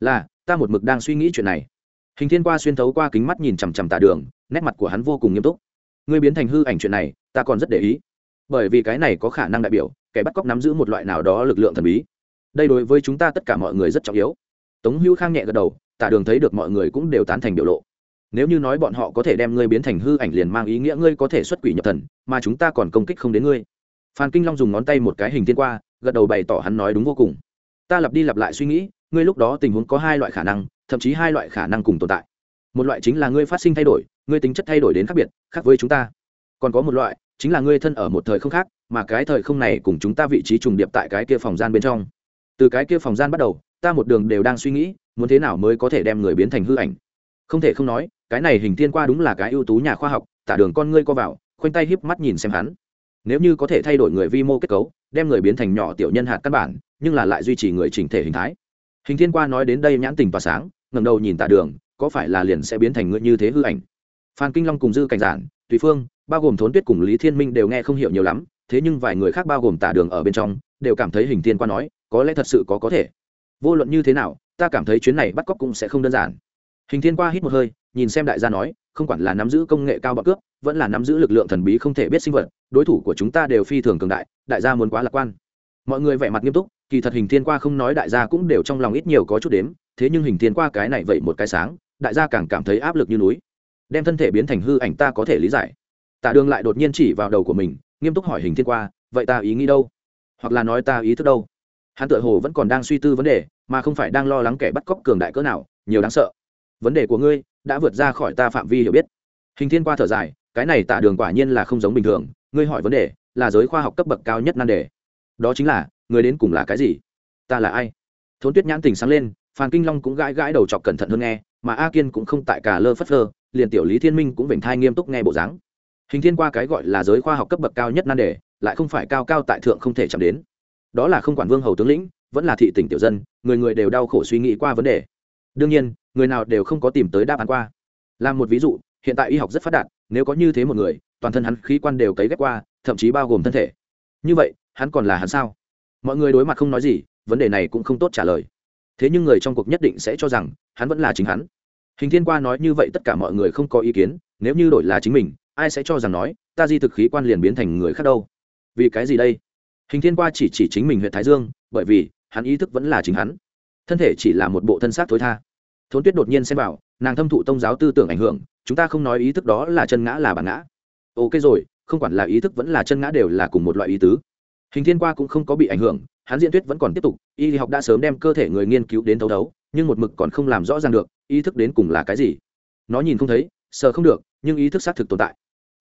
là, ta một mực đang suy nghĩ chuyện này. Hình thiên qua xuyên thấu qua kính mắt nhìn chằm chằm tà đường, nét mặt của hắn vô cùng nghiêm túc. Ngươi biến thành hư ảnh chuyện này, ta còn rất để ý bởi vì cái này có khả năng đại biểu kẻ bắt cóc nắm giữ một loại nào đó lực lượng thần bí. Đây đối với chúng ta tất cả mọi người rất trọng yếu. Tống hữu khang nhẹ gật đầu tạ đường thấy được mọi người cũng đều tán thành biểu lộ. Nếu như nói bọn họ có thể đem ngươi biến thành hư ảnh liền mang ý nghĩa ngươi có thể xuất quỷ nhập thần, mà chúng ta còn công kích không đến ngươi. Phan kinh long dùng ngón tay một cái hình thiên qua, gật đầu bày tỏ hắn nói đúng vô cùng. Ta lặp đi lặp lại suy nghĩ, ngươi lúc đó tình huống có hai loại khả năng, thậm chí hai loại khả năng cùng tồn tại. Một loại chính là ngươi phát sinh thay đổi, ngươi tính chất thay đổi đến khác biệt, khác với chúng ta. Còn có một loại chính là ngươi thân ở một thời không khác, mà cái thời không này cùng chúng ta vị trí trùng điệp tại cái kia phòng gian bên trong. Từ cái kia phòng gian bắt đầu, ta một đường đều đang suy nghĩ, muốn thế nào mới có thể đem người biến thành hư ảnh. Không thể không nói, cái này hình thiên qua đúng là cái ưu tú nhà khoa học, tả đường con ngươi co vào, khoanh tay híp mắt nhìn xem hắn. Nếu như có thể thay đổi người vi mô kết cấu, đem người biến thành nhỏ tiểu nhân hạt căn bản, nhưng là lại duy trì người chỉnh thể hình thái. Hình thiên qua nói đến đây nhãn tình tỏa sáng, ngẩng đầu nhìn tả đường, có phải là liền sẽ biến thành ngươi như thế hư ảnh? Phan kinh long cùng dư cảnh giản, tùy phương bao gồm thốn tuyết cùng lý thiên minh đều nghe không hiểu nhiều lắm, thế nhưng vài người khác bao gồm tả đường ở bên trong, đều cảm thấy hình thiên qua nói, có lẽ thật sự có có thể. Vô luận như thế nào, ta cảm thấy chuyến này bắt cóc cũng sẽ không đơn giản. Hình thiên qua hít một hơi, nhìn xem đại gia nói, không quản là nắm giữ công nghệ cao bậc cướp, vẫn là nắm giữ lực lượng thần bí không thể biết sinh vật, đối thủ của chúng ta đều phi thường cường đại đại gia muốn quá lạc quan. Mọi người vẻ mặt nghiêm túc, kỳ thật hình thiên qua không nói đại gia cũng đều trong lòng ít nhiều có chút đếm, thế nhưng hình thiên qua cái này vậy một cái sáng, đại gia càng cảm thấy áp lực như núi. Đem thân thể biến thành hư ảnh ta có thể lý giải tạ đường lại đột nhiên chỉ vào đầu của mình, nghiêm túc hỏi hình thiên qua, vậy ta ý nghĩ đâu? Hoặc là nói ta ý thức đâu? Hắn tự hồ vẫn còn đang suy tư vấn đề, mà không phải đang lo lắng kẻ bắt cóc cường đại cỡ nào, nhiều đáng sợ. Vấn đề của ngươi đã vượt ra khỏi ta phạm vi hiểu biết. Hình thiên qua thở dài, cái này tạ đường quả nhiên là không giống bình thường, ngươi hỏi vấn đề là giới khoa học cấp bậc cao nhất nan đề. Đó chính là người đến cùng là cái gì? Ta là ai? Thốn tuyết nhãn tình sáng lên phan kinh long cũng gãi gãi đầu chọc cẩn thận hơn nghe, mà a kiên cũng không tại cả lơ phất lơ, liền tiểu lý thiên minh cũng vểnh thai nghiêm túc nghe bộ dáng hình thiên qua cái gọi là giới khoa học cấp bậc cao nhất nan đề, lại không phải cao cao tại thượng không thể chạm đến. Đó là không quản vương hầu tướng lĩnh, vẫn là thị tỉnh tiểu dân, người người đều đau khổ suy nghĩ qua vấn đề. Đương nhiên, người nào đều không có tìm tới đáp án qua. Làm một ví dụ, hiện tại y học rất phát đạt, nếu có như thế một người, toàn thân hắn khí quan đều cấy ghép qua, thậm chí bao gồm thân thể. Như vậy, hắn còn là hắn sao? Mọi người đối mặt không nói gì, vấn đề này cũng không tốt trả lời. Thế nhưng người trong cuộc nhất định sẽ cho rằng, hắn vẫn là chính hắn. Hình thiên qua nói như vậy tất cả mọi người không có ý kiến, nếu như đổi là chính mình ai sẽ cho rằng nói, ta di thực khí quan liền biến thành người khác đâu? Vì cái gì đây? Hình thiên qua chỉ chỉ chính mình huyện thái dương, bởi vì, hắn ý thức vẫn là chính hắn. Thân thể chỉ là một bộ thân xác thối tha. Thốn tuyết đột nhiên xem vào, nàng thâm thụ tông giáo tư tưởng ảnh hưởng, chúng ta không nói ý thức đó là chân ngã là bản ngã. Ok rồi, không quản là ý thức vẫn là chân ngã đều là cùng một loại ý tứ. Hình thiên qua cũng không có bị ảnh hưởng, hắn diễn thuyết vẫn còn tiếp tục, y học đã sớm đem cơ thể người nghiên cứu đến thấu thấu, nhưng một mực còn không làm rõ ràng được, ý thức đến cùng là cái gì. Nó nhìn không thấy, sờ không được, nhưng ý thức xác thực tồn tại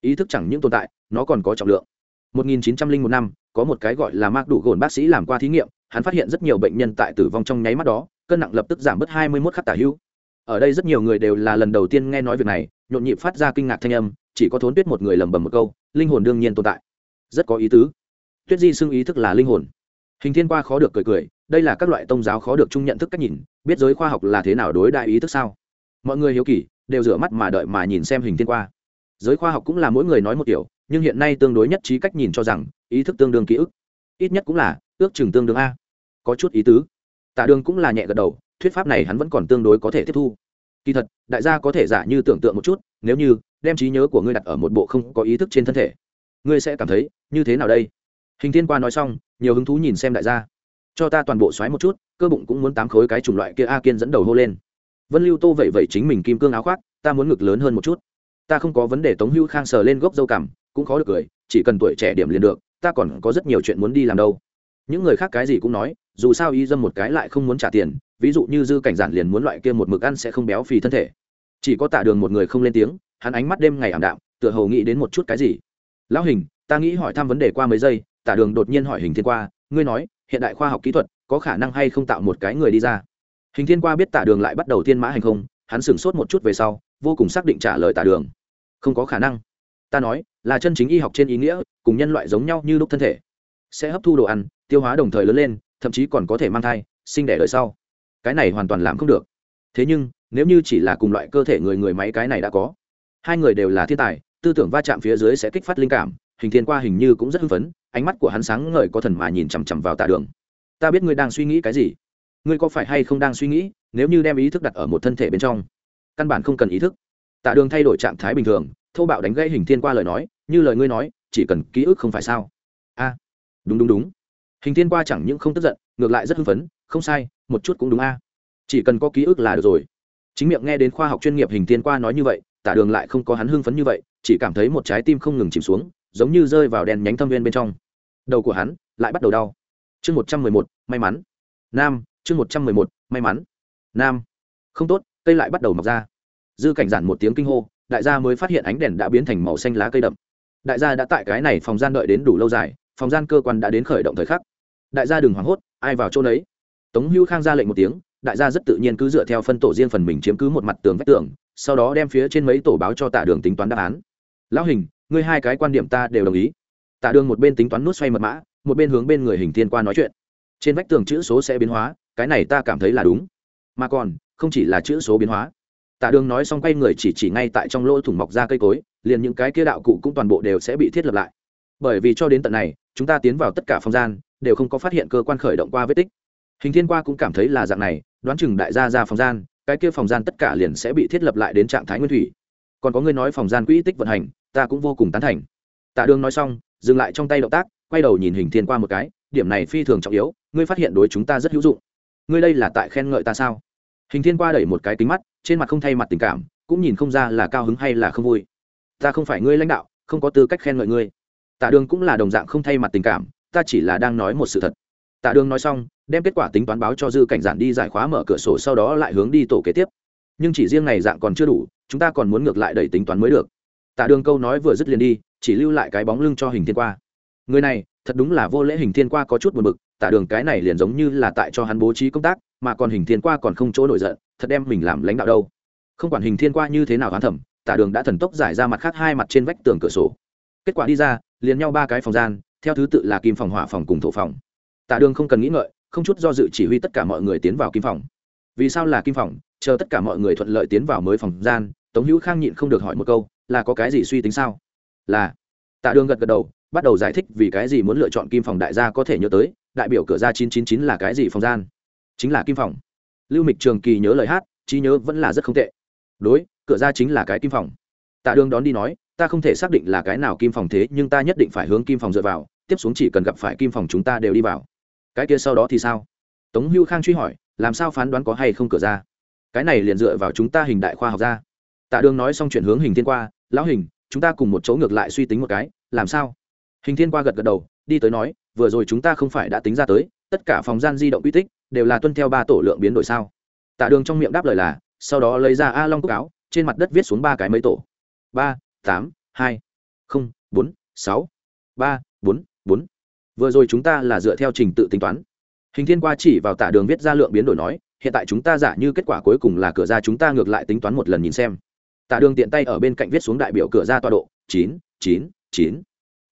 ý thức chẳng những tồn tại, nó còn có trọng lượng. 1901 năm, có một cái gọi là mác đủ gồn bác sĩ làm qua thí nghiệm, hắn phát hiện rất nhiều bệnh nhân tại tử vong trong nháy mắt đó, cân nặng lập tức giảm bớt 21 khắc tả hữu. Ở đây rất nhiều người đều là lần đầu tiên nghe nói việc này, nhộn nhịp phát ra kinh ngạc thanh âm, chỉ có thốn tuyết một người lẩm bẩm một câu, linh hồn đương nhiên tồn tại. Rất có ý tứ. Tuyết di xưng ý thức là linh hồn. Hình thiên qua khó được cười cười, đây là các loại tôn giáo khó được chung nhận thức cách nhìn, biết giới khoa học là thế nào đối đại ý thức sao? Mọi người hiếu kỳ, đều rửa mắt mà đợi mà nhìn xem hình thiên qua giới khoa học cũng là mỗi người nói một kiểu, nhưng hiện nay tương đối nhất trí cách nhìn cho rằng, ý thức tương đương ký ức. Ít nhất cũng là, ước chừng tương đương a. Có chút ý tứ. Tạ đường cũng là nhẹ gật đầu, thuyết pháp này hắn vẫn còn tương đối có thể tiếp thu. Kỳ thật, đại gia có thể giả như tưởng tượng một chút, nếu như, đem trí nhớ của ngươi đặt ở một bộ không có ý thức trên thân thể, ngươi sẽ cảm thấy, như thế nào đây? Hình thiên qua nói xong, nhiều hứng thú nhìn xem đại gia. Cho ta toàn bộ xoáy một chút, cơ bụng cũng muốn tám khối cái chủng loại kia a kiên dẫn đầu hô lên. Vân lưu tô vậy vậy chính mình kim cương áo khoác, ta muốn ngực lớn hơn một chút ta không có vấn đề tống hưu khang sờ lên gốc dâu cằm, cũng khó được cười, chỉ cần tuổi trẻ điểm liền được, ta còn có rất nhiều chuyện muốn đi làm đâu. Những người khác cái gì cũng nói, dù sao y dâm một cái lại không muốn trả tiền, ví dụ như dư cảnh giản liền muốn loại kia một mực ăn sẽ không béo phì thân thể. Chỉ có tạ đường một người không lên tiếng, hắn ánh mắt đêm ngày ảm đạm, tựa hồ nghĩ đến một chút cái gì. Lão hình, ta nghĩ hỏi thăm vấn đề qua mấy giây, tạ đường đột nhiên hỏi hình thiên qua, ngươi nói, hiện đại khoa học kỹ thuật, có khả năng hay không tạo một cái người đi ra? Hình thiên qua biết tạ đường lại bắt đầu tiên mã hành không hắn sửng sốt một chút về sau, vô cùng xác định trả lời tạ đường. Không có khả năng. Ta nói, là chân chính y học trên ý nghĩa, cùng nhân loại giống nhau như lúc thân thể. Sẽ hấp thu đồ ăn, tiêu hóa đồng thời lớn lên, thậm chí còn có thể mang thai, sinh đẻ đời sau. Cái này hoàn toàn làm không được. Thế nhưng, nếu như chỉ là cùng loại cơ thể người người máy cái này đã có, hai người đều là thiên tài, tư tưởng va chạm phía dưới sẽ kích phát linh cảm, hình thiên qua hình như cũng rất hưng phấn, ánh mắt của hắn sáng ngời có thần mà nhìn chằm chằm vào tạ đường. Ta biết ngươi đang suy nghĩ cái gì ngươi có phải hay không đang suy nghĩ, nếu như đem ý thức đặt ở một thân thể bên trong, căn bản không cần ý thức. Tạ đường thay đổi trạng thái bình thường, thô bạo đánh gây hình thiên qua lời nói, như lời ngươi nói, chỉ cần ký ức không phải sao? A, đúng đúng đúng. Hình thiên qua chẳng những không tức giận, ngược lại rất hưng phấn, không sai, một chút cũng đúng a. Chỉ cần có ký ức là được rồi. Chính miệng nghe đến khoa học chuyên nghiệp hình thiên qua nói như vậy tả đường lại không có hắn hưng phấn như vậy, chỉ cảm thấy một trái tim không ngừng chìm xuống, giống như rơi vào đèn nhánh thâm viên bên trong. Đầu của hắn lại bắt đầu đau. Chương một trăm mười một, may mắn. Nam chương một trăm mười một, may mắn. Nam. Không tốt, cây lại bắt đầu mọc ra. Dư cảnh giản một tiếng kinh hô, đại gia mới phát hiện ánh đèn đã biến thành màu xanh lá cây đậm. Đại gia đã tại cái này phòng gian đợi đến đủ lâu dài, phòng gian cơ quan đã đến khởi động thời khắc. Đại gia đừng hoảng hốt, ai vào chỗ nấy. Tống hưu khang ra lệnh một tiếng, đại gia rất tự nhiên cứ dựa theo phân tổ riêng phần mình chiếm cứ một mặt tường vách tường, sau đó đem phía trên mấy tổ báo cho tạ đường tính toán đáp án. Lão hình, ngươi hai cái quan điểm ta đều đồng ý. Tạ đường một bên tính toán nút xoay mật mã, một bên hướng bên người hình thiên qua nói chuyện. Trên vách tường chữ số sẽ biến hóa cái này ta cảm thấy là đúng. Mà còn, không chỉ là chữ số biến hóa. Tạ đường nói xong quay người chỉ chỉ ngay tại trong lỗ thủng mọc ra cây cối, liền những cái kia đạo cụ cũng toàn bộ đều sẽ bị thiết lập lại. Bởi vì cho đến tận này, chúng ta tiến vào tất cả phòng gian, đều không có phát hiện cơ quan khởi động qua vết tích. Hình thiên qua cũng cảm thấy là dạng này, đoán chừng đại gia ra phòng gian, cái kia phòng gian tất cả liền sẽ bị thiết lập lại đến trạng thái nguyên thủy. Còn có người nói phòng gian quỹ tích vận hành, ta cũng vô cùng tán thành. Tạ đường nói xong, dừng lại trong tay động tác, quay đầu nhìn hình thiên qua một cái, điểm này phi thường trọng yếu, ngươi phát hiện đối chúng ta rất hữu dụng ngươi đây là tại khen ngợi ta sao? Hình thiên qua đẩy một cái kính mắt, trên mặt không thay mặt tình cảm, cũng nhìn không ra là cao hứng hay là không vui. Ta không phải ngươi lãnh đạo, không có tư cách khen ngợi ngươi. Tạ đường cũng là đồng dạng không thay mặt tình cảm, ta chỉ là đang nói một sự thật. Tạ đường nói xong, đem kết quả tính toán báo cho dư cảnh giản đi giải khóa mở cửa sổ sau đó lại hướng đi tổ kế tiếp. Nhưng chỉ riêng này dạng còn chưa đủ, chúng ta còn muốn ngược lại đẩy tính toán mới được. Tạ đường câu nói vừa dứt liền đi, chỉ lưu lại cái bóng lưng cho hình thiên qua. Người này, thật đúng là vô lễ hình thiên qua có chút buồn bực tạ đường cái này liền giống như là tại cho hắn bố trí công tác, mà còn hình thiên qua còn không chỗ nổi giận, thật đem mình làm lãnh đạo đâu. Không quản hình thiên qua như thế nào hoán thẩm tạ đường đã thần tốc giải ra mặt khác hai mặt trên vách tường cửa sổ. Kết quả đi ra, liền nhau ba cái phòng gian, theo thứ tự là kim phòng, hỏa phòng cùng thổ phòng. Tạ đường không cần nghĩ ngợi, không chút do dự chỉ huy tất cả mọi người tiến vào kim phòng. Vì sao là kim phòng? Chờ tất cả mọi người thuận lợi tiến vào mới phòng gian, tống hữu khang nhịn không được hỏi một câu, là có cái gì suy tính sao? Là tạ đường gật gật đầu bắt đầu giải thích vì cái gì muốn lựa chọn kim phòng đại gia có thể nhớ tới, đại biểu cửa ra chín chín chín là cái gì phòng gian? Chính là kim phòng. Lưu mịch trường kỳ nhớ lời hát, trí nhớ vẫn là rất không tệ. Đối, cửa ra chính là cái kim phòng. Tạ đường đón đi nói, ta không thể xác định là cái nào kim phòng thế, nhưng ta nhất định phải hướng kim phòng dựa vào, tiếp xuống chỉ cần gặp phải kim phòng chúng ta đều đi vào. Cái kia sau đó thì sao? Tống hưu khang truy hỏi, làm sao phán đoán có hay không cửa ra? Cái này liền dựa vào chúng ta hình đại khoa học ra. Tạ đường nói xong chuyển hướng hình thiên qua, lão hình, chúng ta cùng một chỗ ngược lại suy tính một cái, làm sao? Hình thiên qua gật gật đầu, đi tới nói, vừa rồi chúng ta không phải đã tính ra tới, tất cả phòng gian di động uy tích đều là tuân theo ba tổ lượng biến đổi sao? Tạ đường trong miệng đáp lời là, sau đó lấy ra a long cúc áo, trên mặt đất viết xuống ba cái mấy tổ. Ba, tám, hai, không, bốn, sáu. Ba, bốn bốn. Vừa rồi chúng ta là dựa theo trình tự tính toán. Hình thiên qua chỉ vào tạ đường viết ra lượng biến đổi nói, hiện tại chúng ta giả như kết quả cuối cùng là cửa ra chúng ta ngược lại tính toán một lần nhìn xem. Tạ đường tiện tay ở bên cạnh viết xuống đại biểu cửa ra tọa độ, chín chín chín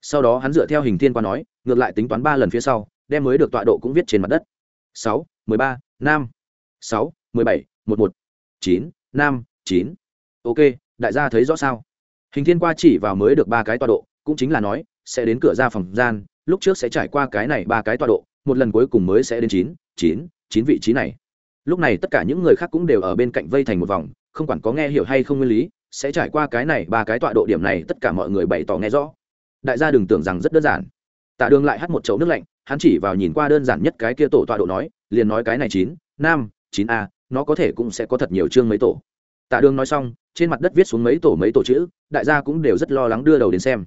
sau đó hắn dựa theo hình thiên qua nói, ngược lại tính toán ba lần phía sau, đem mới được tọa độ cũng viết trên mặt đất. Sáu, mười ba, năm. Sáu, mười bảy, một một. Chín, năm, chín. Ok, đại gia thấy rõ sao? Hình thiên qua chỉ vào mới được ba cái tọa độ, cũng chính là nói, sẽ đến cửa ra phòng gian, lúc trước sẽ trải qua cái này ba cái tọa độ, một lần cuối cùng mới sẽ đến chín chín chín vị trí này. Lúc này tất cả những người khác cũng đều ở bên cạnh vây thành một vòng, không quản có nghe hiểu hay không nguyên lý, sẽ trải qua cái này ba cái tọa độ điểm này, tất cả mọi người bày tỏ nghe rõ đại gia đừng tưởng rằng rất đơn giản. Tạ đường lại hắt một chậu nước lạnh hắn chỉ vào nhìn qua đơn giản nhất cái kia tổ tọa độ nói liền nói cái này chín năm chín a nó có thể cũng sẽ có thật nhiều chương mấy tổ. Tạ đường nói xong trên mặt đất viết xuống mấy tổ mấy tổ chữ đại gia cũng đều rất lo lắng đưa đầu đến xem.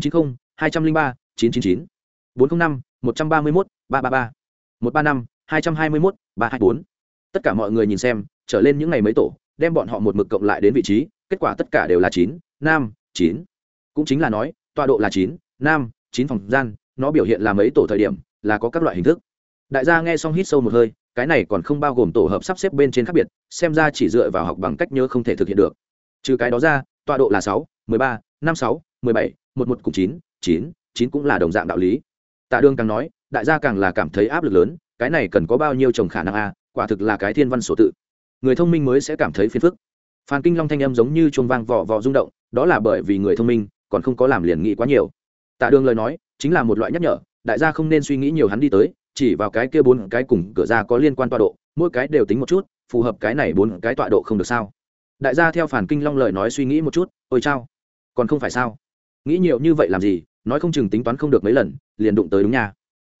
Chín mươi hai trăm linh ba chín chín chín. Bốn trăm linh năm một trăm ba mươi một, ba ba ba. Một ba năm hai trăm hai mươi một, ba hai bốn. Tất cả mọi người nhìn xem trở lên những ngày mấy tổ đem bọn họ một mực cộng lại đến vị trí kết quả tất cả đều là chín nam chín. Cũng chính là nói tọa độ là chín nam chín phòng gian, nó biểu hiện là mấy tổ thời điểm, là có các loại hình thức. Đại gia nghe xong hít sâu một hơi, cái này còn không bao gồm tổ hợp sắp xếp bên trên khác biệt, xem ra chỉ dựa vào học bằng cách nhớ không thể thực hiện được. Trừ cái đó ra, tọa độ là sáu, mười ba, năm sáu, mười bảy, một một cùng chín chín chín cũng là đồng dạng đạo lý. Tạ đương càng nói, đại gia càng là cảm thấy áp lực lớn, cái này cần có bao nhiêu chồng khả năng a, quả thực là cái thiên văn sổ tự. Người thông minh mới sẽ cảm thấy phiền phức. Phan kinh long thanh âm giống như chuông vang vọ vọ rung động, đó là bởi vì người thông minh còn không có làm liền nghĩ quá nhiều. Tạ đường lời nói, chính là một loại nhắc nhở, đại gia không nên suy nghĩ nhiều hắn đi tới, chỉ vào cái kia bốn cái cùng cửa ra có liên quan tọa độ, mỗi cái đều tính một chút, phù hợp cái này bốn cái tọa độ không được sao? Đại gia theo phản kinh long lời nói suy nghĩ một chút, ôi chao, còn không phải sao? Nghĩ nhiều như vậy làm gì, nói không chừng tính toán không được mấy lần, liền đụng tới đúng nha.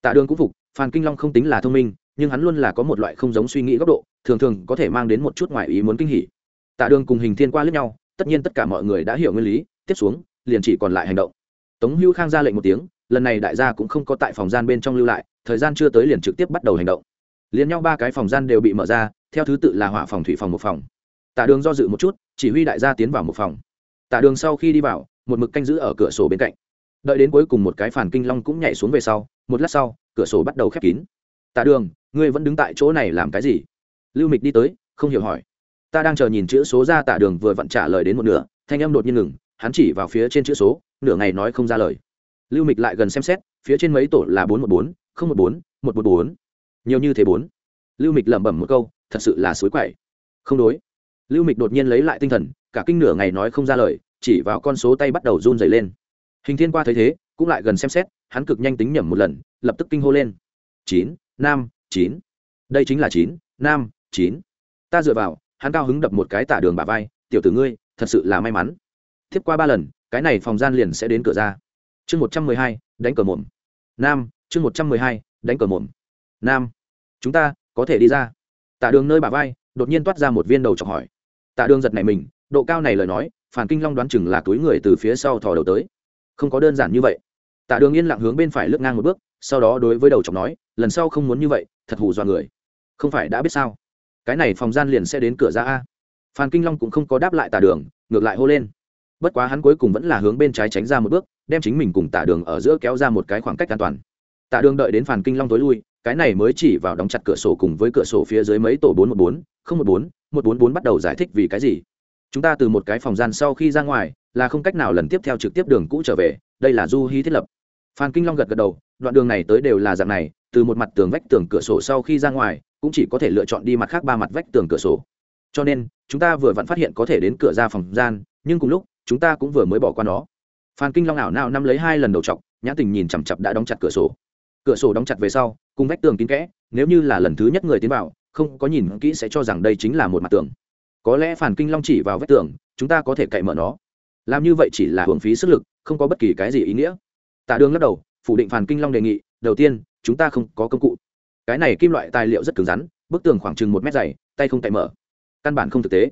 Tạ đường cũng phục, phản kinh long không tính là thông minh, nhưng hắn luôn là có một loại không giống suy nghĩ góc độ, thường thường có thể mang đến một chút ngoại ý muốn kinh hỉ. Tạ đường cùng hình thiên qua lướt nhau, tất nhiên tất cả mọi người đã hiểu nguyên lý, tiếp xuống liền chỉ còn lại hành động. Tống hưu khang ra lệnh một tiếng, lần này đại gia cũng không có tại phòng gian bên trong lưu lại, thời gian chưa tới liền trực tiếp bắt đầu hành động. Liền nhau ba cái phòng gian đều bị mở ra, theo thứ tự là hỏa phòng, thủy phòng một phòng. Tạ đường do dự một chút, chỉ huy đại gia tiến vào một phòng. Tạ đường sau khi đi vào, một mực canh giữ ở cửa sổ bên cạnh. Đợi đến cuối cùng một cái phản kinh long cũng nhảy xuống về sau, một lát sau, cửa sổ bắt đầu khép kín. Tạ đường, ngươi vẫn đứng tại chỗ này làm cái gì? Lưu mịch đi tới, không hiểu hỏi. Ta đang chờ nhìn chữ số ra tạ đường vừa vặn trả lời đến một nửa, thanh âm đột nhiên ngừng hắn chỉ vào phía trên chữ số, nửa ngày nói không ra lời. Lưu mịch lại gần xem xét, phía trên mấy tổ là bốn một bốn, không một bốn, một một bốn. Nhiều như thế bốn. Lưu mịch lẩm bẩm một câu, thật sự là suối quậy. Không đối. Lưu mịch đột nhiên lấy lại tinh thần, cả kinh nửa ngày nói không ra lời, chỉ vào con số tay bắt đầu run dày lên. Hình thiên qua thấy thế, cũng lại gần xem xét, hắn cực nhanh tính nhẩm một lần, lập tức kinh hô lên. Chín, năm, chín. Đây chính là chín, năm, chín. Ta dựa vào, hắn cao hứng đập một cái tả đường bà vai, tiểu tử ngươi, thật sự là may mắn tiếp qua ba lần, cái này phòng gian liền sẽ đến cửa ra. Chương một trăm mười hai, đánh cờ mồm. Nam, chương một trăm mười hai, đánh cờ mồm. Nam, chúng ta có thể đi ra. Tạ đường nơi bà vai, đột nhiên toát ra một viên đầu chọc hỏi. Tạ đường giật này mình, độ cao này lời nói, phản kinh long đoán chừng là túi người từ phía sau thò đầu tới. Không có đơn giản như vậy. Tạ đường yên lặng hướng bên phải lướt ngang một bước, sau đó đối với đầu chọc nói, lần sau không muốn như vậy, thật hù dọa người. Không phải đã biết sao? Cái này phòng gian liền sẽ đến cửa ra a. Phan kinh long cũng không có đáp lại tà đường, ngược lại hô lên bất quá hắn cuối cùng vẫn là hướng bên trái tránh ra một bước, đem chính mình cùng tả đường ở giữa kéo ra một cái khoảng cách an toàn. Tả đường đợi đến phản kinh long tối lui, cái này mới chỉ vào đóng chặt cửa sổ cùng với cửa sổ phía dưới mấy tổ bốn một bốn, không một bốn một bốn bốn bắt đầu giải thích vì cái gì. Chúng ta từ một cái phòng gian sau khi ra ngoài, là không cách nào lần tiếp theo trực tiếp đường cũ trở về, đây là du hy thiết lập. Phan kinh long gật gật đầu, đoạn đường này tới đều là dạng này, từ một mặt tường vách tường cửa sổ sau khi ra ngoài, cũng chỉ có thể lựa chọn đi mặt khác ba mặt vách tường cửa sổ. Cho nên, chúng ta vừa vặn phát hiện có thể đến cửa ra phòng gian, nhưng cùng lúc chúng ta cũng vừa mới bỏ qua nó. Phan kinh long ảo nào năm lấy hai lần đầu chọc nhã tình nhìn chằm chặp đã đóng chặt cửa sổ. Cửa sổ đóng chặt về sau, cùng vách tường kín kẽ, nếu như là lần thứ nhất người tiến vào, không có nhìn kỹ sẽ cho rằng đây chính là một mặt tường. Có lẽ phản kinh long chỉ vào vách tường, chúng ta có thể cậy mở nó. Làm như vậy chỉ là hưởng phí sức lực, không có bất kỳ cái gì ý nghĩa. Tạ đường lắc đầu, phủ định phản kinh long đề nghị, đầu tiên, chúng ta không có công cụ. Cái này kim loại tài liệu rất cứng rắn, bức tường khoảng chừng một mét dày, tay không cậy mở. Căn bản không thực tế.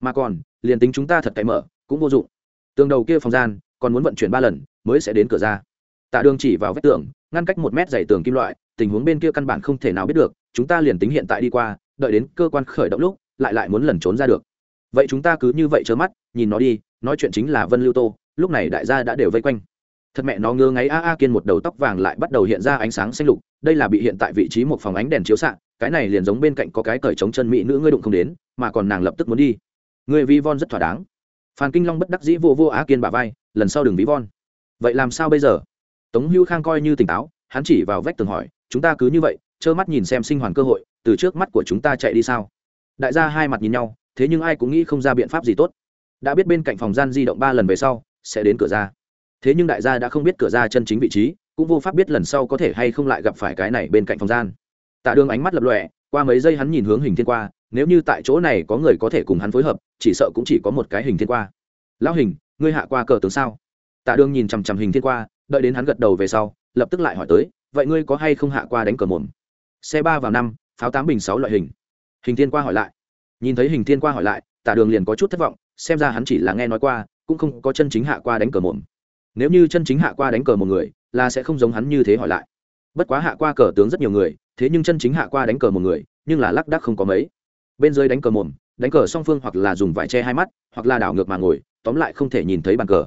Mà còn, liền tính chúng ta thật cậy mở, cũng vô dụng tường đầu kia phòng gian, còn muốn vận chuyển ba lần, mới sẽ đến cửa ra. Tạ đường chỉ vào vách tường, ngăn cách một mét dày tường kim loại, tình huống bên kia căn bản không thể nào biết được, chúng ta liền tính hiện tại đi qua, đợi đến cơ quan khởi động lúc, lại lại muốn lẩn trốn ra được. Vậy chúng ta cứ như vậy trơ mắt, nhìn nó đi, nói chuyện chính là vân lưu tô, lúc này đại gia đã đều vây quanh. Thật mẹ nó ngơ ngáy a a kiên một đầu tóc vàng lại bắt đầu hiện ra ánh sáng xanh lục, đây là bị hiện tại vị trí một phòng ánh đèn chiếu xạ, cái này liền giống bên cạnh có cái cởi chống chân mỹ nữ ngươi đụng không đến, mà còn nàng lập tức muốn đi. Người vi von rất thỏa đáng phan kinh long bất đắc dĩ vô vô á kiên bà vai, lần sau đừng ví von. Vậy làm sao bây giờ? Tống hữu khang coi như tỉnh táo, hắn chỉ vào vách tường hỏi, chúng ta cứ như vậy, trơ mắt nhìn xem sinh hoàn cơ hội, từ trước mắt của chúng ta chạy đi sao? Đại gia hai mặt nhìn nhau, thế nhưng ai cũng nghĩ không ra biện pháp gì tốt. Đã biết bên cạnh phòng gian di động ba lần về sau, sẽ đến cửa ra. Thế nhưng đại gia đã không biết cửa ra chân chính vị trí, cũng vô pháp biết lần sau có thể hay không lại gặp phải cái này bên cạnh phòng gian. Tạ đương ánh mắt lập lọe qua mấy giây hắn nhìn hướng hình thiên qua, nếu như tại chỗ này có người có thể cùng hắn phối hợp, chỉ sợ cũng chỉ có một cái hình thiên qua lão hình, ngươi hạ qua cờ tướng sao? Tạ đường nhìn chằm chằm hình thiên qua, đợi đến hắn gật đầu về sau, lập tức lại hỏi tới, vậy ngươi có hay không hạ qua đánh cờ mồm? Xe ba vào năm, pháo tám bình sáu loại hình. Hình thiên qua hỏi lại. Nhìn thấy hình thiên qua hỏi lại, tạ đường liền có chút thất vọng, xem ra hắn chỉ là nghe nói qua, cũng không có chân chính hạ qua đánh cờ mồm. Nếu như chân chính hạ qua đánh cờ một người, là sẽ không giống hắn như thế hỏi lại. Bất quá hạ qua cờ tướng rất nhiều người, thế nhưng chân chính hạ qua đánh cờ một người, nhưng là lắc đác không có mấy. Bên dưới đánh cờ mồm, đánh cờ song phương hoặc là dùng vải che hai mắt, hoặc là đảo ngược mà ngồi tóm lại không thể nhìn thấy bàn cờ.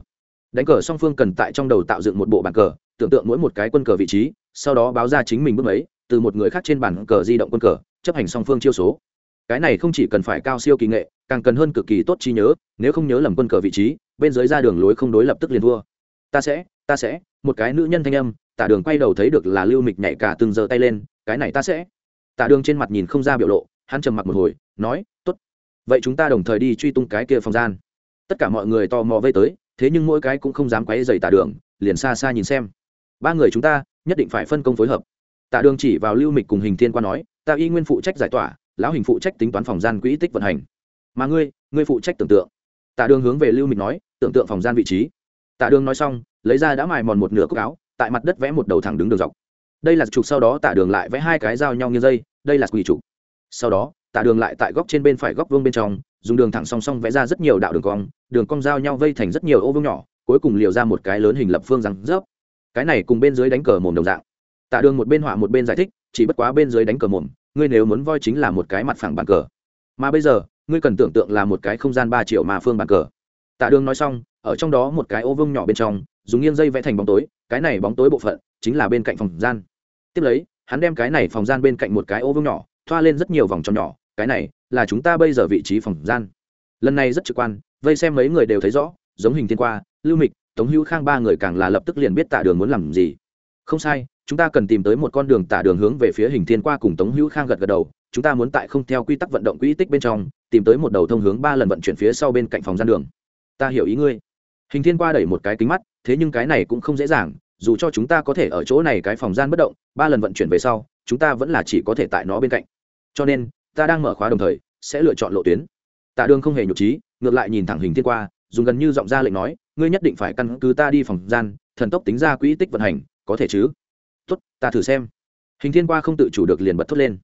Đánh cờ song phương cần tại trong đầu tạo dựng một bộ bàn cờ, tưởng tượng mỗi một cái quân cờ vị trí, sau đó báo ra chính mình bước ấy, từ một người khác trên bàn cờ di động quân cờ, chấp hành song phương chiêu số. Cái này không chỉ cần phải cao siêu kỳ nghệ, càng cần hơn cực kỳ tốt trí nhớ, nếu không nhớ lầm quân cờ vị trí, bên dưới ra đường lối không đối lập tức liền thua. Ta sẽ ta sẽ, một cái nữ nhân thanh âm, tả đường quay đầu thấy được là lưu mịch nhảy cả từng giờ tay lên, cái này ta sẽ. Tả đường trên mặt nhìn không ra biểu lộ, hắn trầm mặc một hồi, nói t ố t vậy chúng ta đồng thời đi truy tung cái kia phòng gian tất cả mọi người tò mò vây tới, thế nhưng mỗi cái cũng không dám quay dày tả đường, liền xa xa nhìn xem. Ba người chúng ta, nhất định phải phân công phối hợp. Tả đường chỉ vào lưu mịch cùng hình thiên quan nói, ta y nguyên phụ trách giải tỏa, lão hình phụ trách tính toán phòng gian quỹ tích vận hành. Mà ngươi ngươi phụ trách tưởng tượng. Tả đường hướng về lưu mịch nói, tưởng tượng phòng gian vị trí. Tạ đường nói xong, lấy ra đã mài mòn một nửa cốc áo, tại mặt đất vẽ một đầu thẳng đứng đường dọc. Đây là trục sau đó tạ đường lại vẽ hai cái dao nhau như dây, đây là quỳ trục. Sau đó tạ đường lại tại góc trên bên phải góc vương bên trong dùng đường thẳng song song vẽ ra rất nhiều đạo đường cong đường cong giao nhau vây thành rất nhiều ô vương nhỏ, cuối cùng liều ra một cái lớn hình lập phương răng rớp. Cái này cùng bên dưới đánh cờ mồm đồng dạng. Tạ đường một bên họa một bên giải thích, chỉ bất quá bên dưới đánh cờ mồm, ngươi nếu muốn voi chính là một cái mặt phẳng bàn cờ. Mà bây giờ, ngươi cần tưởng tượng là một cái không gian ba triệu mà phương bàn cờ. Tạ đường nói xong, ở trong đó một cái ô vương nhỏ bên trong, dùng nghiêng dây vẽ thành bóng tối, cái này bóng tối bộ phận chính là bên cạnh phòng gian. Tiếp lấy, hắn đem cái này phòng gian bên cạnh một cái ô vương nhỏ, thoa lên rất nhiều vòng tròn nhỏ, cái này là chúng ta bây giờ vị trí phòng gian. Lần này rất trực quan, vây xem mấy người đều thấy rõ, giống hình thiên qua, lưu mịch, tống hữu khang ba người càng là lập tức liền biết tạ đường muốn làm gì. Không sai, chúng ta cần tìm tới một con đường tả đường hướng về phía hình thiên qua cùng tống hữu khang gật gật đầu, chúng ta muốn tại không theo quy tắc vận động quỹ tích bên trong, tìm tới một đầu thông hướng ba lần vận chuyển phía sau bên cạnh phòng gian đường. Ta hiểu ý ngươi. Hình thiên qua đẩy một cái kính mắt, thế nhưng cái này cũng không dễ dàng, dù cho chúng ta có thể ở chỗ này cái phòng gian bất động, ba lần vận chuyển về sau, chúng ta vẫn là chỉ có thể tại nó bên cạnh. Cho nên ta đang mở khóa đồng thời, sẽ lựa chọn lộ tuyến. Tạ đường không hề nhục trí, ngược lại nhìn thẳng hình thiên qua, dùng gần như giọng ra lệnh nói, ngươi nhất định phải căn cứ ta đi phòng gian, thần tốc tính ra quỹ tích vận hành, có thể chứ? Tốt, ta thử xem. Hình thiên qua không tự chủ được liền bật thốt lên.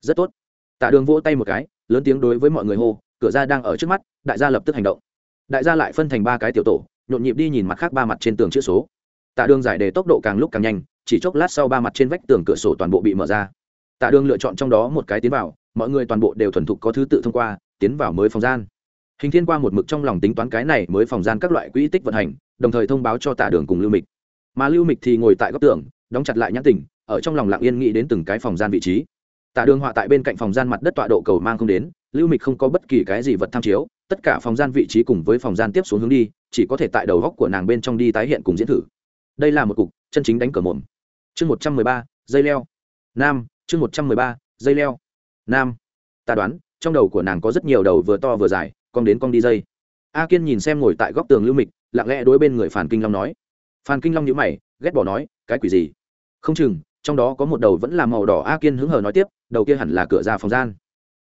Rất tốt. Tạ đường vỗ tay một cái, lớn tiếng đối với mọi người hô, cửa ra đang ở trước mắt, đại gia lập tức hành động. Đại gia lại phân thành ba cái tiểu tổ, nhộn nhịp đi nhìn mặt khác ba mặt trên tường chữ số. Tạ đường giải đề tốc độ càng lúc càng nhanh, chỉ chốc lát sau ba mặt trên vách tường cửa sổ toàn bộ bị mở ra. Tạ đường lựa chọn trong đó một cái tiến vào mọi người toàn bộ đều thuần thục có thứ tự thông qua, tiến vào mới phòng gian. Hình thiên qua một mực trong lòng tính toán cái này mới phòng gian các loại quỹ tích vận hành, đồng thời thông báo cho tạ đường cùng lưu mịch. Mà lưu mịch thì ngồi tại góc tường, đóng chặt lại nhãn tình, ở trong lòng lặng yên nghĩ đến từng cái phòng gian vị trí. Tạ đường họa tại bên cạnh phòng gian mặt đất tọa độ cầu mang không đến, lưu mịch không có bất kỳ cái gì vật tham chiếu, tất cả phòng gian vị trí cùng với phòng gian tiếp xuống hướng đi, chỉ có thể tại đầu góc của nàng bên trong đi tái hiện cùng diễn thử. Đây là một cục chân chính đánh cờ mồm. Chương một trăm mười ba, dây leo. Nam, chương một trăm mười ba, dây leo nam. Ta đoán, trong đầu của nàng có rất nhiều đầu vừa to vừa dài, cong đến cong đi dây. A kiên nhìn xem ngồi tại góc tường lưu mịch, lặng lẽ đối bên người phản kinh long nói. Phan kinh long nhữ mày, ghét bỏ nói, cái quỷ gì? Không chừng, trong đó có một đầu vẫn là màu đỏ. A kiên hứng hờ nói tiếp, đầu kia hẳn là cửa ra phòng gian.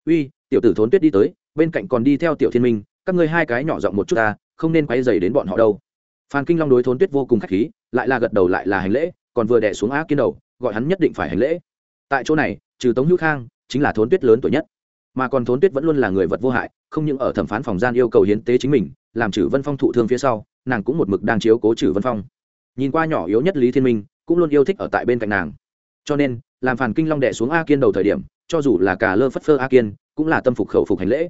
Uy, tiểu tử thốn tuyết đi tới, bên cạnh còn đi theo tiểu thiên minh, các ngươi hai cái nhỏ giọng một chút ta, không nên quay dày đến bọn họ đâu. Phan kinh long đối thốn tuyết vô cùng k h á c h khí, lại là gật đầu lại là hành lễ, còn vừa đẻ xuống a kiên đầu, gọi hắn nhất định phải hành lễ. Tại chỗ này, trừ tống hữu khang chính là thốn tuyết lớn tuổi nhất. Mà còn thốn tuyết vẫn luôn là người vật vô hại, không những ở thẩm phán phòng gian yêu cầu hiến tế chính mình, làm trừ vân phong thụ thương phía sau, nàng cũng một mực đang chiếu cố trừ vân phong. Nhìn qua nhỏ yếu nhất lý thiên minh, cũng luôn yêu thích ở tại bên cạnh nàng. Cho nên, làm phản kinh long đệ xuống a kiên đầu thời điểm, cho dù là cả lơ phất phơ a kiên, cũng là tâm phục khẩu phục hành lễ.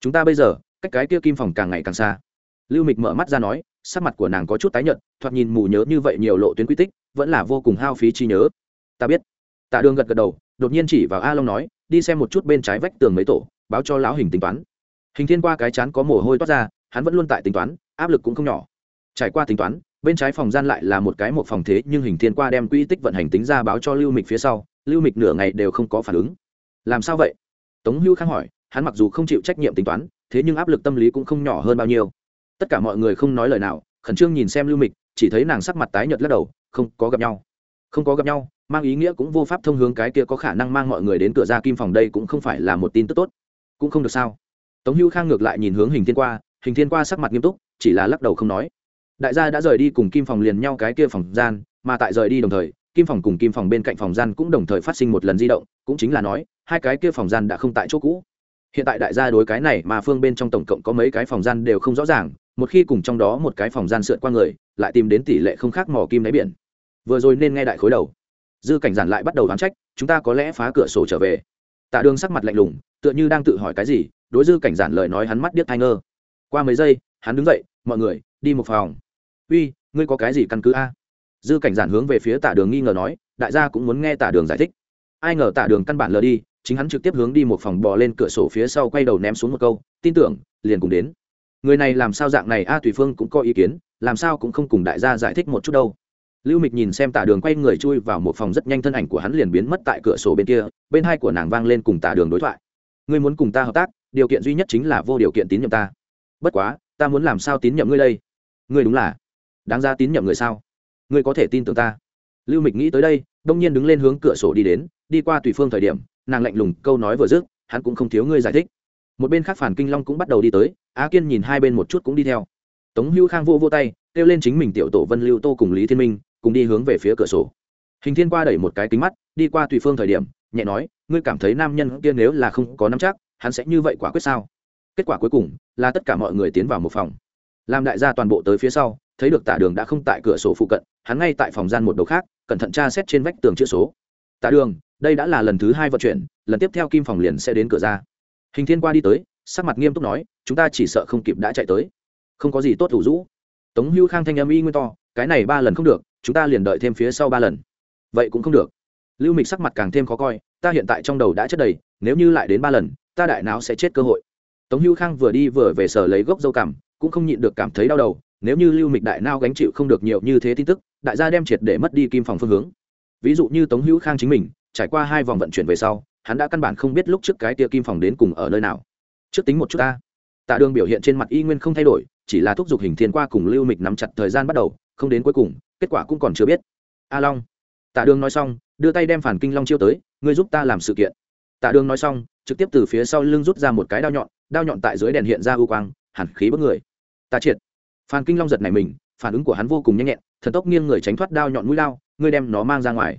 Chúng ta bây giờ, cách cái kia kim phòng càng ngày càng xa. Lưu mịch mở mắt ra nói, sắc mặt của nàng có chút tái nhợt, thoạt nhìn mù nhớ như vậy nhiều lộ tuyến quy tích, vẫn là vô cùng hao phí chi nhớ. Ta biết. Tạ đường gật gật đầu, đột nhiên chỉ vào a long nói đi xem một chút bên trái vách tường mấy tổ, báo cho lão hình tính toán. Hình thiên qua cái chán có mồ hôi toát ra, hắn vẫn luôn tại tính toán, áp lực cũng không nhỏ. Trải qua tính toán, bên trái phòng gian lại là một cái một phòng thế, nhưng hình thiên qua đem quỹ tích vận hành tính ra báo cho lưu mịch phía sau, lưu mịch nửa ngày đều không có phản ứng. Làm sao vậy? Tống hưu khang hỏi, hắn mặc dù không chịu trách nhiệm tính toán, thế nhưng áp lực tâm lý cũng không nhỏ hơn bao nhiêu. Tất cả mọi người không nói lời nào, khẩn trương nhìn xem lưu mịch, chỉ thấy nàng sắc mặt tái nhợt lắc đầu, không có gặp nhau. Không có gặp nhau mang ý nghĩa cũng vô pháp thông hướng cái kia có khả năng mang mọi người đến cửa ra kim phòng đây cũng không phải là một tin tức tốt. Cũng không được sao. Tống hữu khang ngược lại nhìn hướng hình thiên qua, hình thiên qua sắc mặt nghiêm túc, chỉ là lắc đầu không nói. Đại gia đã rời đi cùng kim phòng liền nhau cái kia phòng gian, mà tại rời đi đồng thời, kim phòng cùng kim phòng bên cạnh phòng gian cũng đồng thời phát sinh một lần di động, cũng chính là nói, hai cái kia phòng gian đã không tại chỗ cũ. Hiện tại đại gia đối cái này mà phương bên trong tổng cộng có mấy cái phòng gian đều không rõ ràng, một khi cùng trong đó một cái phòng gian sượt qua người, lại tìm đến tỷ lệ không khác mỏ kim đáy biển. Vừa rồi nên nghe đại khối đầu dư cảnh giản lại bắt đầu đoán trách, chúng ta có lẽ phá cửa sổ trở về. Tạ đường sắc mặt lạnh lùng, tựa như đang tự hỏi cái gì, đối dư cảnh giản lời nói hắn mắt điếc thai ngơ. Qua mấy giây, hắn đứng dậy, mọi người, đi một phòng. Uy, ngươi có cái gì căn cứ a? Dư cảnh giản hướng về phía tả đường nghi ngờ nói, đại gia cũng muốn nghe tả đường giải thích. Ai ngờ tả đường căn bản lờ đi, chính hắn trực tiếp hướng đi một phòng bò lên cửa sổ phía sau quay đầu ném xuống một câu, tin tưởng, liền cùng đến. Người này làm sao dạng này a, tùy phương cũng có ý kiến, làm sao cũng không cùng đại gia giải thích một chút đâu lưu mịch nhìn xem tả đường quay người chui vào một phòng rất nhanh thân ảnh của hắn liền biến mất tại cửa sổ bên kia, bên hai của nàng vang lên cùng tả đường đối thoại. Ngươi muốn cùng ta hợp tác, điều kiện duy nhất chính là vô điều kiện tín nhiệm ta. Bất quá, ta muốn làm sao tín nhiệm ngươi đây? Ngươi đúng là đáng ra tín nhiệm người sao? Ngươi có thể tin tưởng ta. Lưu mịch nghĩ tới đây, đông nhiên đứng lên hướng cửa sổ đi đến, đi qua tùy phương thời điểm, nàng lạnh lùng câu nói vừa dứt, hắn cũng không thiếu ngươi giải thích. Một bên khác phản kinh long cũng bắt đầu đi tới, á kiên nhìn hai bên một chút cũng đi theo. Tống hưu khang vô vô tay, kêu lên chính mình tiểu tổ vân lưu tô cùng lý thiên minh cùng đi hướng về phía cửa sổ. Hình thiên qua đẩy một cái kính mắt, đi qua tùy phương thời điểm, nhẹ nói, ngươi cảm thấy nam nhân kia nếu là không có nắm chắc, hắn sẽ như vậy quả quyết sao? Kết quả cuối cùng là tất cả mọi người tiến vào một phòng. Làm đại gia toàn bộ tới phía sau, thấy được tả đường đã không tại cửa sổ phụ cận, hắn ngay tại phòng gian một đầu khác, cẩn thận tra xét trên vách tường chữ số. Tả đường, đây đã là lần thứ hai vận chuyển, lần tiếp theo kim phòng liền sẽ đến cửa ra. Hình thiên qua đi tới, sắc mặt nghiêm túc nói, chúng ta chỉ sợ không kịp đã chạy tới. Không có gì tốt thủ rũ tống hưu khang thanh âm y nguyên to, cái này ba lần không được chúng ta liền đợi thêm phía sau ba lần. Vậy cũng không được. Lưu mịch sắc mặt càng thêm khó coi, ta hiện tại trong đầu đã chất đầy, nếu như lại đến ba lần, ta đại não sẽ chết cơ hội. Tống hưu khang vừa đi vừa về sở lấy gốc dâu cảm cũng không nhịn được cảm thấy đau đầu, nếu như lưu mịch đại nao gánh chịu không được nhiều như thế tin tức, đại gia đem triệt để mất đi kim phòng phương hướng. Ví dụ như tống hữu khang chính mình, trải qua hai vòng vận chuyển về sau, hắn đã căn bản không biết lúc trước cái tia kim phòng đến cùng ở nơi nào. Trước tính một chút ta. Tạ đường biểu hiện trên mặt y nguyên không thay đổi, chỉ là thúc giục hình thiên qua cùng lưu mịch nắm chặt thời gian bắt đầu không đến cuối cùng, kết quả cũng còn chưa biết. A long tạ đường nói xong, đưa tay đem phản kinh long chiêu tới, ngươi giúp ta làm sự kiện. Tạ đường nói xong, trực tiếp từ phía sau lưng rút ra một cái đao nhọn đao nhọn tại dưới đèn hiện ra ưu quang hẳn khí bất người. Ta triệt. Phan kinh long giật này mình, phản ứng của hắn vô cùng nhanh nhẹn, thần tốc nghiêng người tránh thoát đao nhọn mũi lao ngươi đem nó mang ra ngoài.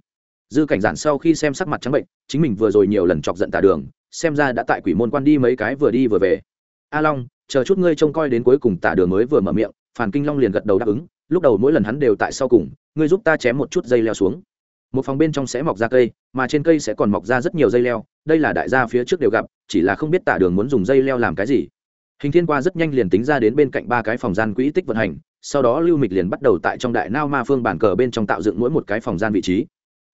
Dư cảnh giản sau khi xem sắc mặt trắng bệnh, chính mình vừa rồi nhiều lần chọc giận tà đường, xem ra đã tại quỷ môn quan đi mấy cái vừa đi vừa về. A long, chờ chút ngươi trông coi đến cuối cùng tà đường mới vừa mở miệng, phản kinh long liền gật đầu đáp ứng lúc đầu mỗi lần hắn đều tại sau cùng, ngươi giúp ta chém một chút dây leo xuống. Một phòng bên trong sẽ mọc ra cây, mà trên cây sẽ còn mọc ra rất nhiều dây leo, đây là đại gia phía trước đều gặp, chỉ là không biết tả đường muốn dùng dây leo làm cái gì. Hình thiên qua rất nhanh liền tính ra đến bên cạnh ba cái phòng gian quỹ tích vận hành, sau đó lưu mịch liền bắt đầu tại trong đại nao ma phương bản cờ bên trong tạo dựng mỗi một cái phòng gian vị trí.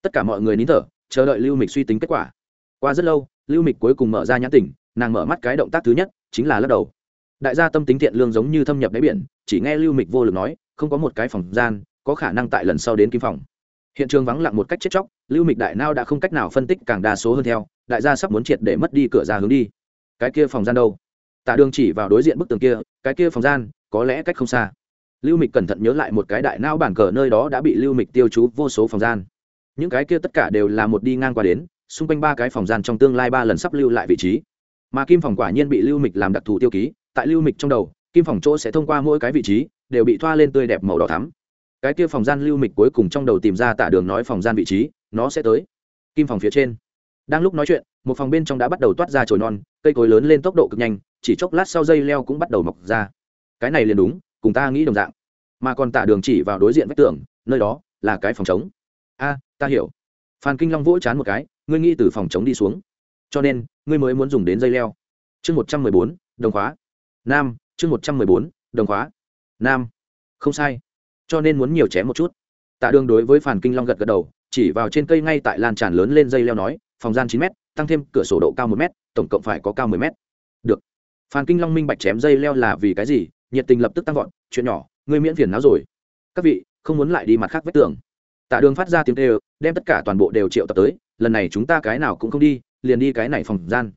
Tất cả mọi người nín thở, chờ đợi lưu mịch suy tính kết quả. Qua rất lâu, lưu mịch cuối cùng mở ra nhãn tỉnh, nàng mở mắt cái động tác thứ nhất, chính là lắc đầu. Đại gia tâm tính thiện lương giống như thâm nhập đáy biển, chỉ nghe lưu mịch vô lực nói không có một cái phòng gian, có khả năng tại lần sau đến kim phòng. Hiện trường vắng lặng một cách chết chóc, lưu mịch đại nao đã không cách nào phân tích càng đa số hơn theo, đại gia sắp muốn triệt để mất đi cửa ra hướng đi. Cái kia phòng gian đâu? Tạ đường chỉ vào đối diện bức tường kia, cái kia phòng gian, có lẽ cách không xa. Lưu mịch cẩn thận nhớ lại một cái đại nao bản cờ nơi đó đã bị lưu mịch tiêu chú vô số phòng gian. Những cái kia tất cả đều là một đi ngang qua đến, xung quanh ba cái phòng gian trong tương lai ba lần sắp lưu lại vị trí. Mà kim phòng quả nhiên bị lưu mịch làm đặc thù tiêu ký, tại lưu mịch trong đầu, kim phòng chỗ sẽ thông qua mỗi cái vị trí đều bị thoa lên tươi đẹp màu đỏ thắm. Cái kia phòng gian lưu mịch cuối cùng trong đầu tìm ra tạ đường nói phòng gian vị trí, nó sẽ tới. Kim phòng phía trên. Đang lúc nói chuyện, một phòng bên trong đã bắt đầu toát ra chồi non, cây cối lớn lên tốc độ cực nhanh, chỉ chốc lát sau dây leo cũng bắt đầu mọc ra. Cái này liền đúng, cùng ta nghĩ đồng dạng. Mà còn tạ đường chỉ vào đối diện vách tường, nơi đó là cái phòng chống a, ta hiểu. Phan kinh long vỗ chán một cái, ngươi nghĩ từ phòng chống đi xuống. Cho nên, ngươi mới muốn dùng đến dây leo. Chương một trăm mười bốn, đồng khóa. Nam, chương một trăm mười bốn, đồng khóa nam. Không sai. Cho nên muốn nhiều chém một chút. Tạ đường đối với phản kinh long gật gật đầu, chỉ vào trên cây ngay tại lan tràn lớn lên dây leo nói, phòng gian chín m tăng thêm cửa sổ độ cao một m tổng cộng phải có cao mười m được. Phan kinh long minh bạch chém dây leo là vì cái gì, nhiệt tình lập tức tăng vọt, chuyện nhỏ, ngươi miễn phiền não rồi. Các vị, không muốn lại đi mặt khác vách tường. Tạ đường phát ra tiếng tê đem tất cả toàn bộ đều triệu tập tới, lần này chúng ta cái nào cũng không đi, liền đi cái này phòng gian.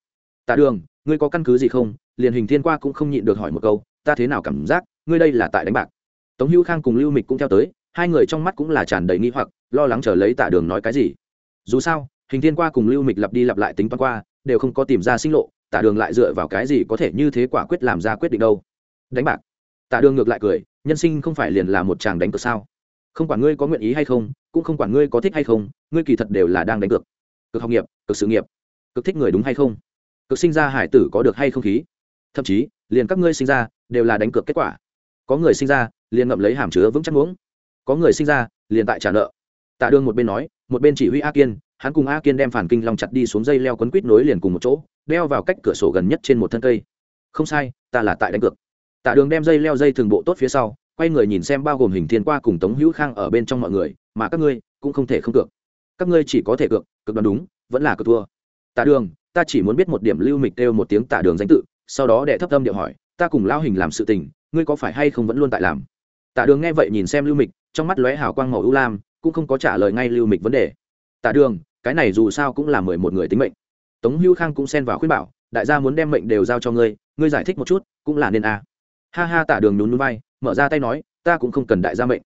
Tạ đường, ngươi có căn cứ gì không? Liền hình thiên qua cũng không nhịn được hỏi một câu, ta thế nào cảm giác ngươi đây là tại đánh bạc. Tống hữu khang cùng lưu mịch cũng theo tới, hai người trong mắt cũng là tràn đầy nghi hoặc, lo lắng chờ lấy tạ đường nói cái gì. Dù sao, hình thiên qua cùng lưu mịch lặp đi lặp lại tính toán qua, đều không có tìm ra sinh lộ, tạ đường lại dựa vào cái gì có thể như thế quả quyết làm ra quyết định đâu. Đánh bạc. Tạ đường ngược lại cười, nhân sinh không phải liền là một chàng đánh cược sao? Không quản ngươi có nguyện ý hay không, cũng không quản ngươi có thích hay không, ngươi kỳ thật đều là đang đánh cược. Cực học nghiệp cực sự nghiệp. Cực thích người đúng hay không? Cực sinh ra hải tử có được hay không khí? Thậm chí, liền các ngươi sinh ra, đều là đánh cược kết quả có người sinh ra, liền ngậm lấy hàm chứa vững chắc uống có người sinh ra, liền tại trả nợ. Tạ đường một bên nói, một bên chỉ huy a kiên, hắn cùng a kiên đem phản kinh long chặt đi xuống dây leo quấn quít nối liền cùng một chỗ, đeo vào cách cửa sổ gần nhất trên một thân cây. Không sai, ta là tại đánh cược. Tạ đường đem dây leo dây thường bộ tốt phía sau, quay người nhìn xem bao gồm hình thiên qua cùng tống hữu khang ở bên trong mọi người, mà các ngươi cũng không thể không cược. Các ngươi chỉ có thể cược, cực đoán đúng, vẫn là cược thua. Tạ đường, ta chỉ muốn biết một điểm lưu mịch kêu một tiếng tạ đường danh tự, sau đó đệ thấp tâm điệu hỏi, ta cùng lao hình làm sự tình ngươi có phải hay không vẫn luôn tại làm? Tạ đường nghe vậy nhìn xem lưu mịch, trong mắt lóe hào quang màu ưu lam, cũng không có trả lời ngay lưu mịch vấn đề. Tạ đường, cái này dù sao cũng là mười một người tính mệnh. Tống hữu khang cũng xen vào khuyên bảo, đại gia muốn đem mệnh đều giao cho ngươi ngươi giải thích một chút, cũng là nên a. Ha ha tạ đường nhún núi vai, mở ra tay nói, ta cũng không cần đại gia mệnh.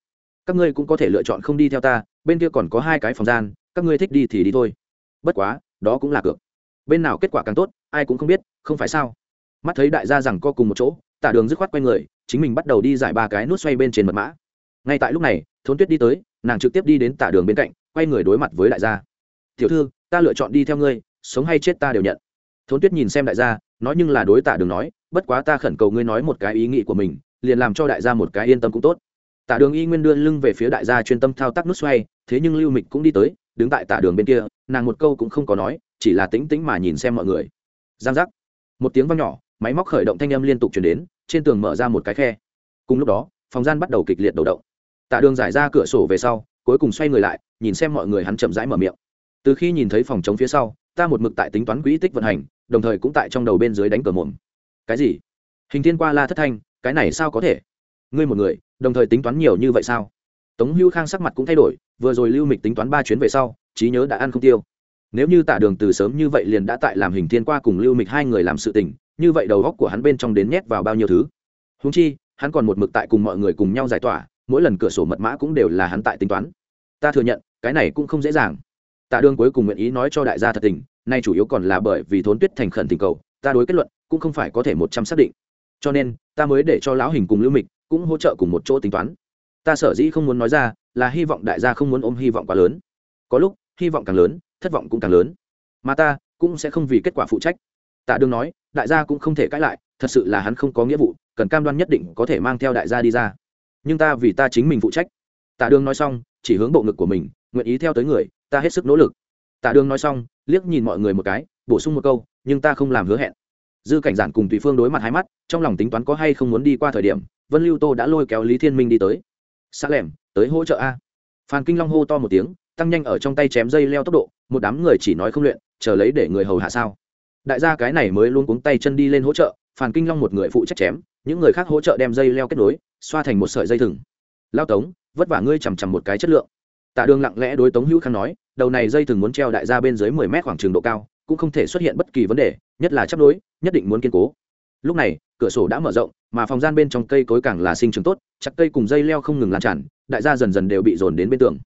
Các ngươi cũng có thể lựa chọn không đi theo ta, bên kia còn có hai cái phòng gian, các ngươi thích đi thì đi thôi. Bất quá, đó cũng là cược. Bên nào kết quả càng tốt, ai cũng không biết, không phải sao? Mắt thấy đại gia rằng co cùng một chỗ tả đường dứt khoát quay người, chính mình bắt đầu đi giải ba cái nút xoay bên trên mật mã. Ngay tại lúc này, thốn tuyết đi tới, nàng trực tiếp đi đến tả đường bên cạnh, quay người đối mặt với đại gia. Tiểu thư, ta lựa chọn đi theo ngươi, sống hay chết ta đều nhận. Thốn tuyết nhìn xem đại gia, nói nhưng là đối tả đường nói, bất quá ta khẩn cầu ngươi nói một cái ý nghĩ của mình, liền làm cho đại gia một cái yên tâm cũng tốt. Tả đường y nguyên đưa lưng về phía đại gia chuyên tâm thao tác nút xoay, thế nhưng lưu mịch cũng đi tới, đứng tại tả đường bên kia, nàng một câu cũng không có nói, chỉ là tĩnh tĩnh mà nhìn xem mọi người. Giang giác. Một tiếng vang nhỏ máy móc khởi động thanh âm liên tục chuyển đến, trên tường mở ra một cái khe. Cùng lúc đó, phòng gian bắt đầu kịch liệt đầu động. Tạ đường giải ra cửa sổ về sau, cuối cùng xoay người lại, nhìn xem mọi người hắn chậm rãi mở miệng. Từ khi nhìn thấy phòng chống phía sau, ta một mực tại tính toán quỹ tích vận hành, đồng thời cũng tại trong đầu bên dưới đánh cờ mồm. Cái gì? Hình thiên qua la thất thanh, cái này sao có thể? Ngươi một người, đồng thời tính toán nhiều như vậy sao? Tống hưu khang sắc mặt cũng thay đổi, vừa rồi lưu mịch tính toán ba chuyến về sau, trí nhớ đã ăn không tiêu. Nếu như tạ đường từ sớm như vậy liền đã tại làm hình thiên qua cùng lưu mịch hai người làm sự tình như vậy đầu góc của hắn bên trong đến nhét vào bao nhiêu thứ? Húng chi, hắn còn một mực tại cùng mọi người cùng nhau giải tỏa, mỗi lần cửa sổ mật mã cũng đều là hắn tại tính toán. Ta thừa nhận, cái này cũng không dễ dàng. Tạ đương cuối cùng nguyện ý nói cho đại gia thật tình, nay chủ yếu còn là bởi vì thốn tuyết thành khẩn tình cầu, ta đối kết luận cũng không phải có thể một trăm xác định. Cho nên, ta mới để cho lão hình cùng lưu mịch cũng hỗ trợ cùng một chỗ tính toán. Ta sở dĩ không muốn nói ra, là hy vọng đại gia không muốn ôm hy vọng quá lớn. Có lúc, hy vọng càng lớn, thất vọng cũng càng lớn. Mà ta cũng sẽ không vì kết quả phụ trách. Tạ đương nói đại gia cũng không thể cãi lại, thật sự là hắn không có nghĩa vụ, cần cam đoan nhất định có thể mang theo đại gia đi ra. Nhưng ta vì ta chính mình phụ trách. Tạ đường nói xong, chỉ hướng bộ ngực của mình, nguyện ý theo tới người, ta hết sức nỗ lực. Tạ đường nói xong, liếc nhìn mọi người một cái, bổ sung một câu, nhưng ta không làm hứa hẹn. Dư cảnh giản cùng tùy phương đối mặt hai mắt, trong lòng tính toán có hay không muốn đi qua thời điểm, vân lưu tô đã lôi kéo lý thiên minh đi tới. Xa lẻm, tới hỗ trợ a. Phan kinh long hô to một tiếng, tăng nhanh ở trong tay chém dây leo tốc độ, một đám người chỉ nói không luyện, chờ lấy để người hầu hạ sao đại gia cái này mới luôn cuống tay chân đi lên hỗ trợ, phàn kinh long một người phụ trách chém, những người khác hỗ trợ đem dây leo kết nối, xoa thành một sợi dây thừng. Lao tống, vất vả ngươi chằm chằm một cái chất lượng. Tạ đường lặng lẽ đối tống hữu khang nói, đầu này dây thừng muốn treo đại gia bên dưới mười mét khoảng trường độ cao, cũng không thể xuất hiện bất kỳ vấn đề, nhất là chấp nối, nhất định muốn kiên cố. Lúc này, cửa sổ đã mở rộng, mà phòng gian bên trong cây cối càng là sinh trưởng tốt, chặt cây cùng dây leo không ngừng lan tràn, đại gia dần dần đều bị dồn đến bên tường.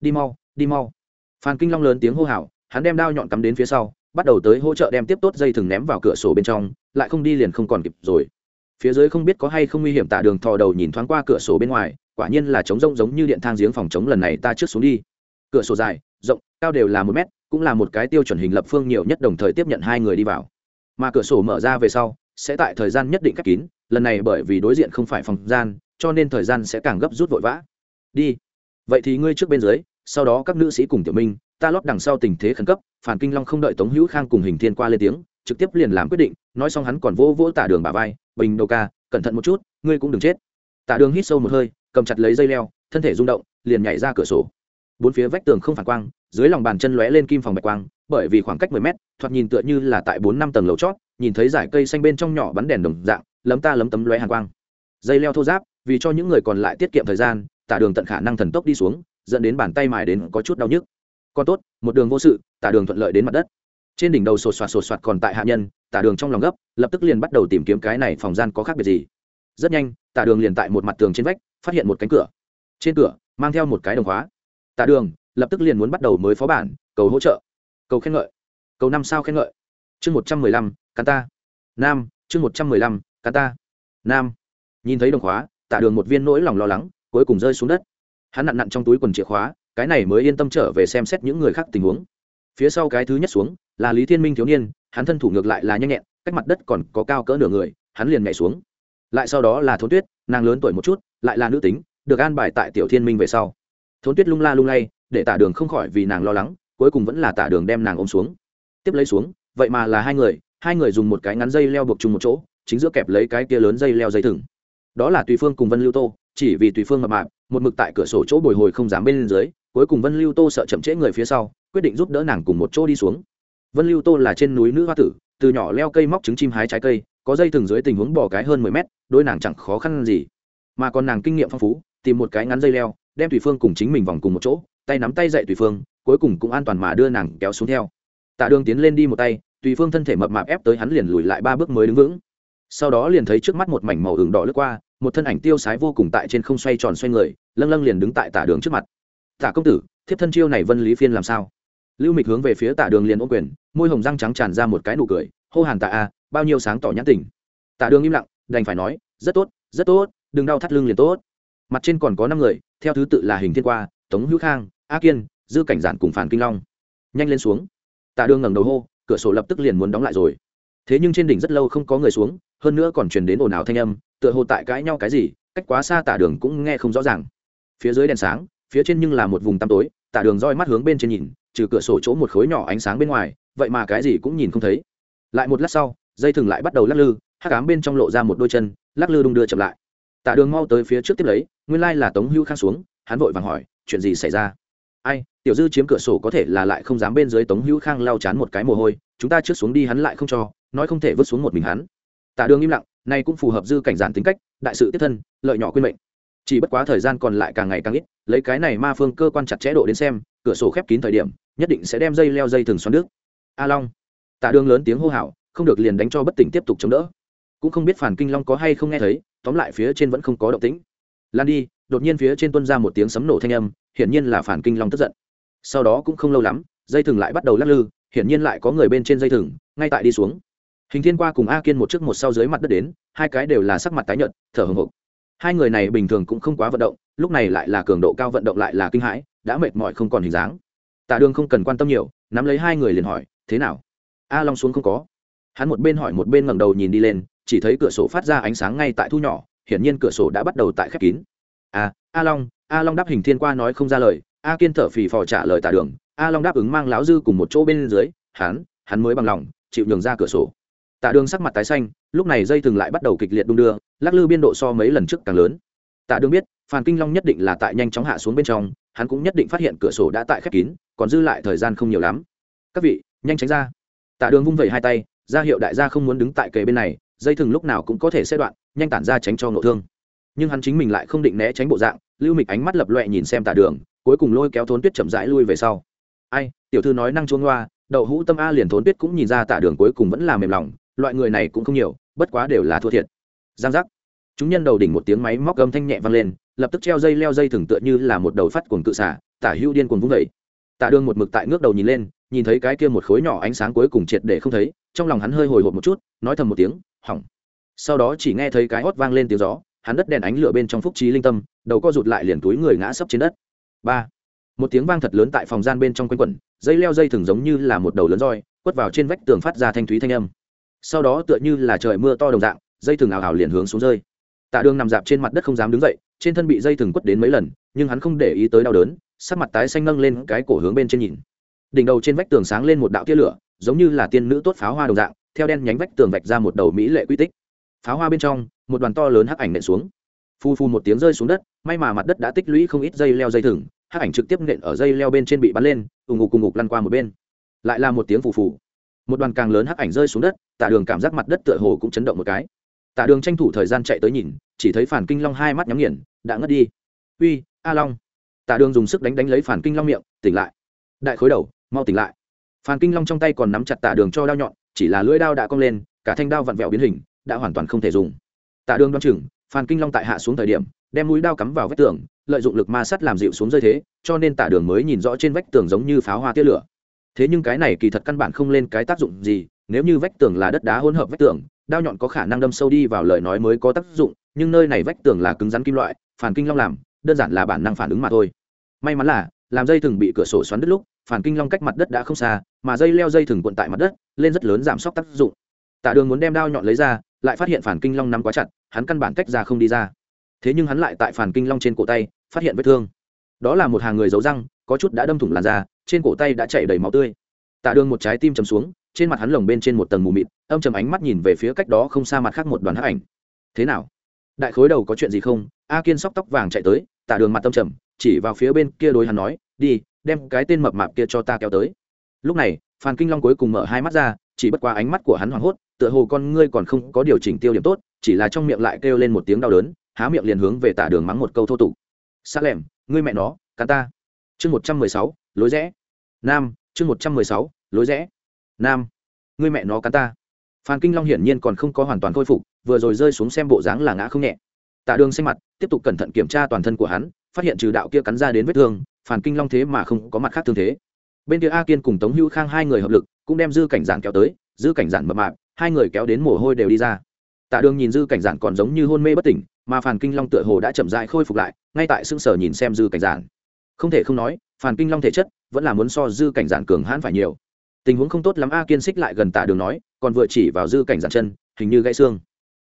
Đi mau đi mau. Phan kinh long lớn tiếng hô hào, hắn đem đao nhọn cắm đến phía sau bắt đầu tới hỗ trợ đem tiếp tốt dây thừng ném vào cửa sổ bên trong, lại không đi liền không còn kịp rồi. Phía dưới không biết có hay không nguy hiểm tạ đường thò đầu nhìn thoáng qua cửa sổ bên ngoài, quả nhiên là trống rông giống như điện thang giếng phòng chống lần này ta trước xuống đi. Cửa sổ dài, rộng, cao đều là một mét, cũng là một cái tiêu chuẩn hình lập phương nhiều nhất đồng thời tiếp nhận hai người đi vào. Mà cửa sổ mở ra về sau, sẽ tại thời gian nhất định khép kín, lần này bởi vì đối diện không phải phòng gian, cho nên thời gian sẽ càng gấp rút vội vã. Đi. Vậy thì ngươi trước bên dưới, sau đó các nữ sĩ cùng tiểu minh ta lót đằng sau tình thế khẩn cấp, phản kinh long không đợi tống hữu khang cùng hình thiên qua lên tiếng, trực tiếp liền làm quyết định, nói xong hắn còn vỗ vỗ tả đường bà vai, bình đầu ca, cẩn thận một chút, ngươi cũng đừng chết. Tả đường hít sâu một hơi, cầm chặt lấy dây leo, thân thể rung động, liền nhảy ra cửa sổ. Bốn phía vách tường không phản quang, dưới lòng bàn chân lóe lên kim phòng bạch quang, bởi vì khoảng cách mười mét, thoạt nhìn tựa như là tại bốn năm tầng lầu chót, nhìn thấy dải cây xanh bên trong nhỏ bắn đèn đồng dạng, lấm ta lấm tấm lóe hàn quang. Dây leo thô giáp, vì cho những người còn lại tiết kiệm thời gian, tả đường tận khả năng thần tốc đi xuống, dẫn đến bàn tay mài đến có chút đau nhức còn tốt, một đường vô sự, tả đường thuận lợi đến mặt đất. Trên đỉnh đầu sột soạt sột soạt còn tại hạ nhân, tả đường trong lòng gấp, lập tức liền bắt đầu tìm kiếm cái này phòng gian có khác biệt gì. Rất nhanh, tả đường liền tại một mặt tường trên vách, phát hiện một cánh cửa. Trên cửa, mang theo một cái đồng khóa. Tả đường, lập tức liền muốn bắt đầu mới phó bản, cầu hỗ trợ, cầu khen ngợi. Cầu năm sao khen ngợi. Chương một trăm mười lăm cán ta. Nam, chương một trăm mười lăm cán ta. Nam. Nhìn thấy đồng khóa, tả đường một viên nỗi lòng lo lắng, cuối cùng rơi xuống đất. Hắn nặn nặn trong túi quần chìa khóa cái này mới yên tâm trở về xem xét những người khác tình huống. Phía sau cái thứ nhất xuống, là lý thiên minh thiếu niên, hắn thân thủ ngược lại là nhanh nhẹn, cách mặt đất còn có cao cỡ nửa người, hắn liền nhảy xuống. Lại sau đó là thốn tuyết, nàng lớn tuổi một chút, lại là nữ tính, được an bài tại tiểu thiên minh về sau. Thốn tuyết lung la lung lay, để tả đường không khỏi vì nàng lo lắng, cuối cùng vẫn là tả đường đem nàng ôm xuống. Tiếp lấy xuống, vậy mà là hai người hai người dùng một cái ngắn dây leo buộc chung một chỗ, chính giữa kẹp lấy cái kia lớn dây leo dây thừng. Đó là tùy phương cùng vân lưu tô, chỉ vì tùy phương mập mạp, một mực tại cửa sổ chỗ bồi hồi không dám bên dưới cuối cùng vân lưu tô sợ chậm trễ người phía sau, quyết định giúp đỡ nàng cùng một chỗ đi xuống. Vân lưu tô là trên núi nữ hoa tử, từ nhỏ leo cây móc trứng chim hái trái cây, có dây thừng dưới tình huống bỏ cái hơn mười mét đôi nàng chẳng khó khăn gì. Mà còn nàng kinh nghiệm phong phú, tìm một cái ngắn dây leo, đem tùy phương cùng chính mình vòng cùng một chỗ, tay nắm tay dậy tùy phương, cuối cùng cũng an toàn mà đưa nàng kéo xuống theo. Tạ đường tiến lên đi một tay tùy phương thân thể mập mạp ép tới hắn liền lùi lại ba bước mới đứng vững. Sau đó liền thấy trước mắt một mảnh màu hừng đỏ lướt qua, một thân ảnh tiêu sái vô cùng tại trên không xoay tròn xoay người, lâng lâng liền đứng tại tả đường trước mặt tả công tử, thiếp thân chiêu này vân lý phiên làm sao? Lưu mịch hướng về phía tả đường liền ô quyền, môi hồng răng trắng tràn ra một cái nụ cười, hô hàn tạ a, bao nhiêu sáng tỏ nhãn tình. Tả đường im lặng, đành phải nói, rất tốt rất tốt, đừng đau thắt lưng liền tốt. Mặt trên còn có năm người, theo thứ tự là hình thiên qua, tống hữu khang, a kiên, dư cảnh giản cùng phản kinh long. Nhanh lên xuống. Tả đường ngẩng đầu hô, cửa sổ lập tức liền muốn đóng lại rồi. Thế nhưng trên đỉnh rất lâu không có người xuống, hơn nữa còn truyền đến ồn ào thanh âm, tựa hồ tại cãi nhau cái gì, cách quá xa tả đường cũng nghe không rõ ràng. Phía dưới đèn sáng phía trên nhưng là một vùng tăm tối, tả đường roi mắt hướng bên trên nhìn, trừ cửa sổ chỗ một khối nhỏ ánh sáng bên ngoài, vậy mà cái gì cũng nhìn không thấy. Lại một lát sau, dây thừng lại bắt đầu lắc lư, hắc ám bên trong lộ ra một đôi chân, lắc lư đung đưa chậm lại. Tả đường mau tới phía trước tiếp lấy, nguyên lai là tống hưu khang xuống, hắn vội vàng hỏi, chuyện gì xảy ra? Ai, tiểu dư chiếm cửa sổ có thể là lại không dám bên dưới tống hữu khang lau chán một cái mồ hôi, chúng ta trước xuống đi hắn lại không cho, nói không thể vứt xuống một mình hắn. Tả đường im lặng nay cũng phù hợp dư cảnh giản tính cách, đại sự tiếp thân, lợi nhỏ quyên mệnh chỉ bất quá thời gian còn lại càng ngày càng ít, lấy cái này ma phương cơ quan chặt chẽ độ đến xem, cửa sổ khép kín thời điểm, nhất định sẽ đem dây leo dây thừng xoắn nước a long, tạ đường lớn tiếng hô hào, không được liền đánh cho bất tỉnh tiếp tục chống đỡ. Cũng không biết phản kinh long có hay không nghe thấy, tóm lại phía trên vẫn không có động tĩnh. Lan đi, đột nhiên phía trên tuân ra một tiếng sấm nổ thanh âm, hiển nhiên là phản kinh long tức giận. Sau đó cũng không lâu lắm, dây thừng lại bắt đầu lắc lư, hiển nhiên lại có người bên trên dây thừng, ngay tại đi xuống. Hình thiên qua cùng a kiên một trước một sau dưới mặt đất đến, hai cái đều là sắc mặt tái nhợt, thở hồng hộc hai người này bình thường cũng không quá vận động lúc này lại là cường độ cao vận động lại là kinh hãi đã mệt mỏi không còn hình dáng. Tạ đường không cần quan tâm nhiều nắm lấy hai người liền hỏi thế nào? A long xuống không có. Hắn một bên hỏi một bên ngẩng đầu nhìn đi lên chỉ thấy cửa sổ phát ra ánh sáng ngay tại thu nhỏ hiển nhiên cửa sổ đã bắt đầu tại khép kín. A à, a long a long đáp hình thiên qua nói không ra lời. A kiên thở phì phò trả lời tạ đường a long đáp ứng mang láo dư cùng một chỗ bên dưới hắn hắn mới bằng lòng chịu nhường ra cửa sổ. Tạ đường sắc mặt tái xanh lúc này dây thừng lại bắt đầu kịch liệt đung đưa lắc lư biên độ so mấy lần trước càng lớn. Tạ đường biết phan kinh long nhất định là tại nhanh chóng hạ xuống bên trong hắn cũng nhất định phát hiện cửa sổ đã tại khép kín còn dư lại thời gian không nhiều lắm. Các vị nhanh tránh ra. Tạ đường vung vẩy hai tay ra hiệu đại gia không muốn đứng tại kề bên này dây thừng lúc nào cũng có thể xe đoạn nhanh tản ra tránh cho nội thương. Nhưng hắn chính mình lại không định né tránh bộ dạng lưu mịch ánh mắt lập loẹ nhìn xem tạ đường cuối cùng lôi kéo thốn tuyết chậm rãi lui về sau. Ai tiểu thư nói năng chuông hoa, đậu hũ tâm a liền thốn tuyết cũng nhìn ra tạ đường cuối cùng vẫn là mềm lòng loại người này cũng không nhiều bất quá đều là thua thiệt giang giác. Chúng nhân đầu đỉnh một tiếng máy móc gầm thanh nhẹ vang lên, lập tức treo dây leo dây thừng tựa như là một đầu phát cuồng cự xả, tả hưu điên cuồng vung vẩy tạ đường một mực tại ngước đầu nhìn lên, nhìn thấy cái kia một khối nhỏ ánh sáng cuối cùng triệt để không thấy, trong lòng hắn hơi hồi hộp một chút, nói thầm một tiếng, hỏng. Sau đó chỉ nghe thấy cái hót vang lên tiếng gió, hắn đất đèn ánh lửa bên trong phúc trí linh tâm, đầu co rụt lại liền túi người ngã sấp trên đất. Ba. Một tiếng vang thật lớn tại phòng gian bên trong quanh quẩn, dây leo dây thừng giống như là một đầu lớn roi, quất vào trên vách tường phát ra thanh thúy thanh âm. Sau đó tựa như là trời mưa to đồng dạng dây thừng ảo ảo liền hướng xuống rơi. Tạ đường nằm dạp trên mặt đất không dám đứng dậy, trên thân bị dây thừng quất đến mấy lần, nhưng hắn không để ý tới đau đớn, sắc mặt tái xanh nâng lên cái cổ hướng bên trên nhìn. Đỉnh đầu trên vách tường sáng lên một đạo tia lửa, giống như là tiên nữ tốt pháo hoa đồng dạng, theo đen nhánh vách tường vạch ra một đầu mỹ lệ quy tích. Pháo hoa bên trong, một đoàn to lớn hắc ảnh nện xuống. Phu phu một tiếng rơi xuống đất, may mà mặt đất đã tích lũy không ít dây leo dây thừng, hắc ảnh trực tiếp nện ở dây leo bên trên bị bắn lên ùng ục cùng ục lăn qua một bên. Lại là một tiếng phù phù. Một đoàn càng lớn hắc ảnh rơi xuống đất, tạ đường cảm giác mặt đất tựa hồ cũng chấn động một cái tạ đường tranh thủ thời gian chạy tới nhìn, chỉ thấy phản kinh long hai mắt nhắm nghiền, đã ngất đi. Uy, a long. Tạ đường dùng sức đánh đánh lấy phản kinh long miệng, tỉnh lại. Đại khối đầu, mau tỉnh lại. Phản kinh long trong tay còn nắm chặt tạ đường cho đao nhọn, chỉ là lưỡi đao đã cong lên, cả thanh đao vặn vẹo biến hình, đã hoàn toàn không thể dùng. Tạ đường đoan chừng, phản kinh long tại hạ xuống thời điểm, đem mũi đao cắm vào vách tường, lợi dụng lực ma sắt làm dịu xuống rơi thế, cho nên tạ đường mới nhìn rõ trên vách tường giống như pháo hoa tia lửa. Thế nhưng cái này kỳ thật căn bản không lên cái tác dụng gì, nếu như vách tường là đất đá hỗn hợp vách tường đao nhọn có khả năng đâm sâu đi vào lời nói mới có tác dụng, nhưng nơi này vách tường là cứng rắn kim loại, phản kinh long làm, đơn giản là bản năng phản ứng mà thôi. May mắn là, làm dây thừng bị cửa sổ xoắn đứt lúc, phản kinh long cách mặt đất đã không xa, mà dây leo dây thừng cuộn tại mặt đất, lên rất lớn giảm sốc tác dụng. Tạ đường muốn đem đao nhọn lấy ra, lại phát hiện phản kinh long nắm quá chặt, hắn căn bản cách ra không đi ra. Thế nhưng hắn lại tại phản kinh long trên cổ tay, phát hiện vết thương. Đó là một hàng người giấu răng, có chút đã đâm thủng làn da, trên cổ tay đã chảy đầy máu tươi. Tạ đường một trái tim chầm xuống trên mặt hắn lồng bên trên một tầng mù mịt, âm chầm ánh mắt nhìn về phía cách đó không xa mặt khác một đoàn hắc ảnh. Thế nào? Đại khối đầu có chuyện gì không? A kiên sóc tóc vàng chạy tới tạ đường mặt tâm trầm, chỉ vào phía bên kia đối hắn nói, đi, đem cái tên mập mạp kia cho ta kéo tới. Lúc này, phan kinh long cuối cùng mở hai mắt ra, chỉ bất qua ánh mắt của hắn hoảng hốt, tựa hồ con ngươi còn không có điều chỉnh tiêu điểm tốt, chỉ là trong miệng lại kêu lên một tiếng đau đớn, há miệng liền hướng về tả đường mắng một câu thô tục. Xa lẻm, ngươi mẹ nó, cắn ta. Chương một trăm mười sáu, lối rẽ. Nam, chương một trăm mười sáu, lối rẽ nam, ngươi mẹ nó cắn ta. Phan kinh long hiển nhiên còn không có hoàn toàn khôi phục, vừa rồi rơi xuống xem bộ dáng là ngã không nhẹ. Tạ đường xanh mặt, tiếp tục cẩn thận kiểm tra toàn thân của hắn, phát hiện trừ đạo kia cắn ra đến vết thương, Phan kinh long thế mà không có mặt khác thương thế. Bên kia a kiên cùng tống hữu khang hai người hợp lực, cũng đem dư cảnh giản kéo tới, dư cảnh giản mập mạp, hai người kéo đến mồ hôi đều đi ra. Tạ đường nhìn dư cảnh giản còn giống như hôn mê bất tỉnh, mà Phan kinh long tựa hồ đã chậm dại khôi phục lại, ngay tại xương sở nhìn xem dư cảnh giản. Không thể không nói, Phan kinh long thể chất vẫn là muốn so dư cảnh giản cường hãn phải nhiều tình huống không tốt lắm, a kiên xích lại gần tạ đường nói, còn vừa chỉ vào dư cảnh giản chân, hình như gãy xương.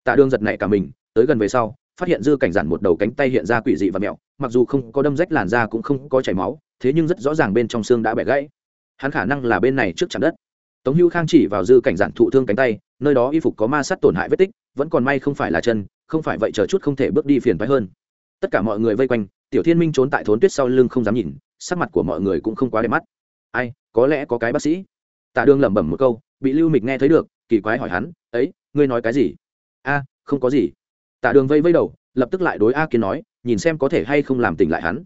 Tạ đường giật nảy cả mình, tới gần về sau, phát hiện dư cảnh giản một đầu cánh tay hiện ra quỷ dị và mẹo, mặc dù không có đâm rách làn da cũng không có chảy máu, thế nhưng rất rõ ràng bên trong xương đã bẻ gãy. Hắn khả năng là bên này trước chạm đất. Tống hữu khang chỉ vào dư cảnh giản thụ thương cánh tay, nơi đó y phục có ma sát tổn hại vết tích, vẫn còn may không phải là chân, không phải vậy chờ chút không thể bước đi phiền thoái hơn. Tất cả mọi người vây quanh, tiểu thiên minh trốn tại thốn tuyết sau lưng không dám nhìn, sắc mặt của mọi người cũng không quá đẹp mắt. Ai, có lẽ có cái bác sĩ tạ đường lẩm bẩm một câu, bị lưu mịch nghe thấy được, kỳ quái hỏi hắn, ấy, ngươi nói cái gì? A, không có gì. Tạ đường vây vây đầu, lập tức lại đối a kiến nói, nhìn xem có thể hay không làm tỉnh lại hắn.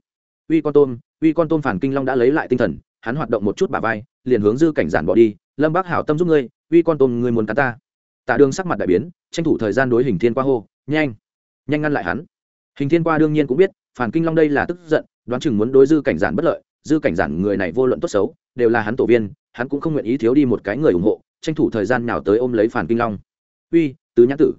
Uy con tôm, uy con tôm phản kinh long đã lấy lại tinh thần, hắn hoạt động một chút bà vai, liền hướng dư cảnh giản bỏ đi, lâm bác hảo tâm giúp ngươi, uy con tôm ngươi muốn cắn ta. Tạ đường sắc mặt đại biến, tranh thủ thời gian đối hình thiên qua hô, nhanh nhanh ngăn lại hắn. Hình thiên qua đương nhiên cũng biết, phản kinh long đây là tức giận, đoán chừng muốn đối dư cảnh giản bất lợi dư cảnh giản người này vô luận tốt xấu, đều là hắn tổ viên, hắn cũng không nguyện ý thiếu đi một cái người ủng hộ, tranh thủ thời gian nào tới ôm lấy phản kinh long. Uy, tứ nhã tử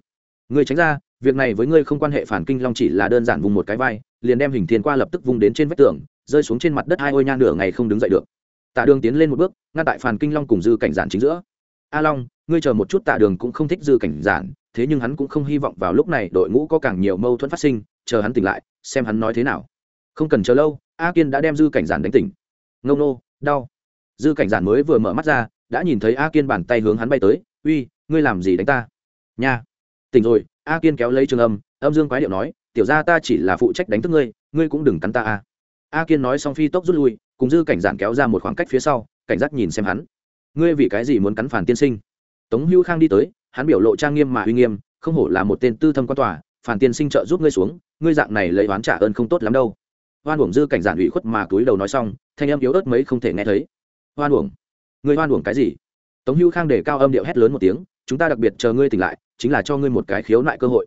người tránh ra, việc này với ngươi không quan hệ, phản kinh long chỉ là đơn giản vùng một cái vai, liền đem hình thiên qua lập tức vung đến trên vách tường, rơi xuống trên mặt đất hai ôi nha nửa ngày không đứng dậy được. Tạ đường tiến lên một bước, ngăn tại phản kinh long cùng dư cảnh giản chính giữa. A long, ngươi chờ một chút, tạ đường cũng không thích dư cảnh giản, thế nhưng hắn cũng không hy vọng vào lúc này đội ngũ có càng nhiều mâu thuẫn phát sinh, chờ hắn tỉnh lại, xem hắn nói thế nào. Không cần chờ lâu a kiên đã đem dư cảnh giản đánh tỉnh. Ngông nô, đau. Dư cảnh giản mới vừa mở mắt ra, đã nhìn thấy a kiên bàn tay hướng hắn bay tới, uy, ngươi làm gì đánh ta? Nha. Tỉnh rồi. A kiên kéo lấy trường âm âm dương quái điệu nói, tiểu ra ta chỉ là phụ trách đánh thức ngươi ngươi cũng đừng cắn ta a a kiên nói xong phi tốc rút lui, cùng dư cảnh giản kéo ra một khoảng cách phía sau, cảnh giác nhìn xem hắn. Ngươi vì cái gì muốn cắn phản tiên sinh? Tống hữu khang đi tới, hắn biểu lộ trang nghiêm mà uy nghiêm, không hổ là một tên tư thâm quan tòa phản tiên sinh trợ giúp ngươi xuống, ngươi dạng này lấy oán trả ơn không tốt lắm đâu hoan uổng dư cảnh giản ủy khuất mà túi đầu nói xong, thanh âm yếu ớt mấy không thể nghe thấy. Hoan uổng? Người hoan uổng cái gì? Tống hữu khang để cao âm điệu hét lớn một tiếng, chúng ta đặc biệt chờ ngươi tỉnh lại, chính là cho ngươi một cái khiếu nại cơ hội.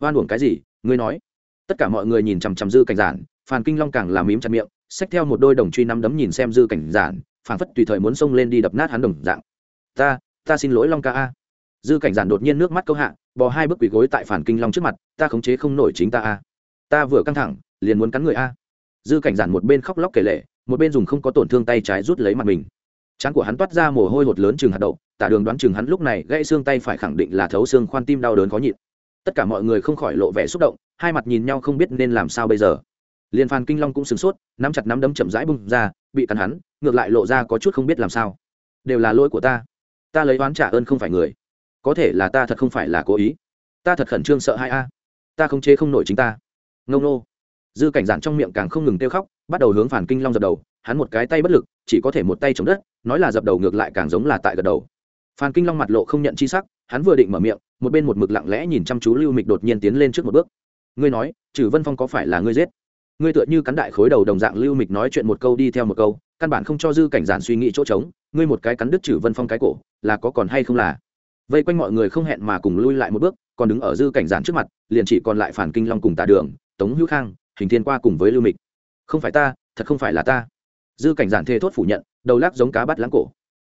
Hoan uổng cái gì? Ngươi nói. Tất cả mọi người nhìn chằm chằm dư cảnh giản, phàn kinh long càng làm mím chặt miệng, xách theo một đôi đồng truy nắm đấm nhìn xem dư cảnh giản phản phất tùy thời muốn xông lên đi đập nát hắn đồng dạng. Ta ta xin lỗi long ca a. Dư cảnh giản đột nhiên nước mắt câu hạ, bò hai bước quỳ gối tại phản kinh long trước mặt, ta khống chế không nổi chính ta a. Ta vừa căng thẳng, liền muốn cắn người a dư cảnh giản một bên khóc lóc kể lệ một bên dùng không có tổn thương tay trái rút lấy mặt mình. Trán của hắn toát ra mồ hôi hột lớn chừng hạt đậu, tả đường đoán chừng hắn lúc này gãy xương tay phải khẳng định là thấu xương khoan tim đau đớn khó nhịn. Tất cả mọi người không khỏi lộ vẻ xúc động, hai mặt nhìn nhau không biết nên làm sao bây giờ. Liền phan kinh long cũng sửng sốt, nắm chặt nắm đấm chậm rãi bung ra, bị cắn hắn, ngược lại lộ ra có chút không biết làm sao. Đều là lỗi của ta. Ta lấy oán trả ơn không phải người. Có thể là ta thật không phải là cố ý. Ta thật khẩn trương sợ hai a. Ta không chế không nổi chính ta. Ngông nô dư cảnh giản trong miệng càng không ngừng kêu khóc, bắt đầu hướng phản kinh long dập đầu, hắn một cái tay bất lực, chỉ có thể một tay chống đất, nói là dập đầu ngược lại càng giống là tại gật đầu. Phan kinh long mặt lộ không nhận chi sắc, hắn vừa định mở miệng, một bên một mực lặng lẽ nhìn chăm chú lưu mịch đột nhiên tiến lên trước một bước. Ngươi nói trừ vân phong có phải là ngươi giết? Ngươi tựa như cắn đại khối đầu đồng dạng, lưu mịch nói chuyện một câu đi theo một câu, căn bản không cho dư cảnh giản suy nghĩ chỗ trống, ngươi một cái cắn đứt trừ vân phong cái cổ, là có còn hay không là? Vây quanh mọi người không hẹn mà cùng lui lại một bước, còn đứng ở dư cảnh giản trước mặt, liền chỉ còn lại phản kinh long cùng tà đường, tống hữu khang hình thiên qua cùng với lưu mịch. Không phải ta thật không phải là ta. Dư cảnh giản thê thốt phủ nhận đầu lắc giống cá bắt lãng cổ.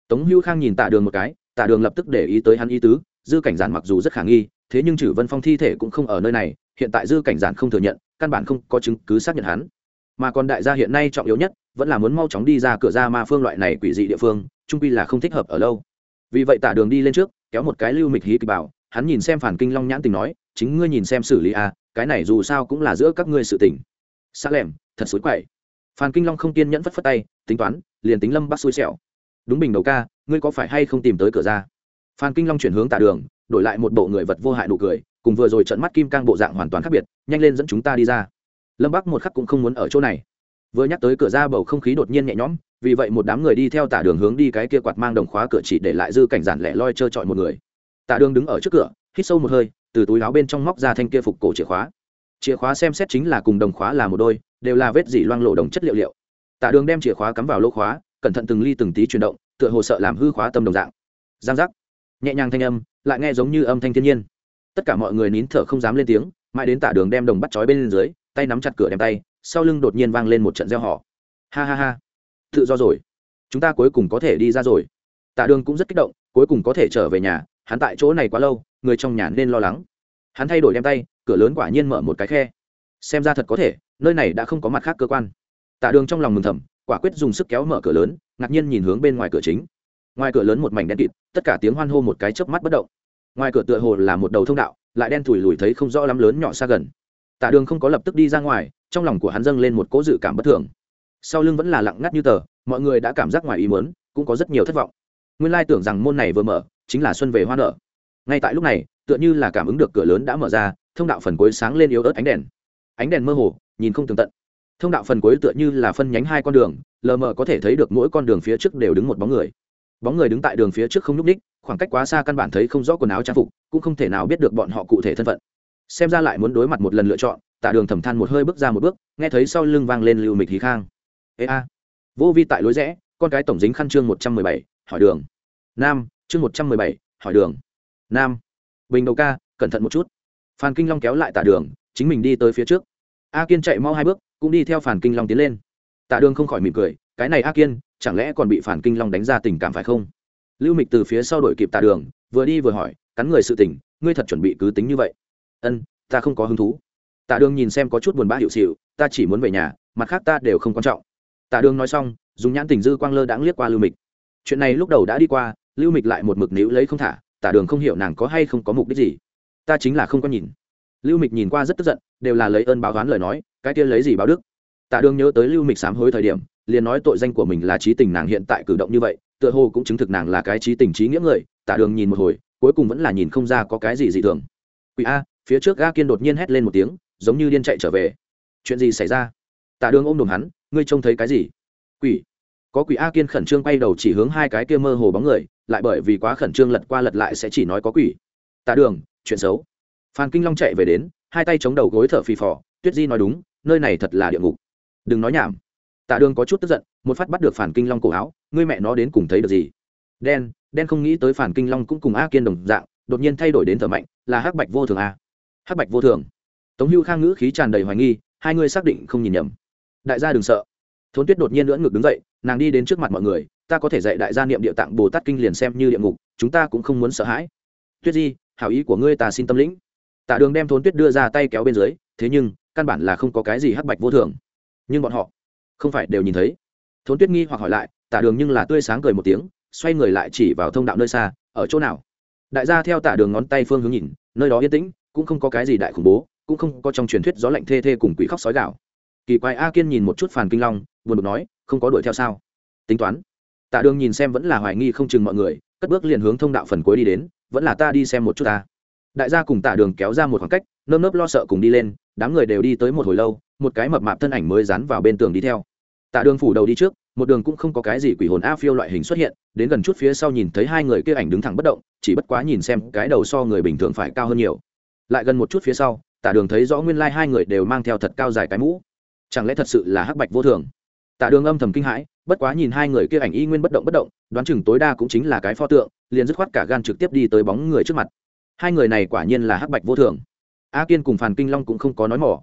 Tống Hưu khang nhìn tạ đường một cái tạ đường lập tức để ý tới hắn ý tứ dư cảnh giản mặc dù rất khả nghi thế nhưng Chử vân phong thi thể cũng không ở nơi này hiện tại dư cảnh giản không thừa nhận căn bản không có chứng cứ xác nhận hắn. Mà còn đại gia hiện nay trọng yếu nhất vẫn là muốn mau chóng đi ra cửa ra ma phương loại này quỷ dị địa phương trung quy là không thích hợp ở lâu. Vì vậy tạ đường đi lên trước kéo một cái lưu mịch hí kịch bảo hắn nhìn xem phản kinh long nhãn tình nói chính ngươi nhìn xem xử lý a à, cái này dù sao cũng là giữa các ngươi sự tình. Xa lẻm, thật xối quậy. Phan kinh long không kiên nhẫn phất phất tay, tính toán, liền tính lâm Bắc xui xẻo. Đúng bình đầu ca, ngươi có phải hay không tìm tới cửa ra? Phan kinh long chuyển hướng tả đường, đổi lại một bộ người vật vô hại nụ cười, cùng vừa rồi trận mắt kim cang bộ dạng hoàn toàn khác biệt, nhanh lên dẫn chúng ta đi ra. Lâm bắc một khắc cũng không muốn ở chỗ này. Vừa nhắc tới cửa ra bầu không khí đột nhiên nhẹ nhõm, vì vậy một đám người đi theo tả đường hướng đi cái kia quạt mang đồng khóa cửa chỉ để lại dư cảnh giản lẻ loi trơ trọi một người. Tả đường đứng ở trước cửa, hít sâu một hơi từ túi áo bên trong móc ra thanh kia phục cổ chìa khóa. Chìa khóa xem xét chính là cùng đồng khóa là một đôi, đều là vết dỉ loang lộ đồng chất liệu liệu. Tạ đường đem chìa khóa cắm vào lỗ khóa, cẩn thận từng ly từng tí chuyển động, tựa hồ sợ làm hư khóa tâm đồng dạng. Giang giác. Nhẹ nhàng thanh âm, lại nghe giống như âm thanh thiên nhiên. Tất cả mọi người nín thở không dám lên tiếng, mãi đến tạ đường đem đồng bắt chói bên dưới, tay nắm chặt cửa đem tay, sau lưng đột nhiên vang lên một trận reo họ ha ha ha. Tự do rồi. Chúng ta cuối cùng có thể đi ra rồi. Tạ đường cũng rất kích động, cuối cùng có thể trở về nhà, hắn tại chỗ này quá lâu người trong nhà nên lo lắng. Hắn thay đổi đem tay, cửa lớn quả nhiên mở một cái khe. Xem ra thật có thể, nơi này đã không có mặt khác cơ quan. Tạ đường trong lòng mừng thầm, quả quyết dùng sức kéo mở cửa lớn, ngạc nhiên nhìn hướng bên ngoài cửa chính. Ngoài cửa lớn một mảnh đen kịt, tất cả tiếng hoan hô một cái chớp mắt bất động. Ngoài cửa tựa hồ là một đầu thông đạo, lại đen thùi lùi thấy không rõ lắm lớn nhỏ xa gần. Tạ đường không có lập tức đi ra ngoài, trong lòng của hắn dâng lên một cỗ dự cảm bất thường. Sau lưng vẫn là lặng ngắt như tờ, mọi người đã cảm giác ngoài ý mớn cũng có rất nhiều thất vọng. Nguyên lai tưởng rằng môn này vừa mở, chính là xuân về hoa nở ngay tại lúc này, tựa như là cảm ứng được cửa lớn đã mở ra, thông đạo phần cuối sáng lên yếu ớt ánh đèn. Ánh đèn mơ hồ, nhìn không tường tận. Thông đạo phần cuối tựa như là phân nhánh hai con đường, lờ mờ có thể thấy được mỗi con đường phía trước đều đứng một bóng người. Bóng người đứng tại đường phía trước không nhúc ních khoảng cách quá xa căn bản thấy không rõ quần áo trang phục, cũng không thể nào biết được bọn họ cụ thể thân phận. Xem ra lại muốn đối mặt một lần lựa chọn, tạ đường thầm than một hơi bước ra một bước, nghe thấy sau lưng vang lên lưu mịch hí khang. Ê a. Vô vi tại lối rẽ, con cái tổng dính khăn chương một trăm mười bảy, hỏi đường. Nam, chương một trăm mười bảy, hỏi đường nam. Bình đầu ca, cẩn thận một chút. Phan kinh long kéo lại tạ đường, chính mình đi tới phía trước. A kiên chạy mau hai bước, cũng đi theo phản kinh long tiến lên. Tạ đường không khỏi mỉm cười, cái này a kiên, chẳng lẽ còn bị phản kinh long đánh ra tình cảm phải không? Lưu mịch từ phía sau đổi kịp tạ đường, vừa đi vừa hỏi, cắn người sự tình, ngươi thật chuẩn bị cứ tính như vậy? Ân, ta không có hứng thú. Tạ đường nhìn xem có chút buồn bã hiệu xịu, ta chỉ muốn về nhà, mặt khác ta đều không quan trọng. Tạ đường nói xong, dùng nhãn tình dư quang lơ đãng liếc qua lưu mịch. Chuyện này lúc đầu đã đi qua, lưu mịch lại một mực níu lấy không thả tả đường không hiểu nàng có hay không có mục đích gì. Ta chính là không có nhìn. Lưu mịch nhìn qua rất tức giận, đều là lấy ơn báo oán lời nói, cái kia lấy gì báo đức? Tả đường nhớ tới lưu mịch sám hối thời điểm, liền nói tội danh của mình là trí tình nàng hiện tại cử động như vậy, tựa hồ cũng chứng thực nàng là cái trí tình trí nghĩa người. Tả đường nhìn một hồi, cuối cùng vẫn là nhìn không ra có cái gì dị thường. Quỷ a, phía trước ga kiên đột nhiên hét lên một tiếng, giống như điên chạy trở về. Chuyện gì xảy ra? Tả đường ôm đùm hắn, ngươi trông thấy cái gì? Quỷ có quỷ a kiên khẩn trương quay đầu chỉ hướng hai cái kia mơ hồ bóng người, lại bởi vì quá khẩn trương lật qua lật lại sẽ chỉ nói có quỷ. Tạ đường, chuyện xấu. Phan kinh long chạy về đến, hai tay chống đầu gối thở phì phò, tuyết di nói đúng, nơi này thật là địa ngục. Đừng nói nhảm. Tạ đường có chút tức giận, một phát bắt được phản kinh long cổ áo, ngươi mẹ nó đến cùng thấy được gì? Đen đen không nghĩ tới phản kinh long cũng cùng a kiên đồng dạng, đột nhiên thay đổi đến thở mạnh, là hắc bạch vô thường a. Hắc bạch vô thường. Tống hưu khang ngữ khí tràn đầy hoài nghi, hai ngươi xác định không nhìn nhầm. Đại gia đừng sợ thốn tuyết đột nhiên lưỡn ngực đứng dậy, nàng đi đến trước mặt mọi người, ta có thể dạy đại gia niệm địa tạng bồ tát kinh liền xem như địa ngục, chúng ta cũng không muốn sợ hãi. Tuyết di, hảo ý của ngươi ta xin tâm lĩnh. Tạ đường đem thốn tuyết đưa ra tay kéo bên dưới, thế nhưng, căn bản là không có cái gì hắc bạch vô thường. Nhưng bọn họ không phải đều nhìn thấy. Thốn tuyết nghi hoặc hỏi lại, Tạ đường nhưng là tươi sáng cười một tiếng, xoay người lại chỉ vào thông đạo nơi xa, ở chỗ nào? Đại gia theo Tạ đường ngón tay phương hướng nhìn, nơi đó yên tĩnh, cũng không có cái gì đại khủng bố, cũng không có trong truyền thuyết gió lạnh thê thê cùng quỷ khóc sói gạo kỳ quái a kiên nhìn một chút phàn kinh long, buồn bực nói, không có đuổi theo sao? Tính toán. Tạ đường nhìn xem vẫn là hoài nghi không chừng mọi người, cất bước liền hướng thông đạo phần cuối đi đến, vẫn là ta đi xem một chút ta. Đại gia cùng tạ đường kéo ra một khoảng cách, nơm nớp lo sợ cùng đi lên, đám người đều đi tới một hồi lâu, một cái mập mạp thân ảnh mới dán vào bên tường đi theo. Tạ đường phủ đầu đi trước, một đường cũng không có cái gì quỷ hồn a phiêu loại hình xuất hiện, đến gần chút phía sau nhìn thấy hai người kia ảnh đứng thẳng bất động, chỉ bất quá nhìn xem cái đầu so người bình thường phải cao hơn nhiều. Lại gần một chút phía sau, tạ đường thấy rõ nguyên lai hai người đều mang theo thật cao dài cái mũ chẳng lẽ thật sự là hắc bạch vô thường? Tạ đường âm thầm kinh hãi, bất quá nhìn hai người kia ảnh y nguyên bất động bất động, đoán chừng tối đa cũng chính là cái pho tượng, liền dứt khoát cả gan trực tiếp đi tới bóng người trước mặt. Hai người này quả nhiên là hắc bạch vô thường. A kiên cùng phàn kinh long cũng không có nói mỏ.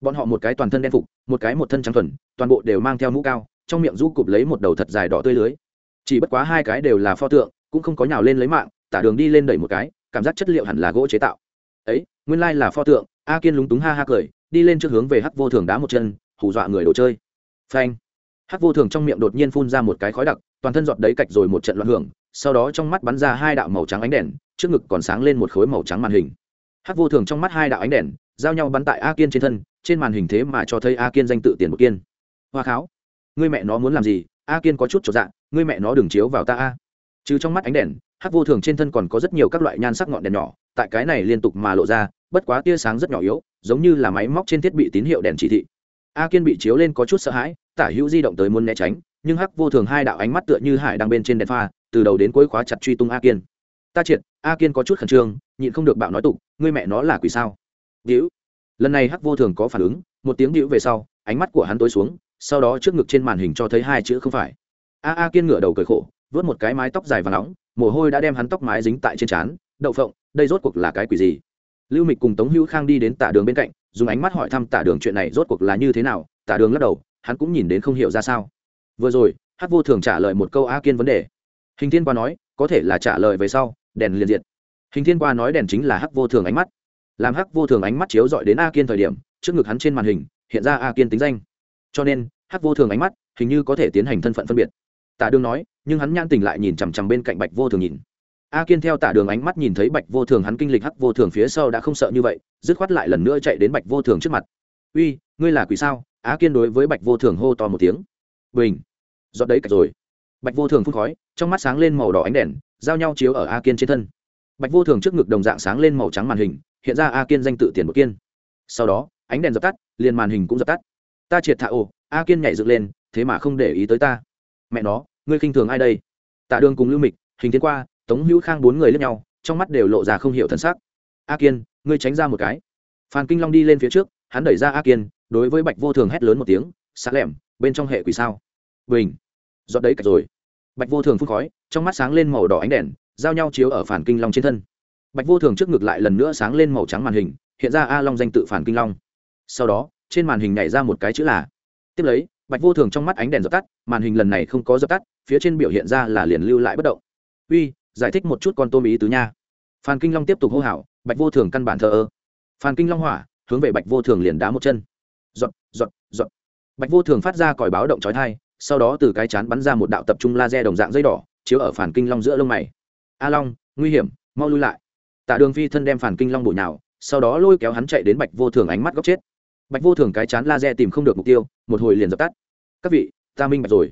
Bọn họ một cái toàn thân đen phục, một cái một thân trắng thuần, toàn bộ đều mang theo mũ cao, trong miệng rũ cụp lấy một đầu thật dài đỏ tươi lưới. Chỉ bất quá hai cái đều là pho tượng, cũng không có nhào lên lấy mạng tả đường đi lên đẩy một cái, cảm giác chất liệu hẳn là gỗ chế tạo. Ấy, nguyên lai là pho tượng, a kiên lúng túng ha ha cười, đi lên trước hướng về hắc vô thường đá một chân hù dọa người đồ chơi. Phanh. Hắc vô thường trong miệng đột nhiên phun ra một cái khói đặc, toàn thân giọt đấy cạch rồi một trận loạn hưởng, sau đó trong mắt bắn ra hai đạo màu trắng ánh đèn, trước ngực còn sáng lên một khối màu trắng màn hình. Hắc vô thường trong mắt hai đạo ánh đèn, giao nhau bắn tại a kiên trên thân, trên màn hình thế mà cho thấy a kiên danh tự tiền một kiên. Hoa kháo, ngươi mẹ nó muốn làm gì? A kiên có chút trọn dạng ngươi mẹ nó đừng chiếu vào ta a. Trừ trong mắt ánh đèn, hắc vô thường trên thân còn có rất nhiều các loại nhan sắc ngọn đèn nhỏ, tại cái này liên tục mà lộ ra, bất quá tia sáng rất nhỏ yếu, giống như là máy móc trên thiết bị tín hiệu đèn chỉ thị a kiên bị chiếu lên có chút sợ hãi, tả hữu di động tới muốn né tránh, nhưng hắc vô thường hai đạo ánh mắt tựa như hải đang bên trên đèn pha, từ đầu đến cuối khóa chặt truy tung a kiên. Ta triệt, a kiên có chút khẩn trương, nhịn không được bạo nói tục, ngươi mẹ nó là quỷ sao? Víu lần này hắc vô thường có phản ứng, một tiếng víu về sau, ánh mắt của hắn tối xuống, sau đó trước ngực trên màn hình cho thấy hai chữ không phải. A a kiên ngửa đầu cười khổ, vớt một cái mái tóc dài và nóng, mồ hôi đã đem hắn tóc mái dính tại trên trán, đậu phộng, đây rốt cuộc là cái quỷ gì? Lưu mịch cùng tống hữu khang đi đến tả đường bên cạnh dùng ánh mắt hỏi thăm tả đường chuyện này rốt cuộc là như thế nào, tả đường lắc đầu, hắn cũng nhìn đến không hiểu ra sao. Vừa rồi, hát vô thường trả lời một câu a kiên vấn đề. Hình thiên qua nói, có thể là trả lời về sau, đèn liền diệt. Hình thiên qua nói đèn chính là hắc vô thường ánh mắt. Làm hắc vô thường ánh mắt chiếu dọi đến a kiên thời điểm, trước ngực hắn trên màn hình, hiện ra a kiên tính danh. Cho nên hắc vô thường ánh mắt hình như có thể tiến hành thân phận phân biệt. Tả đường nói, nhưng hắn nhãn tình lại nhìn chằm chằm bên cạnh bạch vô thường nhìn. A kiên theo tả đường ánh mắt nhìn thấy bạch vô thường hắn kinh lịch hắc vô thường phía sau đã không sợ như vậy dứt khoát lại lần nữa chạy đến bạch vô thường trước mặt. Uy, ngươi là quỷ sao? Á kiên đối với bạch vô thường hô to một tiếng. Bình. Giọt đấy cả rồi. Bạch vô thường phun khói, trong mắt sáng lên màu đỏ ánh đèn, giao nhau chiếu ở a kiên trên thân. Bạch vô thường trước ngực đồng dạng sáng lên màu trắng màn hình, hiện ra a kiên danh tự tiền một kiên. Sau đó, ánh đèn dập tắt, liền màn hình cũng dập tắt. Ta triệt thạ ồ a kiên nhảy dựng lên, thế mà không để ý tới ta. Mẹ nó, ngươi khinh thường ai đây? Tạ đường cùng lưu mịch, hình tiến qua, tống hữu khang bốn người lướt nhau, trong mắt đều lộ ra không hiểu thân xác a kiên ngươi tránh ra một cái. Phan kinh long đi lên phía trước, hắn đẩy ra a kiên, đối với bạch vô thường hét lớn một tiếng sáng lẻm, bên trong hệ quỷ sao? Bình. Giọt đấy cả rồi. Bạch vô thường phun khói, trong mắt sáng lên màu đỏ ánh đèn, giao nhau chiếu ở phản kinh long trên thân. Bạch vô thường trước ngực lại lần nữa sáng lên màu trắng màn hình, hiện ra a long danh tự phản kinh long. Sau đó, trên màn hình nhảy ra một cái chữ là. Tiếp lấy, bạch vô thường trong mắt ánh đèn dập tắt, màn hình lần này không có dập tắt, phía trên biểu hiện ra là liền lưu lại bất động. Uy, giải thích một chút con tôm ý tứ nha. Phan kinh long tiếp tục hô hào bạch vô thường căn bản thờ ơ. Phan kinh long hỏa, hướng về bạch vô thường liền đá một chân. Giọt giọt giọt. Bạch vô thường phát ra còi báo động trói thai sau đó từ cái chán bắn ra một đạo tập trung laser đồng dạng dây đỏ, chiếu ở phản kinh long giữa lông mày. A long, nguy hiểm, mau lui lại. Tạ đường phi thân đem phản kinh long bụi nào sau đó lôi kéo hắn chạy đến bạch vô thường ánh mắt góc chết. Bạch vô thường cái chán laser tìm không được mục tiêu, một hồi liền dập tắt. Các vị, ta minh bạch rồi.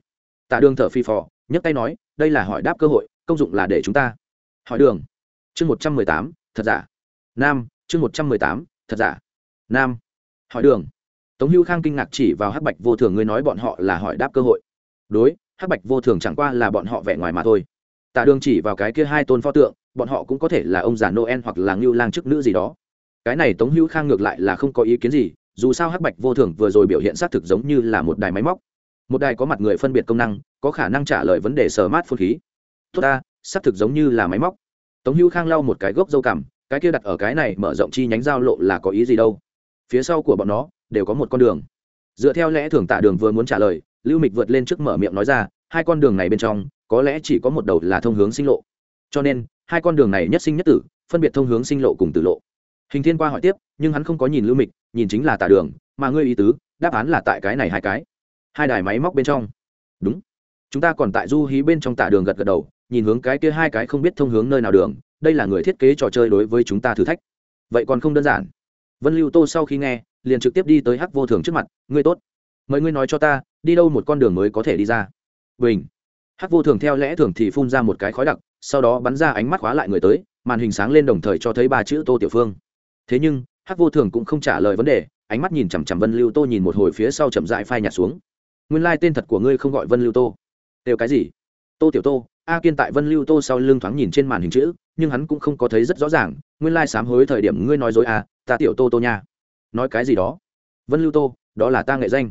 Tạ đường thở phi phò, nhấc tay nói, đây là hỏi đáp cơ hội, công dụng là để chúng ta. Hỏi đường. Chương một trăm mười tám, thật giả nam, chương một trăm mười tám, thật giả. Nam, hỏi đường. Tống hữu khang kinh ngạc chỉ vào hắc bạch vô thường, ngươi nói bọn họ là hỏi đáp cơ hội. Đối, hắc bạch vô thường chẳng qua là bọn họ vẻ ngoài mà thôi. Tạ đường chỉ vào cái kia hai tôn pho tượng, bọn họ cũng có thể là ông già noel hoặc là ngưu lang chức nữ gì đó. Cái này tống hữu khang ngược lại là không có ý kiến gì, dù sao hắc bạch vô thường vừa rồi biểu hiện xác thực giống như là một đài máy móc. Một đài có mặt người phân biệt công năng, có khả năng trả lời vấn đề sờ mát phun khí. Tốt ta, xác thực giống như là máy móc. Tống hữu khang lau một cái gốc dâu cảm cái kia đặt ở cái này mở rộng chi nhánh giao lộ là có ý gì đâu? Phía sau của bọn nó, đều có một con đường. Dựa theo lẽ thường tạ đường vừa muốn trả lời, lưu mịch vượt lên trước mở miệng nói ra, hai con đường này bên trong, có lẽ chỉ có một đầu là thông hướng sinh lộ. Cho nên, hai con đường này nhất sinh nhất tử, phân biệt thông hướng sinh lộ cùng tử lộ. Hình thiên qua hỏi tiếp, nhưng hắn không có nhìn lưu mịch, nhìn chính là tạ đường, mà ngươi ý tứ, đáp án là tại cái này hai cái. Hai đài máy móc bên trong. Đúng. Chúng ta còn tại du hí bên trong tạ đường gật gật đầu, nhìn hướng cái kia hai cái không biết thông hướng nơi nào đường đây là người thiết kế trò chơi đối với chúng ta thử thách. Vậy còn không đơn giản. Vân lưu tô sau khi nghe, liền trực tiếp đi tới hắc vô thường trước mặt, ngươi tốt. Mời ngươi nói cho ta, đi đâu một con đường mới có thể đi ra? Bình. Hắc vô thường theo lẽ thường thì phun ra một cái khói đặc, sau đó bắn ra ánh mắt khóa lại người tới, màn hình sáng lên đồng thời cho thấy ba chữ tô tiểu phương. Thế nhưng, hắc vô thường cũng không trả lời vấn đề, ánh mắt nhìn chằm chằm vân lưu tô nhìn một hồi phía sau chậm dại phai nhạt xuống. Nguyên lai、like、tên thật của ngươi không gọi vân lưu tô. Đều cái gì? Tô tiểu tô, a kiên tại vân lưu tô sau lưng thoáng nhìn trên màn hình chữ nhưng hắn cũng không có thấy rất rõ ràng, nguyên lai sám hối thời điểm ngươi nói dối à ta tiểu tô tô nha. Nói cái gì đó? Vân lưu tô, đó là ta nghệ danh.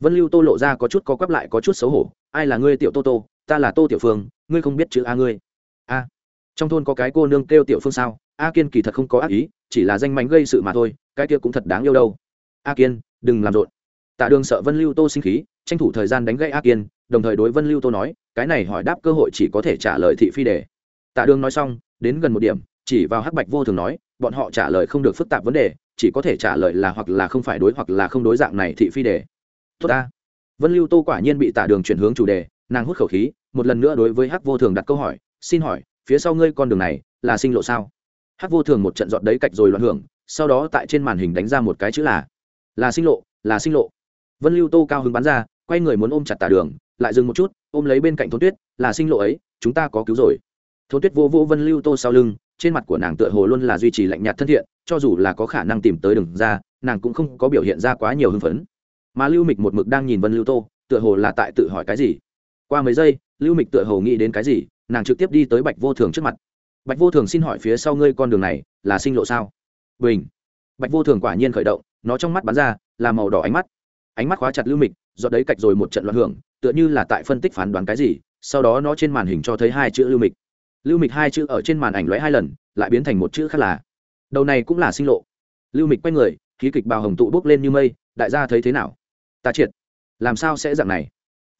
Vân lưu tô lộ ra có chút có quắp lại có chút xấu hổ, ai là ngươi tiểu tô tô, ta là tô tiểu phương, ngươi không biết chữ a ngươi. A. Trong thôn có cái cô nương kêu tiểu phương sao? A kiên kỳ thật không có ác ý, chỉ là danh mánh gây sự mà thôi, cái kia cũng thật đáng yêu đâu. A kiên, đừng làm rộn. Tạ đường sợ vân lưu tô sinh khí, tranh thủ thời gian đánh gãy a kiên, đồng thời đối vân lưu tô nói, cái này hỏi đáp cơ hội chỉ có thể trả lời thị phi đề. Tạ đường nói xong đến gần một điểm, chỉ vào hắc bạch vô thường nói, bọn họ trả lời không được phức tạp vấn đề, chỉ có thể trả lời là hoặc là không phải đối hoặc là không đối dạng này thị phi đề. Tốt ta. Vân lưu tô quả nhiên bị Tả đường chuyển hướng chủ đề, nàng hút khẩu khí, một lần nữa đối với hắc vô thường đặt câu hỏi, xin hỏi, phía sau ngươi con đường này, là sinh lộ sao? Hắc vô thường một trận dọn đấy cạch rồi loạn hưởng, sau đó tại trên màn hình đánh ra một cái chữ là là sinh lộ, là sinh lộ. Vân lưu tô cao hứng bắn ra, quay người muốn ôm chặt Tả đường, lại dừng một chút, ôm lấy bên cạnh thôn tuyết, là sinh lộ ấy, chúng ta có cứu rồi thôn tuyết vô vô vân lưu tô sau lưng, trên mặt của nàng tựa hồ luôn là duy trì lạnh nhạt thân thiện, cho dù là có khả năng tìm tới đường ra, nàng cũng không có biểu hiện ra quá nhiều hưng phấn. Mà lưu mịch một mực đang nhìn vân lưu tô, tựa hồ là tại tự hỏi cái gì. Qua mấy giây, lưu mịch tựa hồ nghĩ đến cái gì, nàng trực tiếp đi tới bạch vô thường trước mặt. Bạch vô thường xin hỏi phía sau ngươi con đường này là sinh lộ sao? Bình. Bạch vô thường quả nhiên khởi động, nó trong mắt bắn ra, là màu đỏ ánh mắt. Ánh mắt khóa chặt lưu mịch do đấy cạch rồi một trận loạn hưởng, tựa như là tại phân tích phán đoán cái gì, sau đó nó trên màn hình cho thấy hai chữ lưu mịch lưu mịch hai chữ ở trên màn ảnh lóe hai lần, lại biến thành một chữ khác là, đầu này cũng là sinh lộ. Lưu mịch quay người, khí kịch bào hồng tụ bốc lên như mây, đại gia thấy thế nào? Ta triệt. Làm sao sẽ dạng này?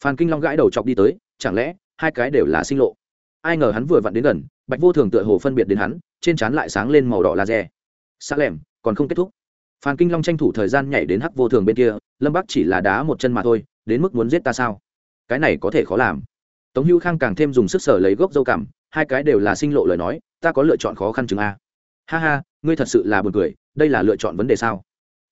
Phan kinh long gãi đầu chọc đi tới, chẳng lẽ hai cái đều là sinh lộ? Ai ngờ hắn vừa vặn đến gần, bạch vô thường tựa hồ phân biệt đến hắn, trên trán lại sáng lên màu đỏ laser. Sắc lẻm, còn không kết thúc. Phan kinh long tranh thủ thời gian nhảy đến hắc vô thường bên kia, lâm bắc chỉ là đá một chân mà thôi, đến mức muốn giết ta sao? Cái này có thể khó làm. Tống hữu khang càng thêm dùng sức sở lấy gốc dâu cảm hai cái đều là sinh lộ lời nói, ta có lựa chọn khó khăn chừng a. Ha ha, ngươi thật sự là buồn cười, đây là lựa chọn vấn đề sao?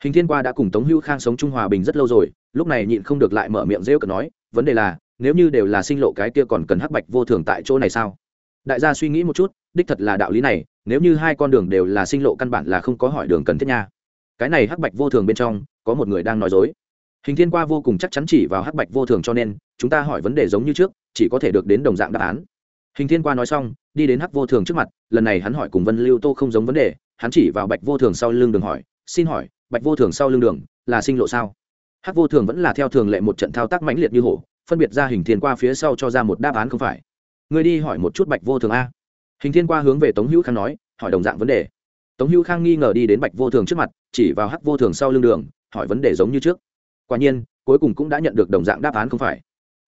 Hình thiên qua đã cùng tống hữu khang sống trung hòa bình rất lâu rồi, lúc này nhịn không được lại mở miệng rêu cờ nói, vấn đề là, nếu như đều là sinh lộ cái kia còn cần hắc bạch vô thường tại chỗ này sao? Đại gia suy nghĩ một chút, đích thật là đạo lý này, nếu như hai con đường đều là sinh lộ căn bản là không có hỏi đường cần thiết nha. Cái này hắc bạch vô thường bên trong, có một người đang nói dối. Hình thiên qua vô cùng chắc chắn chỉ vào hắc bạch vô thường cho nên, chúng ta hỏi vấn đề giống như trước, chỉ có thể được đến đồng dạng đáp án hình thiên qua nói xong, đi đến hắc vô thường trước mặt, lần này hắn hỏi cùng vân lưu tô không giống vấn đề, hắn chỉ vào bạch vô thường sau lưng đường hỏi, xin hỏi, bạch vô thường sau lưng đường là sinh lộ sao? Hắc vô thường vẫn là theo thường lệ một trận thao tác mãnh liệt như hổ, phân biệt ra hình thiên qua phía sau cho ra một đáp án không phải. Người đi hỏi một chút bạch vô thường a. Hình thiên qua hướng về tống hữu khang nói, hỏi đồng dạng vấn đề. Tống hữu khang nghi ngờ đi đến bạch vô thường trước mặt, chỉ vào hắc vô thường sau lưng đường, hỏi vấn đề giống như trước. Quả nhiên, cuối cùng cũng đã nhận được đồng dạng đáp án không phải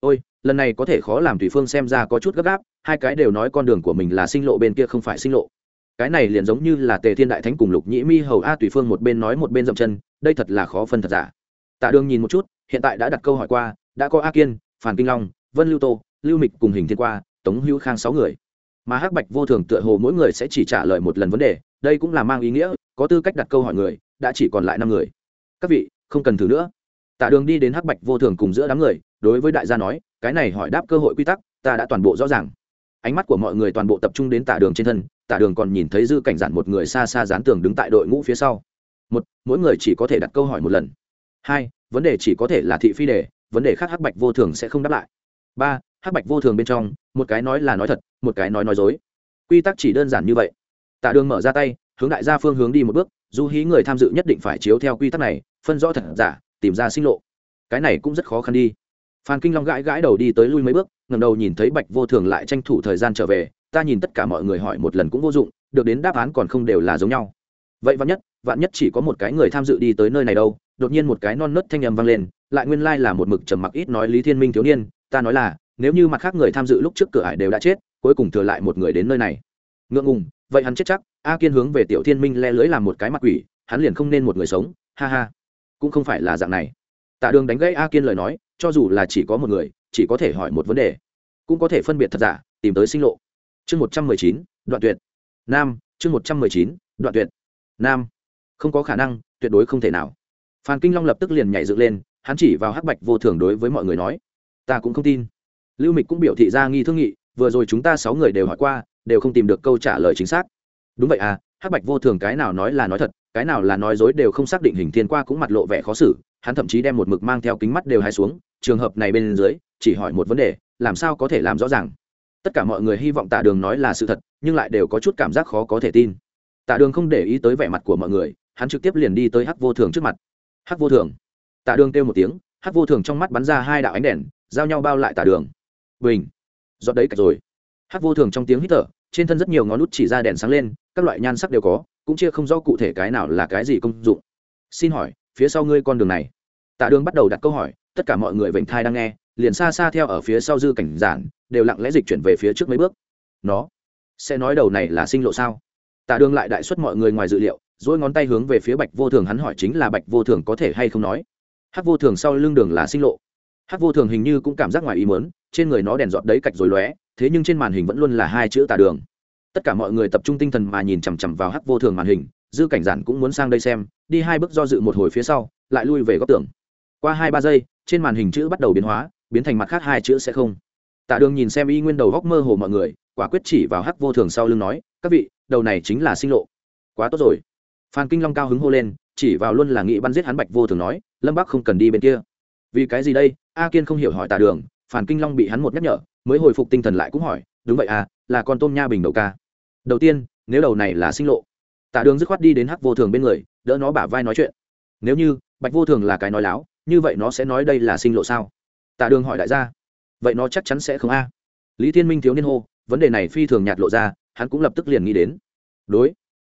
ôi, lần này có thể khó làm thủy phương xem ra có chút gấp gáp, hai cái đều nói con đường của mình là sinh lộ bên kia không phải sinh lộ. Cái này liền giống như là tề thiên đại thánh cùng lục nhĩ mi hầu a tùy phương một bên nói một bên dậm chân, đây thật là khó phân thật giả. Tạ đường nhìn một chút, hiện tại đã đặt câu hỏi qua, đã có a kiên phản kinh long, vân lưu tô, lưu mịch cùng hình thiên qua, tống hữu khang sáu người. Mà hắc bạch vô thường tựa hồ mỗi người sẽ chỉ trả lời một lần vấn đề, đây cũng là mang ý nghĩa, có tư cách đặt câu hỏi người, đã chỉ còn lại năm người. Các vị, không cần thử nữa. Tạ đường đi đến hắc bạch vô thường cùng giữa đám người đối với đại gia nói, cái này hỏi đáp cơ hội quy tắc, ta đã toàn bộ rõ ràng. Ánh mắt của mọi người toàn bộ tập trung đến tạ đường trên thân tạ đường còn nhìn thấy dư cảnh giản một người xa xa dán tường đứng tại đội ngũ phía sau. Một, mỗi người chỉ có thể đặt câu hỏi một lần. Hai, vấn đề chỉ có thể là thị phi đề, vấn đề khác hắc bạch vô thường sẽ không đáp lại. Ba, hắc bạch vô thường bên trong, một cái nói là nói thật, một cái nói nói dối. Quy tắc chỉ đơn giản như vậy. Tạ đường mở ra tay, hướng đại gia phương hướng đi một bước, dù hí người tham dự nhất định phải chiếu theo quy tắc này, phân rõ thật giả, tìm ra sinh lộ. Cái này cũng rất khó khăn đi phan kinh long gãi gãi đầu đi tới lui mấy bước ngầm đầu nhìn thấy bạch vô thường lại tranh thủ thời gian trở về, ta nhìn tất cả mọi người hỏi một lần cũng vô dụng, được đến đáp án còn không đều là giống nhau. Vậy vạn nhất vạn nhất chỉ có một cái người tham dự đi tới nơi này đâu, đột nhiên một cái non nớt thanh âm vang lên, lại nguyên lai là một mực trầm mặc ít nói lý thiên minh thiếu niên, ta nói là, nếu như mặt khác người tham dự lúc trước cửa ải đều đã chết, cuối cùng thừa lại một người đến nơi này. Ngượng ngùng, vậy hắn chết chắc, a kiên hướng về tiểu thiên minh le lưới làm một cái mặt quỷ, hắn liền không nên một người sống, ha ha. Cũng không phải là dạng này. Tạ đường đánh gãy a kiên lời nói cho dù là chỉ có một người, chỉ có thể hỏi một vấn đề. Cũng có thể phân biệt thật giả, tìm tới sinh lộ. Chương một trăm mười chín, đoạn tuyệt. Nam, chương một trăm mười chín, đoạn tuyệt. Nam. Không có khả năng, tuyệt đối không thể nào. Phan kinh long lập tức liền nhảy dựng lên, hắn chỉ vào hắc bạch vô thường đối với mọi người nói, ta cũng không tin. Lưu mịch cũng biểu thị ra nghi thương nghị, vừa rồi chúng ta sáu người đều hỏi qua, đều không tìm được câu trả lời chính xác. Đúng vậy à hắc bạch vô thường cái nào nói là nói thật, cái nào là nói dối đều không xác định hình thiên qua cũng mặt lộ vẻ khó xử hắn thậm chí đem một mực mang theo kính mắt đều hai xuống, trường hợp này bên dưới, chỉ hỏi một vấn đề, làm sao có thể làm rõ ràng? Tất cả mọi người hy vọng tạ đường nói là sự thật, nhưng lại đều có chút cảm giác khó có thể tin. Tạ đường không để ý tới vẻ mặt của mọi người, hắn trực tiếp liền đi tới hắc vô thường trước mặt. Hắc vô thường. Tạ đường kêu một tiếng, hắc vô thường trong mắt bắn ra hai đạo ánh đèn, giao nhau bao lại tạ đường. Bình! Giọt đấy cả rồi. Hắc vô thường trong tiếng hít thở, trên thân rất nhiều ngón nút chỉ ra đèn sáng lên, các loại nhan sắc đều có, cũng chia không rõ cụ thể cái nào là cái gì công dụng. Xin hỏi phía sau ngươi con đường này. Tạ đường bắt đầu đặt câu hỏi, tất cả mọi người vệnh thai đang nghe, liền xa xa theo ở phía sau dư cảnh giản, đều lặng lẽ dịch chuyển về phía trước mấy bước. Nó, sẽ nói đầu này là sinh lộ sao? Tạ đường lại đại xuất mọi người ngoài dự liệu dỗi ngón tay hướng về phía bạch vô thường hắn hỏi chính là bạch vô thường có thể hay không nói? Hắc vô thường sau lưng đường là sinh lộ. Hắc vô thường hình như cũng cảm giác ngoài ý mớn trên người nó đèn giọt đấy cạch rồi lóe, thế nhưng trên màn hình vẫn luôn là hai chữ tà đường. Tất cả mọi người tập trung tinh thần mà nhìn chằm chằm vào hắc vô thường màn hình dư cảnh giản cũng muốn sang đây xem, đi hai bước do dự một hồi phía sau, lại lui về góc tường. Qua hai ba giây, trên màn hình chữ bắt đầu biến hóa, biến thành mặt khác hai chữ sẽ không. Tạ đường nhìn xem y nguyên đầu góc mơ hồ mọi người, quả quyết chỉ vào hắc vô thường sau lưng nói, các vị, đầu này chính là sinh lộ. Quá tốt rồi. Phan kinh long cao hứng hô lên, chỉ vào luôn là nghị bắn giết hắn bạch vô thường nói, lâm bắc không cần đi bên kia. Vì cái gì đây? A kiên không hiểu hỏi tạ đường phản kinh long bị hắn một nhắc nhở, mới hồi phục tinh thần lại cũng hỏi, đúng vậy à là con tôm nha bình đầu ca. Đầu tiên, nếu đầu này là sinh lộ tạ đường dứt khoát đi đến hắc vô thường bên người, đỡ nó bả vai nói chuyện. Nếu như, bạch vô thường là cái nói láo, như vậy nó sẽ nói đây là sinh lộ sao? Tạ đường hỏi đại gia. Vậy nó chắc chắn sẽ không a. Lý thiên minh thiếu niên hô, vấn đề này phi thường nhạt lộ ra, hắn cũng lập tức liền nghĩ đến. Đối.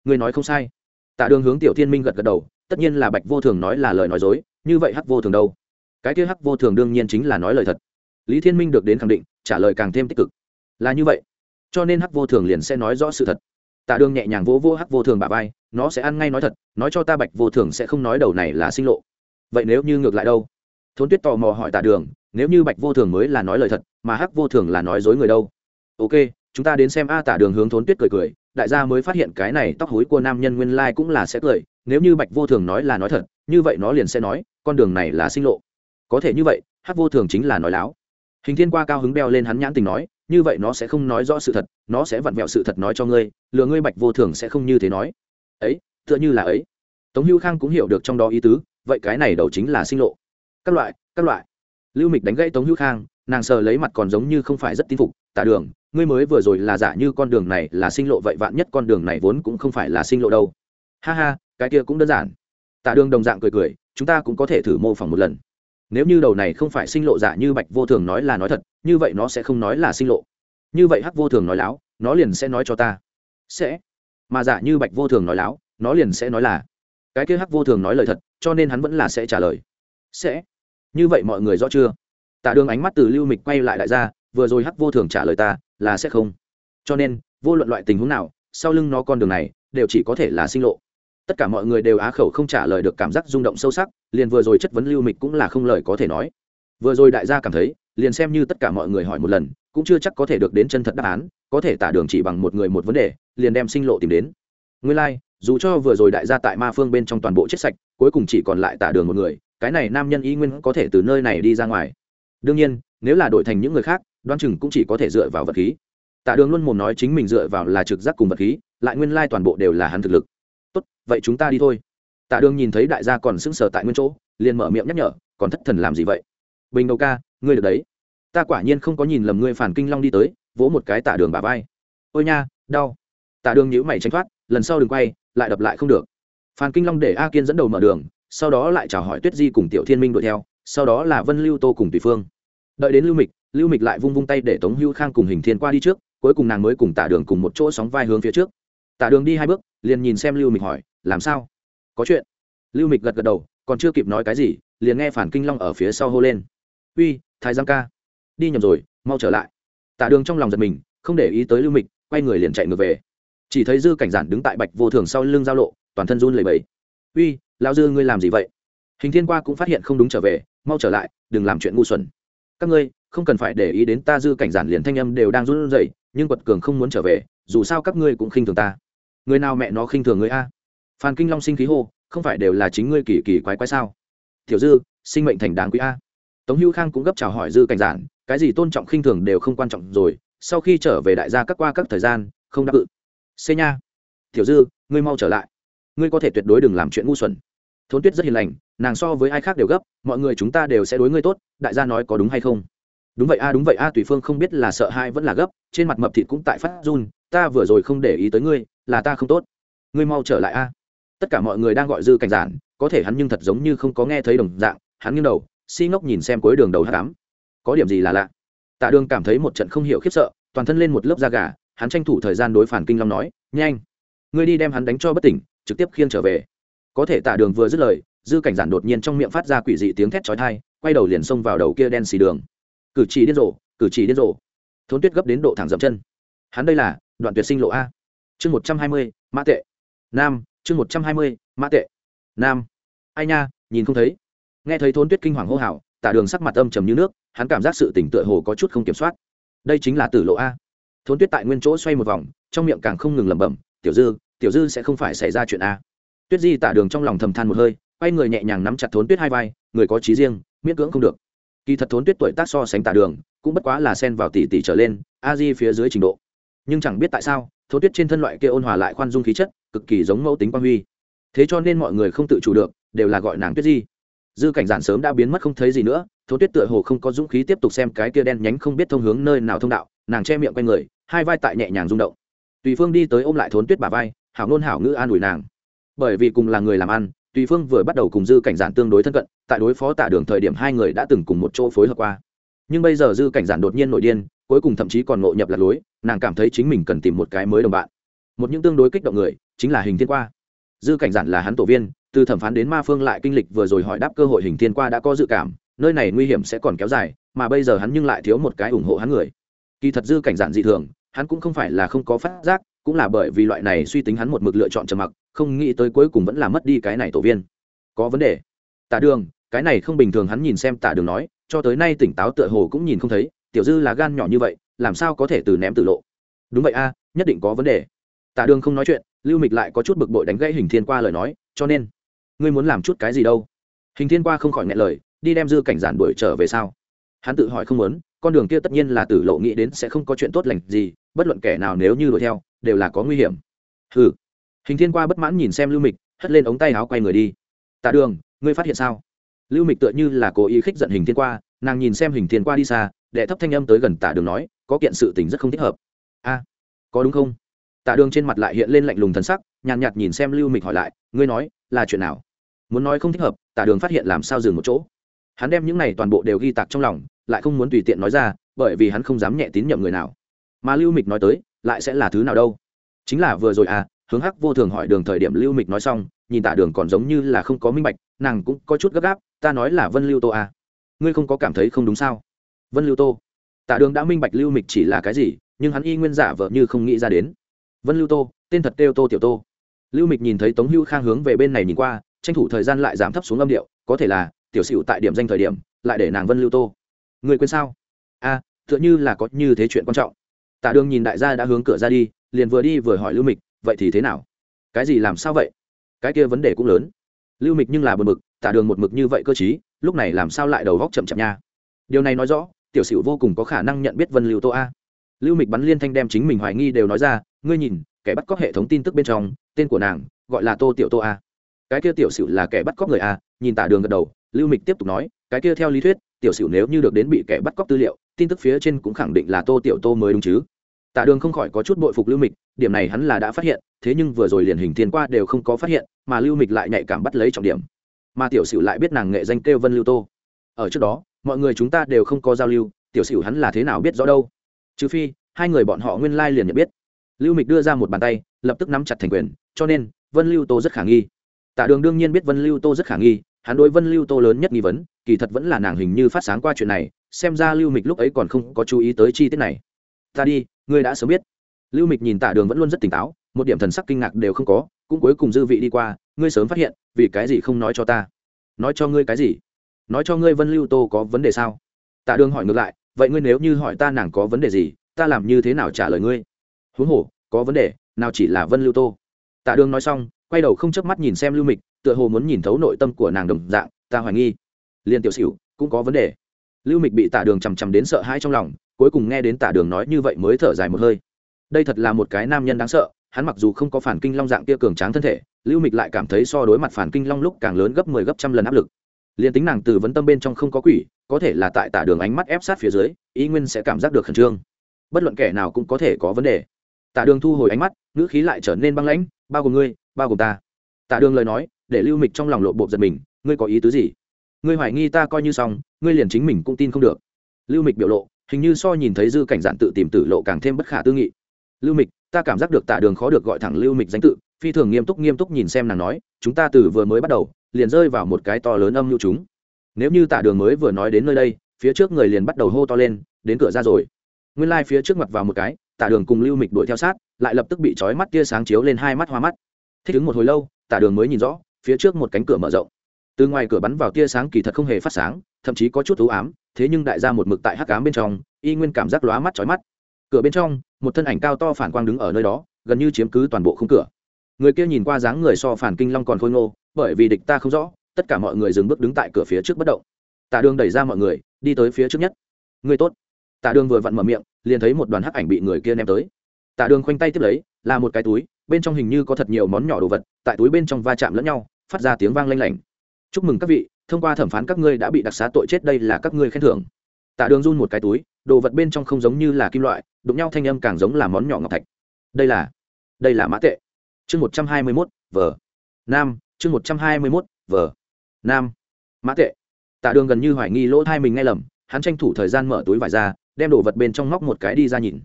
Người nói không sai. Tạ đường hướng tiểu thiên minh gật gật đầu, tất nhiên là bạch vô thường nói là lời nói dối, như vậy hắc vô thường đâu? Cái kia hắc vô thường đương nhiên chính là nói lời thật. Lý thiên minh được đến khẳng định, trả lời càng thêm tích cực. Là như vậy. Cho nên hắc vô thường liền sẽ nói rõ sự thật tạ đường nhẹ nhàng vỗ vỗ hắc vô thường bà vai, nó sẽ ăn ngay nói thật, nói cho ta bạch vô thường sẽ không nói đầu này là sinh lộ. Vậy nếu như ngược lại đâu? Thốn tuyết tò mò hỏi tạ đường, nếu như bạch vô thường mới là nói lời thật, mà hắc vô thường là nói dối người đâu? Ok, chúng ta đến xem a. Tạ đường hướng thốn tuyết cười cười, đại gia mới phát hiện cái này tóc hối của nam nhân nguyên lai cũng là sẽ cười, nếu như bạch vô thường nói là nói thật, như vậy nó liền sẽ nói, con đường này là sinh lộ. Có thể như vậy, hắc vô thường chính là nói láo. Hình thiên qua cao hứng beo lên hắn nhãn tình nói như vậy nó sẽ không nói rõ sự thật, nó sẽ vặn vẹo sự thật nói cho ngươi, lừa ngươi bạch vô thường sẽ không như thế nói. Ấy, tựa như là ấy. Tống hữu khang cũng hiểu được trong đó ý tứ, vậy cái này đầu chính là sinh lộ. Các loại các loại. Lưu mịch đánh gãy tống hữu khang, nàng sờ lấy mặt còn giống như không phải rất tin phục, tả đường, ngươi mới vừa rồi là giả như con đường này là sinh lộ, vậy vạn nhất con đường này vốn cũng không phải là sinh lộ đâu? Ha ha, cái kia cũng đơn giản. Tả đường đồng dạng cười cười, chúng ta cũng có thể thử mô phỏng một lần nếu như đầu này không phải sinh lộ giả như bạch vô thường nói là nói thật, như vậy nó sẽ không nói là sinh lộ. Như vậy hắc vô thường nói láo, nó liền sẽ nói cho ta. Sẽ. Mà giả như bạch vô thường nói láo, nó liền sẽ nói là, cái kia hắc vô thường nói lời thật, cho nên hắn vẫn là sẽ trả lời. Sẽ. Như vậy mọi người rõ chưa? Tạ đường ánh mắt từ lưu mịch quay lại đại gia, vừa rồi hắc vô thường trả lời ta, là sẽ không. Cho nên, vô luận loại tình huống nào, sau lưng nó con đường này, đều chỉ có thể là sinh lộ tất cả mọi người đều á khẩu không trả lời được cảm giác rung động sâu sắc liền vừa rồi chất vấn lưu mịch cũng là không lời có thể nói. Vừa rồi đại gia cảm thấy liền xem như tất cả mọi người hỏi một lần cũng chưa chắc có thể được đến chân thật đáp án có thể tả đường chỉ bằng một người một vấn đề liền đem sinh lộ tìm đến. Nguyên lai、like, dù cho vừa rồi đại gia tại ma phương bên trong toàn bộ chết sạch cuối cùng chỉ còn lại tả đường một người cái này nam nhân y nguyên có thể từ nơi này đi ra ngoài. Đương nhiên nếu là đổi thành những người khác đoan chừng cũng chỉ có thể dựa vào vật khí. Tạ đường luôn mồm nói chính mình dựa vào là trực giác cùng vật khí lại nguyên lai toàn bộ đều là hắn thực lực tốt, vậy chúng ta đi thôi. Tạ đường nhìn thấy đại gia còn sững sờ tại nguyên chỗ, liền mở miệng nhắc nhở, còn thất thần làm gì vậy? Bình đầu ca, ngươi được đấy. Ta quả nhiên không có nhìn lầm ngươi phản kinh long đi tới, vỗ một cái tạ đường bà vai. Ôi nha, đau. Tạ đường nhữ mày tránh thoát, lần sau đừng quay, lại đập lại không được. Phan kinh long để a kiên dẫn đầu mở đường, sau đó lại chào hỏi tuyết di cùng tiểu thiên minh đuổi theo, sau đó là vân lưu tô cùng tùy phương. Đợi đến lưu mịch lưu mịch lại vung vung tay để tống Hưu khang cùng hình thiên qua đi trước, cuối cùng nàng mới cùng tả đường cùng một chỗ sóng vai hướng phía trước. Tả đường đi hai bước liền nhìn xem lưu mịch hỏi, làm sao? Có chuyện? Lưu mịch gật gật đầu, còn chưa kịp nói cái gì, liền nghe phản kinh long ở phía sau hô lên. Uy, thái giám ca, đi nhầm rồi, mau trở lại. Tạ đường trong lòng giật mình, không để ý tới lưu mịch, quay người liền chạy ngược về. Chỉ thấy dư cảnh giản đứng tại bạch vô thường sau lưng giao lộ, toàn thân run lẩy bẩy. Uy lao dư ngươi làm gì vậy? Hình thiên qua cũng phát hiện không đúng trở về, mau trở lại, đừng làm chuyện ngu xuẩn. Các ngươi, không cần phải để ý đến ta, dư cảnh giản liền thanh âm đều đang run rẩy, nhưng quật cường không muốn trở về, dù sao các ngươi cũng khinh thường ta người nào mẹ nó khinh thường người a? Phan kinh long sinh khí hô, không phải đều là chính ngươi kỳ kỳ quái quái sao? Tiểu dư, sinh mệnh thành đáng quý a. Tống hữu khang cũng gấp chào hỏi dư cảnh giản, cái gì tôn trọng khinh thường đều không quan trọng rồi, sau khi trở về đại gia các qua các thời gian, không đáp ự xê nha. Tiểu dư, ngươi mau trở lại. Ngươi có thể tuyệt đối đừng làm chuyện ngu xuẩn. Thốn tuyết rất hiền lành, nàng so với ai khác đều gấp, mọi người chúng ta đều sẽ đối ngươi tốt, đại gia nói có đúng hay không? Đúng vậy a, đúng vậy a, tùy phương không biết là sợ hai vẫn là gấp, trên mặt mập thịt cũng tại phát run, ta vừa rồi không để ý tới ngươi là ta không tốt. Ngươi mau trở lại a. Tất cả mọi người đang gọi dư cảnh giản, có thể hắn nhưng thật giống như không có nghe thấy đồng dạng, hắn nghiêng đầu, si ngốc nhìn xem cuối đường đầu h tám có điểm gì là lạ? Tạ đường cảm thấy một trận không hiểu khiếp sợ, toàn thân lên một lớp da gà, hắn tranh thủ thời gian đối phản kinh long nói, nhanh, ngươi đi đem hắn đánh cho bất tỉnh, trực tiếp khiêng trở về. Có thể tạ đường vừa dứt lời, dư cảnh giản đột nhiên trong miệng phát ra quỷ dị tiếng thét chói thai quay đầu liền xông vào đầu kia đen xì đường. Cử chỉ điên rồ, cử chỉ điên rồ. Thốn tuyết gấp đến độ thẳng dậm chân. Hắn đây là đoạn tuyệt sinh lộ a chương một trăm hai mươi, mã tệ. Nam, chương một trăm hai mươi, mã tệ. Nam. Ai nha, nhìn không thấy. Nghe thấy thốn tuyết kinh hoàng hô hào, tả đường sắc mặt âm trầm như nước, hắn cảm giác sự tỉnh tựa hồ có chút không kiểm soát. Đây chính là tử lộ a. Thốn tuyết tại nguyên chỗ xoay một vòng, trong miệng càng không ngừng lẩm bẩm, tiểu dư tiểu dư sẽ không phải xảy ra chuyện a. Tuyết di tả đường trong lòng thầm than một hơi, quay người nhẹ nhàng nắm chặt thốn tuyết hai vai, người có trí riêng, miễn cưỡng không được. Kỳ thật thốn tuyết tuổi tác so sánh tả đường, cũng bất quá là sen vào tỷ tỷ trở lên, a di phía dưới trình độ. Nhưng chẳng biết tại sao thố tuyết trên thân loại kia ôn hòa lại khoan dung khí chất, cực kỳ giống mẫu tính quang huy. Thế cho nên mọi người không tự chủ được, đều là gọi nàng tuyết di. Dư cảnh giản sớm đã biến mất không thấy gì nữa thố tuyết tựa hồ không có dũng khí tiếp tục xem cái kia đen nhánh không biết thông hướng nơi nào thông đạo, nàng che miệng quanh người, hai vai tại nhẹ nhàng rung động. Tùy phương đi tới ôm lại thốn tuyết bà vai, hảo nôn hảo ngữ an ủi nàng. Bởi vì cùng là người làm ăn, tùy phương vừa bắt đầu cùng dư cảnh giản tương đối thân cận, tại đối phó tạ đường thời điểm hai người đã từng cùng một chỗ phối hợp qua nhưng bây giờ dư cảnh giản đột nhiên nội điên, cuối cùng thậm chí còn ngộ nhập lạc lối, nàng cảm thấy chính mình cần tìm một cái mới đồng bạn. Một những tương đối kích động người, chính là hình thiên qua. Dư cảnh giản là hắn tổ viên, từ thẩm phán đến ma phương lại kinh lịch vừa rồi hỏi đáp cơ hội hình thiên qua đã có dự cảm, nơi này nguy hiểm sẽ còn kéo dài, mà bây giờ hắn nhưng lại thiếu một cái ủng hộ hắn người. Kỳ thật dư cảnh giản dị thường, hắn cũng không phải là không có phát giác, cũng là bởi vì loại này suy tính hắn một mực lựa chọn trầm mặc, không nghĩ tới cuối cùng vẫn là mất đi cái này tổ viên. Có vấn đề. Tả đường, cái này không bình thường hắn nhìn xem tả đường nói cho tới nay tỉnh táo tựa hồ cũng nhìn không thấy, tiểu dư là gan nhỏ như vậy, làm sao có thể từ ném từ lộ? Đúng vậy a, nhất định có vấn đề. Tạ đường không nói chuyện, lưu mịch lại có chút bực bội đánh gãy hình thiên qua lời nói, cho nên, ngươi muốn làm chút cái gì đâu? Hình thiên qua không khỏi ngại lời, đi đem dư cảnh giản đuổi trở về sao? Hắn tự hỏi không muốn, con đường kia tất nhiên là tử lộ nghĩ đến sẽ không có chuyện tốt lành gì, bất luận kẻ nào nếu như đuổi theo, đều là có nguy hiểm. Ừ hình thiên qua bất mãn nhìn xem lưu mịch, hất lên ống tay áo quay người đi. Tạ đường, ngươi phát hiện sao? Lưu mịch tựa như là cố ý khích giận hình thiên qua nàng nhìn xem hình thiên qua đi xa đệ thấp thanh âm tới gần tạ đường nói có kiện sự tình rất không thích hợp. A có đúng không? Tạ đường trên mặt lại hiện lên lạnh lùng thần sắc nhàn nhạt, nhạt nhìn xem lưu mịch hỏi lại ngươi nói là chuyện nào? Muốn nói không thích hợp tạ đường phát hiện làm sao dừng một chỗ. Hắn đem những này toàn bộ đều ghi tạc trong lòng lại không muốn tùy tiện nói ra bởi vì hắn không dám nhẹ tín nhậm người nào. Mà lưu mịch nói tới lại sẽ là thứ nào đâu? Chính là vừa rồi à hướng hắc vô thường hỏi đường thời điểm lưu mịch nói xong nhìn tạ đường còn giống như là không có minh bạch, nàng cũng có chút gấp gáp, ta nói là vân lưu tô à. ngươi không có cảm thấy không đúng sao? Vân lưu tô. Tạ đường đã minh bạch lưu mịch chỉ là cái gì, nhưng hắn y nguyên giả vợ như không nghĩ ra đến. Vân lưu tô, tên thật kêu tô tiểu tô. Lưu mịch nhìn thấy tống hưu khang hướng về bên này nhìn qua, tranh thủ thời gian lại giảm thấp xuống âm điệu, có thể là, tiểu sửu tại điểm danh thời điểm, lại để nàng vân lưu tô. Người quên sao? A tựa như là có như thế chuyện quan trọng. Tạ đường nhìn đại gia đã hướng cửa ra đi, liền vừa đi vừa hỏi lưu mịch, vậy thì thế nào? Cái gì làm sao vậy? Cái kia vấn đề cũng lớn. Lưu mịch nhưng là bật mực tạ đường một mực như vậy cơ chí lúc này làm sao lại đầu góc chậm chậm nha? Điều này nói rõ, tiểu sửu vô cùng có khả năng nhận biết vân lưu tô a. Lưu mịch bắn liên thanh đem chính mình hoài nghi đều nói ra, ngươi nhìn, kẻ bắt cóc hệ thống tin tức bên trong, tên của nàng, gọi là tô tiểu tô a. Cái kia tiểu sửu là kẻ bắt cóc người a, nhìn tả đường gật đầu, lưu mịch tiếp tục nói, cái kia theo lý thuyết, tiểu sửu nếu như được đến bị kẻ bắt cóc tư liệu, tin tức phía trên cũng khẳng định là tô tiểu tô mới đúng chứ tạ đường không khỏi có chút bội phục lưu mịch, điểm này hắn là đã phát hiện, thế nhưng vừa rồi liền hình thiên qua đều không có phát hiện, mà lưu mịch lại nhạy cảm bắt lấy trọng điểm. Mà tiểu sửu lại biết nàng nghệ danh kêu vân lưu tô. Ở trước đó, mọi người chúng ta đều không có giao lưu, tiểu sửu hắn là thế nào biết rõ đâu? Trừ phi, hai người bọn họ nguyên lai liền nhận biết. Lưu mịch đưa ra một bàn tay, lập tức nắm chặt thành quyền, cho nên, vân lưu tô rất khả nghi. Tạ đường đương nhiên biết vân lưu tô rất khả nghi, hắn đối vân lưu tô lớn nhất nghi vấn, kỳ thật vẫn là nàng hình như phát sáng qua chuyện này, xem ra lưu mịch lúc ấy còn không có chú ý tới chi tiết này. Ta đi ngươi đã sớm biết. Lưu mịch nhìn tạ đường vẫn luôn rất tỉnh táo, một điểm thần sắc kinh ngạc đều không có, cũng cuối cùng dư vị đi qua, ngươi sớm phát hiện, vì cái gì không nói cho ta? Nói cho ngươi cái gì? Nói cho ngươi vân lưu tô có vấn đề sao? Tạ đường hỏi ngược lại, vậy ngươi nếu như hỏi ta nàng có vấn đề gì, ta làm như thế nào trả lời ngươi? Huống hồ, có vấn đề, nào chỉ là vân lưu tô? Tạ đường nói xong, quay đầu không chớp mắt nhìn xem lưu mịch, tựa hồ muốn nhìn thấu nội tâm của nàng đồng dạng, ta hoài nghi. Liền tiểu xỉu cũng có vấn đề. Lưu mịch bị tạ đường chằm chằm đến sợ hãi trong lòng cuối cùng nghe đến tạ đường nói như vậy mới thở dài một hơi. Đây thật là một cái nam nhân đáng sợ, hắn mặc dù không có phản kinh long dạng kia cường tráng thân thể, lưu mịch lại cảm thấy so đối mặt phản kinh long lúc càng lớn gấp mười 10 gấp trăm lần áp lực. Liền tính nàng từ vấn tâm bên trong không có quỷ, có thể là tại tạ đường ánh mắt ép sát phía dưới, ý nguyên sẽ cảm giác được khẩn trương. Bất luận kẻ nào cũng có thể có vấn đề. Tạ đường thu hồi ánh mắt, ngữ khí lại trở nên băng lãnh, bao gồm ngươi, bao gồm ta. Tạ đường lời nói, để lưu mịch trong lòng lộ bộ giật mình, ngươi có ý tứ gì? Ngươi hoài nghi ta coi như xong, ngươi liền chính mình cũng tin không được. Lưu mịch biểu lộ hình như so nhìn thấy dư cảnh giản tự tìm tử lộ càng thêm bất khả tư nghị. Lưu mịch, ta cảm giác được tạ đường khó được gọi thẳng lưu mịch danh tự, phi thường nghiêm túc nghiêm túc nhìn xem nàng nói, chúng ta từ vừa mới bắt đầu, liền rơi vào một cái to lớn âm lưu chúng. Nếu như tạ đường mới vừa nói đến nơi đây, phía trước người liền bắt đầu hô to lên, đến cửa ra rồi. Nguyên lai、like、phía trước mặt vào một cái, tạ đường cùng lưu mịch đuổi theo sát, lại lập tức bị trói mắt tia sáng chiếu lên hai mắt hoa mắt. Thích ứng một hồi lâu, tạ đường mới nhìn rõ, phía trước một cánh cửa mở rộng từ ngoài cửa bắn vào tia sáng kỳ thật không hề phát sáng, thậm chí có chút thú ám, thế nhưng đại gia một mực tại hắc ám bên trong, y nguyên cảm giác lóa mắt trói mắt. Cửa bên trong, một thân ảnh cao to phản quang đứng ở nơi đó, gần như chiếm cứ toàn bộ khung cửa. Người kia nhìn qua dáng người so phản kinh long còn khôi ngô, bởi vì địch ta không rõ, tất cả mọi người dừng bước đứng tại cửa phía trước bất động. Tạ đường đẩy ra mọi người, đi tới phía trước nhất. Người tốt. Tạ đường vừa vặn mở miệng, liền thấy một đoàn hắc ảnh bị người kia ném tới. Tạ đường khoanh tay tiếp lấy, là một cái túi, bên trong hình như có thật nhiều món nhỏ đồ vật, tại túi bên trong va chạm lẫn nhau, phát ra tiếng vang lanh lảnh chúc mừng các vị, thông qua thẩm phán các ngươi đã bị đặc xá tội chết, đây là các ngươi khen thưởng. Tạ đường run một cái túi, đồ vật bên trong không giống như là kim loại, đụng nhau thanh âm càng giống là món nhỏ ngọc thạch. Đây là đây là mã tệ. Chương một trăm hai mươi mốt vờ nam, chương một trăm hai mươi mốt vờ nam, mã tệ. Tạ đường gần như hoài nghi lỗ thai mình nghe lầm, hắn tranh thủ thời gian mở túi vải ra, đem đồ vật bên trong móc một cái đi ra nhìn.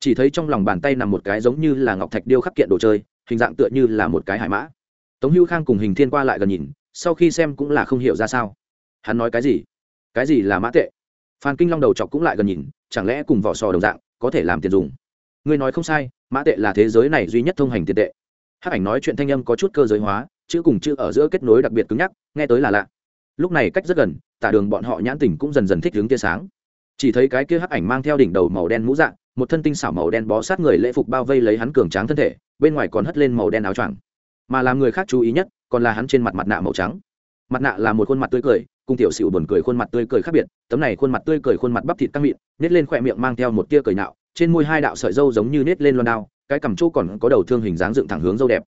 Chỉ thấy trong lòng bàn tay nằm một cái giống như là ngọc thạch điêu khắc kiện đồ chơi, hình dạng tựa như là một cái hải mã. Tống hữu khang cùng hình thiên qua lại gần nhìn sau khi xem cũng là không hiểu ra sao. Hắn nói cái gì? Cái gì là mã tệ? Phan kinh long đầu chọc cũng lại gần nhìn, chẳng lẽ cùng vỏ sò đồng dạng, có thể làm tiền dùng? Ngươi nói không sai, mã tệ là thế giới này duy nhất thông hành tiền tệ. Hát ảnh nói chuyện thanh âm có chút cơ giới hóa, chữ cùng chữ ở giữa kết nối đặc biệt cứng nhắc, nghe tới là lạ. Lúc này cách rất gần, tả đường bọn họ nhãn tình cũng dần dần thích hướng tia sáng. Chỉ thấy cái kia hắc ảnh mang theo đỉnh đầu màu đen mũ dạng, một thân tinh xảo màu đen bó sát người lễ phục bao vây lấy hắn cường tráng thân thể, bên ngoài còn hất lên màu đen áo choàng. Mà làm người khác chú ý nhất còn là hắn trên mặt mặt nạ màu trắng. Mặt nạ là một khuôn mặt tươi cười, cùng tiểu sửu buồn cười khuôn mặt tươi cười khác biệt, tấm này khuôn mặt tươi cười khuôn mặt bắp thịt căng mịn nết lên khỏe miệng mang theo một tia cười nạo, trên môi hai đạo sợi dâu giống như nết lên loan đao, cái cằm chỗ còn có đầu thương hình dáng dựng thẳng hướng dâu đẹp.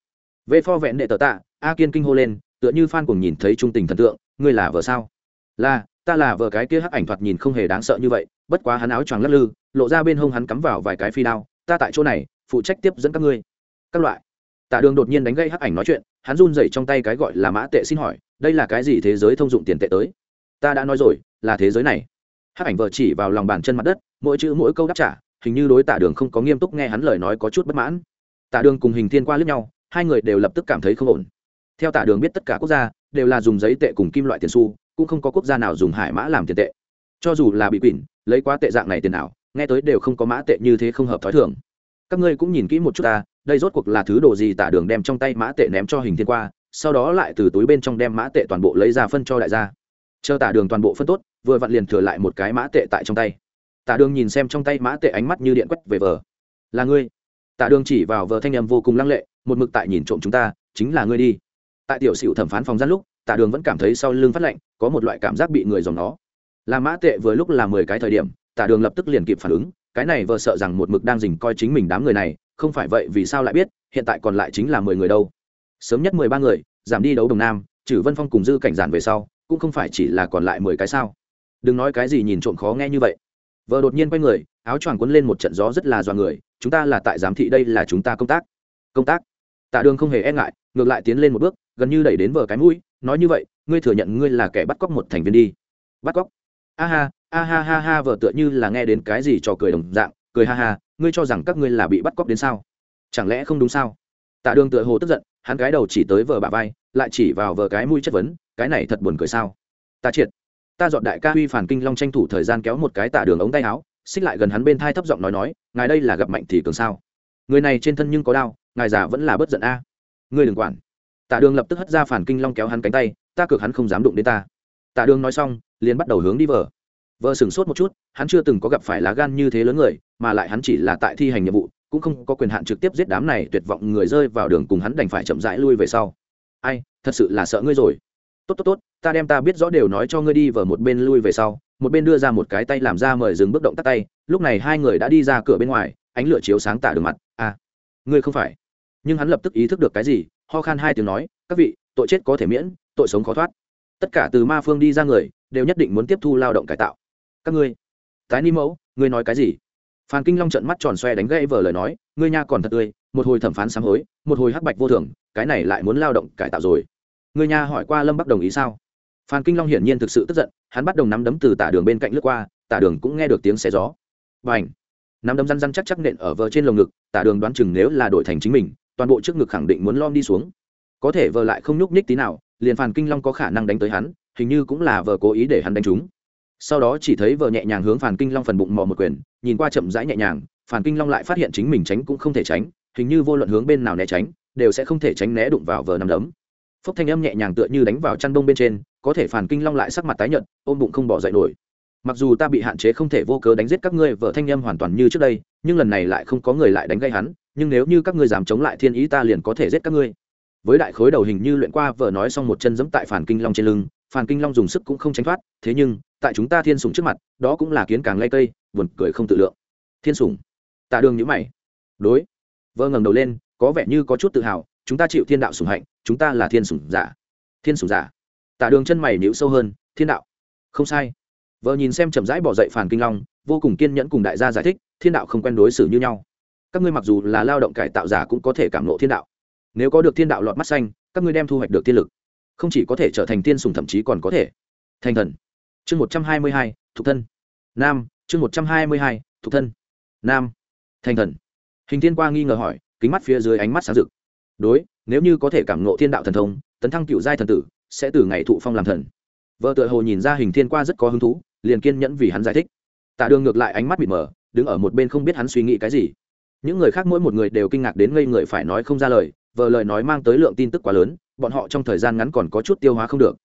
Vệ pho vẹn đệ tờ tạ, a kiên kinh hô lên, tựa như phan cùng nhìn thấy trung tình thần tượng, ngươi là vợ sao? Là, ta là vợ cái kia hắc ảnh thoạt nhìn không hề đáng sợ như vậy, bất quá hắn áo choàng lắc lư, lộ ra bên hông hắn cắm vào vài cái phi đao, ta tại chỗ này, phụ trách tiếp dẫn các ngươi. Các loại. Tạ đường đột nhiên đánh gây hắc ảnh nói chuyện hắn run dậy trong tay cái gọi là mã tệ xin hỏi, đây là cái gì thế giới thông dụng tiền tệ tới? Ta đã nói rồi, là thế giới này. Hắc ảnh vợ chỉ vào lòng bàn chân mặt đất, mỗi chữ mỗi câu đáp trả, hình như đối tạ đường không có nghiêm túc nghe hắn lời nói có chút bất mãn. Tạ đường cùng hình thiên qua lướt nhau, hai người đều lập tức cảm thấy không ổn. Theo tạ đường biết tất cả quốc gia đều là dùng giấy tệ cùng kim loại tiền xu, cũng không có quốc gia nào dùng hải mã làm tiền tệ. Cho dù là bị quỷ, lấy quá tệ dạng này tiền nào nghe tới đều không có mã tệ như thế không hợp t h ó i thường. Các ngươi cũng nhìn kỹ một chút ta đây rốt cuộc là thứ đồ gì tạ đường đem trong tay mã tệ ném cho hình thiên qua, sau đó lại từ túi bên trong đem mã tệ toàn bộ lấy ra phân cho đại gia. Chờ tạ đường toàn bộ phân tốt, vừa vặn liền thừa lại một cái mã tệ tại trong tay. Tạ đường nhìn xem trong tay mã tệ ánh mắt như điện quét về vờ. Là ngươi. Tạ đường chỉ vào vờ thanh em vô cùng lăng lệ, một mực tại nhìn trộm chúng ta, chính là ngươi đi. Tại tiểu sửu thẩm phán phòng gian lúc tạ đường vẫn cảm thấy sau lưng phát lạnh, có một loại cảm giác bị người dòng nó là mã tệ vừa lúc là mười cái thời điểm tạ đường lập tức liền kịp phản ứng, cái này vợ sợ rằng một mực đang dình coi chính mình đám người này không phải vậy vì sao lại biết, hiện tại còn lại chính là mười người đâu. Sớm nhất mười ba người, giảm đi đấu đồng nam, trừ vân phong cùng dư cảnh giản về sau, cũng không phải chỉ là còn lại mười cái sao. Đừng nói cái gì nhìn trộm khó nghe như vậy. Vợ đột nhiên quay người, áo choàng quấn lên một trận gió rất là dọa người, chúng ta là tại giám thị đây là chúng ta công tác. Công tác? Tạ đường không hề e ngại, ngược lại tiến lên một bước, gần như đẩy đến vợ cái mũi, nói như vậy, ngươi thừa nhận ngươi là kẻ bắt cóc một thành viên đi. Bắt cóc? A ha a ha ha ha, vợ tựa như là nghe đến cái gì trò cười đồng dạng, cười ha ha ngươi cho rằng các ngươi là bị bắt cóc đến sao? Chẳng lẽ không đúng sao? Tạ đường tựa hồ tức giận, hắn cái đầu chỉ tới vợ bà vai, lại chỉ vào vợ cái mũi chất vấn, cái này thật buồn cười sao? Ta triệt. Ta dọn đại ca huy phản kinh long tranh thủ thời gian kéo một cái tạ đường ống tay áo, xích lại gần hắn bên thai thấp giọng nói nói, ngài đây là gặp mạnh thì cường sao? Người này trên thân nhưng có đau, ngài già vẫn là bất giận a. Ngươi đừng quản. Tạ đường lập tức hất ra phản kinh long kéo hắn cánh tay, ta cược hắn không dám đụng đến ta. Tạ đường nói xong, liền bắt đầu hướng đi vợ vợ sửng sốt một chút, hắn chưa từng có gặp phải lá gan như thế lớn người, mà lại hắn chỉ là tại thi hành nhiệm vụ, cũng không có quyền hạn trực tiếp giết đám này tuyệt vọng người rơi vào đường cùng hắn đành phải chậm rãi lui về sau. Ai, thật sự là sợ ngươi rồi. Tốt tốt tốt, ta đem ta biết rõ đều nói cho ngươi đi vào một bên lui về sau, một bên đưa ra một cái tay làm ra mời dừng bước động tắt tay, lúc này hai người đã đi ra cửa bên ngoài, ánh lửa chiếu sáng tả đường mặt. À ngươi không phải. Nhưng hắn lập tức ý thức được cái gì, ho khan hai tiếng nói, các vị, tội chết có thể miễn, tội sống khó thoát. Tất cả từ ma phương đi ra người, đều nhất định muốn tiếp thu lao động cải tạo các ngươi, tái ni mẫu, ngươi nói cái gì? Phan kinh long trận mắt tròn xoe đánh gãy vờ lời nói, ngươi nha còn thật tươi, một hồi thẩm phán sáng hối, một hồi hắc bạch vô thường, cái này lại muốn lao động cải tạo rồi. Ngươi nha hỏi qua lâm bắc đồng ý sao? Phan kinh long hiển nhiên thực sự tức giận, hắn bắt đầu nắm đấm từ tả đường bên cạnh lướt qua, tả đường cũng nghe được tiếng xe gió. B à n h nắm đấm răn răn chắc chắc nện ở vờ trên lồng ngực, tả đường đoán chừng nếu là đổi thành chính mình, toàn bộ trước ngực khẳng định muốn lom đi xuống. Có thể vờ lại không nhúc nhích tí nào, liền Phan kinh long có khả năng đánh tới hắn, hình như cũng là vờ cố ý để hắn đánh trúng sau đó chỉ thấy vợ nhẹ nhàng hướng phàn kinh long phần bụng mò một quyền, nhìn qua chậm rãi nhẹ nhàng, phàn kinh long lại phát hiện chính mình tránh cũng không thể tránh, hình như vô luận hướng bên nào né tránh, đều sẽ không thể tránh né đụng vào vờ nằm đấm. Phốc thanh âm nhẹ nhàng tựa như đánh vào chăn đông bên trên, có thể phàn kinh long lại sắc mặt tái nhợt, ôm bụng không bỏ dậy nổi. Mặc dù ta bị hạn chế không thể vô cớ đánh giết các ngươi, vợ thanh âm hoàn toàn như trước đây, nhưng lần này lại không có người lại đánh gây hắn, nhưng nếu như các ngươi dám chống lại thiên ý ta liền có thể giết các ngươi. Với đại khối đầu hình như luyện qua, vợ nói xong một chân giẫm tại phản kinh long trên lưng phản kinh long dùng sức cũng không tránh thoát, thế nhưng tại chúng ta thiên sủng trước mặt, đó cũng là kiến càng lay cây, buồn cười không tự lượng. Thiên sủng. Tạ đường nhữ mày. Đối. Vơ ngẩng đầu lên, có vẻ như có chút tự hào, chúng ta chịu thiên đạo sủng hạnh, chúng ta là thiên sủng giả. Thiên sủng giả. Tạ đường chân mày nhữ sâu hơn, thiên đạo. Không sai. Vợ nhìn xem chậm rãi bỏ dậy phản kinh long, vô cùng kiên nhẫn cùng đại gia giải thích, thiên đạo không quen đối xử như nhau. Các ngươi mặc dù là lao động cải tạo giả cũng có thể cảm nộ thiên đạo. Nếu có được thiên đạo lọt mắt xanh, các ngươi đem thu hoạch được thiên lực. Không chỉ có thể trở thành tiên sùng thậm chí còn có thể. Thành thần chương một trăm hai mươi hai, thục thân. Nam, chương một trăm hai mươi hai, thục thân. Nam, thành thần. Hình thiên qua nghi ngờ hỏi, kính mắt phía dưới ánh mắt sáng rực. Đối, nếu như có thể cảm ngộ thiên đạo thần thông, tấn thăng cựu giai thần tử sẽ từ ngày thụ phong làm thần. Vợ tựa hồ nhìn ra hình thiên qua rất có hứng thú, liền kiên nhẫn vì hắn giải thích. Tạ đường ngược lại ánh mắt bị mờ, đứng ở một bên không biết hắn suy nghĩ cái gì. Những người khác mỗi một người đều kinh ngạc đến ngây người phải nói không ra lời, vợ lời nói mang tới lượng tin tức quá lớn, bọn họ trong thời gian ngắn còn có chút tiêu hóa không được.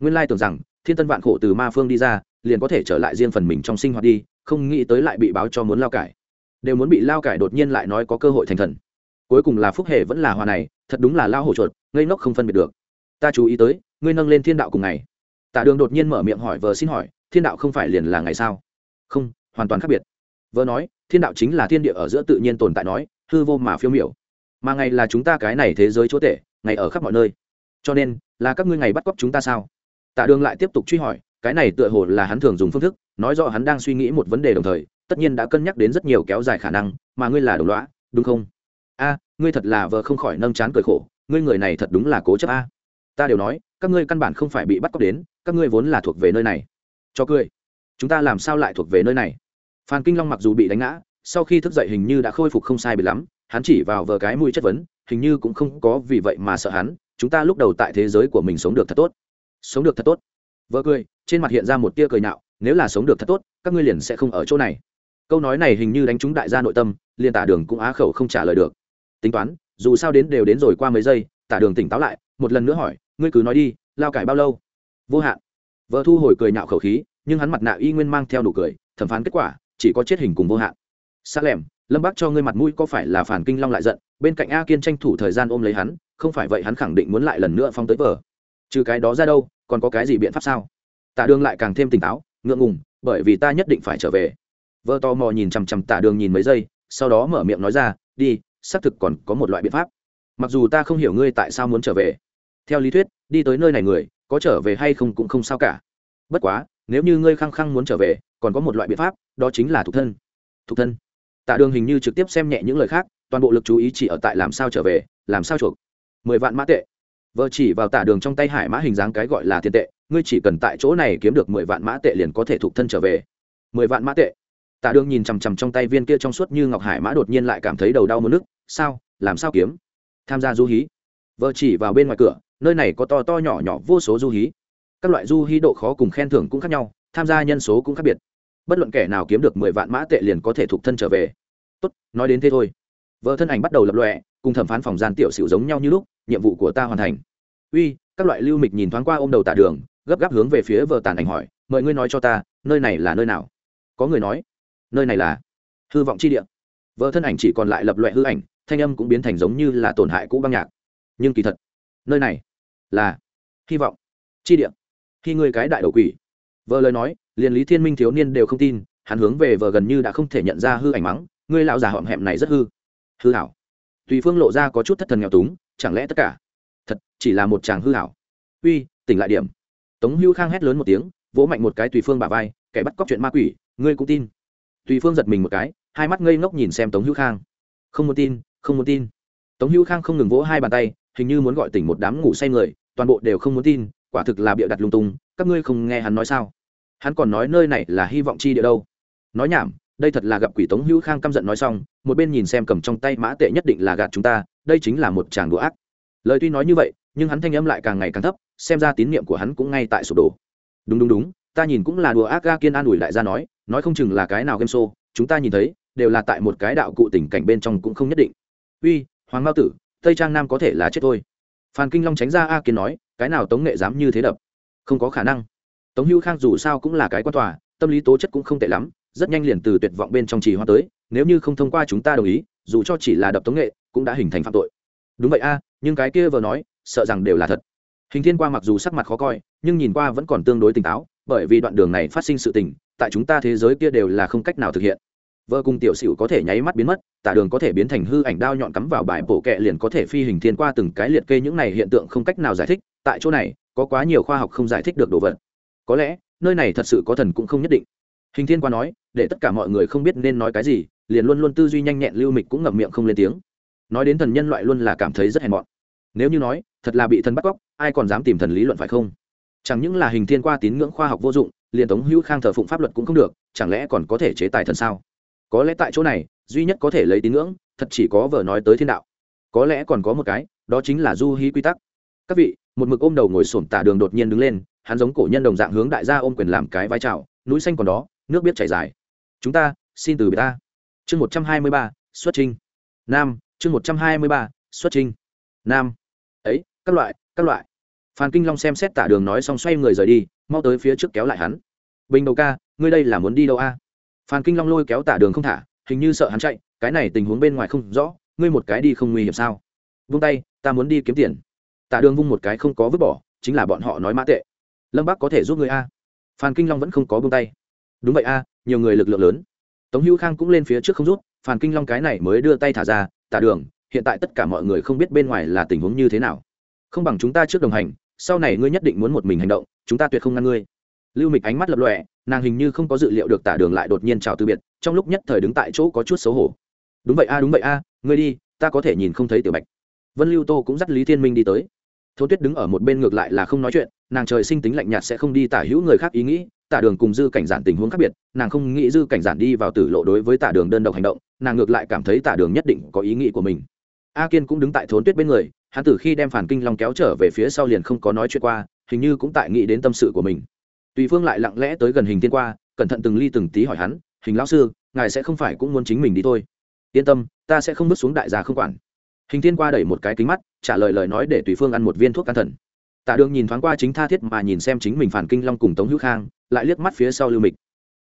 Nguyên lai tưởng rằng thiên tân vạn khổ từ ma phương đi ra, liền có thể trở lại riêng phần mình trong sinh hoạt đi, không nghĩ tới lại bị báo cho muốn lao cải. Đều muốn bị lao cải đột nhiên lại nói có cơ hội thành thần. Cuối cùng là phúc hệ vẫn là hòa này, thật đúng là lao hổ chuột, ngây ngốc không phân biệt được. Ta chú ý tới, ngươi nâng lên thiên đạo cùng ngày. Tạ đường đột nhiên mở miệng hỏi vợ xin hỏi, thiên đạo không phải liền là ngày sao? Không, hoàn toàn khác biệt. Vợ nói, thiên đạo chính là thiên địa ở giữa tự nhiên tồn tại nói, hư vô mà phiêu miểu. Mà ngày là chúng ta cái này thế giới chỗ tệ, ngày ở khắp mọi nơi. Cho nên, là các ngươi ngày bắt cóc chúng ta sao? Tạ đường lại tiếp tục truy hỏi cái này tựa hồ là hắn thường dùng phương thức nói rõ hắn đang suy nghĩ một vấn đề đồng thời tất nhiên đã cân nhắc đến rất nhiều kéo dài khả năng mà ngươi là đồng lõa, đúng không? A ngươi thật là vợ không khỏi nâng chán cười khổ ngươi người này thật đúng là cố chấp a. Ta đều nói các ngươi căn bản không phải bị bắt cóc đến các ngươi vốn là thuộc về nơi này. Cho cười. Chúng ta làm sao lại thuộc về nơi này? Phan kinh long mặc dù bị đánh ngã sau khi thức dậy hình như đã khôi phục không sai bị lắm hắn chỉ vào vờ cái mũi chất vấn hình như cũng không có vì vậy mà sợ hắn chúng ta lúc đầu tại thế giới của mình sống được thật tốt sống được thật tốt. Vợ cười, trên mặt hiện ra một tia cười nạo nếu là sống được thật tốt, các ngươi liền sẽ không ở chỗ này. Câu nói này hình như đánh trúng đại gia nội tâm, liền tả đường cũng á khẩu không trả lời được. Tính toán, dù sao đến đều đến rồi qua mấy giây, tả đường tỉnh táo lại, một lần nữa hỏi, ngươi cứ nói đi, lao cải bao lâu? Vô hạn. Vợ thu hồi cười nhạo khẩu khí, nhưng hắn mặt nạ y nguyên mang theo đủ cười, thẩm phán kết quả, chỉ có chết hình cùng vô hạn. Xa lẻm, lâm bác cho ngươi mặt mũi có phải là phản kinh long lại giận, bên cạnh a kiên tranh thủ thời gian ôm lấy hắn, không phải vậy hắn khẳng định muốn lại lần nữa phong tới vở trừ cái đó ra đâu, còn có cái gì biện pháp sao? Tạ đường lại càng thêm tỉnh táo, ngượng ngùng, bởi vì ta nhất định phải trở về. Vợ tò mò nhìn chằm chằm tạ đường nhìn mấy giây, sau đó mở miệng nói ra, đi, xác thực còn có một loại biện pháp. Mặc dù ta không hiểu ngươi tại sao muốn trở về. Theo lý thuyết, đi tới nơi này người, có trở về hay không cũng không sao cả. Bất quá, nếu như ngươi khăng khăng muốn trở về, còn có một loại biện pháp, đó chính là thục thân. Thục thân? Tạ đường hình như trực tiếp xem nhẹ những lời khác, toàn bộ lực chú ý chỉ ở tại làm sao trở về, làm sao chuộc. Mười vạn mã tệ vợ chỉ vào tả đường trong tay hải mã hình dáng cái gọi là tiền tệ, ngươi chỉ cần tại chỗ này kiếm được mười vạn mã tệ liền có thể thục thân trở về. Mười vạn mã tệ? Tả đường nhìn chằm chằm trong tay viên kia trong suốt như ngọc hải mã đột nhiên lại cảm thấy đầu đau mất nước, sao, làm sao kiếm? Tham gia du hí. Vợ chỉ vào bên ngoài cửa, nơi này có to to nhỏ nhỏ vô số du hí. Các loại du hí độ khó cùng khen thưởng cũng khác nhau, tham gia nhân số cũng khác biệt. Bất luận kẻ nào kiếm được mười vạn mã tệ liền có thể thục thân trở về. Tốt, nói đến thế thôi. Vợ thân ảnh bắt đầu lập lọe cùng thẩm phán phòng gian tiểu xỉu giống nhau như lúc, nhiệm vụ của ta hoàn thành. Uy, các loại lưu mịch nhìn thoáng qua ôm đầu tạ đường, gấp gáp hướng về phía vợ tàn ảnh hỏi, mời ngươi nói cho ta, nơi này là nơi nào? Có người nói, nơi này là hư vọng chi địa. Vợ thân ảnh chỉ còn lại lập loại hư ảnh, thanh âm cũng biến thành giống như là tổn hại cũ băng nhạc. Nhưng kỳ thật, nơi này là hy vọng chi địa, khi ngươi cái đại đầu quỷ. Vợ lời nói, liền lý thiên minh thiếu niên đều không tin, hắn hướng về vợ gần như đã không thể nhận ra hư ảnh mắng, ngươi lão già họm hẹm này rất hư. Hư hảo tùy phương lộ ra có chút thất thần nghèo túng, chẳng lẽ tất cả thật chỉ là một chàng hư hảo? Uy, tỉnh lại điểm. Tống hưu khang hét lớn một tiếng, vỗ mạnh một cái tùy phương bả vai, kẻ bắt cóc chuyện ma quỷ, ngươi cũng tin. Tùy phương giật mình một cái, hai mắt ngây ngốc nhìn xem tống hưu khang. Không muốn tin, không muốn tin. Tống hưu khang không ngừng vỗ hai bàn tay, hình như muốn gọi tỉnh một đám ngủ say người, toàn bộ đều không muốn tin, quả thực là bịa đặt lung tung, các ngươi không nghe hắn nói sao? Hắn còn nói nơi này là hy vọng chi địa đâu. Nói nhảm đây thật là gặp quỷ tống hữu khang căm giận nói xong, một bên nhìn xem cầm trong tay mã tệ nhất định là gạt chúng ta, đây chính là một chàng đũa ác. Lời tuy nói như vậy, nhưng hắn thanh âm lại càng ngày càng thấp, xem ra tín nhiệm của hắn cũng ngay tại sụp đổ. Đúng đúng đúng, ta nhìn cũng là đùa ác ga kiên an ủi đại gia nói nói không chừng là cái nào game show, chúng ta nhìn thấy, đều là tại một cái đạo cụ tình cảnh bên trong cũng không nhất định. Uy, hoàng mao tử, tây trang nam có thể là chết thôi. Phan kinh long tránh ra a kiên nói, cái nào tống nghệ dám như thế đập? Không có khả năng. Tống hữu khang dù sao cũng là cái quan tòa, tâm lý tố chất cũng không tệ lắm rất nhanh liền từ tuyệt vọng bên trong trì hoa tới, nếu như không thông qua chúng ta đồng ý, dù cho chỉ là đập tống nghệ, cũng đã hình thành phạm tội. Đúng vậy a, nhưng cái kia vừa nói, sợ rằng đều là thật. Hình thiên qua mặc dù sắc mặt khó coi, nhưng nhìn qua vẫn còn tương đối tỉnh táo, bởi vì đoạn đường này phát sinh sự tình, tại chúng ta thế giới kia đều là không cách nào thực hiện. Vợ cùng tiểu sửu có thể nháy mắt biến mất, tả đường có thể biến thành hư ảnh đao nhọn cắm vào bài bổ kẹ liền có thể phi hình thiên qua từng cái liệt kê những này hiện tượng không cách nào giải thích, tại chỗ này, có quá nhiều khoa học không giải thích được đồ vật. Có lẽ, nơi này thật sự có thần cũng không nhất định hình thiên qua nói, để tất cả mọi người không biết nên nói cái gì, liền luôn luôn tư duy nhanh nhẹn lưu mịch cũng ngậm miệng không lên tiếng. Nói đến thần nhân loại luôn là cảm thấy rất hèn mọn. Nếu như nói, thật là bị thần bắt cóc, ai còn dám tìm thần lý luận phải không? Chẳng những là hình thiên qua tín ngưỡng khoa học vô dụng, liền tống hữu khang thờ phụng pháp luật cũng không được, chẳng lẽ còn có thể chế tài thần sao? Có lẽ tại chỗ này, duy nhất có thể lấy tín ngưỡng, thật chỉ có vợ nói tới thiên đạo. Có lẽ còn có một cái, đó chính là du hí quy tắc. Các vị, một mực ôm đầu ngồi sổm tả đường đột nhiên đứng lên, hắn giống cổ nhân đồng dạng hướng đại gia ôm quyền làm cái vai trào núi xanh còn đó nước biết chảy dài. Chúng ta, xin từ biệt ta. Chương một trăm hai mươi ba, xuất trinh nam, chương một trăm hai mươi ba, xuất trinh nam. Ấy, các loại các loại. Phan kinh long xem xét tả đường nói xong xoay người rời đi, mau tới phía trước kéo lại hắn. Bình đầu ca, ngươi đây là muốn đi đâu a? Phan kinh long lôi kéo tả đường không thả, hình như sợ hắn chạy, cái này tình huống bên ngoài không rõ, ngươi một cái đi không nguy hiểm sao? Vung tay, ta muốn đi kiếm tiền. Tả đường vung một cái không có vứt bỏ, chính là bọn họ nói mã tệ. Lâm bác có thể giúp ngươi a? Phan kinh long vẫn không có buông tay đúng vậy a, nhiều người lực lượng lớn. Tống hữu khang cũng lên phía trước không rút, phàn kinh long cái này mới đưa tay thả ra, tả đường, hiện tại tất cả mọi người không biết bên ngoài là tình huống như thế nào. Không bằng chúng ta trước đồng hành, sau này ngươi nhất định muốn một mình hành động, chúng ta tuyệt không ngăn ngươi. Lưu mịch ánh mắt lập lọe nàng hình như không có dự liệu được tả đường lại đột nhiên chào từ biệt, trong lúc nhất thời đứng tại chỗ có chút xấu hổ. Đúng vậy a, đúng vậy a, ngươi đi, ta có thể nhìn không thấy tiểu bạch. Vân lưu tô cũng dắt lý thiên minh đi tới thôn tuyết đứng ở một bên ngược lại là không nói chuyện, nàng trời sinh tính lạnh nhạt sẽ không đi tả hữu người khác ý nghĩ, tả đường cùng dư cảnh giản tình huống khác biệt, nàng không nghĩ dư cảnh giản đi vào tử lộ đối với tả đường đơn độc hành động, nàng ngược lại cảm thấy tả đường nhất định có ý nghĩ của mình. A kiên cũng đứng tại thốn tuyết bên người, hắn từ khi đem phản kinh long kéo trở về phía sau liền không có nói chuyện qua, hình như cũng tại nghĩ đến tâm sự của mình. Tùy phương lại lặng lẽ tới gần hình tiên qua, cẩn thận từng ly từng tí hỏi hắn, hình lão sư, ngài sẽ không phải cũng muốn chính mình đi thôi? Yên tâm, ta sẽ không bước xuống đại gia không quản hình Thiên qua đẩy một cái kính mắt, trả lời lời nói để tùy phương ăn một viên thuốc can thần. Tạ đường nhìn thoáng qua chính tha thiết mà nhìn xem chính mình phản kinh long cùng tống hữu khang, lại liếc mắt phía sau lưu mịch.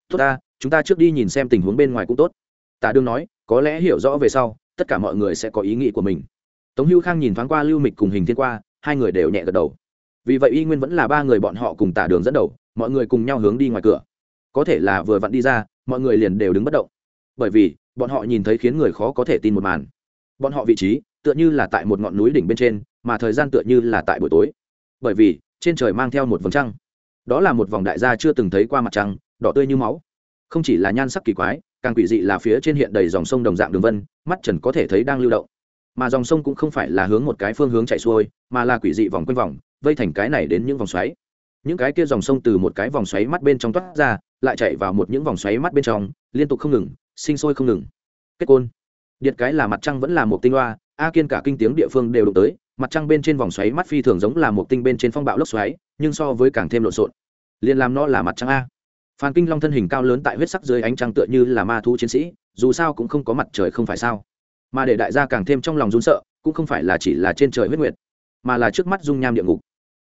Tốt ta, chúng ta trước đi nhìn xem tình huống bên ngoài cũng tốt. Tạ Đường nói, có lẽ hiểu rõ về sau, tất cả mọi người sẽ có ý nghĩ của mình. Tống hữu khang nhìn thoáng qua lưu mịch cùng hình thiên qua, hai người đều nhẹ gật đầu. Vì vậy y nguyên vẫn là ba người bọn họ cùng tả đường dẫn đầu, mọi người cùng nhau hướng đi ngoài cửa. Có thể là vừa vặn đi ra, mọi người liền đều đứng bất động. Bởi vì, bọn họ nhìn thấy khiến người khó có thể tin một màn. Bọn họ vị trí tựa như là tại một ngọn núi đỉnh bên trên, mà thời gian tựa như là tại buổi tối. Bởi vì, trên trời mang theo một vầng trăng. Đó là một vòng đại gia chưa từng thấy qua mặt trăng, đỏ tươi như máu. Không chỉ là nhan sắc kỳ quái, càng quỷ dị là phía trên hiện đầy dòng sông đồng dạng đường vân, mắt trần có thể thấy đang lưu động. Mà dòng sông cũng không phải là hướng một cái phương hướng chạy xuôi, mà là quỷ dị vòng quanh vòng, vây thành cái này đến những vòng xoáy. Những cái kia dòng sông từ một cái vòng xoáy mắt bên trong toát ra, lại chạy vào một những vòng xoáy mắt bên trong, liên tục không ngừng, sinh sôi không ngừng. Kết côn. Điện cái là mặt trăng vẫn là một tinh hoa a kiên cả kinh tiếng địa phương đều đụng tới, mặt trăng bên trên vòng xoáy mắt phi thường giống là một tinh bên trên phong bạo lốc xoáy, nhưng so với càng thêm lộn xộn. Liền làm nó là mặt trăng a. Phan kinh long thân hình cao lớn tại huyết sắc dưới ánh trăng tựa như là ma thú chiến sĩ, dù sao cũng không có mặt trời không phải sao. Mà để đại gia càng thêm trong lòng run sợ, cũng không phải là chỉ là trên trời huyết nguyệt, mà là trước mắt dung nham địa ngục.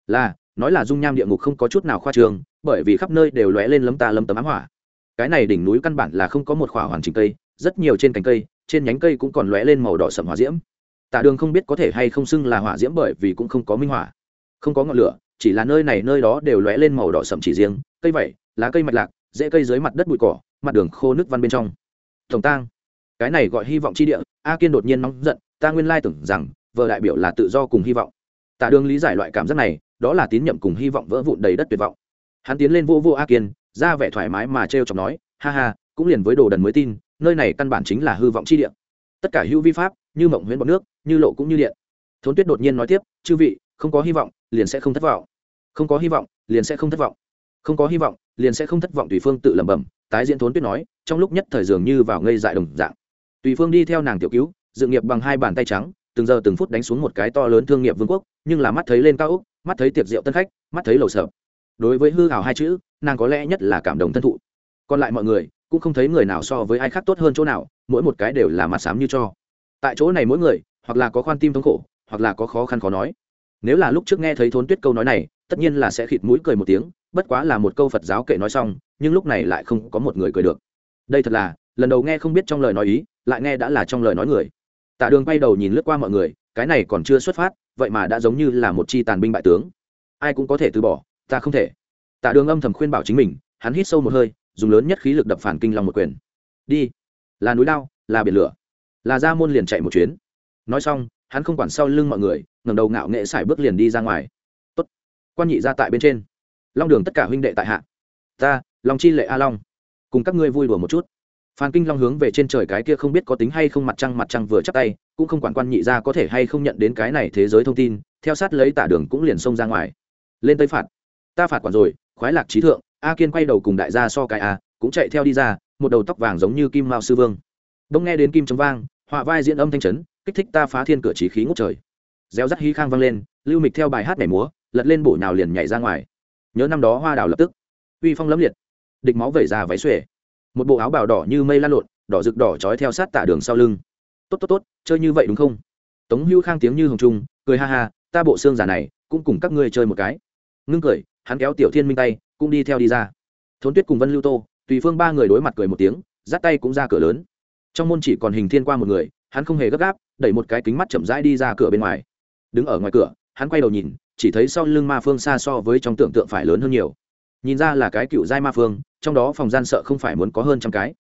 Là, nói là dung nham địa ngục không có chút nào khoa trương bởi vì khắp nơi đều lóe lên lấm ta lấm tấm ám hỏa. Cái này đỉnh núi căn bản là không có một khỏa hoàn chỉnh cây, rất nhiều trên cành cây, trên nhánh cây cũng còn lóe lên màu đỏ sậm hỏa diễm tạ đường không biết có thể hay không xưng là hỏa diễm bởi vì cũng không có minh hỏa không có ngọn lửa, chỉ là nơi này nơi đó đều lóe lên màu đỏ sậm chỉ riêng, cây vẩy lá cây mạch lạc dễ cây dưới mặt đất bụi cỏ, mặt đường khô nước văn bên trong. Tổng tang. Cái này gọi hy vọng chi địa, a kiên đột nhiên nóng giận, ta nguyên lai tưởng rằng, vợ đại biểu là tự do cùng hy vọng. Tạ đường lý giải loại cảm giác này, đó là tín nhiệm cùng hy vọng vỡ vụn đầy đất tuyệt vọng. Hắn tiến lên vô vô a kiên, ra vẻ thoải mái mà t r e o chọc nói, ha ha, cũng liền với đồ đần mới tin, nơi này căn bản chính là hư vọng chi địa. Tất cả hữu vi pháp như mộng huyễn bọt nước, như lộ cũng như điện. Thốn tuyết đột nhiên nói tiếp, chư vị, không có hy vọng, liền sẽ không thất vọng. Không có hy vọng, liền sẽ không thất vọng. Không có hy vọng, liền sẽ không thất vọng. Tùy phương tự lẩm bẩm, tái diễn thốn tuyết nói, trong lúc nhất thời dường như vào ngây dại đồng dạng. Tùy phương đi theo nàng tiểu cứu, dự nghiệp bằng hai bàn tay trắng, từng giờ từng phút đánh xuống một cái to lớn thương nghiệp vương quốc, nhưng là mắt thấy lên cao úc, mắt thấy tiệc rượu tân khách, mắt thấy lầu sợ đối với hư hào hai chữ, nàng có lẽ nhất là cảm động thân thụ. Còn lại mọi người, cũng không thấy người nào so với ai khác tốt hơn chỗ nào, mỗi một cái đều là mặt xám như cho tại chỗ này mỗi người, hoặc là có khoan tim thống khổ, hoặc là có khó khăn khó nói. Nếu là lúc trước nghe thấy thốn tuyết câu nói này, tất nhiên là sẽ khịt mũi cười một tiếng, bất quá là một câu phật giáo kệ nói xong, nhưng lúc này lại không có một người cười được. Đây thật là, lần đầu nghe không biết trong lời nói ý, lại nghe đã là trong lời nói người. Tạ đường bay đầu nhìn lướt qua mọi người, cái này còn chưa xuất phát, vậy mà đã giống như là một chi tàn binh bại tướng. Ai cũng có thể từ bỏ, ta không thể. Tạ đường âm thầm khuyên bảo chính mình, hắn hít sâu một hơi, dùng lớn nhất khí lực đập phản kinh long một quyền. Đi. Là núi lao là biển lửa là ra môn liền chạy một chuyến. Nói xong, hắn không quản sau lưng mọi người ngầm đầu ngạo nghệ sải bước liền đi ra ngoài. Tốt. quan nhị ra tại bên trên. Long đường tất cả huynh đệ tại hạ. Ta, long chi lệ a long. Cùng các ngươi vui đùa một chút. Phan kinh long hướng về trên trời cái kia không biết có tính hay không mặt trăng mặt trăng vừa chắc tay, cũng không quản quan nhị ra có thể hay không nhận đến cái này thế giới thông tin, theo sát lấy tả đường cũng liền xông ra ngoài. Lên tây phạt. Ta phạt quản rồi, khoái lạc trí thượng, a kiên quay đầu cùng đại gia so cái a, cũng chạy theo đi ra, một đầu tóc vàng giống như kim mao sư vương. Đông nghe đến kim chống vang họa vai diễn âm thanh chấn, kích thích ta phá thiên cửa trí khí ngút trời. Réo rắt hí khang vang lên, lưu mịch theo bài hát nhảy múa, lật lên bổ nào liền nhảy ra ngoài. Nhớ năm đó hoa đào lập tức. Uy phong lẫm liệt. Địch máu vẩy ra váy xuề. Một bộ áo bào đỏ như mây lan lộn, đỏ rực đỏ trói theo sát tả đường sau lưng. Tốt tốt tốt, chơi như vậy đúng không? Tống hữu khang tiếng như hồng trung, cười ha ha, ta bộ xương giả này, cũng cùng các ngươi chơi một cái. Ngưng cười, hắn kéo tiểu thiên minh tay, cũng đi theo đi ra. Thốn tuyết cùng vân lưu tô, tùy phương ba người đối mặt cười một tiếng, dắt tay cũng ra cửa lớn trong môn chỉ còn hình thiên qua một người, hắn không hề gấp gáp, đẩy một cái kính mắt chậm rãi đi ra cửa bên ngoài. Đứng ở ngoài cửa, hắn quay đầu nhìn, chỉ thấy sau lưng ma phương xa so với trong tưởng tượng phải lớn hơn nhiều. Nhìn ra là cái cựu giai ma phương, trong đó phòng gian sợ không phải muốn có hơn trăm cái.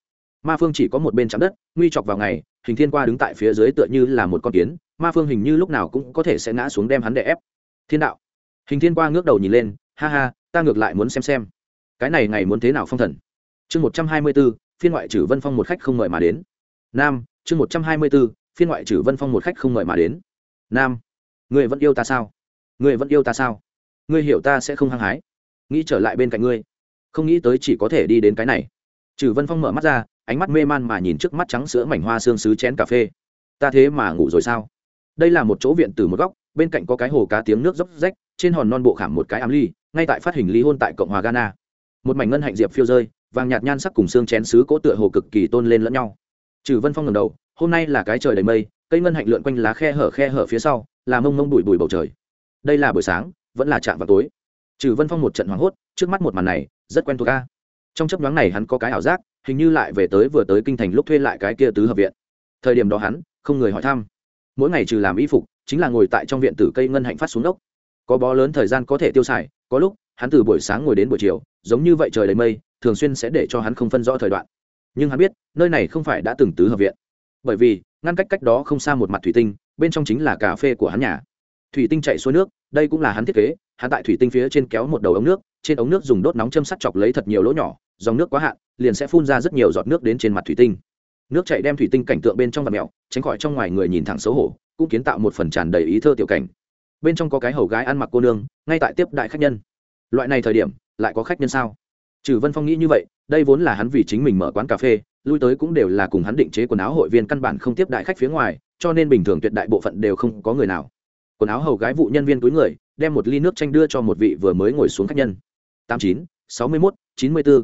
Ma phương chỉ có một bên chạm đất, nguy chọc vào ngày, hình thiên qua đứng tại phía dưới tựa như là một con kiến, ma phương hình như lúc nào cũng có thể sẽ ngã xuống đem hắn đè ép. Thiên đạo. Hình thiên qua ngước đầu nhìn lên, ha ha, ta ngược lại muốn xem xem. Cái này ngày muốn thế nào phong thần? Chương một trăm hai mươi b phiên ngoại trừ vân phong một khách không mời mà đến nam, chương một trăm hai mươi b ố phiên ngoại trừ vân phong một khách không mời mà đến. Nam, người vẫn yêu ta sao? Người vẫn yêu ta sao? Người hiểu ta sẽ không hăng hái. Nghĩ trở lại bên cạnh ngươi. Không nghĩ tới chỉ có thể đi đến cái này. Trừ vân phong mở mắt ra, ánh mắt mê man mà nhìn trước mắt trắng sữa mảnh hoa xương xứ chén cà phê. Ta thế mà ngủ rồi sao? Đây là một chỗ viện từ một góc, bên cạnh có cái hồ cá tiếng nước dốc rách, trên hòn non bộ khảm một cái ám ly, ngay tại phát hình ly hôn tại cộng hòa ghana. Một mảnh ngân hạnh diệp phiêu rơi, vàng nhạt nhan sắc cùng xương chén xứ cố tựa hồ cực kỳ tôn lên lẫn nhau trừ vân phong ngầm đầu, hôm nay là cái trời đầy mây, cây ngân hạnh lượn quanh lá khe hở khe hở phía sau, là mông mông bụi bụi bầu trời. Đây là buổi sáng, vẫn là chạm vào tối. Trừ vân phong một trận hoảng hốt, trước mắt một màn này, rất quen thuộc ca trong chấp nhoáng này hắn có cái ảo giác, hình như lại về tới vừa tới kinh thành lúc thuê lại cái kia tứ hợp viện. Thời điểm đó hắn, không người hỏi thăm. Mỗi ngày trừ làm y phục, chính là ngồi tại trong viện tử cây ngân hạnh phát xuống đốc có bó lớn thời gian có thể tiêu xài, có lúc, hắn từ buổi sáng ngồi đến buổi chiều, giống như vậy trời đầy mây, thường xuyên sẽ để cho hắn không phân rõ thời đoạn nhưng hắn biết, nơi này không phải đã từng tứ hợp viện. Bởi vì, ngăn cách cách đó không xa một mặt thủy tinh, bên trong chính là cà phê của hắn nhà. Thủy tinh chạy xuôi nước, đây cũng là hắn thiết kế, hắn tại thủy tinh phía trên kéo một đầu ống nước, trên ống nước dùng đốt nóng châm sắt chọc lấy thật nhiều lỗ nhỏ, dòng nước quá hạn, liền sẽ phun ra rất nhiều giọt nước đến trên mặt thủy tinh. Nước chạy đem thủy tinh cảnh tượng bên trong vật mẹo tránh khỏi trong ngoài người nhìn thẳng xấu hổ, cũng kiến tạo một phần tràn đầy ý thơ tiểu cảnh. Bên trong có cái hầu gái ăn mặc cô nương, ngay tại tiếp đại khách nhân. Loại này thời điểm, lại có khách nhân sao? Trừ vân phong nghĩ như vậy, đây vốn là hắn vì chính mình mở quán cà phê, lui tới cũng đều là cùng hắn định chế quần áo hội viên căn bản không tiếp đại khách phía ngoài, cho nên bình thường tuyệt đại bộ phận đều không có người nào. Quần áo hầu gái vụ nhân viên túi người, đem một ly nước chanh đưa cho một vị vừa mới ngồi xuống khách nhân. Tám chín, sáu mươi mốt, chín mươi bốn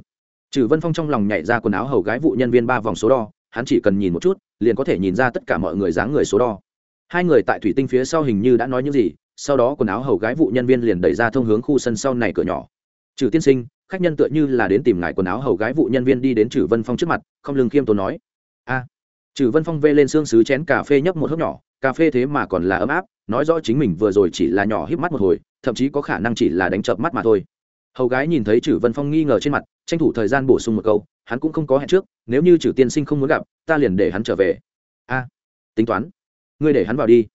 trừ vân phong trong lòng nhảy ra quần áo hầu gái vụ nhân viên ba vòng số đo, hắn chỉ cần nhìn một chút, liền có thể nhìn ra tất cả mọi người dáng người số đo. Hai người tại thủy tinh phía sau hình như đã nói những gì, sau đó quần áo hầu gái vụ nhân viên liền đẩy ra thông hướng khu sân sau này cửa nhỏ. Trừ tiên sinh khách nhân tựa như là đến tìm ngài quần áo hầu gái vụ nhân viên đi đến trừ vân phong trước mặt, không lưng khiêm tốn nói, a. Trừ vân phong vê lên xương xứ chén cà phê nhấp một hớp nhỏ, cà phê thế mà còn là ấm áp, nói rõ chính mình vừa rồi chỉ là nhỏ híp mắt một hồi, thậm chí có khả năng chỉ là đánh chợp mắt mà thôi. Hầu gái nhìn thấy trừ vân phong nghi ngờ trên mặt, tranh thủ thời gian bổ sung một câu, hắn cũng không có hẹn trước, nếu như trừ tiên sinh không muốn gặp, ta liền để hắn trở về. A, tính toán, ngươi để hắn vào đi.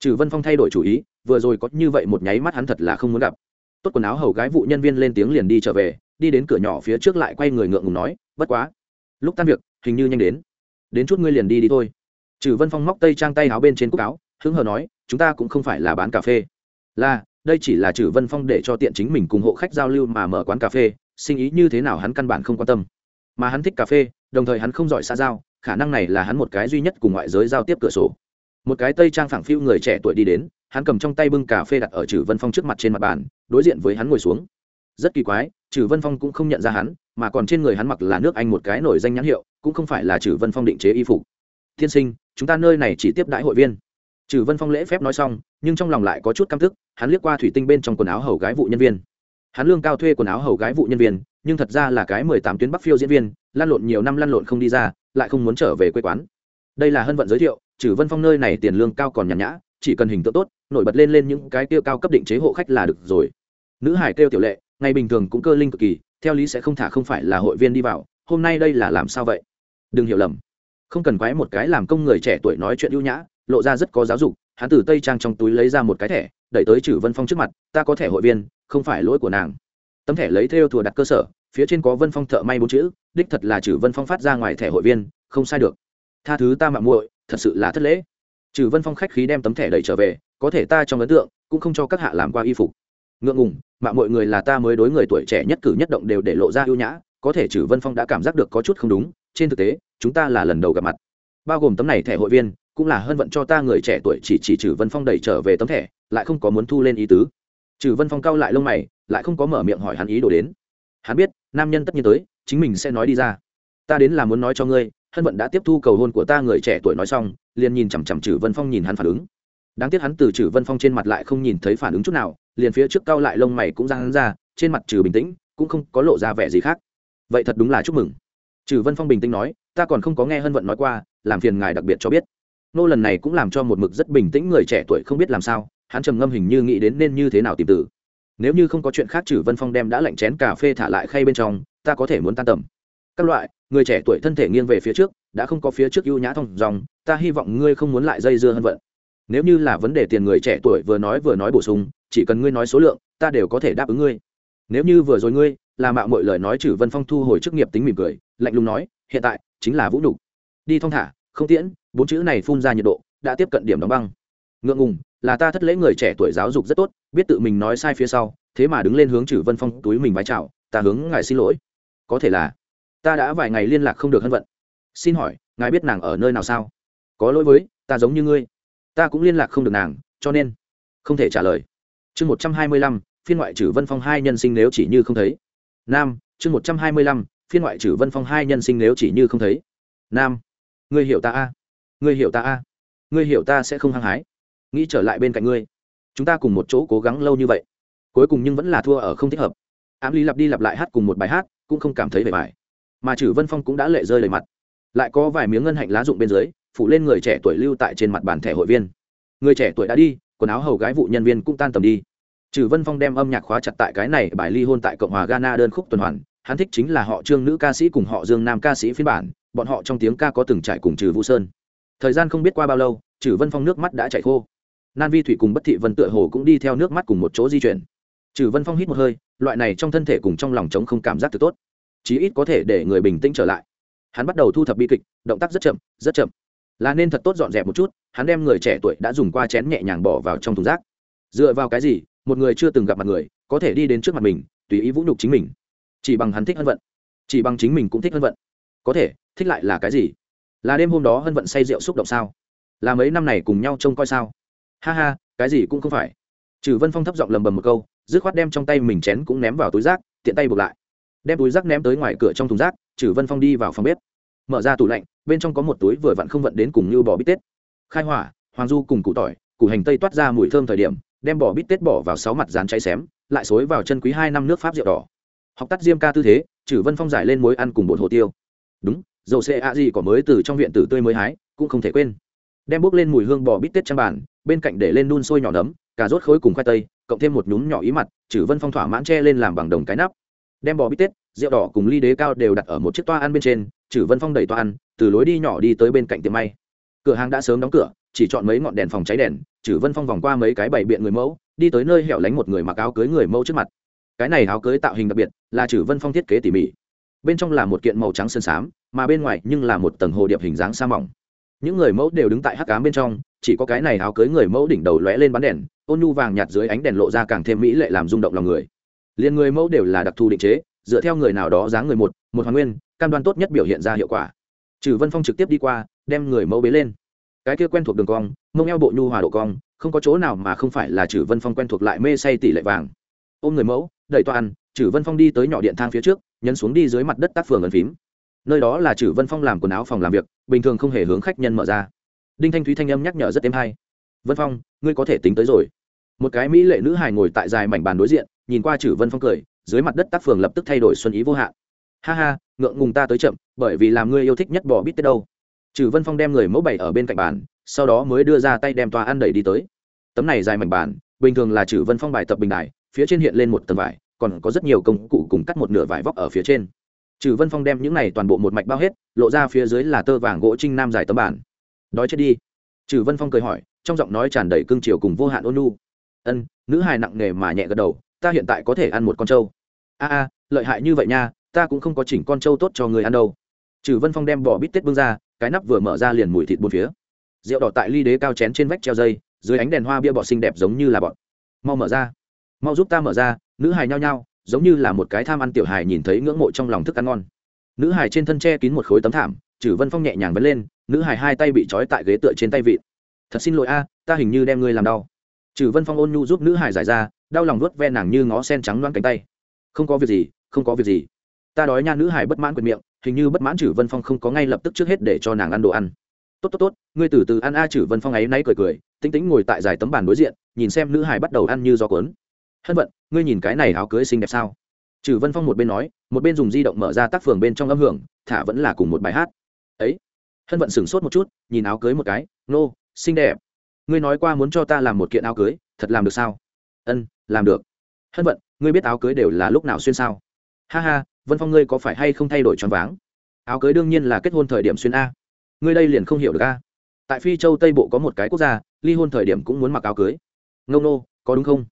Trừ vân phong thay đổi chủ ý, vừa rồi có như vậy một nháy mắt hắn thật là không muốn gặp. Tốt quần áo hầu gái vụ nhân viên lên tiếng liền đi trở về đi đến cửa nhỏ phía trước lại quay người ngượng ngùng nói, bất quá, lúc tan việc, hình như nhanh đến. Đến chút ngươi liền đi đi thôi. Trừ vân phong móc tay trang tay áo bên trên cúc áo, hứng hờ nói, chúng ta cũng không phải là bán cà phê. Là, đây chỉ là trừ vân phong để cho tiện chính mình cùng hộ khách giao lưu mà mở quán cà phê, sinh ý như thế nào hắn căn bản không quan tâm. Mà hắn thích cà phê, đồng thời hắn không giỏi xa giao, khả năng này là hắn một cái duy nhất cùng ngoại giới giao tiếp cửa sổ. Một cái tây trang phẳng phiu người trẻ tuổi đi đến, hắn cầm trong tay bưng cà phê đặt ở trừ vân phong trước mặt trên mặt bàn, đối diện với hắn ngồi xuống rất kỳ quái, trừ vân phong cũng không nhận ra hắn, mà còn trên người hắn mặc là nước anh một cái nổi danh nhãn hiệu, cũng không phải là trừ vân phong định chế y phục. Tiên sinh, chúng ta nơi này chỉ tiếp đãi hội viên. Trừ vân phong lễ phép nói xong, nhưng trong lòng lại có chút căm thức hắn liếc qua thủy tinh bên trong quần áo hầu gái vụ nhân viên. Hắn lương cao thuê quần áo hầu gái vụ nhân viên, nhưng thật ra là cái mười tám tuyến bắc phiêu diễn viên, lăn lộn nhiều năm lăn lộn không đi ra, lại không muốn trở về quê quán. Đây là hân vận giới thiệu, trừ vân phong nơi này tiền lương cao còn nhàn nhã, chỉ cần hình tượng tốt, nổi bật lên lên những cái tiêu cao cấp định chế hộ khách là được rồi. Nữ hải kêu tiểu lệ ngày bình thường cũng cơ linh cực kỳ, theo lý sẽ không thả không phải là hội viên đi vào, hôm nay đây là làm sao vậy? Đừng hiểu lầm. Không cần quái một cái làm công người trẻ tuổi nói chuyện ưu nhã, lộ ra rất có giáo dục, hắn từ tây trang trong túi lấy ra một cái thẻ, đẩy tới trừ vân phong trước mặt, ta có thẻ hội viên, không phải lỗi của nàng. Tấm thẻ lấy theo thùa đặt cơ sở, phía trên có vân phong thợ may bốn chữ, đích thật là trừ vân phong phát ra ngoài thẻ hội viên, không sai được. Tha thứ ta mạng muội, thật sự là thất lễ. Trừ vân phong khách khí đem tấm thẻ đẩy trở về, có thể ta trong ấn tượng, cũng không cho các hạ làm qua y phục. Ngượng ngùng mạng mọi người là ta mới đối người tuổi trẻ nhất cử nhất động đều để lộ ra ưu nhã, có thể trừ vân phong đã cảm giác được có chút không đúng, trên thực tế, chúng ta là lần đầu gặp mặt. Bao gồm tấm này thẻ hội viên, cũng là hơn vận cho ta người trẻ tuổi chỉ chỉ trừ vân phong đẩy trở về tấm thẻ, lại không có muốn thu lên ý tứ. Trừ vân phong cao lại lông mày, lại không có mở miệng hỏi hắn ý đồ đến. Hắn biết, nam nhân tất nhiên tới, chính mình sẽ nói đi ra. Ta đến là muốn nói cho ngươi, hân vận đã tiếp thu cầu hôn của ta người trẻ tuổi nói xong, liền nhìn chằm chằm trừ vân phong nhìn hắn phản ứng đáng tiếc hắn từ trừ vân phong trên mặt lại không nhìn thấy phản ứng chút nào, liền phía trước cao lại lông mày cũng ra hắn ra, trên mặt trừ bình tĩnh, cũng không có lộ ra vẻ gì khác. Vậy thật đúng là chúc mừng. Trừ vân phong bình tĩnh nói, ta còn không có nghe hân vận nói qua, làm phiền ngài đặc biệt cho biết. Nô lần này cũng làm cho một mực rất bình tĩnh người trẻ tuổi không biết làm sao, hắn trầm ngâm hình như nghĩ đến nên như thế nào tìm tử nếu như không có chuyện khác trừ vân phong đem đã lạnh chén cà phê thả lại khay bên trong, ta có thể muốn tan tầm. Các loại, người trẻ tuổi thân thể nghiêng về phía trước, đã không có phía trước ưu nhã thông dòng, ta hy vọng ngươi không muốn lại dây dưa hân vận nếu như là vấn đề tiền người trẻ tuổi vừa nói vừa nói bổ sung, chỉ cần ngươi nói số lượng, ta đều có thể đáp ứng ngươi. Nếu như vừa rồi ngươi, là mạo mọi lời nói trừ vân phong thu hồi chức nghiệp tính mỉm cười, lạnh lùng nói, hiện tại, chính là vũ nhục. Đi thong thả, không tiễn, bốn chữ này phun ra nhiệt độ, đã tiếp cận điểm đóng băng. Ngượng ngùng, là ta thất lễ người trẻ tuổi giáo dục rất tốt, biết tự mình nói sai phía sau, thế mà đứng lên hướng trừ vân phong túi mình vái chào, ta hướng ngài xin lỗi. Có thể là, ta đã vài ngày liên lạc không được hân vận. Xin hỏi, ngài biết nàng ở nơi nào sao? Có lỗi với, ta giống như ngươi ta cũng liên lạc không được nàng, cho nên không thể trả lời. Chương một trăm hai mươi lăm, phiên ngoại trừ vân phong hai nhân sinh nếu chỉ như không thấy. Nam, chương một trăm hai mươi lăm, phiên ngoại trừ vân phong hai nhân sinh nếu chỉ như không thấy. Nam, ngươi hiểu ta a? Ngươi hiểu ta a? Ngươi hiểu ta sẽ không hăng hái. Nghĩ trở lại bên cạnh ngươi. Chúng ta cùng một chỗ cố gắng lâu như vậy. Cuối cùng nhưng vẫn là thua ở không thích hợp. Ám lý lặp đi lặp lại hát cùng một bài hát, cũng không cảm thấy vẻ vải mà Chử vân phong cũng đã lệ rơi lời mặt. Lại có vài miếng ngân hạnh lá dụng bên dưới phủ lên người trẻ tuổi lưu tại trên mặt bàn thẻ hội viên. Người trẻ tuổi đã đi, quần áo hầu gái vụ nhân viên cũng tan tầm đi. Trừ vân phong đem âm nhạc khóa chặt tại cái này bài ly hôn tại cộng hòa ghana đơn khúc tuần hoàn, hắn thích chính là họ trương nữ ca sĩ cùng họ dương nam ca sĩ phiên bản, bọn họ trong tiếng ca có từng trải cùng trừ vũ sơn. Thời gian không biết qua bao lâu, trừ vân phong nước mắt đã chảy khô. Nan vi thủy cùng bất thị vân tựa hồ cũng đi theo nước mắt cùng một chỗ di chuyển. Trừ vân phong hít một hơi, loại này trong thân thể cùng trong lòng trống không cảm giác từ tốt. Chí ít có thể để người bình tĩnh trở lại. Hắn bắt đầu thu thập bi kịch, động tác rất chậm rất chậm là nên thật tốt dọn dẹp một chút, hắn đem người trẻ tuổi đã dùng qua chén nhẹ nhàng bỏ vào trong thùng rác. Dựa vào cái gì? Một người chưa từng gặp mặt người, có thể đi đến trước mặt mình, tùy ý vũ nhục chính mình. Chỉ bằng hắn thích hân vận. Chỉ bằng chính mình cũng thích hân vận. Có thể, thích lại là cái gì? Là đêm hôm đó hân vận say rượu xúc động sao? Là mấy năm này cùng nhau trông coi sao? Ha ha, cái gì cũng không phải. Trừ vân phong thấp giọng lầm bầm một câu, dứt khoát đem trong tay mình chén cũng ném vào túi rác, tiện tay buộc lại. Đem túi rác ném tới ngoài cửa trong thùng rác, trừ vân phong đi vào phòng bếp. Mở ra tủ lạnh bên trong có một túi vừa vặn không vận đến cùng như bò bít tết. Khai hỏa, hoàng du cùng củ tỏi, củ hành tây toát ra mùi thơm thời điểm, đem bò bít tết bỏ vào sáu mặt rán cháy xém, lại xối vào chân quý hai năm nước pháp rượu đỏ. Học tắt diêm ca tư thế chử vân phong giải lên mối ăn cùng bột hồ tiêu. Đúng, dầu xe a gì có mới từ trong viện tử tươi mới hái, cũng không thể quên. Đem bốc lên mùi hương bò bít tết trang bàn, bên cạnh để lên đun sôi nhỏ nấm, cà rốt khối cùng khoai tây, cộng thêm một nhúm nhỏ ý mặt chử vân phong thỏa mãn che lên làm bằng đồng cái nắp. Đem bò bít tết, rượu đỏ cùng ly đế cao đều đặt ở một chiếc toa ăn bên trên Chử vân phong đẩy toa ăn, từ lối đi nhỏ đi tới bên cạnh tiệm may. Cửa hàng đã sớm đóng cửa, chỉ chọn mấy ngọn đèn phòng cháy đèn Chử vân phong vòng qua mấy cái bày biện người mẫu, đi tới nơi hẻo lánh một người mặc áo cưới người mẫu trước mặt. Cái này áo cưới tạo hình đặc biệt, là Chử vân phong thiết kế tỉ mỉ. Bên trong là một kiện màu trắng sơn xám mà bên ngoài nhưng là một tầng hồ điệp hình dáng sa mỏng. Những người mẫu đều đứng tại hắc cám bên trong, chỉ có cái này áo cưới người mẫu đỉnh đầu lóe lên bắn đèn, ôn nhu vàng nhạt dưới ánh đèn lộ ra càng thêm mỹ lệ làm rung động lòng người. Liền người mẫu đều là đặc thù định chế dựa theo người nào đó dáng người một một hoàn nguyên, cam đoan tốt nhất biểu hiện ra hiệu quả. Trừ vân phong trực tiếp đi qua, đem người mẫu bế lên. Cái kia quen thuộc đường cong, mông eo bộ nhu hòa độ cong, không có chỗ nào mà không phải là trừ vân phong quen thuộc lại mê say tỷ lệ vàng. Ôm người mẫu, đẩy toan trừ vân phong đi tới nhỏ điện thang phía trước, nhấn xuống đi dưới mặt đất tác phường ấn phím. Nơi đó là trừ vân phong làm quần áo phòng làm việc, bình thường không hề hướng khách nhân mở ra. Đinh thanh thúy thanh âm nhắc nhở rất êm hay. Vân phong, ngươi có thể tính tới rồi. Một cái mỹ lệ nữ hài ngồi tại dài mảnh bàn đối diện, nhìn qua trừ vân phong cười dưới mặt đất tác phường lập tức thay đổi xuân ý vô hạn. Ha ha, ngượng ngùng ta tới chậm, bởi vì làm ngươi yêu thích nhất bỏ bít tết đâu. Trừ vân phong đem người mẫu bày ở bên cạnh bàn, sau đó mới đưa ra tay đem tòa ăn đẩy đi tới. Tấm này dài mảnh bàn, bình thường là trừ vân phong bài tập bình đại phía trên hiện lên một tầng vải, còn có rất nhiều công cụ cùng cắt một nửa vải vóc ở phía trên. Trừ vân phong đem những này toàn bộ một mạch bao hết, lộ ra phía dưới là tơ vàng gỗ trinh nam dài tấm bản đói chết đi. Trừ vân phong cười hỏi, trong giọng nói tràn đầy cương triều cùng vô hạn ôn nu ân, nữ hài nặng nề mà nhẹ gật đầu ta hiện tại có thể ăn một con trâu. A a, lợi hại như vậy nha, ta cũng không có chỉnh con trâu tốt cho người ăn đâu. Trừ vân phong đem bỏ bít tết bưng ra, cái nắp vừa mở ra liền mùi thịt bốn phía. Rượu đỏ tại ly đế cao chén trên vách treo dây, dưới ánh đèn hoa bia bọt xinh đẹp giống như là bọt mau mở ra. Mau giúp ta mở ra, nữ hài nhao nhao, giống như là một cái tham ăn tiểu hài nhìn thấy ngưỡng mộ trong lòng thức ăn ngon. Nữ hài trên thân che kín một khối tấm thảm, trừ vân phong nhẹ nhàng vấn lên, nữ hài hai tay bị trói tại ghế tựa trên tay vịt thật xin lỗi a, ta hình như đem ngươi làm đau. Trừ vân phong ôn nhu giúp nữ hài giải ra đau lòng nuốt ve nàng như ngó sen trắng loan cánh tay. Không có việc gì không có việc gì. Ta đói nha nữ hài bất mãn quyền miệng hình như bất mãn chử vân phong không có ngay lập tức trước hết để cho nàng ăn đồ ăn. Tốt tốt tốt ngươi từ từ ăn a Chử vân phong ấy nay cười cười tính tính ngồi tại dài tấm bàn đối diện nhìn xem nữ hài bắt đầu ăn như gió cuốn. Hân vận ngươi nhìn cái này áo cưới xinh đẹp sao? Chử vân phong một bên nói một bên dùng di động mở ra tác phường bên trong âm hưởng thả vẫn là cùng một bài hát. Ấy. Hân vận sửng sốt một chút nhìn áo cưới một cái nô、no, xinh đẹp. Ngươi nói qua muốn cho ta làm một kiện áo cưới thật làm được sao? Ân, làm được. Hân vận, ngươi biết áo cưới đều là lúc nào xuyên sao? Ha ha, vân phong ngươi có phải hay không thay đổi tròn váng? Áo cưới đương nhiên là kết hôn thời điểm xuyên a. Ngươi đây liền không hiểu được a. Tại phi châu tây bộ có một cái quốc gia, ly hôn thời điểm cũng muốn mặc áo cưới. Ngâu nô, có đúng không?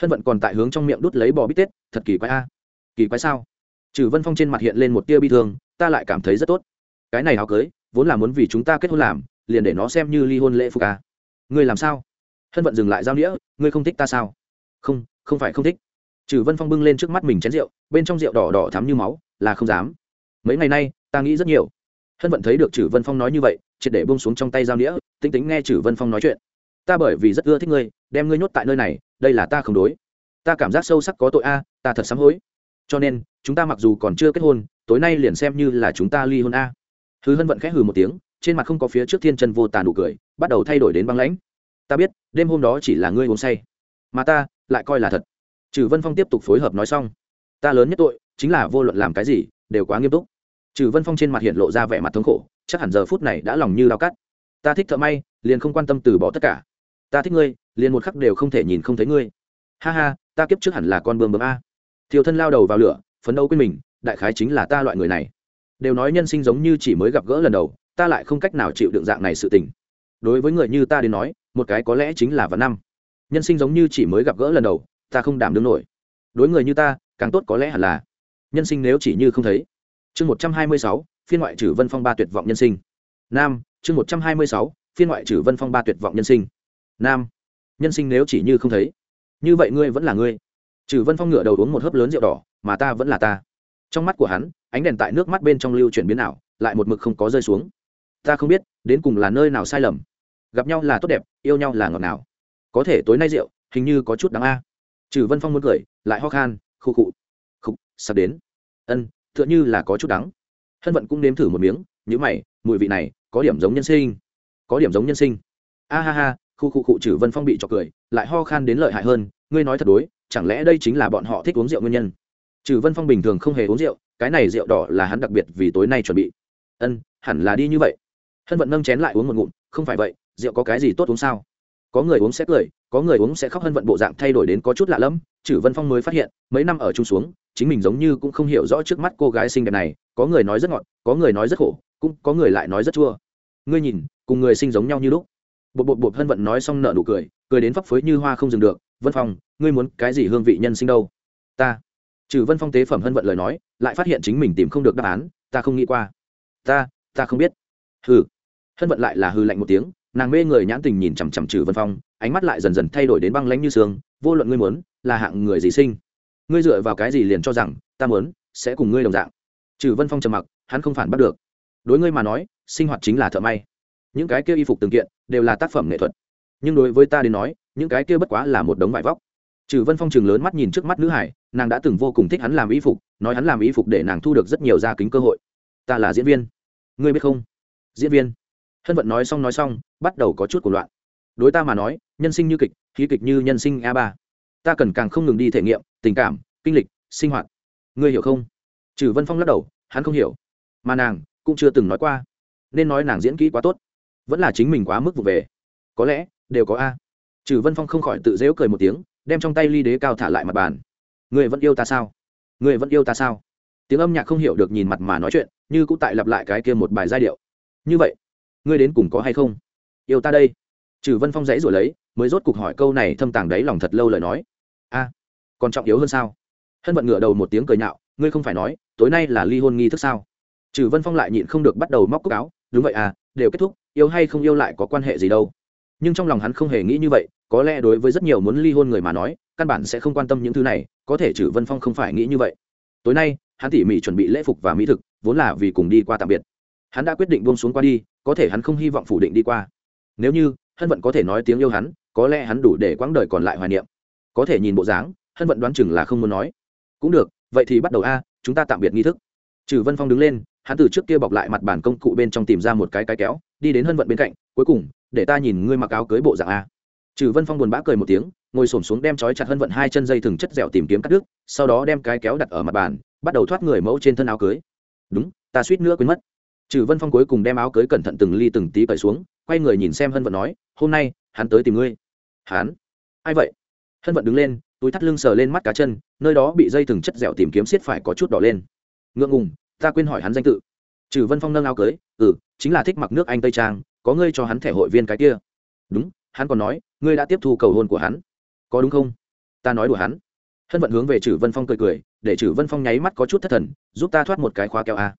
Hân vận còn tại hướng trong miệng đút lấy bò bít tết, thật kỳ quái a. Kỳ quái sao? Trừ vân phong trên mặt hiện lên một tia bi thương, ta lại cảm thấy rất tốt. Cái này áo cưới, vốn là muốn vì chúng ta kết hôn làm, liền để nó xem như ly hôn lễ phục a. Ngươi làm sao? Hân vận dừng lại giao nghĩa, ngươi không thích ta sao? Không không phải không thích. Trừ vân phong bưng lên trước mắt mình chén rượu, bên trong rượu đỏ đỏ thắm như máu, là không dám. Mấy ngày nay, ta nghĩ rất nhiều. Hân vận thấy được trừ vân phong nói như vậy, triệt để bông xuống trong tay giao nghĩa tính tính nghe trừ vân phong nói chuyện. Ta bởi vì rất ưa thích ngươi, đem ngươi nhốt tại nơi này, đây là ta không đối. Ta cảm giác sâu sắc có tội a, ta thật sám hối. Cho nên, chúng ta mặc dù còn chưa kết hôn, tối nay liền xem như là chúng ta ly hôn a. Hư hân vận khẽ hừ một tiếng, trên mặt không có phía trước thiên chân vô tàn nụ cười, bắt đầu thay đổi đến băng lãnh. Ta biết, đêm hôm đó chỉ là ngươi uống say. Mà ta lại coi là thật. Trừ vân phong tiếp tục phối hợp nói xong, ta lớn nhất tội chính là vô luận làm cái gì đều quá nghiêm túc. Trừ vân phong trên mặt hiện lộ ra vẻ mặt thống khổ, chắc hẳn giờ phút này đã lòng như đau cắt. Ta thích thợ may, liền không quan tâm từ bỏ tất cả. Ta thích ngươi, liền một khắc đều không thể nhìn không thấy ngươi. Ha ha, ta kiếp trước hẳn là con bươm bướm a. Thiều thân lao đầu vào lửa, phấn đấu quên mình, đại khái chính là ta loại người này. Đều nói nhân sinh giống như chỉ mới gặp gỡ lần đầu, ta lại không cách nào chịu đựng dạng này sự tình. Đối với người như ta đến nói, một cái có lẽ chính là vạn năm nhân sinh giống như chỉ mới gặp gỡ lần đầu, ta không đảm đương nổi. Đối người như ta, càng tốt có lẽ hẳn là. Nhân sinh nếu chỉ như không thấy. Chương một trăm hai mươi sáu, phiên ngoại trừ vân phong ba tuyệt vọng nhân sinh. Nam, chương một trăm hai mươi sáu, phiên ngoại trừ vân phong ba tuyệt vọng nhân sinh. Nam, nhân sinh nếu chỉ như không thấy. Như vậy ngươi vẫn là ngươi. Trừ vân phong ngựa đầu uống một hớp lớn rượu đỏ, mà ta vẫn là ta. Trong mắt của hắn, ánh đèn tại nước mắt bên trong lưu chuyển biến ảo, lại một mực không có rơi xuống. Ta không biết, đến cùng là nơi nào sai lầm. Gặp nhau là tốt đẹp, yêu nhau là ngọt nào có thể tối nay rượu, hình như có chút đáng a. Trừ vân phong muốn cười, lại ho khan khu khụ. Khục, sắp đến. Ân t h ư ợ n như là có chút đắng. Hân vận cũng nếm thử một miếng nhữ mày, mùi vị này, có điểm giống nhân sinh. Có điểm giống nhân sinh. A ha ha khu khu cụ trừ vân phong bị trọc cười, lại ho khan đến lợi hại hơn, ngươi nói thật đối, chẳng lẽ đây chính là bọn họ thích uống rượu nguyên nhân? Trừ vân phong bình thường không hề uống rượu, cái này rượu đỏ là hắn đặc biệt vì tối nay chuẩn bị. Ân, hẳn là đi như vậy. Hân vận nâng chén lại uống một ngụm, không phải vậy, rượu có cái gì tốt uống sao? Có người uống sẽ cười, có người uống sẽ khóc hân vận bộ dạng thay đổi đến có chút lạ lẫm chử vân phong mới phát hiện, mấy năm ở chung xuống, chính mình giống như cũng không hiểu rõ trước mắt cô gái xinh đẹp này, có người nói rất ngọt, có người nói rất khổ, cũng có người lại nói rất chua. Ngươi nhìn, cùng người sinh giống nhau như lúc. Bột bột bột hân vận nói xong nợ nụ cười cười đến phấp phới như hoa không dừng được, vân phong, ngươi muốn cái gì hương vị nhân sinh đâu? Ta. Trừ vân phong tế phẩm hân vận lời nói, lại phát hiện chính mình tìm không được đáp án, ta không nghĩ qua. Ta ta không biết. Hừ. Hân vận lại là hư lạnh một tiếng nàng mê người nhãn tình nhìn chằm chằm trừ vân phong, ánh mắt lại dần dần thay đổi đến băng lãnh như sương, vô luận ngươi muốn là hạng người gì sinh, ngươi dựa vào cái gì liền cho rằng ta muốn sẽ cùng ngươi đồng dạng. Trừ vân phong trầm mặc, hắn không phản bắt được. Đối ngươi mà nói, sinh hoạt chính là thợ may. Những cái kia y phục từng kiện đều là tác phẩm nghệ thuật. Nhưng đối với ta đến nói, những cái kia bất quá là một đống vải vóc. Trừ vân phong trường lớn mắt nhìn trước mắt nữ hải, nàng đã từng vô cùng thích hắn làm y phục, nói hắn làm y phục để nàng thu được rất nhiều gia kính cơ hội. Ta là diễn viên. Ngươi biết không? Diễn viên hân vận nói xong nói xong, bắt đầu có chút cuộc loạn. Đối ta mà nói, nhân sinh như kịch khí kịch như nhân sinh a ba. Ta cần càng không ngừng đi thể nghiệm, tình cảm, kinh lịch, sinh hoạt. Ngươi hiểu không? Trừ vân phong lắc đầu, hắn không hiểu. Mà nàng cũng chưa từng nói qua. Nên nói nàng diễn kỹ quá tốt, vẫn là chính mình quá mức vụ về. Có lẽ, đều có a. Trừ vân phong không khỏi tự dễu cười một tiếng, đem trong tay ly đế cao thả lại mặt bàn. Người vẫn yêu ta sao? Người vẫn yêu ta sao? Tiếng âm nhạc không hiểu được nhìn mặt mà nói chuyện, như cũng tại lặp lại cái kia một bài giai điệu. Như vậy ngươi đến cùng có hay không? Yêu ta đây. Trừ vân phong dãy rồi lấy, mới rốt cuộc hỏi câu này thâm tàng đáy lòng thật lâu lời nói. A, còn trọng yếu hơn sao? Hân vận ngửa đầu một tiếng cười nhạo, ngươi không phải nói, tối nay là ly hôn nghi thức sao? Trừ vân phong lại nhịn không được bắt đầu móc cúc áo. Đúng vậy à đều kết thúc, yêu hay không yêu lại có quan hệ gì đâu. Nhưng trong lòng hắn không hề nghĩ như vậy, có lẽ đối với rất nhiều muốn ly hôn người mà nói, căn bản sẽ không quan tâm những thứ này, có thể trừ vân phong không phải nghĩ như vậy. Tối nay, hắn tỉ mỉ chuẩn bị lễ phục và mỹ thực, vốn là vì cùng đi qua tạm biệt hắn đã quyết định buông xuống qua đi, có thể hắn không hy vọng phủ định đi qua. Nếu như, hân vận có thể nói tiếng yêu hắn, có lẽ hắn đủ để quãng đời còn lại hoài niệm. Có thể nhìn bộ dáng, hân vận đoán chừng là không muốn nói. Cũng được, vậy thì bắt đầu a, chúng ta tạm biệt nghi thức. Trừ vân phong đứng lên, hắn từ trước kia bọc lại mặt bản công cụ bên trong tìm ra một cái cái kéo, đi đến hân vận bên cạnh, cuối cùng, để ta nhìn ngươi mặc áo cưới bộ dạng a. Trừ vân phong buồn bã cười một tiếng, ngồi s xuống đem trói chặt hân vận hai chân dây thừng chất dẻo tìm kiếm cắt đứt, sau đó đem cái kéo đặt ở mặt bàn, bắt đầu thoát người mẫu trên thân áo cưới. Đúng, ta suýt nữa quên mất trừ vân phong cuối cùng đem áo cưới cẩn thận từng ly từng tí cởi xuống, quay người nhìn xem hân vận nói, hôm nay, hắn tới tìm ngươi. Hắn? Ai vậy? Hân vận đứng lên, túi thắt lưng sờ lên mắt cá chân, nơi đó bị dây thừng chất dẻo tìm kiếm xiết phải có chút đỏ lên. Ngượng ngùng, ta quên hỏi hắn danh tự. Trừ vân phong nâng áo cưới ừ chính là thích mặc nước anh tây trang, có ngươi cho hắn thẻ hội viên cái kia. Đúng, hắn còn nói, ngươi đã tiếp thu cầu hôn của hắn. Có đúng không? Ta nói đùa hắn. Hân vận hướng về Chử vân phong cười cười, để Chử vân phong nháy mắt có chút thất thần, giúp ta thoát một cái khóa keo a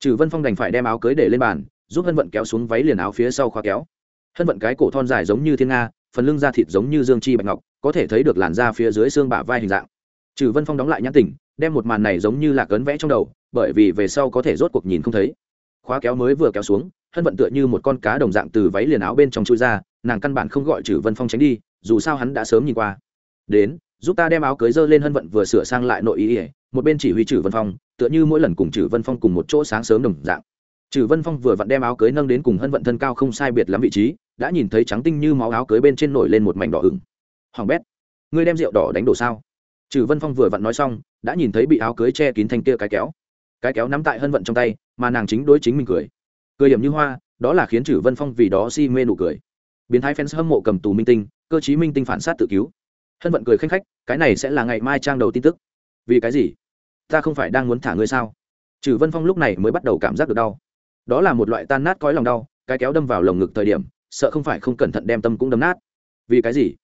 trừ vân phong đành phải đem áo cưới để lên bàn, giúp hân vận kéo xuống váy liền áo phía sau khóa kéo. Hân vận cái cổ thon dài giống như thiên nga, phần lưng da thịt giống như dương chi bạch ngọc, có thể thấy được làn da phía dưới xương bả vai hình dạng. Trừ vân phong đóng lại nhãn tỉnh, đem một màn này giống như là cấn vẽ trong đầu, bởi vì về sau có thể rốt cuộc nhìn không thấy. Khóa kéo mới vừa kéo xuống, hân vận tựa như một con cá đồng dạng từ váy liền áo bên trong chui ra, nàng căn bản không gọi trừ vân phong tránh đi, dù sao hắn đã sớm nhìn qua. Đến, giúp ta đem áo cưới dơ lên. Hân vận vừa sửa sang lại nội ý ỉa một bên chỉ huy trừ vân phong, tựa như mỗi lần cùng trừ vân phong cùng một chỗ sáng sớm đồng dạng. Trừ vân phong vừa vặn đem áo cưới nâng đến cùng hân vận thân cao không sai biệt lắm vị trí, đã nhìn thấy trắng tinh như máu áo cưới bên trên nổi lên một mảnh đỏ ửng. Hoàng bét, ngươi đem rượu đỏ đánh đổ sao? Trừ vân phong vừa vặn nói xong, đã nhìn thấy bị áo cưới che kín thanh kia cái kéo. Cái kéo nắm tại hân vận trong tay, mà nàng chính đối chính mình cười. Cười hiểm như hoa, đó là khiến trừ vân phong vì đó si mê nụ cười. Biến thái fans hâm mộ cầm tù minh tinh, cơ chí minh tinh phản sát tự cứu. Hân vận cười khanh khách, cái này sẽ là ngày mai trang đầu tin tức vì cái gì? Ta không phải đang muốn thả ngươi sao? Trừ vân phong lúc này mới bắt đầu cảm giác được đau. Đó là một loại tan nát cõi lòng đau, cái kéo đâm vào lồng ngực thời điểm, sợ không phải không cẩn thận đem tâm cũng đâm nát. Vì cái gì?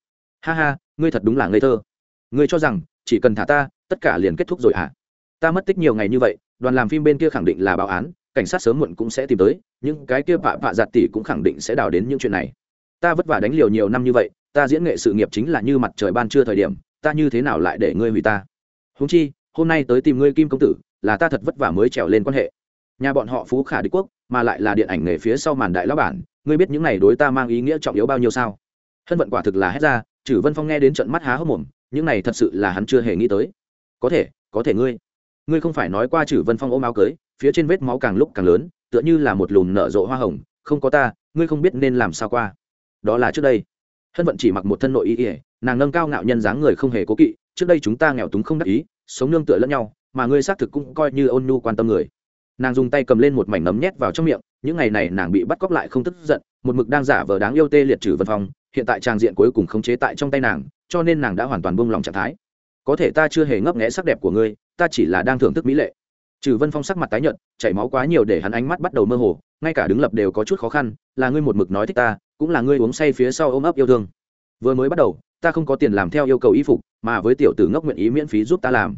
Ha ha, ngươi thật đúng là ngây thơ. Ngươi cho rằng, chỉ cần thả ta, tất cả liền kết thúc rồi à ta mất tích nhiều ngày như vậy, đoàn làm phim bên kia khẳng định là báo án, cảnh sát sớm muộn cũng sẽ tìm tới, những cái kia vạ vạ giặt tỷ cũng khẳng định sẽ đào đến những chuyện này. Ta vất vả đánh liều nhiều năm như vậy, ta diễn nghệ sự nghiệp chính là như mặt trời ban trưa thời điểm, ta như thế nào lại để ngươi hủy ta? Húng chi, hôm nay tới tìm ngươi kim công tử, là ta thật vất vả mới trèo lên quan hệ. Nhà bọn họ phú khả đế quốc, mà lại là điện ảnh nghề phía sau màn đại lão bản, ngươi biết những này đối ta mang ý nghĩa trọng yếu bao nhiêu sao? Hân vận quả thực là hết ra chử vân phong nghe đến trận mắt há hốc mồm, những này thật sự là hắn chưa hề nghĩ tới. Có thể có thể ngươi ngươi không phải nói qua chử vân phong ôm áo cưới, phía trên vết máu càng lúc càng lớn, tựa như là một lùn nở rộ hoa hồng, không có ta, ngươi không biết nên làm sao qua. Đó là trước đây. Hân vận chỉ mặc một thân nội y ỉa nàng nâng cao ngạo nhân dáng người không hề cố kỵ trước đây chúng ta nghèo túng không đắc ý, sống nương tựa lẫn nhau, mà ngươi xác thực cũng coi như ôn nhu quan tâm người. Nàng dùng tay cầm lên một mảnh nấm nhét vào trong miệng, những ngày này nàng bị bắt cóc lại không tức giận, một mực đang giả vờ đáng yêu tê liệt trừ vân phong, hiện tại trang diện cuối cùng khống chế tại trong tay nàng, cho nên nàng đã hoàn toàn buông lòng trạng thái. Có thể ta chưa hề ngấp nghẽ sắc đẹp của ngươi, ta chỉ là đang thưởng thức mỹ lệ. Trừ vân phong sắc mặt tái nhợt, chảy máu quá nhiều để hắn ánh mắt bắt đầu mơ hồ, ngay cả đứng lập đều có chút khó khăn, là ngươi một mực nói thích ta, cũng là ngươi uống say phía sau ôm ấp yêu thương. Vừa mới bắt đầu ta không có tiền làm theo yêu cầu y phục, mà với tiểu tử ngốc nguyện ý miễn phí giúp ta làm.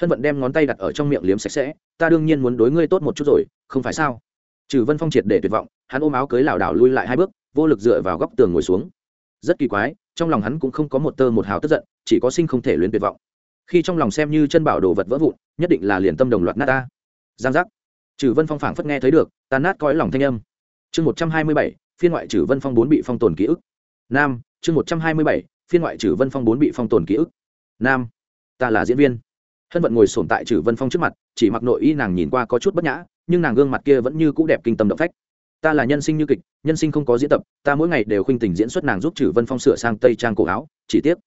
Hân vận đem ngón tay đặt ở trong miệng liếm sạch sẽ, ta đương nhiên muốn đối ngươi tốt một chút rồi, không phải sao? Trừ vân phong triệt để tuyệt vọng, hắn ôm áo cưới lảo đảo lui lại hai bước, vô lực dựa vào góc tường ngồi xuống. Rất kỳ quái, trong lòng hắn cũng không có một tơ một hào tức giận, chỉ có sinh không thể luyến tuyệt vọng. Khi trong lòng xem như chân bảo đồ vật vỡ vụn, nhất định là liền tâm đồng loạt nát ta. Giang giác. Trừ vân phong phảng phất nghe thấy được, ta nát cõi lòng thanh âm. Chương một trăm hai mươi bảy, phiên ngoại trừ vân phong bốn bị phong tồn ký ức. Nam, chương một trăm hai mươi bảy phiên ngoại trừ vân phong bốn bị phong tồn ký ức. Nam, ta là diễn viên. Hân vận ngồi sồn tại trừ vân phong trước mặt, chỉ mặc nội y nàng nhìn qua có chút bất nhã, nhưng nàng gương mặt kia vẫn như cũ đẹp kinh tâm động phách. Ta là nhân sinh như kịch, nhân sinh không có diễn tập, ta mỗi ngày đều khinh tình diễn xuất nàng giúp trừ vân phong sửa sang tây trang cổ áo, chỉ tiếc,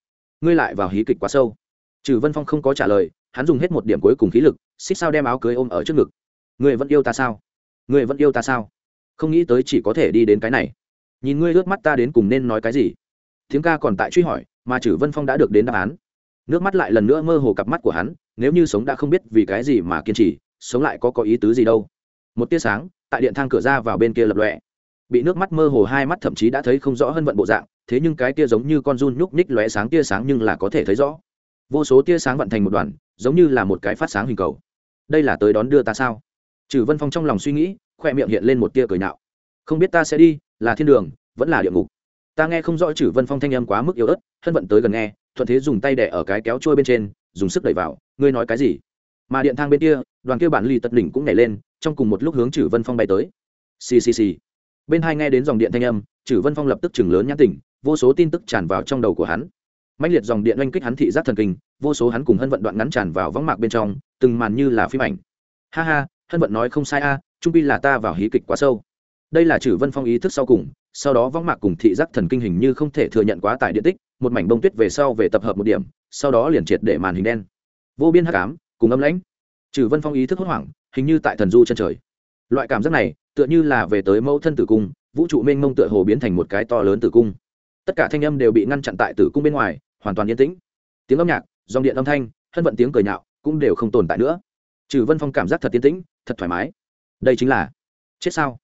ngươi lại vào hí kịch quá sâu. Trừ vân phong không có trả lời, hắn dùng hết một điểm cuối cùng khí lực, xích sao đem áo cưới ôm ở trước ngực. Ngươi vẫn yêu ta sao? Ngươi vẫn yêu ta sao? Không nghĩ tới chỉ có thể đi đến cái này. Nhìn ngươi ướt mắt ta đến cùng nên nói cái gì? Tiếng ca còn tại truy hỏi, mà Chử vân phong đã được đến đáp án. Nước mắt lại lần nữa mơ hồ cặp mắt của hắn, nếu như sống đã không biết vì cái gì mà kiên trì, sống lại có có ý tứ gì đâu. Một tia sáng, tại điện thang cửa ra vào bên kia lập lọe bị nước mắt mơ hồ hai mắt thậm chí đã thấy không rõ hơn vận bộ dạng, thế nhưng cái tia giống như con run nhúc nhích lóe sáng tia sáng nhưng là có thể thấy rõ. Vô số tia sáng vận thành một đoàn, giống như là một cái phát sáng hình cầu. Đây là tới đón đưa ta sao? Trừ vân phong trong lòng suy nghĩ, khoe miệng hiện lên một tia cười nạo không biết ta sẽ đi, là thiên đường, vẫn là địa ngục ta nghe không rõ chử vân phong thanh âm quá mức yếu ớt thân vận tới gần nghe, thuận thế dùng tay đẻ ở cái kéo trôi bên trên, dùng sức đẩy vào, ngươi nói cái gì? Mà điện thang bên kia, đoàn kia bản lì tật đỉnh cũng nhảy lên, trong cùng một lúc hướng chử vân phong bay tới. Ccc bên hai nghe đến dòng điện thanh âm chử vân phong lập tức chừng lớn nhãn tỉnh, vô số tin tức tràn vào trong đầu của hắn. Mạnh liệt dòng điện oanh kích hắn thị giác thần kinh, vô số hắn cùng hân vận đoạn ngắn tràn vào võng mạc bên trong, từng màn như là phim ảnh. Ha ha, hân vận nói không sai a, trung pi là ta vào hí kịch quá sâu. Đây là chử vân phong ý thức sau cùng sau đó võng mạc cùng thị giác thần kinh hình như không thể thừa nhận quá tải điện tích, một mảnh bông tuyết về sau về tập hợp một điểm, sau đó liền triệt để màn hình đen. Vô biên hắc ám, cùng âm lãnh. Trừ vân phong ý thức hốt hoảng, hình như tại thần du chân trời. Loại cảm giác này, tựa như là về tới mẫu thân tử cung, vũ trụ mênh mông tựa hồ biến thành một cái to lớn tử cung. Tất cả thanh âm đều bị ngăn chặn tại tử cung bên ngoài, hoàn toàn yên tĩnh. Tiếng âm nhạc, dòng điện âm thanh thân vận tiếng cười nhạo, cũng đều không tồn tại nữa. Trừ vân phong cảm giác thật yên tĩnh, thật thoải mái. Đây chính là, chết sao?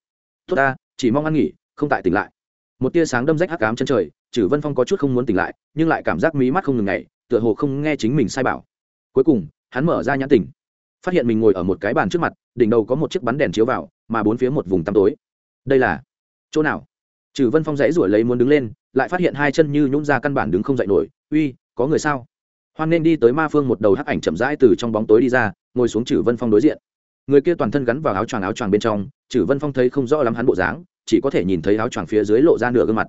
Tốt ta, chỉ mong ăn nghỉ không tại tỉnh lại. Một tia sáng đâm rách hắc ám chân trời trừ vân phong có chút không muốn tỉnh lại, nhưng lại cảm giác mí mắt không ngừng ngày tựa hồ không nghe chính mình sai bảo. Cuối cùng, hắn mở ra nhãn tỉnh, phát hiện mình ngồi ở một cái bàn trước mặt, đỉnh đầu có một chiếc bắn đèn chiếu vào, mà bốn phía một vùng tăm tối. Đây là chỗ nào? Trừ vân phong dãy ruổi lấy muốn đứng lên, lại phát hiện hai chân như nhún ra căn bản đứng không dậy nổi, uy, có người sao? Hoan nên đi tới ma phương một đầu hắc ảnh chậm rãi từ trong bóng tối đi ra, ngồi xuống trừ vân phong đối diện. Người kia toàn thân gắn vào áo choàng áo choàng bên trong trừ vân phong thấy không rõ lắm hắn bộ dáng chỉ có thể nhìn thấy áo choàng phía dưới lộ ra nửa gương mặt.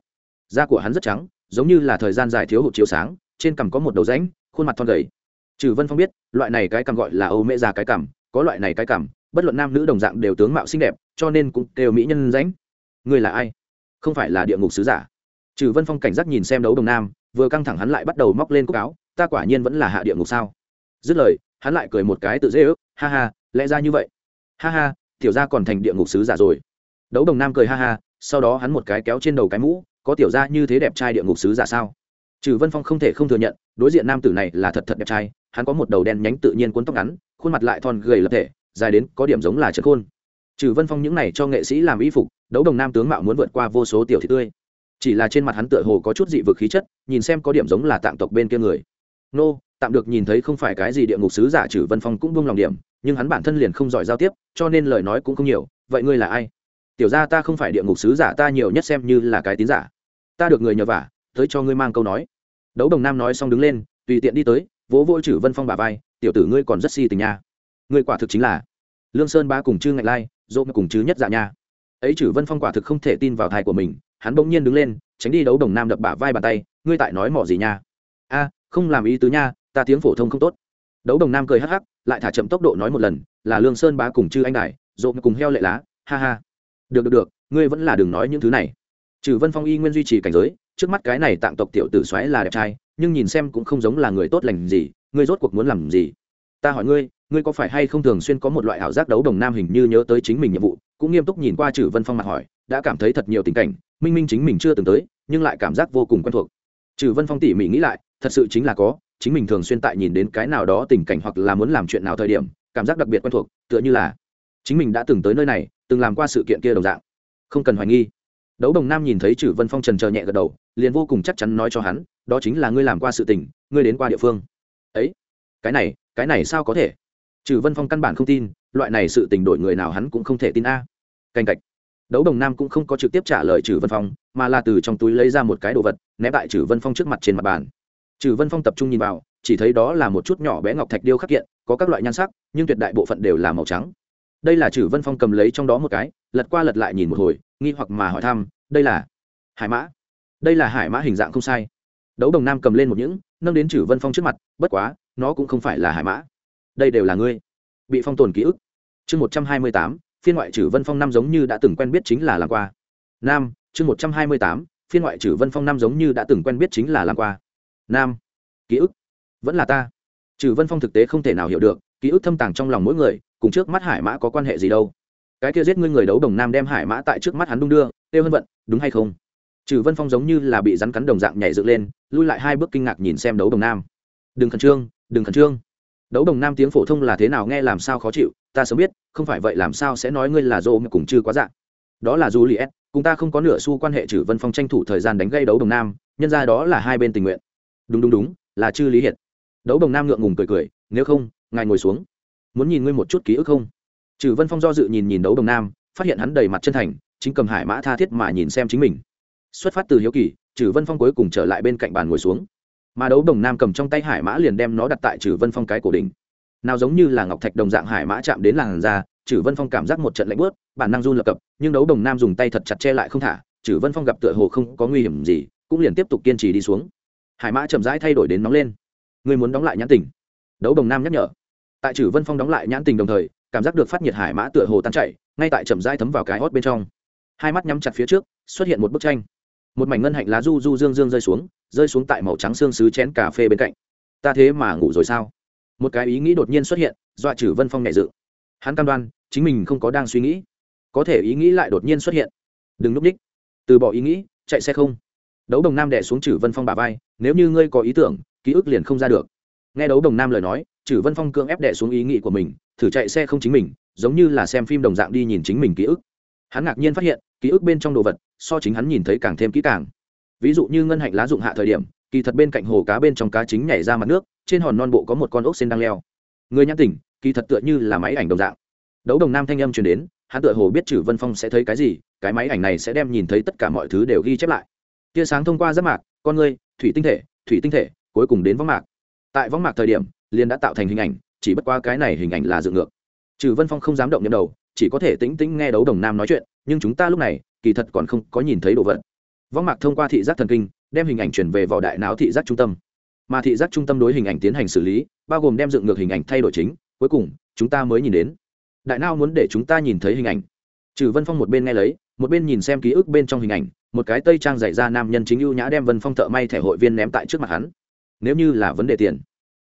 Da của hắn rất trắng, giống như là thời gian dài thiếu hụt chiếu sáng, trên cằm có một đầu rãnh, khuôn mặt thon gầy. Trừ vân phong biết, loại này cái cằm gọi là âu mễ già cái cằm, có loại này cái cằm, bất luận nam nữ đồng dạng đều tướng mạo xinh đẹp, cho nên cũng đều mỹ nhân rãnh. Người là ai? Không phải là địa ngục sứ giả. Trừ vân phong cảnh giác nhìn xem đấu đồng nam, vừa căng thẳng hắn lại bắt đầu móc lên cúc áo, ta quả nhiên vẫn là hạ địa ngục sao? Dứt lời, hắn lại cười một cái tự dễ ước, ha ha, lẽ ra như vậy. Ha ha, tiểu gia còn thành địa ngục sứ giả rồi đấu đồng nam cười ha ha, sau đó hắn một cái kéo trên đầu cái mũ, có tiểu gia như thế đẹp trai địa ngục sứ giả sao? Trừ vân phong không thể không thừa nhận, đối diện nam tử này là thật thật đẹp trai, hắn có một đầu đen nhánh tự nhiên cuốn tóc ngắn, khuôn mặt lại thon gầy lập thể, dài đến có điểm giống là trật khôn. Trừ vân phong những này cho nghệ sĩ làm y phục, đấu đồng nam tướng mạo muốn vượt qua vô số tiểu thị tươi. Chỉ là trên mặt hắn tựa hồ có chút dị vực khí chất, nhìn xem có điểm giống là tạng tộc bên kia người. Nô, tạm được nhìn thấy không phải cái gì địa ngục sứ giả, trừ vân phong cũng buông lòng điểm, nhưng hắn bản thân liền không giỏi giao tiếp, cho nên lời nói cũng không nhiều, vậy ngươi là ai? Tiểu ra ta không phải địa ngục sứ giả, ta nhiều nhất xem như là cái tín giả. Ta được người nhờ vả, tới cho ngươi mang câu nói. Đấu đồng nam nói xong đứng lên, tùy tiện đi tới, vỗ vỗ chử vân phong bà vai, tiểu tử ngươi còn rất si tình nha. Ngươi quả thực chính là lương sơn ba cùng chư ngạch lai, dỗ cùng chứ nhất dạ nha. Ấy chử vân phong quả thực không thể tin vào thai của mình, hắn bỗng nhiên đứng lên, tránh đi đấu đồng nam đập bả vai bàn tay, ngươi tại nói mỏ gì nha? A, không làm ý tứ nha, ta tiếng phổ thông không tốt. Đấu đồng nam cười hắc hắc, lại thả chậm tốc độ nói một lần, là lương sơn bá cùng chư anh đại dỗ cùng heo lệ lá, ha ha được được được, ngươi vẫn là đừng nói những thứ này. Trừ vân phong y nguyên duy trì cảnh giới, trước mắt cái này tạng tộc tiểu tử xoáy là đẹp trai, nhưng nhìn xem cũng không giống là người tốt lành gì, ngươi rốt cuộc muốn làm gì? Ta hỏi ngươi ngươi có phải hay không thường xuyên có một loại ảo giác đấu đồng nam hình như nhớ tới chính mình nhiệm vụ, cũng nghiêm túc nhìn qua trừ vân phong mặt hỏi, đã cảm thấy thật nhiều tình cảnh, minh minh chính mình chưa từng tới, nhưng lại cảm giác vô cùng quen thuộc. Trừ vân phong tỉ mỉ nghĩ lại, thật sự chính là có, chính mình thường xuyên tại nhìn đến cái nào đó tình cảnh hoặc là muốn làm chuyện nào thời điểm, cảm giác đặc biệt quen thuộc, tựa như là chính mình đã từng tới nơi này, từng làm qua sự kiện kia đồng dạng. Không cần hoài nghi. Đấu đồng nam nhìn thấy chử vân phong trần chờ nhẹ gật đầu, liền vô cùng chắc chắn nói cho hắn, đó chính là ngươi làm qua sự tình, ngươi đến qua địa phương. Ấy, cái này cái này sao có thể? Chử vân phong căn bản không tin, loại này sự tình đổi người nào hắn cũng không thể tin a. Canh cạch. Đấu đồng nam cũng không có trực tiếp trả lời Chử vân phong, mà là từ trong túi lấy ra một cái đồ vật, ném tại Chử vân phong trước mặt trên mặt bàn. Chử vân phong tập trung nhìn vào, chỉ thấy đó là một chút nhỏ bé ngọc thạch điêu khắc kiện, có các loại nhan sắc, nhưng tuyệt đại bộ phận đều là màu trắng đây là chử vân phong cầm lấy trong đó một cái, lật qua lật lại nhìn một hồi, nghi hoặc mà hỏi thăm, đây là hải mã. Đây là hải mã hình dạng không sai. Đấu đồng nam cầm lên một những, nâng đến chử vân phong trước mặt, bất quá, nó cũng không phải là hải mã. Đây đều là ngươi. Bị phong tồn ký ức. Chương một trăm hai mươi tám, phiên ngoại trừ vân phong năm giống như đã từng quen biết chính là làm qua. Nam, chương một trăm hai mươi tám, phiên ngoại trừ vân phong năm giống như đã từng quen biết chính là làm qua. Nam, ký ức. Vẫn là ta. Trừ vân phong thực tế không thể nào hiểu được, ký ức thâm tàng trong lòng mỗi người cùng trước mắt hải mã có quan hệ gì đâu. Cái kia giết ngươi người đấu đồng nam đem hải mã tại trước mắt hắn đung đưa, têu hân vận, đúng hay không? Trừ vân phong giống như là bị rắn cắn đồng dạng nhảy dựng lên, lui lại hai bước kinh ngạc nhìn xem đấu đồng nam. Đừng khẩn trương, đừng khẩn trương. Đấu đồng nam tiếng phổ thông là thế nào nghe làm sao khó chịu, ta sớm biết, không phải vậy làm sao sẽ nói ngươi là dô mà cùng chưa quá dạng đó là du li s cùng ta không có nửa xu quan hệ trừ vân phong tranh thủ thời gian đánh gây đấu đồng nam, nhân ra đó là hai bên tình nguyện. Đúng đúng đúng, là chư lý hiệt. Đấu đồng nam ngượng ngùng cười cười, nếu không, ngài ngồi xuống muốn nhìn ngươi một chút ký ức không? Trừ vân phong do dự nhìn nhìn đấu đồng nam, phát hiện hắn đầy mặt chân thành, chính cầm hải mã tha thiết mà nhìn xem chính mình. Xuất phát từ hiếu kỳ, trừ vân phong cuối cùng trở lại bên cạnh bàn ngồi xuống. Mà đấu đồng nam cầm trong tay hải mã liền đem nó đặt tại trừ vân phong cái cổ đỉnh. Nào giống như là ngọc thạch đồng dạng hải mã chạm đến làn da, trừ vân phong cảm giác một trận lạnh bớt bản năng run lập cập, nhưng đấu đồng nam dùng tay thật chặt che lại không thả, trừ vân phong gặp tựa hồ không có nguy hiểm gì, cũng liền tiếp tục kiên trì đi xuống. Hải mã chậm rãi thay đổi đến nóng lên. Người muốn đóng lại nhãn tình? Đấu đồng nam nhắc nhở tại chử vân phong đóng lại nhãn tình đồng thời, cảm giác được phát nhiệt hải mã tựa hồ tan chảy, ngay tại chậm rãi thấm vào cái hót bên trong. Hai mắt nhắm chặt phía trước, xuất hiện một bức tranh. Một mảnh ngân hạnh lá du du dương dương rơi xuống rơi xuống tại màu trắng xương xứ chén cà phê bên cạnh. Ta thế mà ngủ rồi sao? Một cái ý nghĩ đột nhiên xuất hiện, dọa chử vân phong nhẹ dự. Hắn cam đoan, chính mình không có đang suy nghĩ. Có thể ý nghĩ lại đột nhiên xuất hiện. Đừng núp ních. Từ bỏ ý nghĩ, chạy xe không. Đấu đồng nam đẻ xuống chử vân phong bà vai, nếu như ngươi có ý tưởng, ký ức liền không ra được. Nghe đấu đồng nam lời nói Chử vân phong cưỡng ép đẻ xuống ý nghĩ của mình, thử chạy xe không chính mình, giống như là xem phim đồng dạng đi nhìn chính mình ký ức. Hắn ngạc nhiên phát hiện, ký ức bên trong đồ vật, so chính hắn nhìn thấy càng thêm kỹ càng. Ví dụ như ngân hạnh lá dụng hạ thời điểm, kỳ thật bên cạnh hồ cá bên trong cá chính nhảy ra mặt nước, trên hòn non bộ có một con ốc sen đang leo. Người nhãn tỉnh, kỳ thật tựa như là máy ảnh đồng dạng. Đấu đồng nam thanh âm truyền đến, hắn tựa hồ biết Chử vân phong sẽ thấy cái gì, cái máy ảnh này sẽ đem nhìn thấy tất cả mọi thứ đều ghi chép lại. Tia sáng thông qua giáp mạc, con người, thủy tinh thể, thủy tinh thể, cuối cùng đến võng mạc. Tại võng mạc thời điểm liên đã tạo thành hình ảnh, chỉ bất qua cái này hình ảnh là dựng ngược. Trừ vân phong không dám động nhầm đầu, chỉ có thể tĩnh tĩnh nghe đấu đồng nam nói chuyện, nhưng chúng ta lúc này, kỳ thật còn không có nhìn thấy đồ vật. Võng mạc thông qua thị giác thần kinh, đem hình ảnh chuyển về vào đại não thị giác trung tâm. Mà thị giác trung tâm đối hình ảnh tiến hành xử lý, bao gồm đem dựng ngược hình ảnh thay đổi chính, cuối cùng, chúng ta mới nhìn đến. Đại não muốn để chúng ta nhìn thấy hình ảnh. Trừ vân phong một bên nghe lấy, một bên nhìn xem ký ức bên trong hình ảnh, một cái tây trang dạy ra nam nhân chính ưu nhã đem vân phong thợ may thẻ hội viên ném tại trước mặt hắn. Nếu như là vấn đề tiền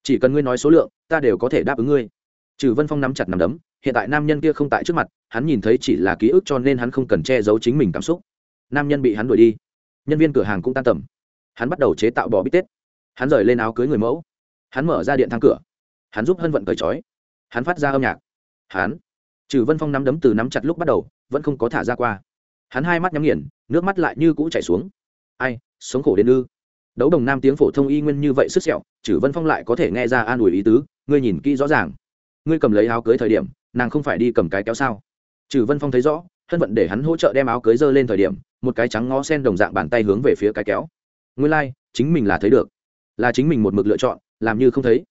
chỉ cần ngươi nói số lượng, ta đều có thể đáp ứng ngươi. Trừ vân phong nắm chặt nắm đấm, hiện tại nam nhân kia không tại trước mặt, hắn nhìn thấy chỉ là ký ức cho nên hắn không cần che giấu chính mình cảm xúc. Nam nhân bị hắn đuổi đi. Nhân viên cửa hàng cũng tan tầm. Hắn bắt đầu chế tạo bò bít tết. Hắn rời lên áo cưới người mẫu. Hắn mở ra điện thang cửa. Hắn giúp hân vận cởi trói. Hắn phát ra âm nhạc. Hắn. Trừ vân phong nắm đấm từ nắm chặt lúc bắt đầu, vẫn không có thả ra qua. Hắn hai mắt nhắm nghiền, nước mắt lại như cũ chảy xuống. Ai, sống khổ đến ư? Đấu đồng nam tiếng phổ thông y nguyên như vậy sức sẹo trừ vân phong lại có thể nghe ra an ủi ý tứ ngươi nhìn kỹ rõ ràng. Ngươi cầm lấy áo cưới thời điểm nàng không phải đi cầm cái kéo sao? Trừ vân phong thấy rõ thân vận để hắn hỗ trợ đem áo cưới dơ lên thời điểm một cái trắng ngó sen đồng dạng bàn tay hướng về phía cái kéo. Ngươi lai、like, chính mình là thấy được. Là chính mình một mực lựa chọn làm như không thấy.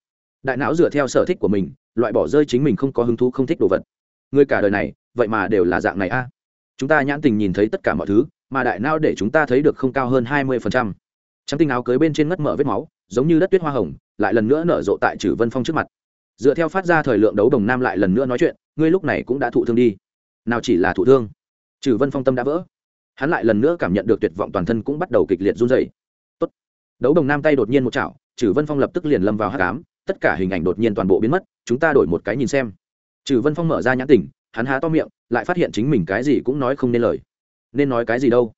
Đại não dựa theo sở thích của mình loại bỏ rơi chính mình không có hứng thú không thích đồ vật. Người cả đời này vậy mà đều là dạng này a. Chúng ta nhãn tình nhìn thấy tất cả mọi thứ mà đại não để chúng ta thấy được không cao hơn hai mươi phần trăm trắng tinh áo cưới bên trên ngất mở vết máu, giống như đất tuyết hoa hồng, lại lần nữa nở rộ tại Chử vân phong trước mặt. Dựa theo phát ra thời lượng đấu đồng nam lại lần nữa nói chuyện, ngươi lúc này cũng đã thụ thương đi. Nào chỉ là thụ thương. Chử vân phong tâm đã vỡ. Hắn lại lần nữa cảm nhận được tuyệt vọng toàn thân cũng bắt đầu kịch liệt run dày Tốt. đấu đồng nam tay đột nhiên một chảo Chử vân phong lập tức liền lâm vào hát cám tất cả hình ảnh đột nhiên toàn bộ biến mất, chúng ta đổi một cái nhìn xem. Chử vân phong mở ra nhãn tỉnh hắn há to miệng, lại phát hiện chính mình cái gì cũng nói không nên lời. Nên nói cái gì đâu?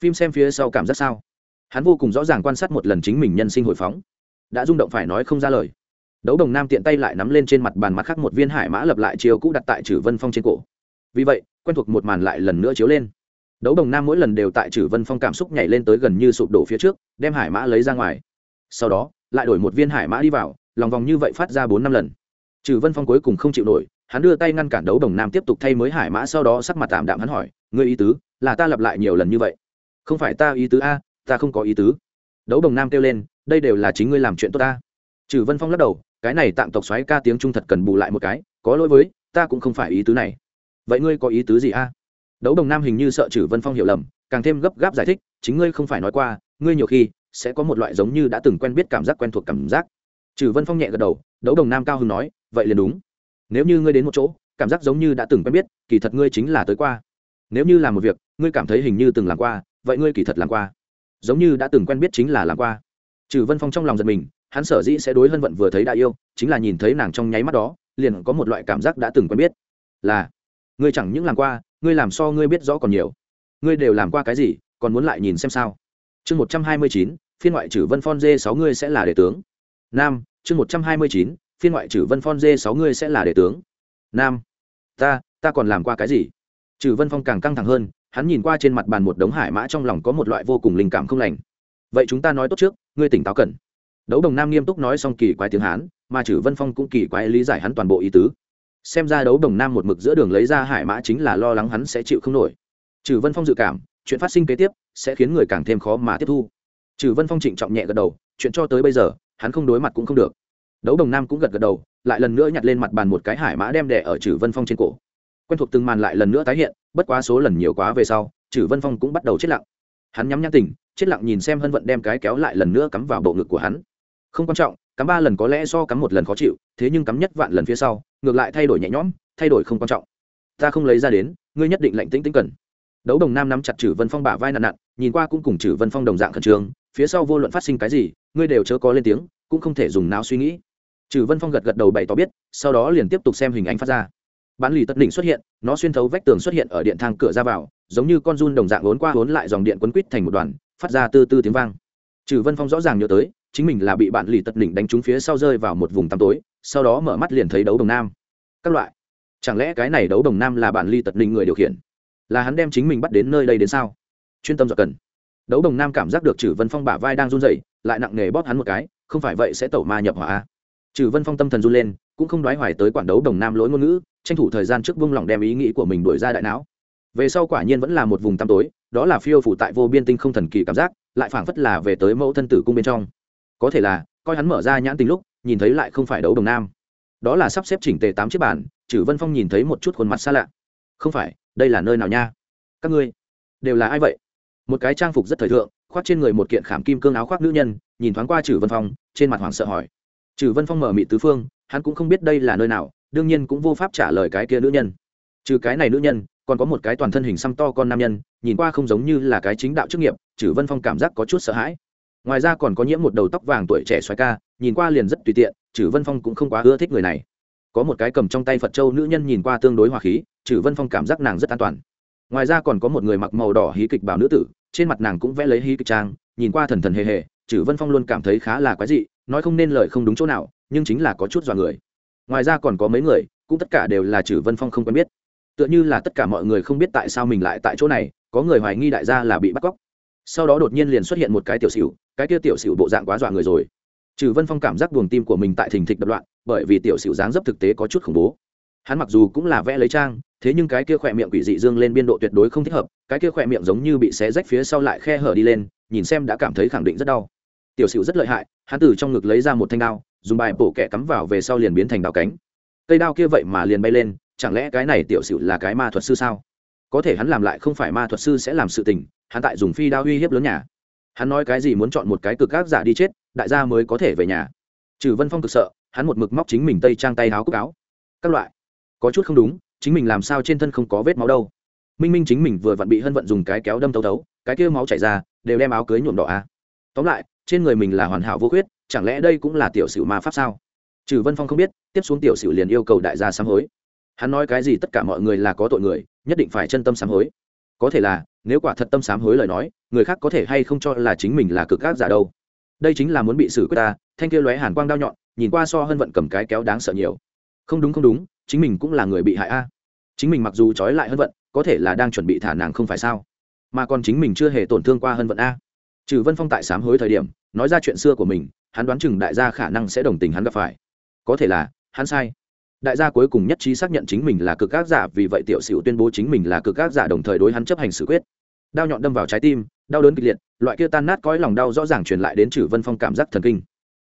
Phim xem phía sau cảm giác sao? Hắn vô cùng rõ ràng quan sát một lần chính mình nhân sinh hồi phóng. Đã rung động phải nói không ra lời. Đấu đồng nam tiện tay lại nắm lên trên mặt bàn mặt khác một viên hải mã lập lại chiều cũ đặt tại chử vân phong trên cổ. Vì vậy, quen thuộc một màn lại lần nữa chiếu lên. Đấu đồng nam mỗi lần đều tại chử vân phong cảm xúc nhảy lên tới gần như sụp đổ phía trước, đem hải mã lấy ra ngoài. Sau đó, lại đổi một viên hải mã đi vào, lòng vòng như vậy phát ra bốn năm lần. Chử vân phong cuối cùng không chịu nổi, hắn đưa tay ngăn cản đấu đồng nam tiếp tục thay mới hải mã, sau đó sắc mặt tạm đạm hắn hỏi, ngươi ý tứ là ta lặp lại nhiều lần như vậy? Không phải ta ý tứ a ta không có ý tứ. Đấu đồng nam kêu lên, đây đều là chính ngươi làm chuyện tốt ta. Trừ vân phong lắc đầu, cái này tạm tộc xoáy ca tiếng trung thật cần bù lại một cái, có lỗi với, ta cũng không phải ý tứ này. Vậy ngươi có ý tứ gì a? Đấu đồng nam hình như sợ trừ vân phong hiểu lầm, càng thêm gấp gáp giải thích, chính ngươi không phải nói qua, ngươi nhiều khi sẽ có một loại giống như đã từng quen biết cảm giác quen thuộc cảm giác. Trừ vân phong nhẹ gật đầu, đấu đồng nam cao hưng nói, vậy liền đúng. Nếu như ngươi đến một chỗ, cảm giác giống như đã từng quen biết, kỳ thật ngươi chính là tới qua. Nếu như làm một việc, ngươi cảm thấy hình như từng làm qua, vậy ngươi kỳ thật làm qua giống như đã từng quen biết chính là làm qua. Trừ vân phong trong lòng giật mình, hắn sở dĩ sẽ đối hân vận vừa thấy đại yêu, chính là nhìn thấy nàng trong nháy mắt đó, liền có một loại cảm giác đã từng quen biết. Là, ngươi chẳng những làm qua, ngươi làm so ngươi biết rõ còn nhiều. Ngươi đều làm qua cái gì, còn muốn lại nhìn xem sao? Chương một trăm hai mươi chín, phiên ngoại trừ vân phong dê sáu ngươi sẽ là đệ tướng. Nam, chương một trăm hai mươi chín, phiên ngoại trừ vân phong dê sáu ngươi sẽ là đệ tướng. Nam, ta ta còn làm qua cái gì? Trừ vân phong càng căng thẳng hơn hắn nhìn qua trên mặt bàn một đống hải mã trong lòng có một loại vô cùng linh cảm không lành. Vậy chúng ta nói tốt trước, ngươi tỉnh táo cần đấu đồng nam nghiêm túc nói xong kỳ quái tiếng hán, mà chử vân phong cũng kỳ quái lý giải hắn toàn bộ ý tứ. Xem ra đấu đồng nam một mực giữa đường lấy ra hải mã chính là lo lắng hắn sẽ chịu không nổi. Chử vân phong dự cảm, chuyện phát sinh kế tiếp sẽ khiến người càng thêm khó mà tiếp thu. Chử vân phong trịnh trọng nhẹ gật đầu, chuyện cho tới bây giờ, hắn không đối mặt cũng không được. Đấu đồng nam cũng gật gật đầu, lại lần nữa nhặt lên mặt bàn một cái hải mã đem đẻ ở Chử vân phong trên cổ quen thuộc từng màn lại lần nữa tái hiện, bất quá số lần nhiều quá về sau Chử vân phong cũng bắt đầu chết lặng. Hắn nhắm nhắm tình chết lặng nhìn xem hân vận đem cái kéo lại lần nữa cắm vào bộ ngực của hắn. Không quan trọng, cắm ba lần có lẽ so cắm một lần khó chịu, thế nhưng cắm nhất vạn lần phía sau, ngược lại thay đổi nhẹ nhõm, thay đổi không quan trọng. Ta không lấy ra đến, ngươi nhất định lạnh tĩnh tĩnh cần. Đấu đồng nam nắm chặt chử vân phong bả vai nặn nặn nhìn qua cũng cùng chử vân phong đồng dạng khẩn trương, phía sau vô luận phát sinh cái gì, ngươi đều chớ có lên tiếng, cũng không thể dùng não suy nghĩ. Chử vân phong gật gật đầu bày tỏ biết, sau đó liền tiếp tục xem hình ảnh phát ra bán lì tất đỉnh xuất hiện, nó xuyên thấu vách tường xuất hiện ở điện thang cửa ra vào, giống như con run đồng dạng vốn qua vốn lại dòng điện quấn quýt thành một đoàn, phát ra tư tư tiếng vang. Trừ vân phong rõ ràng nhớ tới, chính mình là bị bạn lì tật đỉnh đánh trúng phía sau rơi vào một vùng tăm tối, sau đó mở mắt liền thấy đấu đồng nam. Các loại. Chẳng lẽ cái này đấu đồng nam là bạn lì tật đỉnh người điều khiển? Là hắn đem chính mình bắt đến nơi đây đến sao? Chuyên tâm dọa cần. Đấu đồng nam cảm giác được trừ vân phong bả vai đang run rẩy, lại nặng nề bóp hắn một cái, không phải vậy sẽ tẩu ma nhập hỏa trừ vân phong tâm thần run lên cũng không đoái hoài tới quản đấu đồng nam lỗi ngôn ngữ, tranh thủ thời gian trước vung lòng đem ý nghĩ của mình đuổi ra đại não. Về sau quả nhiên vẫn là một vùng tăm tối, đó là phiêu phủ tại vô biên tinh không thần kỳ cảm giác, lại phảng phất là về tới mẫu thân tử cung bên trong. Có thể là, coi hắn mở ra nhãn tình lúc, nhìn thấy lại không phải đấu đồng nam. Đó là sắp xếp chỉnh tề tám chiếc bàn chử vân phong nhìn thấy một chút khuôn mặt xa lạ. Không phải, đây là nơi nào nha? Các ngươi, đều là ai vậy? Một cái trang phục rất thời thượng, khoác trên người một kiện khảm kim cương áo khoác nữ nhân, nhìn thoáng qua chử vân phong, trên mặt hoảng sợ hỏi. Chử vân phong mở mị tứ phương hắn cũng không biết đây là nơi nào, đương nhiên cũng vô pháp trả lời cái kia nữ nhân. Trừ cái này nữ nhân, còn có một cái toàn thân hình xăm to con nam nhân, nhìn qua không giống như là cái chính đạo chức nghiệp chử vân phong cảm giác có chút sợ hãi. Ngoài ra còn có nhiễm một đầu tóc vàng tuổi trẻ xoài ca, nhìn qua liền rất tùy tiện chử vân phong cũng không quá ưa thích người này. Có một cái cầm trong tay phật châu nữ nhân nhìn qua tương đối hòa khí trừ vân phong cảm giác nàng rất an toàn. Ngoài ra còn có một người mặc màu đỏ hí kịch bảo nữ tử, trên mặt nàng cũng vẽ lấy hí kịch trang, nhìn qua thần thần hề hề trừ vân phong luôn cảm thấy khá là quái dị, nói không nên lời không đúng chỗ nào nhưng chính là có chút dọa người. Ngoài ra còn có mấy người, cũng tất cả đều là trừ vân phong không quen biết. Tựa như là tất cả mọi người không biết tại sao mình lại tại chỗ này, có người hoài nghi đại gia là bị bắt cóc. Sau đó đột nhiên liền xuất hiện một cái tiểu xỉu, cái kia tiểu xỉu bộ dạng quá dọa người rồi. Trừ vân phong cảm giác buồng tim của mình tại thình thịch đập loạn, bởi vì tiểu xỉu dáng dấp thực tế có chút khủng bố. Hắn mặc dù cũng là vẽ lấy trang, thế nhưng cái kia khỏe miệng quỷ dị dương lên biên độ tuyệt đối không thích hợp, cái kia khỏe miệng giống như bị xé rách phía sau lại khe hở đi lên, nhìn xem đã cảm thấy khẳng định rất đau. Tiểu xỉu rất lợi hại hắn từ trong ngực lấy ra một thanh đao, dùng bài bổ kẹ cắm vào về sau liền biến thành đào cánh. Cây đao kia vậy mà liền bay lên, chẳng lẽ cái này tiểu sử là cái ma thuật sư sao? Có thể hắn làm lại không phải ma thuật sư sẽ làm sự tình, hắn tại dùng phi đao uy hiếp lớn nhà. Hắn nói cái gì muốn chọn một cái cực gác giả đi chết, đại gia mới có thể về nhà. Trừ vân phong cực sợ, hắn một mực móc chính mình tây trang tay áo cúc áo. Các loại. Có chút không đúng, chính mình làm sao trên thân không có vết máu đâu. Minh minh chính mình vừa vặn bị hân vận dùng cái kéo đâm tấu tấu, cái kia máu chảy ra, đều đem áo cưới nhuộm đỏ à. tóm lại trên người mình là hoàn hảo vô khuyết, chẳng lẽ đây cũng là tiểu sử ma pháp sao? Trừ vân phong không biết, tiếp xuống tiểu sử liền yêu cầu đại gia sám hối. Hắn nói cái gì tất cả mọi người là có tội người, nhất định phải chân tâm sám hối. Có thể là, nếu quả thật tâm sám hối lời nói, người khác có thể hay không cho là chính mình là cực gác giả đâu. Đây chính là muốn bị xử quyết ta, thanh kia lóe hàn quang đao nhọn, nhìn qua so hơn vận cầm cái kéo đáng sợ nhiều. Không đúng không đúng, chính mình cũng là người bị hại a. Chính mình mặc dù trói lại hơn vận, có thể là đang chuẩn bị thả nàng không phải sao? Mà còn chính mình chưa hề tổn thương qua hơn vận a trừ vân phong tại sám hối thời điểm, nói ra chuyện xưa của mình, hắn đoán chừng đại gia khả năng sẽ đồng tình hắn gặp phải. Có thể là, hắn sai. Đại gia cuối cùng nhất trí xác nhận chính mình là cực ác giả, vì vậy tiểu sửu tuyên bố chính mình là cực ác giả đồng thời đối hắn chấp hành xử quyết. Đao nhọn đâm vào trái tim, đau đớn kịch liệt, loại kia tan nát cõi lòng đau rõ ràng truyền lại đến trừ vân phong cảm giác thần kinh.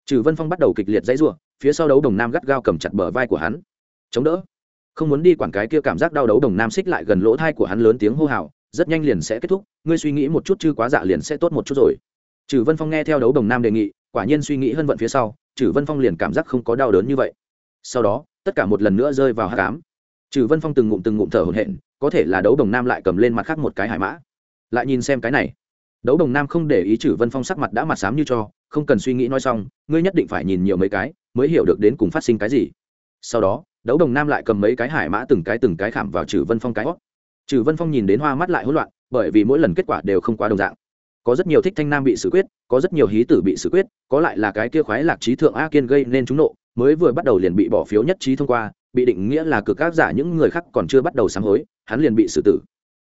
Trừ vân phong bắt đầu kịch liệt dãy ruộng phía sau đấu đồng nam gắt gao cầm chặt bờ vai của hắn. Chống đỡ. Không muốn đi quản cái kia cảm giác đau đấu đồng nam xích lại gần lỗ thai của hắn lớn tiếng hô hào rất nhanh liền sẽ kết thúc, ngươi suy nghĩ một chút chứ quá dạ liền sẽ tốt một chút rồi. Trừ vân phong nghe theo đấu đồng nam đề nghị, quả nhiên suy nghĩ hơn vận phía sau trừ vân phong liền cảm giác không có đau đớn như vậy. Sau đó, tất cả một lần nữa rơi vào hát cám trừ vân phong từng ngụm từng ngụm thở hổn hển, có thể là đấu đồng nam lại cầm lên mặt khác một cái hải mã. Lại nhìn xem cái này. Đấu đồng nam không để ý trừ vân phong sắc mặt đã mặt xám như cho, không cần suy nghĩ nói xong, ngươi nhất định phải nhìn nhiều mấy cái, mới hiểu được đến cùng phát sinh cái gì. Sau đó, đấu đồng nam lại cầm mấy cái hải mã từng cái từng cái khảm vào trừ vân phong cái hót trừ vân phong nhìn đến hoa mắt lại hỗn loạn, bởi vì mỗi lần kết quả đều không quá đồng dạng. Có rất nhiều thích thanh nam bị xử quyết, có rất nhiều hí tử bị xử quyết, có lại là cái kia khoái lạc trí thượng a kiên gây nên chúng nộ, mới vừa bắt đầu liền bị bỏ phiếu nhất trí thông qua, bị định nghĩa là cực ác giả những người khác còn chưa bắt đầu sáng hối, hắn liền bị xử tử.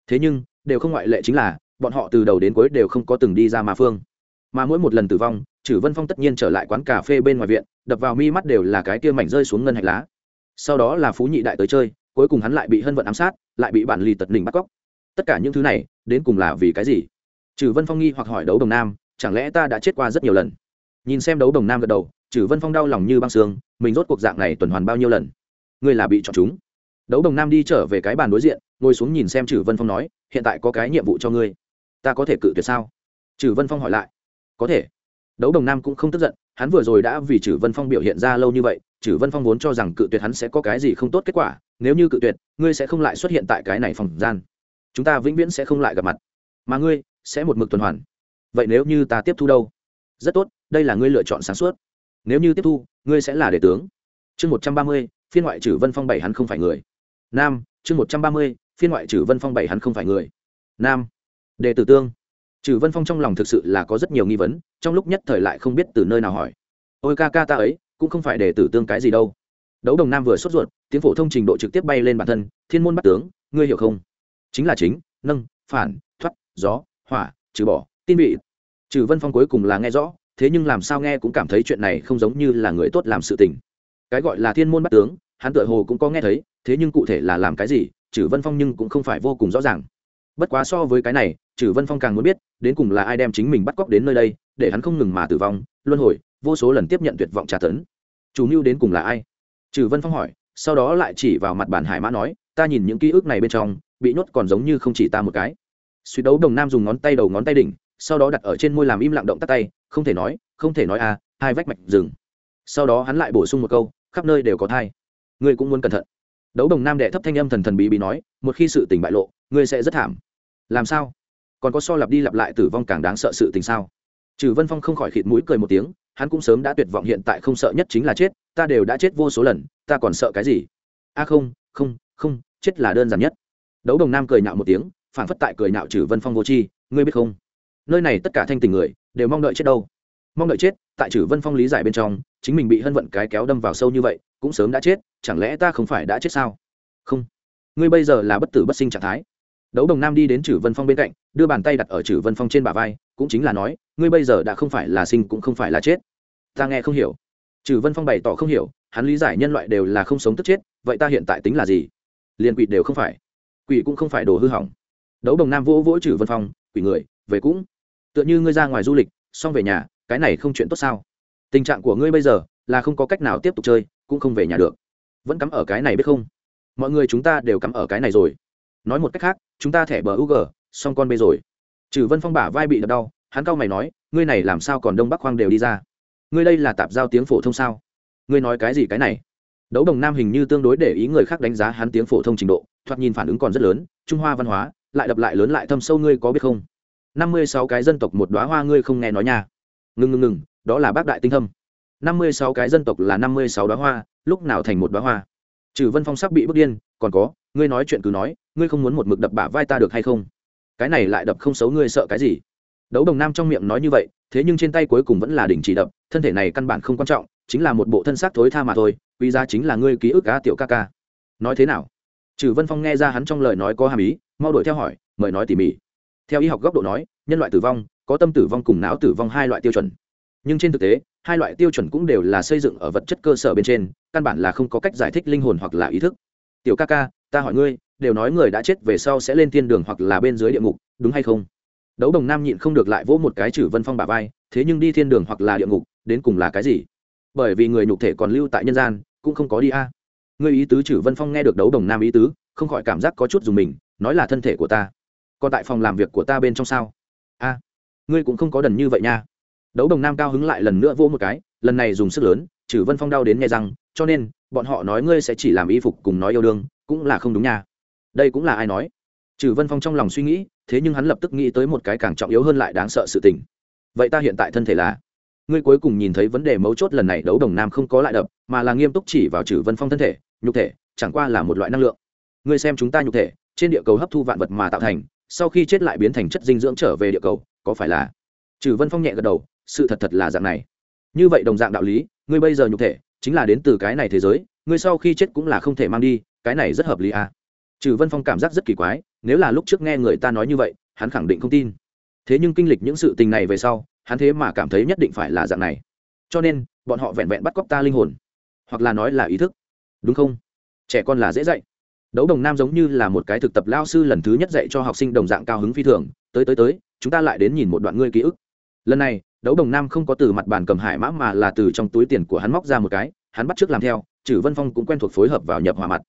Thế nhưng, đều không ngoại lệ chính là, bọn họ từ đầu đến cuối đều không có từng đi ra ma phương. Mà mỗi một lần tử vong Chử vân phong tất nhiên trở lại quán cà phê bên ngoài viện, đập vào mi mắt đều là cái kia mảnh rơi xuống ngân hạch lá. Sau đó là phú nhị đại tới chơi cuối cùng hắn lại bị hân vận ám sát, lại bị bản lì tật đỉnh bắt cóc. Tất cả những thứ này, đến cùng là vì cái gì? Trừ vân phong nghi hoặc hỏi đấu đồng nam, chẳng lẽ ta đã chết qua rất nhiều lần? Nhìn xem đấu đồng nam gật đầu, trừ vân phong đau lòng như băng xương, mình rốt cuộc dạng này tuần hoàn bao nhiêu lần? Ngươi là bị chọn chúng. Đấu đồng nam đi trở về cái bàn đối diện, ngồi xuống nhìn xem trừ vân phong nói, hiện tại có cái nhiệm vụ cho ngươi. Ta có thể cự tuyệt sao? Trừ vân phong hỏi lại. Có thể. Đấu đồng nam cũng không tức giận, hắn vừa rồi đã vì trừ vân phong biểu hiện ra lâu như vậy, trừ vân phong vốn cho rằng cự tuyệt hắn sẽ có cái gì không tốt kết quả nếu như cự tuyệt, ngươi sẽ không lại xuất hiện tại cái này phòng gian. Chúng ta vĩnh viễn sẽ không lại gặp mặt. Mà ngươi sẽ một mực tuần hoàn. Vậy nếu như ta tiếp thu đâu? Rất tốt, đây là ngươi lựa chọn sáng suốt. Nếu như tiếp thu, ngươi sẽ là đệ tướng. Chương một trăm ba mươi, phiên ngoại trừ vân phong bảy hắn không phải người. Nam, chương một trăm ba mươi, phiên ngoại trừ vân phong bảy hắn không phải người. Nam, đệ tử tương. Trừ vân phong trong lòng thực sự là có rất nhiều nghi vấn, trong lúc nhất thời lại không biết từ nơi nào hỏi. Ôi ca ca ta ấy, cũng không phải đệ tử tương cái gì đâu đấu đồng nam vừa sốt ruột, tiếng phổ thông trình độ trực tiếp bay lên bản thân, thiên môn bắt tướng, ngươi hiểu không? Chính là chính, nâng, phản, thoát, gió, hỏa, trừ bỏ, tin bị. Trừ vân phong cuối cùng là nghe rõ, thế nhưng làm sao nghe cũng cảm thấy chuyện này không giống như là người tốt làm sự tình. Cái gọi là thiên môn bắt tướng, hắn tựa hồ cũng có nghe thấy, thế nhưng cụ thể là làm cái gì, trừ vân phong nhưng cũng không phải vô cùng rõ ràng. Bất quá so với cái này, trừ vân phong càng muốn biết, đến cùng là ai đem chính mình bắt cóc đến nơi đây, để hắn không ngừng mà tử vong, luân hồi, vô số lần tiếp nhận tuyệt vọng trả tấn. Chủ mưu đến cùng là ai? Trừ vân phong hỏi, sau đó lại chỉ vào mặt bản hải mã nói, ta nhìn những ký ức này bên trong, bị nhốt còn giống như không chỉ ta một cái. Suy đấu đồng nam dùng ngón tay đầu ngón tay đỉnh, sau đó đặt ở trên môi làm im lặng động tắt tay, không thể nói, không thể nói à hai vách mạch rừng. Sau đó hắn lại bổ sung một câu, khắp nơi đều có thai. Ngươi cũng muốn cẩn thận. Đấu đồng nam đệ thấp thanh âm thần thần bí bí nói, một khi sự tình bại lộ, ngươi sẽ rất thảm. Làm sao? Còn có so lặp đi lặp lại tử vong càng đáng sợ sự tình sao? Trừ vân phong không khỏi khịt mũi cười một tiếng hắn cũng sớm đã tuyệt vọng hiện tại không sợ nhất chính là chết, ta đều đã chết vô số lần, ta còn sợ cái gì? A không không không, chết là đơn giản nhất. Đấu đồng nam cười nhạo một tiếng phản phất tại cười nhạo trừ vân phong vô chi ngươi biết không? Nơi này tất cả thanh tình người, đều mong đợi chết đâu? Mong đợi chết, tại trừ vân phong lý giải bên trong, chính mình bị hân vận cái kéo đâm vào sâu như vậy, cũng sớm đã chết, chẳng lẽ ta không phải đã chết sao? Không. Ngươi bây giờ là bất tử bất sinh trạng thái đấu đồng nam đi đến trừ vân phong bên cạnh, đưa bàn tay đặt ở trừ vân phong trên bả vai, cũng chính là nói, ngươi bây giờ đã không phải là sinh cũng không phải là chết. Ta nghe không hiểu. Trừ vân phong bày tỏ không hiểu, hắn lý giải nhân loại đều là không sống tức chết, vậy ta hiện tại tính là gì? Liền quỷ đều không phải. Quỷ cũng không phải đồ hư hỏng. Đấu đồng nam vỗ vỗ trừ vân phong, quỷ người, về cũng. Tựa như ngươi ra ngoài du lịch, xong về nhà, cái này không chuyện tốt sao? Tình trạng của ngươi bây giờ là không có cách nào tiếp tục chơi, cũng không về nhà được. Vẫn cắm ở cái này biết không? Mọi người chúng ta đều cắm ở cái này rồi nói một cách khác, chúng ta thẻ bờ u g, xong con bê rồi. Trừ vân phong bả vai bị đập đau, hắn cau mày nói, ngươi này làm sao còn đông bắc khoang đều đi ra? Ngươi đây là tạp giao tiếng phổ thông sao? Ngươi nói cái gì cái này? Đấu đồng nam hình như tương đối để ý người khác đánh giá hắn tiếng phổ thông trình độ, thoạt nhìn phản ứng còn rất lớn, trung hoa văn hóa, lại đập lại lớn lại thâm sâu, ngươi có biết không? Năm mươi sáu cái dân tộc một đoá hoa ngươi không nghe nói nha. Ngừng ngừng ngừng đó là bác đại tinh thâm. Năm mươi sáu cái dân tộc là năm mươi sáu đoá hoa, lúc nào thành một đoá hoa? Trừ vân phong sắc bị bước điên, còn có ngươi nói chuyện cứ nói, ngươi không muốn một mực đập bả vai ta được hay không? Cái này lại đập không xấu ngươi sợ cái gì? Đấu đồng nam trong miệng nói như vậy, thế nhưng trên tay cuối cùng vẫn là đình chỉ đập, thân thể này căn bản không quan trọng, chính là một bộ thân xác thối tha mà thôi, quý giá chính là ngươi ký ức cá tiểu ca ca. Nói thế nào? Trừ vân phong nghe ra hắn trong lời nói có hàm ý, mau đuổi theo hỏi, mời nói tỉ mỉ. Theo y học góc độ nói, nhân loại tử vong, có tâm tử vong cùng não tử vong hai loại tiêu chuẩn. Nhưng trên thực tế, hai loại tiêu chuẩn cũng đều là xây dựng ở vật chất cơ sở bên trên, căn bản là không có cách giải thích linh hồn hoặc là ý thức. Tiểu ca ca ta hỏi ngươi đều nói người đã chết về sau sẽ lên thiên đường hoặc là bên dưới địa ngục đúng hay không? Đấu đồng nam nhịn không được lại vỗ một cái chử vân phong bà vai thế nhưng đi thiên đường hoặc là địa ngục đến cùng là cái gì? Bởi vì người nhục thể còn lưu tại nhân gian cũng không có đi a. À. người ý tứ chử vân phong nghe được đấu đồng nam ý tứ không khỏi cảm giác có chút dùng mình nói là thân thể của ta. Còn tại phòng làm việc của ta bên trong sao? A ngươi cũng không có đần như vậy nha. Đấu đồng nam cao hứng lại lần nữa vỗ một cái lần này dùng sức lớn chử vân phong đau đến nghe rằng, cho nên bọn họ nói ngươi sẽ chỉ làm y phục cùng nói yêu đương cũng là không đúng nha. Đây cũng là ai nói? Trừ vân phong trong lòng suy nghĩ, thế nhưng hắn lập tức nghĩ tới một cái càng trọng yếu hơn lại đáng sợ sự tình. Vậy ta hiện tại thân thể là? Ngươi cuối cùng nhìn thấy vấn đề mấu chốt lần này đấu đồng nam không có lại đập, mà là nghiêm túc chỉ vào trừ vân phong thân thể, nhục thể, chẳng qua là một loại năng lượng. Ngươi xem chúng ta nhục thể, trên địa cầu hấp thu vạn vật mà tạo thành, sau khi chết lại biến thành chất dinh dưỡng trở về địa cầu, có phải là? Trừ vân phong nhẹ gật đầu, sự thật thật là dạng này. Như vậy đồng dạng đạo lý, ngươi bây giờ nhục thể, chính là đến từ cái này thế giới ngươi sau khi chết cũng là không thể mang đi, cái này rất hợp lý à. Trừ vân phong cảm giác rất kỳ quái, nếu là lúc trước nghe người ta nói như vậy, hắn khẳng định không tin. Thế nhưng kinh lịch những sự tình này về sau, hắn thế mà cảm thấy nhất định phải là dạng này. Cho nên, bọn họ vẹn vẹn bắt cóc ta linh hồn. Hoặc là nói là ý thức. Đúng không? Trẻ con là dễ dạy. Đấu đồng nam giống như là một cái thực tập lao sư lần thứ nhất dạy cho học sinh đồng dạng cao hứng phi thường. Tới tới tới, chúng ta lại đến nhìn một đoạn ngươi ký ức. Lần này, đấu đồng nam không có từ mặt bàn cầm hải mã mà là từ trong túi tiền của hắn móc ra một cái hắn bắt trước làm theo chử vân phong cũng quen thuộc phối hợp vào nhập hòa mặt.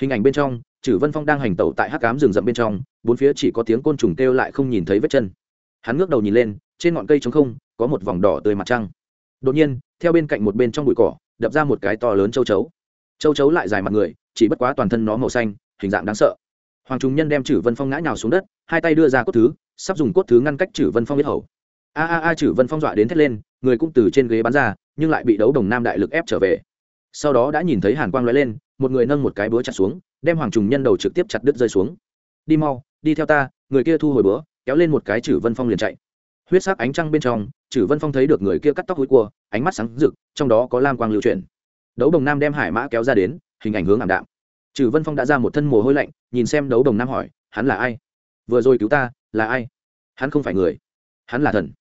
Hình ảnh bên trong chử vân phong đang hành tẩu tại hắc cám rừng rậm bên trong, bốn phía chỉ có tiếng côn trùng kêu lại không nhìn thấy vết chân. Hắn ngước đầu nhìn lên, trên ngọn cây trống không, có một vòng đỏ tươi mặt trăng. Đột nhiên, theo bên cạnh một bên trong bụi cỏ, đập ra một cái to lớn châu chấu. Châu chấu lại dài mặt người, chỉ bất quá toàn thân nó màu xanh, hình dạng đáng sợ. Hoàng trung nhân đem chử vân phong ngã nhào xuống đất, hai tay đưa ra cốt thứ, sắp dùng cốt thứ ngăn cách chử vân phong biết hầu. A a a chử vân phong dọa đến thét lên, người cũng từ trên ghế bắn ra, nhưng lại bị đấu đồng nam đại lực ép trở về sau đó đã nhìn thấy hàn quang lóe lên, một người nâng một cái búa chặt xuống, đem hoàng trùng nhân đầu trực tiếp chặt đứt rơi xuống. Đi mau, đi theo ta, người kia thu hồi búa, kéo lên một cái chử vân phong liền chạy. Huyết sắc ánh trăng bên trong, chử vân phong thấy được người kia cắt tóc hối cua, ánh mắt sáng rực, trong đó có lam quang lưu chuyển. Đấu đồng nam đem hải mã kéo ra đến, hình ảnh hướng ảm đạm. Chử vân phong đã ra một thân mồ hôi lạnh, nhìn xem đấu đồng nam hỏi, hắn là ai? Vừa rồi cứu ta, là ai? Hắn không phải người, hắn là thần.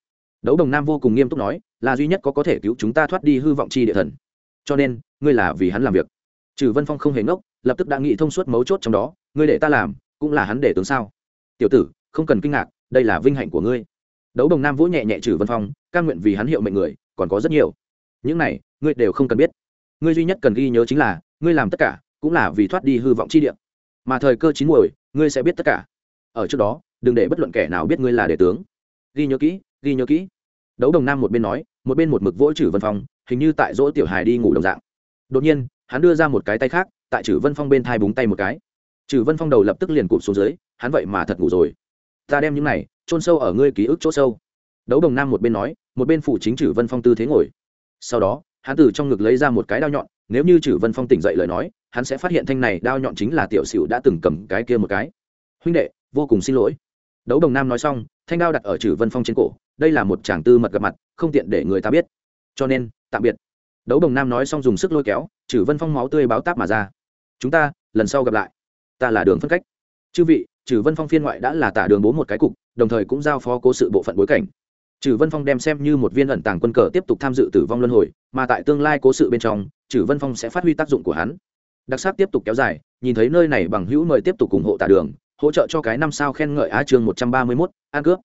Đấu đồng nam vô cùng nghiêm túc nói, là duy nhất có có thể cứu chúng ta thoát đi hư vọng chi địa thần cho nên, ngươi là vì hắn làm việc. Trừ vân phong không hề ngốc, lập tức đã nghĩ thông suốt mấu chốt trong đó, ngươi để ta làm, cũng là hắn để tướng sao? Tiểu tử, không cần kinh ngạc, đây là vinh hạnh của ngươi. Đấu đồng nam vỗ nhẹ nhẹ trừ vân phong ca nguyện vì hắn hiệu mệnh người, còn có rất nhiều. Những này, ngươi đều không cần biết. Ngươi duy nhất cần ghi nhớ chính là, ngươi làm tất cả, cũng là vì thoát đi hư vọng chi địa. Mà thời cơ chín muồi, ngươi sẽ biết tất cả. Ở trước đó, đừng để bất luận kẻ nào biết ngươi là đệ tướng. Ghi nhớ kỹ, ghi nhớ kỹ. Đấu đồng nam một bên nói, một bên một mực vỗ trừ vân phong hình như tại dỗ tiểu hài đi ngủ đồng dạng. Đột nhiên, hắn đưa ra một cái tay khác, tại Chử vân phong bên thai búng tay một cái. Chử vân phong đầu lập tức liền cụp xuống dưới, hắn vậy mà thật ngủ rồi. Ta đem những này trôn sâu ở ngươi ký ức chỗ sâu. Đấu đồng nam một bên nói, một bên phụ chính Chử vân phong tư thế ngồi. Sau đó, hắn từ trong ngực lấy ra một cái đao nhọn, nếu như chử vân phong tỉnh dậy lời nói, hắn sẽ phát hiện thanh này đao nhọn chính là tiểu sửu đã từng cầm cái kia một cái. Huynh đệ, vô cùng xin lỗi. Đấu đồng nam nói xong, thanh đao đặt ở chử vân phong trên cổ, đây là một chàng tư mật gặp mặt, không tiện để người ta biết. Cho nên tạm biệt. Đấu đồng nam nói xong dùng sức lôi kéo chử vân phong máu tươi báo táp mà ra. Chúng ta, lần sau gặp lại. Ta là đường phân cách. Chư vị, trừ vân phong phiên ngoại đã là tả đường bố một cái cục, đồng thời cũng giao phó cố sự bộ phận bối cảnh. Trừ vân phong đem xem như một viên ẩn tàng quân cờ tiếp tục tham dự tử vong luân hồi, mà tại tương lai cố sự bên trong, trừ vân phong sẽ phát huy tác dụng của hắn. Đặc sắc tiếp tục kéo dài, nhìn thấy nơi này bằng hữu mời tiếp tục ủng hộ tả đường, hỗ trợ cho cái năm sao khen ngợi á chương một trăm ba mươi mốt an cướp.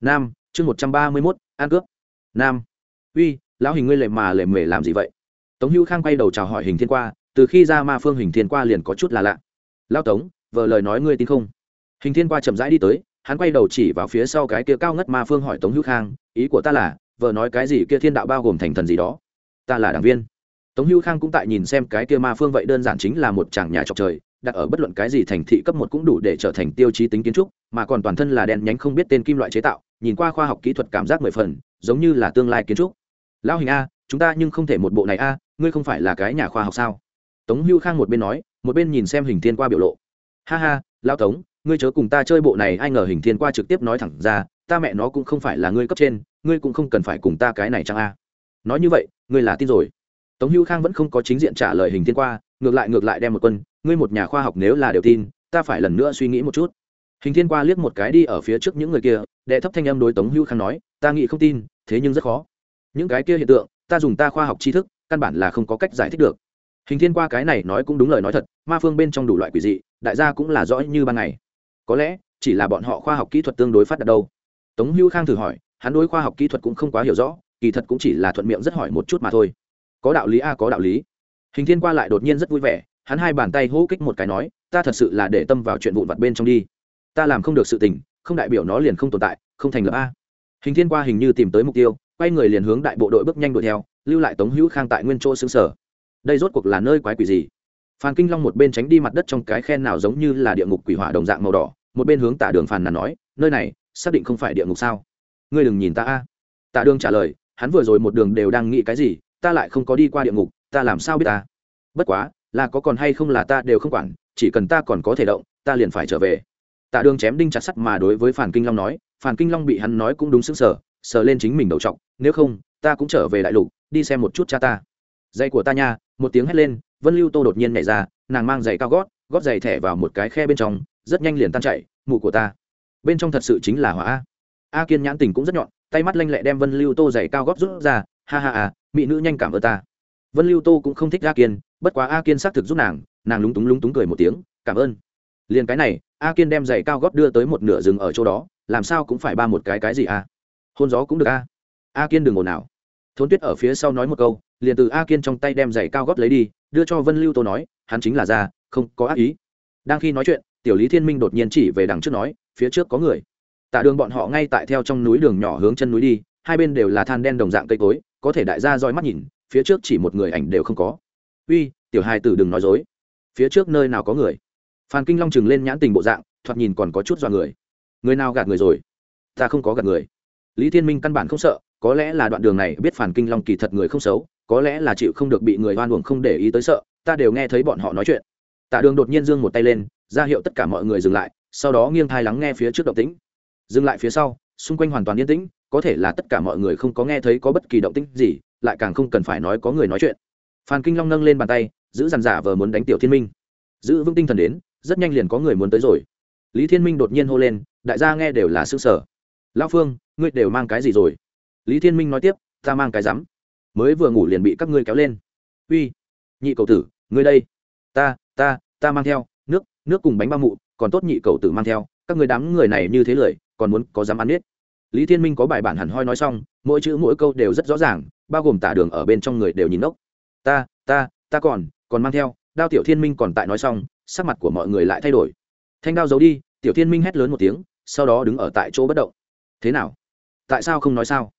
Nam, chương một trăm ba mươi mốt an cướp. Nam, uy lão hình ngươi lệ mà lệ mề làm gì vậy? Tống hữu khang quay đầu chào hỏi hình thiên qua, từ khi ra ma phương hình thiên qua liền có chút là lạ. Lao tống, vợ lời nói ngươi tin không? Hình thiên qua chậm rãi đi tới, hắn quay đầu chỉ vào phía sau cái kia cao ngất ma phương hỏi tống hữu khang, ý của ta là, vợ nói cái gì kia thiên đạo bao gồm thành thần gì đó? Ta là đảng viên. Tống hữu khang cũng tại nhìn xem cái kia ma phương vậy đơn giản chính là một chàng nhà trọc trời, đặt ở bất luận cái gì thành thị cấp một cũng đủ để trở thành tiêu chí tính kiến trúc, mà còn toàn thân là đèn nhánh không biết tên kim loại chế tạo, nhìn qua khoa học kỹ thuật cảm giác mười phần, giống như là tương lai kiến trúc lão hình a, chúng ta nhưng không thể một bộ này a, ngươi không phải là cái nhà khoa học sao? Tống hưu khang một bên nói, một bên nhìn xem hình thiên qua biểu lộ. Ha ha, lão tống, ngươi chớ cùng ta chơi bộ này, ai ngờ hình thiên qua trực tiếp nói thẳng ra, ta mẹ nó cũng không phải là ngươi cấp trên, ngươi cũng không cần phải cùng ta cái này chăng a. Nói như vậy, ngươi là tin rồi. Tống hưu khang vẫn không có chính diện trả lời hình thiên qua, ngược lại ngược lại đem một quân, ngươi một nhà khoa học nếu là đều tin, ta phải lần nữa suy nghĩ một chút. Hình thiên qua liếc một cái đi ở phía trước những người kia, đệ thấp thanh âm đối tống hưu khang nói, ta nghĩ không tin, thế nhưng rất khó những cái kia hiện tượng, ta dùng ta khoa học tri thức, căn bản là không có cách giải thích được. Hình thiên qua cái này nói cũng đúng lời nói thật, ma phương bên trong đủ loại quỷ dị, đại gia cũng là rõ như ban ngày. Có lẽ, chỉ là bọn họ khoa học kỹ thuật tương đối phát đạt đâu. Tống hữu khang thử hỏi, hắn đối khoa học kỹ thuật cũng không quá hiểu rõ, kỳ thật cũng chỉ là thuận miệng rất hỏi một chút mà thôi. Có đạo lý a, có đạo lý. Hình thiên qua lại đột nhiên rất vui vẻ, hắn hai bàn tay hô kích một cái nói, ta thật sự là để tâm vào chuyện vụn vặt bên trong đi. Ta làm không được sự tình, không đại biểu nó liền không tồn tại, không thành lập a. Hình thiên qua hình như tìm tới mục tiêu quay người liền hướng đại bộ đội bước nhanh đuổi theo, lưu lại tống hữu khang tại nguyên chỗ xứng sở. Đây rốt cuộc là nơi quái quỷ gì? Phan kinh long một bên tránh đi mặt đất trong cái khen nào giống như là địa ngục quỷ hỏa đồng dạng màu đỏ, một bên hướng tả đường phàn nàn nói, nơi này, xác định không phải địa ngục sao? Ngươi đừng nhìn ta a. Tạ đường trả lời, hắn vừa rồi một đường đều đang nghĩ cái gì, ta lại không có đi qua địa ngục, ta làm sao biết ta? Bất quá, là có còn hay không là ta đều không quản, chỉ cần ta còn có thể động, ta liền phải trở về. Tạ đường chém đinh chặt sắt mà đối với phản kinh long nói phản kinh long bị hắn nói cũng đúng xứng sở sờ lên chính mình đầu trọng nếu không, ta cũng trở về đại lục, đi xem một chút cha ta. Dây của ta nha, một tiếng hét lên, vân lưu tô đột nhiên nhảy ra, nàng mang giày cao gót gót giày thẻ vào một cái khe bên trong, rất nhanh liền tan chạy mụ của ta. Bên trong thật sự chính là hỏa a. A kiên nhãn tình cũng rất nhọn, tay mắt lanh lẹ đem vân lưu tô giày cao gót rút ra, ha ha à mỹ nữ nhanh cảm ơn ta. Vân lưu tô cũng không thích a kiên, bất quá a kiên xác thực giúp nàng nàng lúng túng lúng túng cười một tiếng, cảm ơn. Liền cái này, a kiên đem giày cao gót đưa tới một nửa rừng ở chỗ đó, làm sao cũng phải ba một cái cái gì a hôn gió cũng được a. A kiên đừng ồn nào thốn tuyết ở phía sau nói một câu, liền từ a kiên trong tay đem giày cao gót lấy đi, đưa cho vân lưu tô nói, hắn chính là ra không có ác ý. Đang khi nói chuyện, tiểu lý thiên minh đột nhiên chỉ về đằng trước nói, phía trước có người. Tạ đường bọn họ ngay tại theo trong núi đường nhỏ hướng chân núi đi, hai bên đều là than đen đồng dạng cây cối, có thể đại gia roi mắt nhìn, phía trước chỉ một người ảnh đều không có. Uy, tiểu hai tử đừng nói dối. Phía trước nơi nào có người? Phan kinh long chừng lên nhãn tình bộ dạng, thoạt nhìn còn có chút dọa người. Người nào gạt người rồi? Ta không có gạt người lý thiên minh căn bản không sợ, có lẽ là đoạn đường này biết phản kinh long kỳ thật người không xấu, có lẽ là chịu không được bị người hoan uổng không để ý tới sợ, ta đều nghe thấy bọn họ nói chuyện. Tạ đường đột nhiên giương một tay lên, ra hiệu tất cả mọi người dừng lại, sau đó nghiêng thai lắng nghe phía trước động tĩnh. Dừng lại phía sau, xung quanh hoàn toàn yên tĩnh, có thể là tất cả mọi người không có nghe thấy có bất kỳ động tĩnh gì, lại càng không cần phải nói có người nói chuyện. Phan kinh long nâng lên bàn tay, giữ dàn giả vờ muốn đánh tiểu thiên minh. Giữ vững tinh thần đến, rất nhanh liền có người muốn tới rồi. Lý thiên minh đột nhiên hô lên, đại gia nghe đều là s ư sở. Lão phương ngươi đều mang cái gì rồi? Lý thiên minh nói tiếp, ta mang cái rắm. Mới vừa ngủ liền bị các ngươi kéo lên. Uy, nhị cầu tử, ngươi đây. Ta ta ta mang theo, nước nước cùng bánh ba mụ, còn tốt nhị cầu tử mang theo. Các người đám người này như thế lười còn muốn có dám ăn biết lý thiên minh có bài bản hẳn hoi nói xong, mỗi chữ mỗi câu đều rất rõ ràng, bao gồm tả đường ở bên trong người đều nhìn ốc ta ta ta còn còn mang theo, đao tiểu thiên minh còn tại nói xong, sắc mặt của mọi người lại thay đổi. Thanh đao giấu đi, tiểu thiên minh hét lớn một tiếng, sau đó đứng ở tại chỗ bất động. Thế nào? Tại sao không nói sao?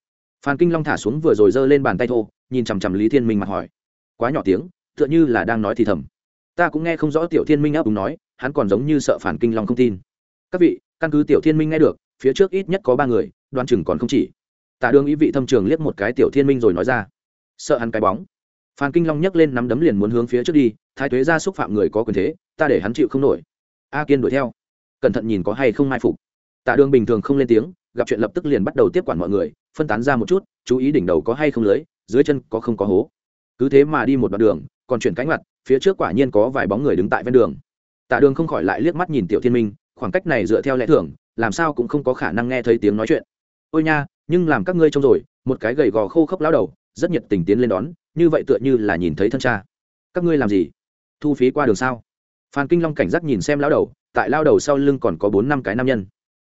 Phan kinh long thả xuống vừa rồi giơ lên bàn tay thô, nhìn chằm chằm lý thiên minh mặt hỏi. Quá nhỏ tiếng, tựa như là đang nói thì thầm. Ta cũng nghe không rõ tiểu thiên minh áp đúng nói, hắn còn giống như sợ phản kinh long không tin. Các vị, căn cứ tiểu thiên minh nghe được, phía trước ít nhất có ba người đoan chừng còn không chỉ. Tạ đương ý vị thâm trường liếc một cái tiểu thiên minh rồi nói ra. Sợ hắn cái bóng. Phan kinh long nhấc lên nắm đấm liền muốn hướng phía trước đi, thái thuế ra xúc phạm người có quyền thế, ta để hắn chịu không nổi. A kiên đuổi theo. Cẩn thận nhìn có hay không mai phục. Tạ đường bình thường không lên tiếng gặp chuyện lập tức liền bắt đầu tiếp quản mọi người, phân tán ra một chút, chú ý đỉnh đầu có hay không lưới, dưới chân có không có hố. Cứ thế mà đi một đoạn đường, còn chuyển cánh mặt, phía trước quả nhiên có vài bóng người đứng tại ven đường. Tạ đường không khỏi lại liếc mắt nhìn tiểu thiên minh, khoảng cách này dựa theo lẽ thường, làm sao cũng không có khả năng nghe thấy tiếng nói chuyện. Ôi nha, nhưng làm các ngươi trông rồi, một cái gầy gò khô khốc lao đầu, rất nhiệt tình tiến lên đón, như vậy tựa như là nhìn thấy thân cha. Các ngươi làm gì? Thu phí qua đường sao? Phan kinh long cảnh giác nhìn xem lao đầu, tại lao đầu sau lưng còn có bốn năm cái nam nhân.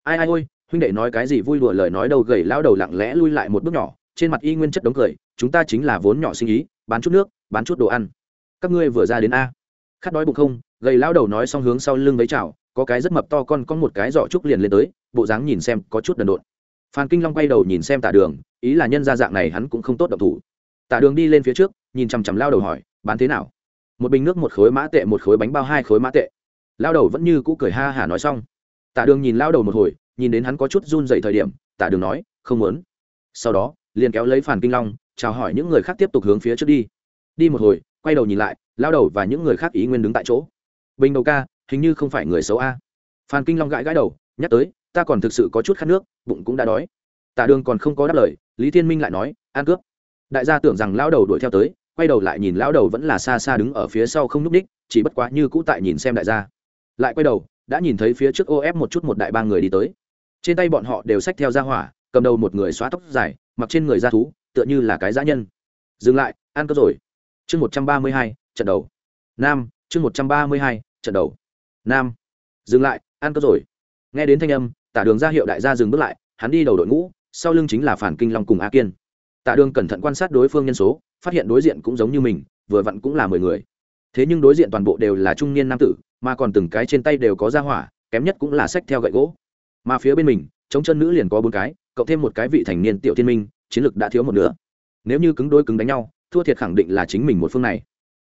Ai ai, ôi huynh đệ nói cái gì vui đùa lời nói đầu gầy lao đầu lặng lẽ lui lại một bước nhỏ, trên mặt y nguyên chất đống cười, chúng ta chính là vốn nhỏ sinh ý, bán chút nước, bán chút đồ ăn. Các ngươi vừa ra đến a. Khát đói bụng không? Gầy lao đầu nói xong hướng sau lưng với chào, có cái rất mập to con con một cái giỏ trúc liền lên tới, bộ dáng nhìn xem có chút đần độn. Phan kinh long quay đầu nhìn xem tả đường, ý là nhân gia dạng này hắn cũng không tốt độc thủ. Tả đường đi lên phía trước, nhìn chằm chằm lao đầu hỏi, bán thế nào? Một bình nước, một khối mã tệ, một khối bánh bao, hai khối mã tệ. Lao đầu vẫn như cũ cười ha hả nói xong. Tả đường nhìn lao đầu một hồi nhìn đến hắn có chút run dậy thời điểm, tả đường nói, không muốn. Sau đó, liền kéo lấy phản kinh long, chào hỏi những người khác tiếp tục hướng phía trước đi. Đi một hồi, quay đầu nhìn lại lao đầu và những người khác ý nguyên đứng tại chỗ. Bình đầu ca, hình như không phải người xấu a. Phan kinh long gãi gãi đầu, nhắc tới, ta còn thực sự có chút khát nước, bụng cũng đã đói. Tả đường còn không có đáp lời, lý thiên minh lại nói, ăn cướp. Đại gia tưởng rằng lao đầu đuổi theo tới, quay đầu lại nhìn lao đầu vẫn là xa xa đứng ở phía sau không núp đích chỉ bất quá như cũ tại nhìn xem đại gia. Lại quay đầu, đã nhìn thấy phía trước ô ép một chút một đại ba người đi tới trên tay bọn họ đều xách theo ra hỏa, cầm đầu một người xóa tóc dài, mặc trên người da thú, tựa như là cái dã nhân. Dừng lại, ăn cướp rồi. Chương một trăm ba mươi hai, trận đầu. Nam, chương một trăm ba mươi hai, trận đầu. Nam. Dừng lại, ăn cướp rồi. Nghe đến thanh âm, tả đường ra hiệu đại gia dừng bước lại, hắn đi đầu đội ngũ, sau lưng chính là phản kinh long cùng a kiên. Tả đường cẩn thận quan sát đối phương nhân số, phát hiện đối diện cũng giống như mình, vừa vặn cũng là mười người. Thế nhưng đối diện toàn bộ đều là trung niên nam tử, mà còn từng cái trên tay đều có ra hỏa, kém nhất cũng là sách theo gậy gỗ mà phía bên mình chống chân nữ liền có bốn cái cộng thêm một cái vị thành niên tiểu thiên minh chiến lược đã thiếu một nửa. Nếu như cứng đôi cứng đánh nhau thua thiệt khẳng định là chính mình một phương này.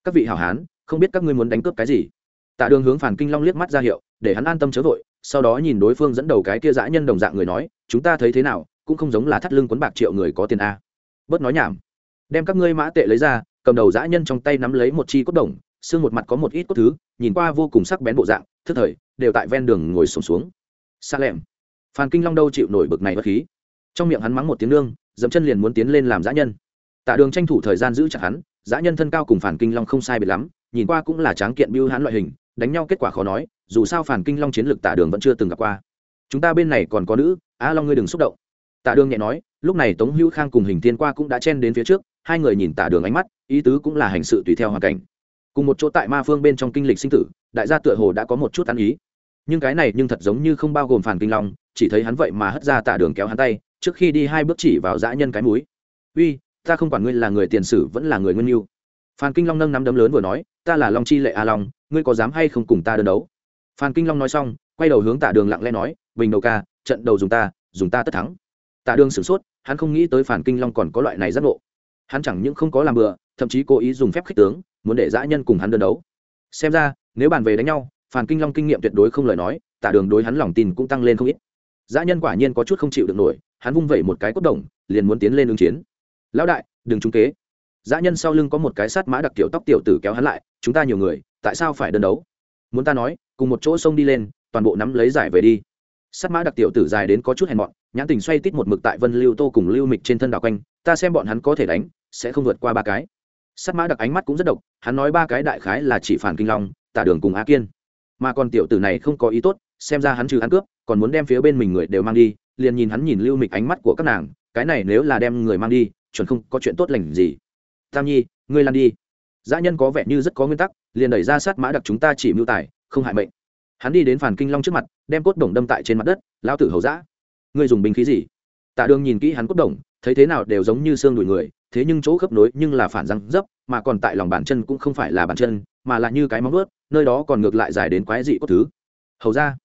Các vị hảo hán không biết các ngươi muốn đánh cướp cái gì? Tạ đường hướng phản kinh long liếc mắt ra hiệu để hắn an tâm chớ vội sau đó nhìn đối phương dẫn đầu cái kia dã nhân đồng dạng người nói chúng ta thấy thế nào cũng không giống là thắt lưng quấn bạc triệu người có tiền a. Bớt nói nhảm. Đem các ngươi mã tệ lấy ra cầm đầu dã nhân trong tay nắm lấy một chi cốt đồng xương một mặt có một ít cốt thứ nhìn qua vô cùng sắc bén bộ dạng thức thời đều tại ven đường ngồi sùng xuống, xuống xa lẻm. Phan kinh long đâu chịu nổi bực này bất khí. Trong miệng hắn mắng một tiếng nương dẫm chân liền muốn tiến lên làm giã nhân. Tạ đường tranh thủ thời gian giữ chặt hắn giã nhân thân cao cùng phản kinh long không sai biệt lắm, nhìn qua cũng là tráng kiện biêu hãn loại hình, đánh nhau kết quả khó nói, dù sao phản kinh long chiến lược tạ đường vẫn chưa từng gặp qua. Chúng ta bên này còn có nữ a long ngươi đừng xúc động. Tạ đường nhẹ nói, lúc này tống hữu khang cùng hình thiên qua cũng đã chen đến phía trước, hai người nhìn tạ đường ánh mắt, ý tứ cũng là hành sự tùy theo hoàn cảnh. Cùng một chỗ tại ma phương bên trong kinh lịch sinh tử, đại gia tựa hồ đã có một chút ăn ý nhưng cái này nhưng thật giống như không bao gồm phản kinh long, chỉ thấy hắn vậy mà hất ra tạ đường kéo hắn tay, trước khi đi hai bước chỉ vào dã nhân cái múi uy, ta không quản ngươi là người tiền sử vẫn là người nguyên mưu phan kinh long nâng nắm đấm lớn vừa nói, ta là long chi lệ a long, ngươi có dám hay không cùng ta đơn đấu? Phan kinh long nói xong, quay đầu hướng tạ đường lặng lẽ nói, bình đầu ca, trận đầu dùng ta dùng ta tất thắng. Tạ đường sửng sốt, hắn không nghĩ tới phản kinh long còn có loại này giác ngộ. Hắn chẳng những không có làm bừa, thậm chí cố ý dùng phép khích tướng, muốn để dã nhân cùng hắn đơn đấu. Xem ra, nếu bàn về đánh nhau phản kinh long kinh nghiệm tuyệt đối không lời nói tạ đường đối hắn lòng tin cũng tăng lên không ít. Dã nhân quả nhiên có chút không chịu được nổi, hắn vung vẩy một cái cốt đồng, liền muốn tiến lên ứng chiến. Lão đại, đừng trúng kế. Dã nhân sau lưng có một cái sát mã đặc kiểu tóc tiểu tử kéo hắn lại, chúng ta nhiều người, tại sao phải đơn đấu? Muốn ta nói, cùng một chỗ sông đi lên, toàn bộ nắm lấy giải về đi. Sát mã đặc tiểu tử dài đến có chút hèn mọn, nhãn tình xoay tít một mực tại vân lưu tô cùng lưu mịch trên thân đảo quanh, ta xem bọn hắn có thể đánh, sẽ không vượt qua ba cái. Sát mã đặc ánh mắt cũng rất độc, hắn nói ba cái đại khái là chỉ phản kinh long, tả đường cùng á kiên mà còn tiểu tử này không có ý tốt, xem ra hắn trừ ăn cướp, còn muốn đem phía bên mình người đều mang đi, liền nhìn hắn nhìn lưu mịch ánh mắt của các nàng, cái này nếu là đem người mang đi, chuẩn không có chuyện tốt lành gì. Tam nhi, ngươi lan đi. Dã nhân có vẻ như rất có nguyên tắc, liền đẩy ra sát mã đặc chúng ta chỉ mưu tài, không hại mệnh. Hắn đi đến phản kinh long trước mặt, đem cốt đồng đâm tại trên mặt đất lao tử hầu dã. Ngươi dùng binh khí gì? Tạ đường nhìn kỹ hắn cốt đồng, thấy thế nào đều giống như xương đùi người, thế nhưng chỗ khớp nối nhưng là phản răng dấp, mà còn tại lòng bàn chân cũng không phải là bàn chân mà là như cái móng ướt nơi đó còn ngược lại dài đến quái dị cốt thứ. Hầu ra,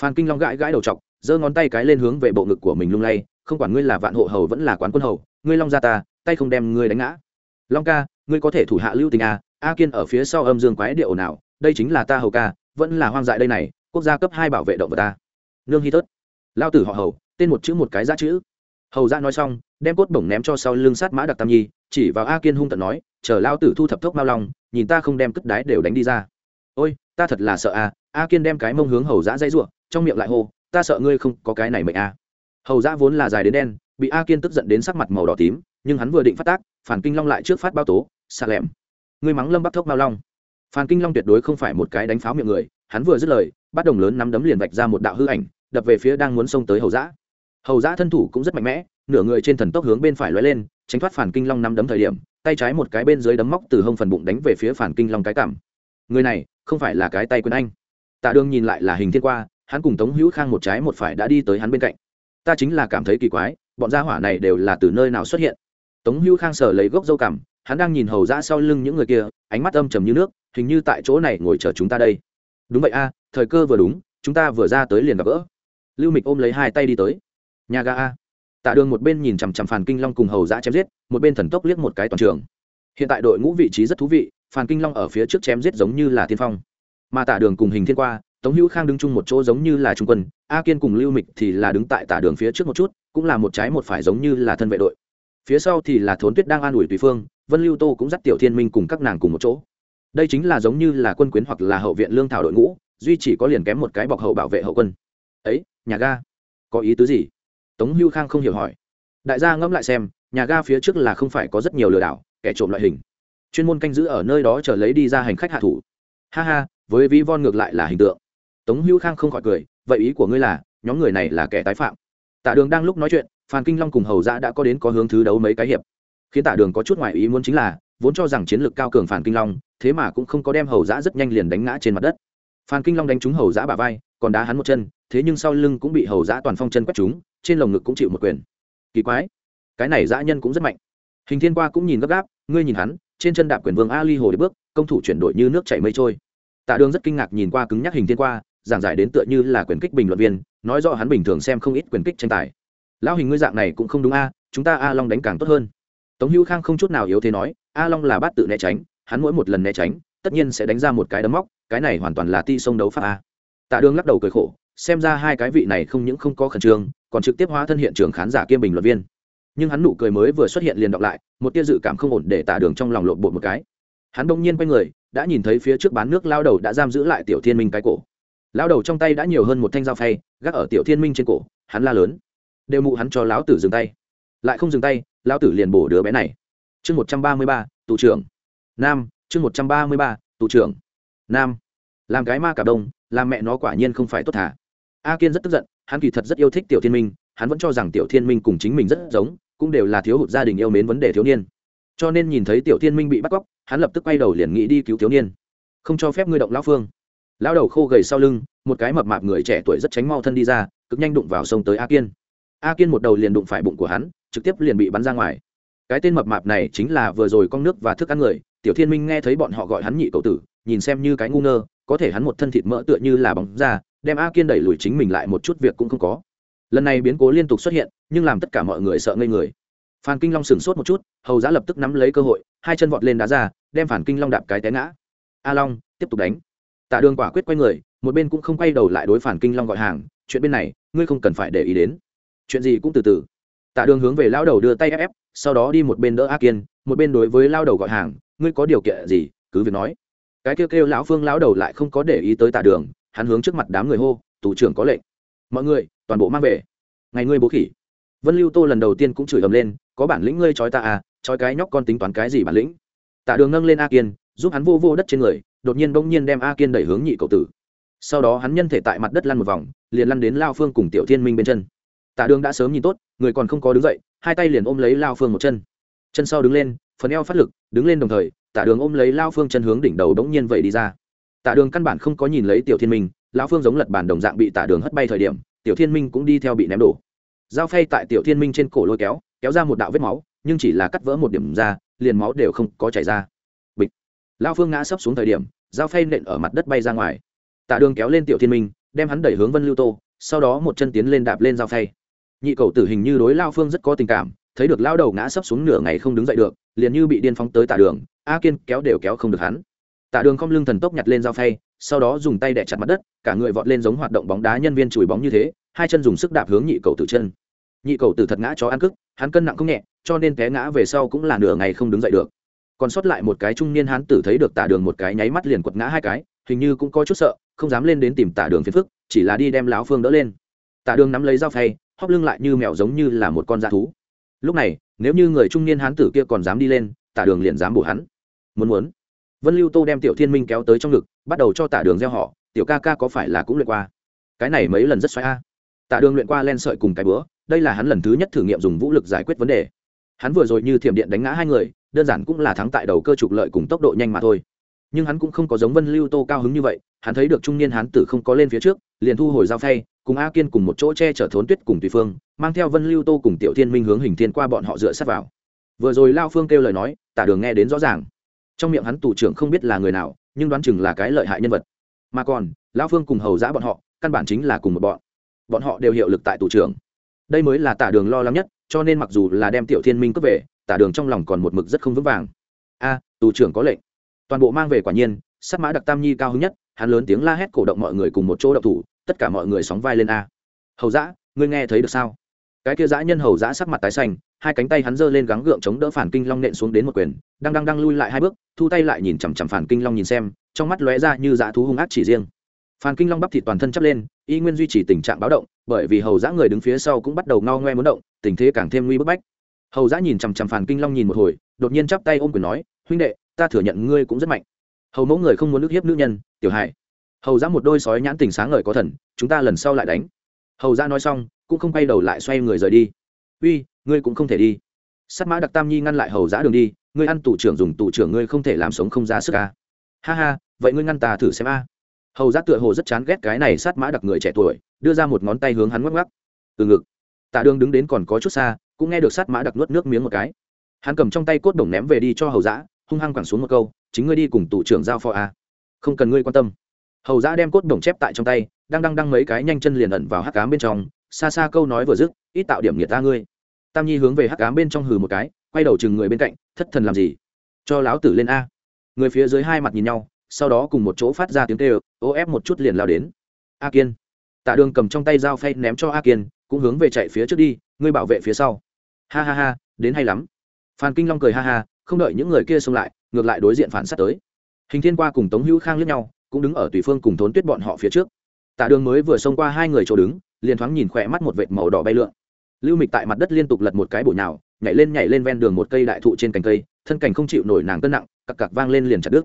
phan kinh long gãi gãi đầu t giơ ngón tay cái lên hướng về bộ ngực của mình lung lay, không quản ngươi là vạn hộ hầu vẫn là quán quân hầu, ngươi long ra ta, tay không đem ngươi đánh ngã. Long ca, ngươi có thể thủ hạ lưu tình à? a kiên ở phía sau âm dương quái điệu nào, đây chính là ta hầu ca, vẫn là hoang dại đây này, quốc gia cấp hai bảo vệ động vật ta. Nương hy tớt lao tử họ hầu, tên một chữ một cái giá chữ. Hầu ra nói xong, đem cốt bổng ném cho sau lưng sát mã đặc tam nhi, chỉ vào a kiên hung tận nói, chờ lao tử thu thập thuốc mao long nhìn ta không đem cất đái đều đánh đi ra. Ôi, ta thật là sợ a a kiên đem cái mông hướng hầu giã dây r trong miệng lại hô, ta sợ ngươi không có cái này mệnh a hầu giã vốn là dài đến đen, bị a kiên tức giận đến sắc mặt màu đỏ tím, nhưng hắn vừa định phát tác, phản kinh long lại trước phát bao tố xạ lẹm ngươi mắng lâm bắc thốc mao long. Phan kinh long tuyệt đối không phải một cái đánh pháo miệng người, hắn vừa dứt lời, bắt đồng lớn nắm đấm liền vạch ra một đạo hư ảnh, đập về phía đang muốn xông tới hầu giã hầu giã thân thủ cũng rất mạnh mẽ, nửa người trên thần tốc hướng bên phải lóe lên, tránh thoát phản kinh long nắm đấm thời điểm tay trái một cái bên dưới đấm móc từ hông phần bụng đánh về phía phản kinh long cái cảm. Người này, không phải là cái tay quyền anh. Tạ đường nhìn lại là hình thiên qua, hắn cùng tống hữu khang một trái một phải đã đi tới hắn bên cạnh. Ta chính là cảm thấy kỳ quái, bọn gia hỏa này đều là từ nơi nào xuất hiện? Tống hữu khang sờ lấy gốc dâu cảm hắn đang nhìn hầu ra sau lưng những người kia, ánh mắt âm trầm như nước, hình như tại chỗ này ngồi chờ chúng ta đây. Đúng vậy a, thời cơ vừa đúng, chúng ta vừa ra tới liền gặp gỡ. Lưu mịch ôm lấy hai tay đi tới. Nhà ga a tạ đường một bên nhìn chằm chằm phàn kinh long cùng hầu giã chém giết, một bên thần tốc liếc một cái toàn trường. Hiện tại đội ngũ vị trí rất thú vị phàn kinh long ở phía trước chém giết giống như là tiên phong. Mà tạ đường cùng hình thiên qua, tống hữu khang đứng chung một chỗ giống như là trung quân, a kiên cùng lưu mịch thì là đứng tại tạ đường phía trước một chút, cũng là một trái một phải giống như là thân vệ đội. Phía sau thì là thốn tuyết đang an ủi tùy phương, vân lưu tô cũng dắt tiểu thiên minh cùng các nàng cùng một chỗ. Đây chính là giống như là quân quyến hoặc là hậu viện lương thảo đội ngũ, duy chỉ có liền kém một cái bọc hậu bảo vệ hậu quân. Ấy, nhà ga, có ý tứ gì? Tống hưu khang không hiểu hỏi. Đại gia ngẫm lại xem, nhà ga phía trước là không phải có rất nhiều lừa đảo, kẻ trộm loại hình. Chuyên môn canh giữ ở nơi đó chờ lấy đi ra hành khách hạ thủ. Ha ha, với ví von ngược lại là hình tượng. Tống hưu khang không khỏi cười, vậy ý của ngươi là, nhóm người này là kẻ tái phạm. Tạ đường đang lúc nói chuyện, phan kinh long cùng hầu giã đã có đến có hướng thứ đấu mấy cái hiệp. Khiến tạ đường có chút ngoại ý muốn chính là, vốn cho rằng chiến lược cao cường phản kinh long, thế mà cũng không có đem hầu giã rất nhanh liền đánh ngã trên mặt đất. Phan kinh long đánh trúng hầu dạ giã bà vai, còn đá hắn một chân, thế nhưng sau lưng cũng bị hầu giã toàn phong chân quét trúng trên lồng ngực cũng chịu một quyền. Kỳ quái. Cái này dã nhân cũng rất mạnh. Hình thiên qua cũng nhìn gấp gáp, ngươi nhìn hắn, trên chân đạp quyền vương ali hồ đi bước, công thủ chuyển đổi như nước chảy mây trôi. Tạ đường rất kinh ngạc nhìn qua cứng nhắc hình thiên qua, giảng giải đến tựa như là quyền kích bình luận viên, nói rõ hắn bình thường xem không ít quyền kích tranh tài. Lão hình ngươi dạng này cũng không đúng a, chúng ta a long đánh càng tốt hơn. Tống hữu khang không chút nào yếu thế nói, a long là bát tự né tránh, hắn mỗi một lần né tránh, tất nhiên sẽ đánh ra một cái đấm móc, cái này hoàn toàn là ti sông đấu pháp a. Tạ đường lắc đầu cười khổ, xem ra hai cái vị này không những không có khẩn trương còn trực tiếp hóa thân hiện trường khán giả kiêm bình luận viên. Nhưng hắn nụ cười mới vừa xuất hiện liền đọc lại, một tia dự cảm không ổn để tạ đường trong lòng lộn bột một cái. Hắn đông nhiên quay người, đã nhìn thấy phía trước bán nước lao đầu đã giam giữ lại tiểu thiên minh cái cổ. Lao đầu trong tay đã nhiều hơn một thanh dao phay, gác ở tiểu thiên minh trên cổ, hắn la lớn. Đều mụ hắn cho lão tử dừng tay. Lại không dừng tay, lão tử liền bổ đứa bé này. Chương một trăm ba mươi ba, tù trưởng. Nam, chương một trăm ba mươi ba, tù trưởng. Nam. Làm cái ma cả đông, làm mẹ nó quả nhiên không phải tốt thả a kiên rất tức giận, hắn kỳ thật rất yêu thích tiểu thiên minh, hắn vẫn cho rằng tiểu thiên minh cùng chính mình rất giống, cũng đều là thiếu hụt gia đình yêu mến vấn đề thiếu niên. Cho nên nhìn thấy tiểu thiên minh bị bắt cóc, hắn lập tức quay đầu liền nghĩ đi cứu thiếu niên. Không cho phép ngươi động lão phương. Lão đầu khô gầy sau lưng, một cái mập mạp người trẻ tuổi rất tránh mau thân đi ra, cực nhanh đụng vào sông tới a kiên. A kiên một đầu liền đụng phải bụng của hắn, trực tiếp liền bị bắn ra ngoài. Cái tên mập mạp này chính là vừa rồi con nước và thức ăn người, tiểu thiên minh nghe thấy bọn họ gọi hắn nhị cậu tử, nhìn xem như cái ngu ngơ, có thể hắn một thân thịt mỡ tựa như là bóng ra đem a kiên đẩy lùi chính mình lại một chút việc cũng không có. Lần này biến cố liên tục xuất hiện, nhưng làm tất cả mọi người sợ ngây người. Phan kinh long sửng sốt một chút, hầu giá lập tức nắm lấy cơ hội, hai chân vọt lên đá ra, đem phản kinh long đạp cái té ngã. A long, tiếp tục đánh. Tạ đường quả quyết quay người, một bên cũng không quay đầu lại đối phản kinh long gọi hàng, chuyện bên này, ngươi không cần phải để ý đến. Chuyện gì cũng từ từ. Tạ đường hướng về lao đầu đưa tay ép ép, sau đó đi một bên đỡ a kiên, một bên đối với lao đầu gọi hàng, ngươi có điều kiện gì, cứ việc nói. Cái kêu kêu lão phương lão đầu lại không có để ý tới tạ đường hắn hướng trước mặt đám người hô, tù trưởng có lệnh. Mọi người, toàn bộ mang về. Ngày ngươi bố khỉ. Vân lưu tô lần đầu tiên cũng chửi ầm lên, có bản lĩnh ngươi trói ta à trói cái nhóc con tính toán cái gì bản lĩnh? Tạ đường nâng lên a kiên, giúp hắn vô vô đất trên người, đột nhiên bỗng nhiên đem a kiên đẩy hướng nhị cậu tử. Sau đó hắn nhân thể tại mặt đất lăn một vòng, liền lăn đến lao phương cùng tiểu thiên minh bên chân. Tạ đường đã sớm nhìn tốt, người còn không có đứng dậy, hai tay liền ôm lấy lao phương một chân. Chân sau đứng lên, phần eo phát lực, đứng lên đồng thời, tạ đường ôm lấy lao phương chân hướng đỉnh đầu đống nhiên vậy đi ra tạ đường căn bản không có nhìn lấy tiểu thiên minh, lão phương giống lật bản đồng dạng bị tạ đường hất bay thời điểm, tiểu thiên minh cũng đi theo bị ném đổ. Dao phay tại tiểu thiên minh trên cổ lôi kéo kéo ra một đạo vết máu, nhưng chỉ là cắt vỡ một điểm ra, liền máu đều không có chảy ra. Bịch. Lão phương ngã sấp xuống thời điểm, dao phay nện ở mặt đất bay ra ngoài. Tạ đường kéo lên tiểu thiên minh, đem hắn đẩy hướng vân lưu tô, sau đó một chân tiến lên đạp lên dao phay. Nhị cầu tử hình như đối lao phương rất có tình cảm, thấy được lao đầu ngã sấp xuống nửa ngày không đứng dậy được, liền như bị điên phóng tới tạ đường, a kiên kéo đều kéo không được hắn tạ đường không lưng thần tốc nhặt lên dao phay, sau đó dùng tay đè chặt mặt đất, cả người vọt lên giống hoạt động bóng đá nhân viên chùi bóng như thế, hai chân dùng sức đạp hướng nhị cầu tử chân. Nhị cầu tử thật ngã chó ăn cức hắn cân nặng không nhẹ, cho nên té ngã về sau cũng là nửa ngày không đứng dậy được. Còn sót lại một cái trung niên hán tử thấy được Tạ đường một cái nháy mắt liền quật ngã hai cái, hình như cũng có chút sợ, không dám lên đến tìm Tạ đường phiền phức, chỉ là đi đem lão phương đỡ lên. Tạ đường nắm lấy dao phay, hóp lưng lại như mèo giống như là một con da thú. Lúc này, nếu như người trung niên hán tử kia còn dám đi lên Tạ đường liền dám bổ hắn. Muốn muốn vân lưu tô đem tiểu thiên minh kéo tới trong ngực bắt đầu cho tả đường gieo họ tiểu ca ca có phải là cũng luyện qua? Cái này mấy lần rất xoáy a. Tả đường luyện qua len sợi cùng cái bữa đây là hắn lần thứ nhất thử nghiệm dùng vũ lực giải quyết vấn đề. Hắn vừa rồi như thiểm điện đánh ngã hai người đơn giản cũng là thắng tại đầu cơ trục lợi cùng tốc độ nhanh mà thôi. Nhưng hắn cũng không có giống vân lưu tô cao hứng như vậy hắn thấy được trung niên hán tử không có lên phía trước liền thu hồi dao thay, cùng a kiên cùng một chỗ che chở thốn tuyết cùng tùy phương mang theo vân lưu tô cùng tiểu thiên minh hướng hình thiên qua bọn họ dựa sát vào. Vừa rồi lao phương kêu lời nói tả đường nghe đến rõ ràng trong miệng hắn tù trưởng không biết là người nào, nhưng đoán chừng là cái lợi hại nhân vật. Mà còn, lão phương cùng hầu giã bọn họ, căn bản chính là cùng một bọn. Bọn họ đều hiệu lực tại tù trưởng. Đây mới là tả đường lo lắng nhất, cho nên mặc dù là đem tiểu thiên minh cướp về, tả đường trong lòng còn một mực rất không vững vàng. A, tù trưởng có lệnh. Toàn bộ mang về quả nhiên sắc mã đặc tam nhi cao hứng nhất, hắn lớn tiếng la hét cổ động mọi người cùng một chỗ đậu thủ, tất cả mọi người sóng vai lên a. Hầu dã ngươi nghe thấy được sao? Cái kia dã nhân hầu dã sắc mặt tái xanh, hai cánh tay hắn giơ lên gắng gượng chống đỡ phản kinh long nện xuống đến một quyền đang đang đang lui lại hai bước, thu tay lại nhìn chằm chằm phản kinh long nhìn xem, trong mắt lóe ra như dã thú hung ác chỉ riêng. Phản kinh long bắp thịt toàn thân chắp lên, y nguyên duy trì tình trạng báo động, bởi vì hầu dã người đứng phía sau cũng bắt đầu ngao ngoe muốn động, tình thế càng thêm nguy bức bách. Hầu dã nhìn chằm chằm phản kinh long nhìn một hồi, đột nhiên chắp tay ôm quyền nói, huynh đệ, ta thừa nhận ngươi cũng rất mạnh. Hầu mẫu người không muốn nước hiếp nữ nhân, tiểu hải hầu dã một đôi sói nhãn tình sáng ngời có thần, chúng ta lần sau lại đánh. Hầu dã nói xong, cũng không quay đầu lại xoay người rời đi. Uy, ngươi cũng không thể đi sắt mã đặc tam nhi ngăn lại hầu giã đường đi, ngươi ăn tù trưởng dùng tù trưởng ngươi không thể làm sống không ra sức a ha ha, vậy ngươi ngăn ta thử xem a. Hầu giã tựa hồ rất chán ghét cái này sát mã đặc người trẻ tuổi, đưa ra một ngón tay hướng hắn ngoắc ngoắc. Từ ngực. Tạ đường đứng đến còn có chút xa, cũng nghe được sát mã đặc nuốt nước miếng một cái. Hắn cầm trong tay cốt đồng ném về đi cho hầu giã, hung hăng quẳng xuống một câu, chính ngươi đi cùng tù trưởng giao phó a. Không cần ngươi quan tâm. Hầu giã đem cốt đồng chép tại trong tay, đang đăng đăng mấy cái nhanh chân liền ẩn vào hắc cám bên trong, xa xa câu nói vừa dứt, ít tạo điểm nhiệt ta ngươi tam nhi hướng về hắc cám bên trong hừ một cái, quay đầu chừng người bên cạnh, thất thần làm gì? Cho láo tử lên a. Người phía dưới hai mặt nhìn nhau, sau đó cùng một chỗ phát ra tiếng tê ô ép một chút liền lao đến. A kiên. Tạ đường cầm trong tay dao phay ném cho a kiên, cũng hướng về chạy phía trước đi, ngươi bảo vệ phía sau. Ha ha ha, đến hay lắm. Phan kinh long cười ha ha, không đợi những người kia xông lại, ngược lại đối diện phản s tới. Hình thiên qua cùng tống hữu khang lướt nhau, cũng đứng ở tùy phương cùng thốn tuyết bọn họ phía trước. Tạ đường mới vừa xông qua hai người chỗ đứng, liền thoáng nhìn khỏe mắt một vệt màu đỏ bay lượn lưu mịch tại mặt đất liên tục lật một cái bụi nào nhảy lên nhảy lên ven đường một cây đại thụ trên cành cây, thân cành không chịu nổi nàng cân nặng, cặc cặc vang lên liền chặt đứt.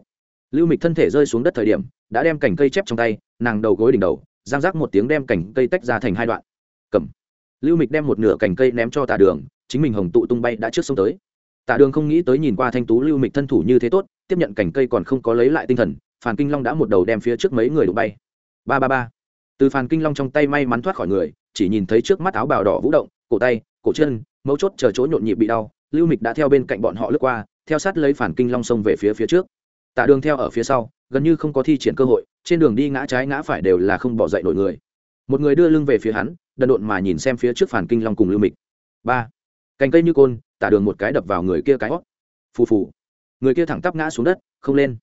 Lưu mịch thân thể rơi xuống đất thời điểm, đã đem cành cây chép trong tay, nàng đầu gối đỉnh đầu, giang rác một tiếng đem cành cây tách ra thành hai đoạn. Cầm. Lưu mịch đem một nửa cành cây ném cho tà đường, chính mình hồng tụ tung bay đã trước sông tới. Tà đường không nghĩ tới nhìn qua thanh tú lưu mịch thân thủ như thế tốt, tiếp nhận cành cây còn không có lấy lại tinh thần phản kinh long đã một đầu đem phía trước mấy người đụng bay. Ba ba ba. Từ phản kinh long trong tay may mắn thoát khỏi người, chỉ nhìn thấy trước mắt áo bào đỏ vũ động cổ tay, cổ chân, mấu chốt chờ chỗ nhộn nhịp bị đau, lưu mịch đã theo bên cạnh bọn họ lướt qua, theo sát lấy phản kinh long sông về phía phía trước. Tạ đường theo ở phía sau, gần như không có thi triển cơ hội, trên đường đi ngã trái ngã phải đều là không bỏ dậy nổi người. Một người đưa lưng về phía hắn, đần độn mà nhìn xem phía trước phản kinh long cùng lưu mịch. Ba. Cành cây như côn tạ đường một cái đập vào người kia cái hót. Phù phù. Người kia thẳng tắp ngã xuống đất, không lên.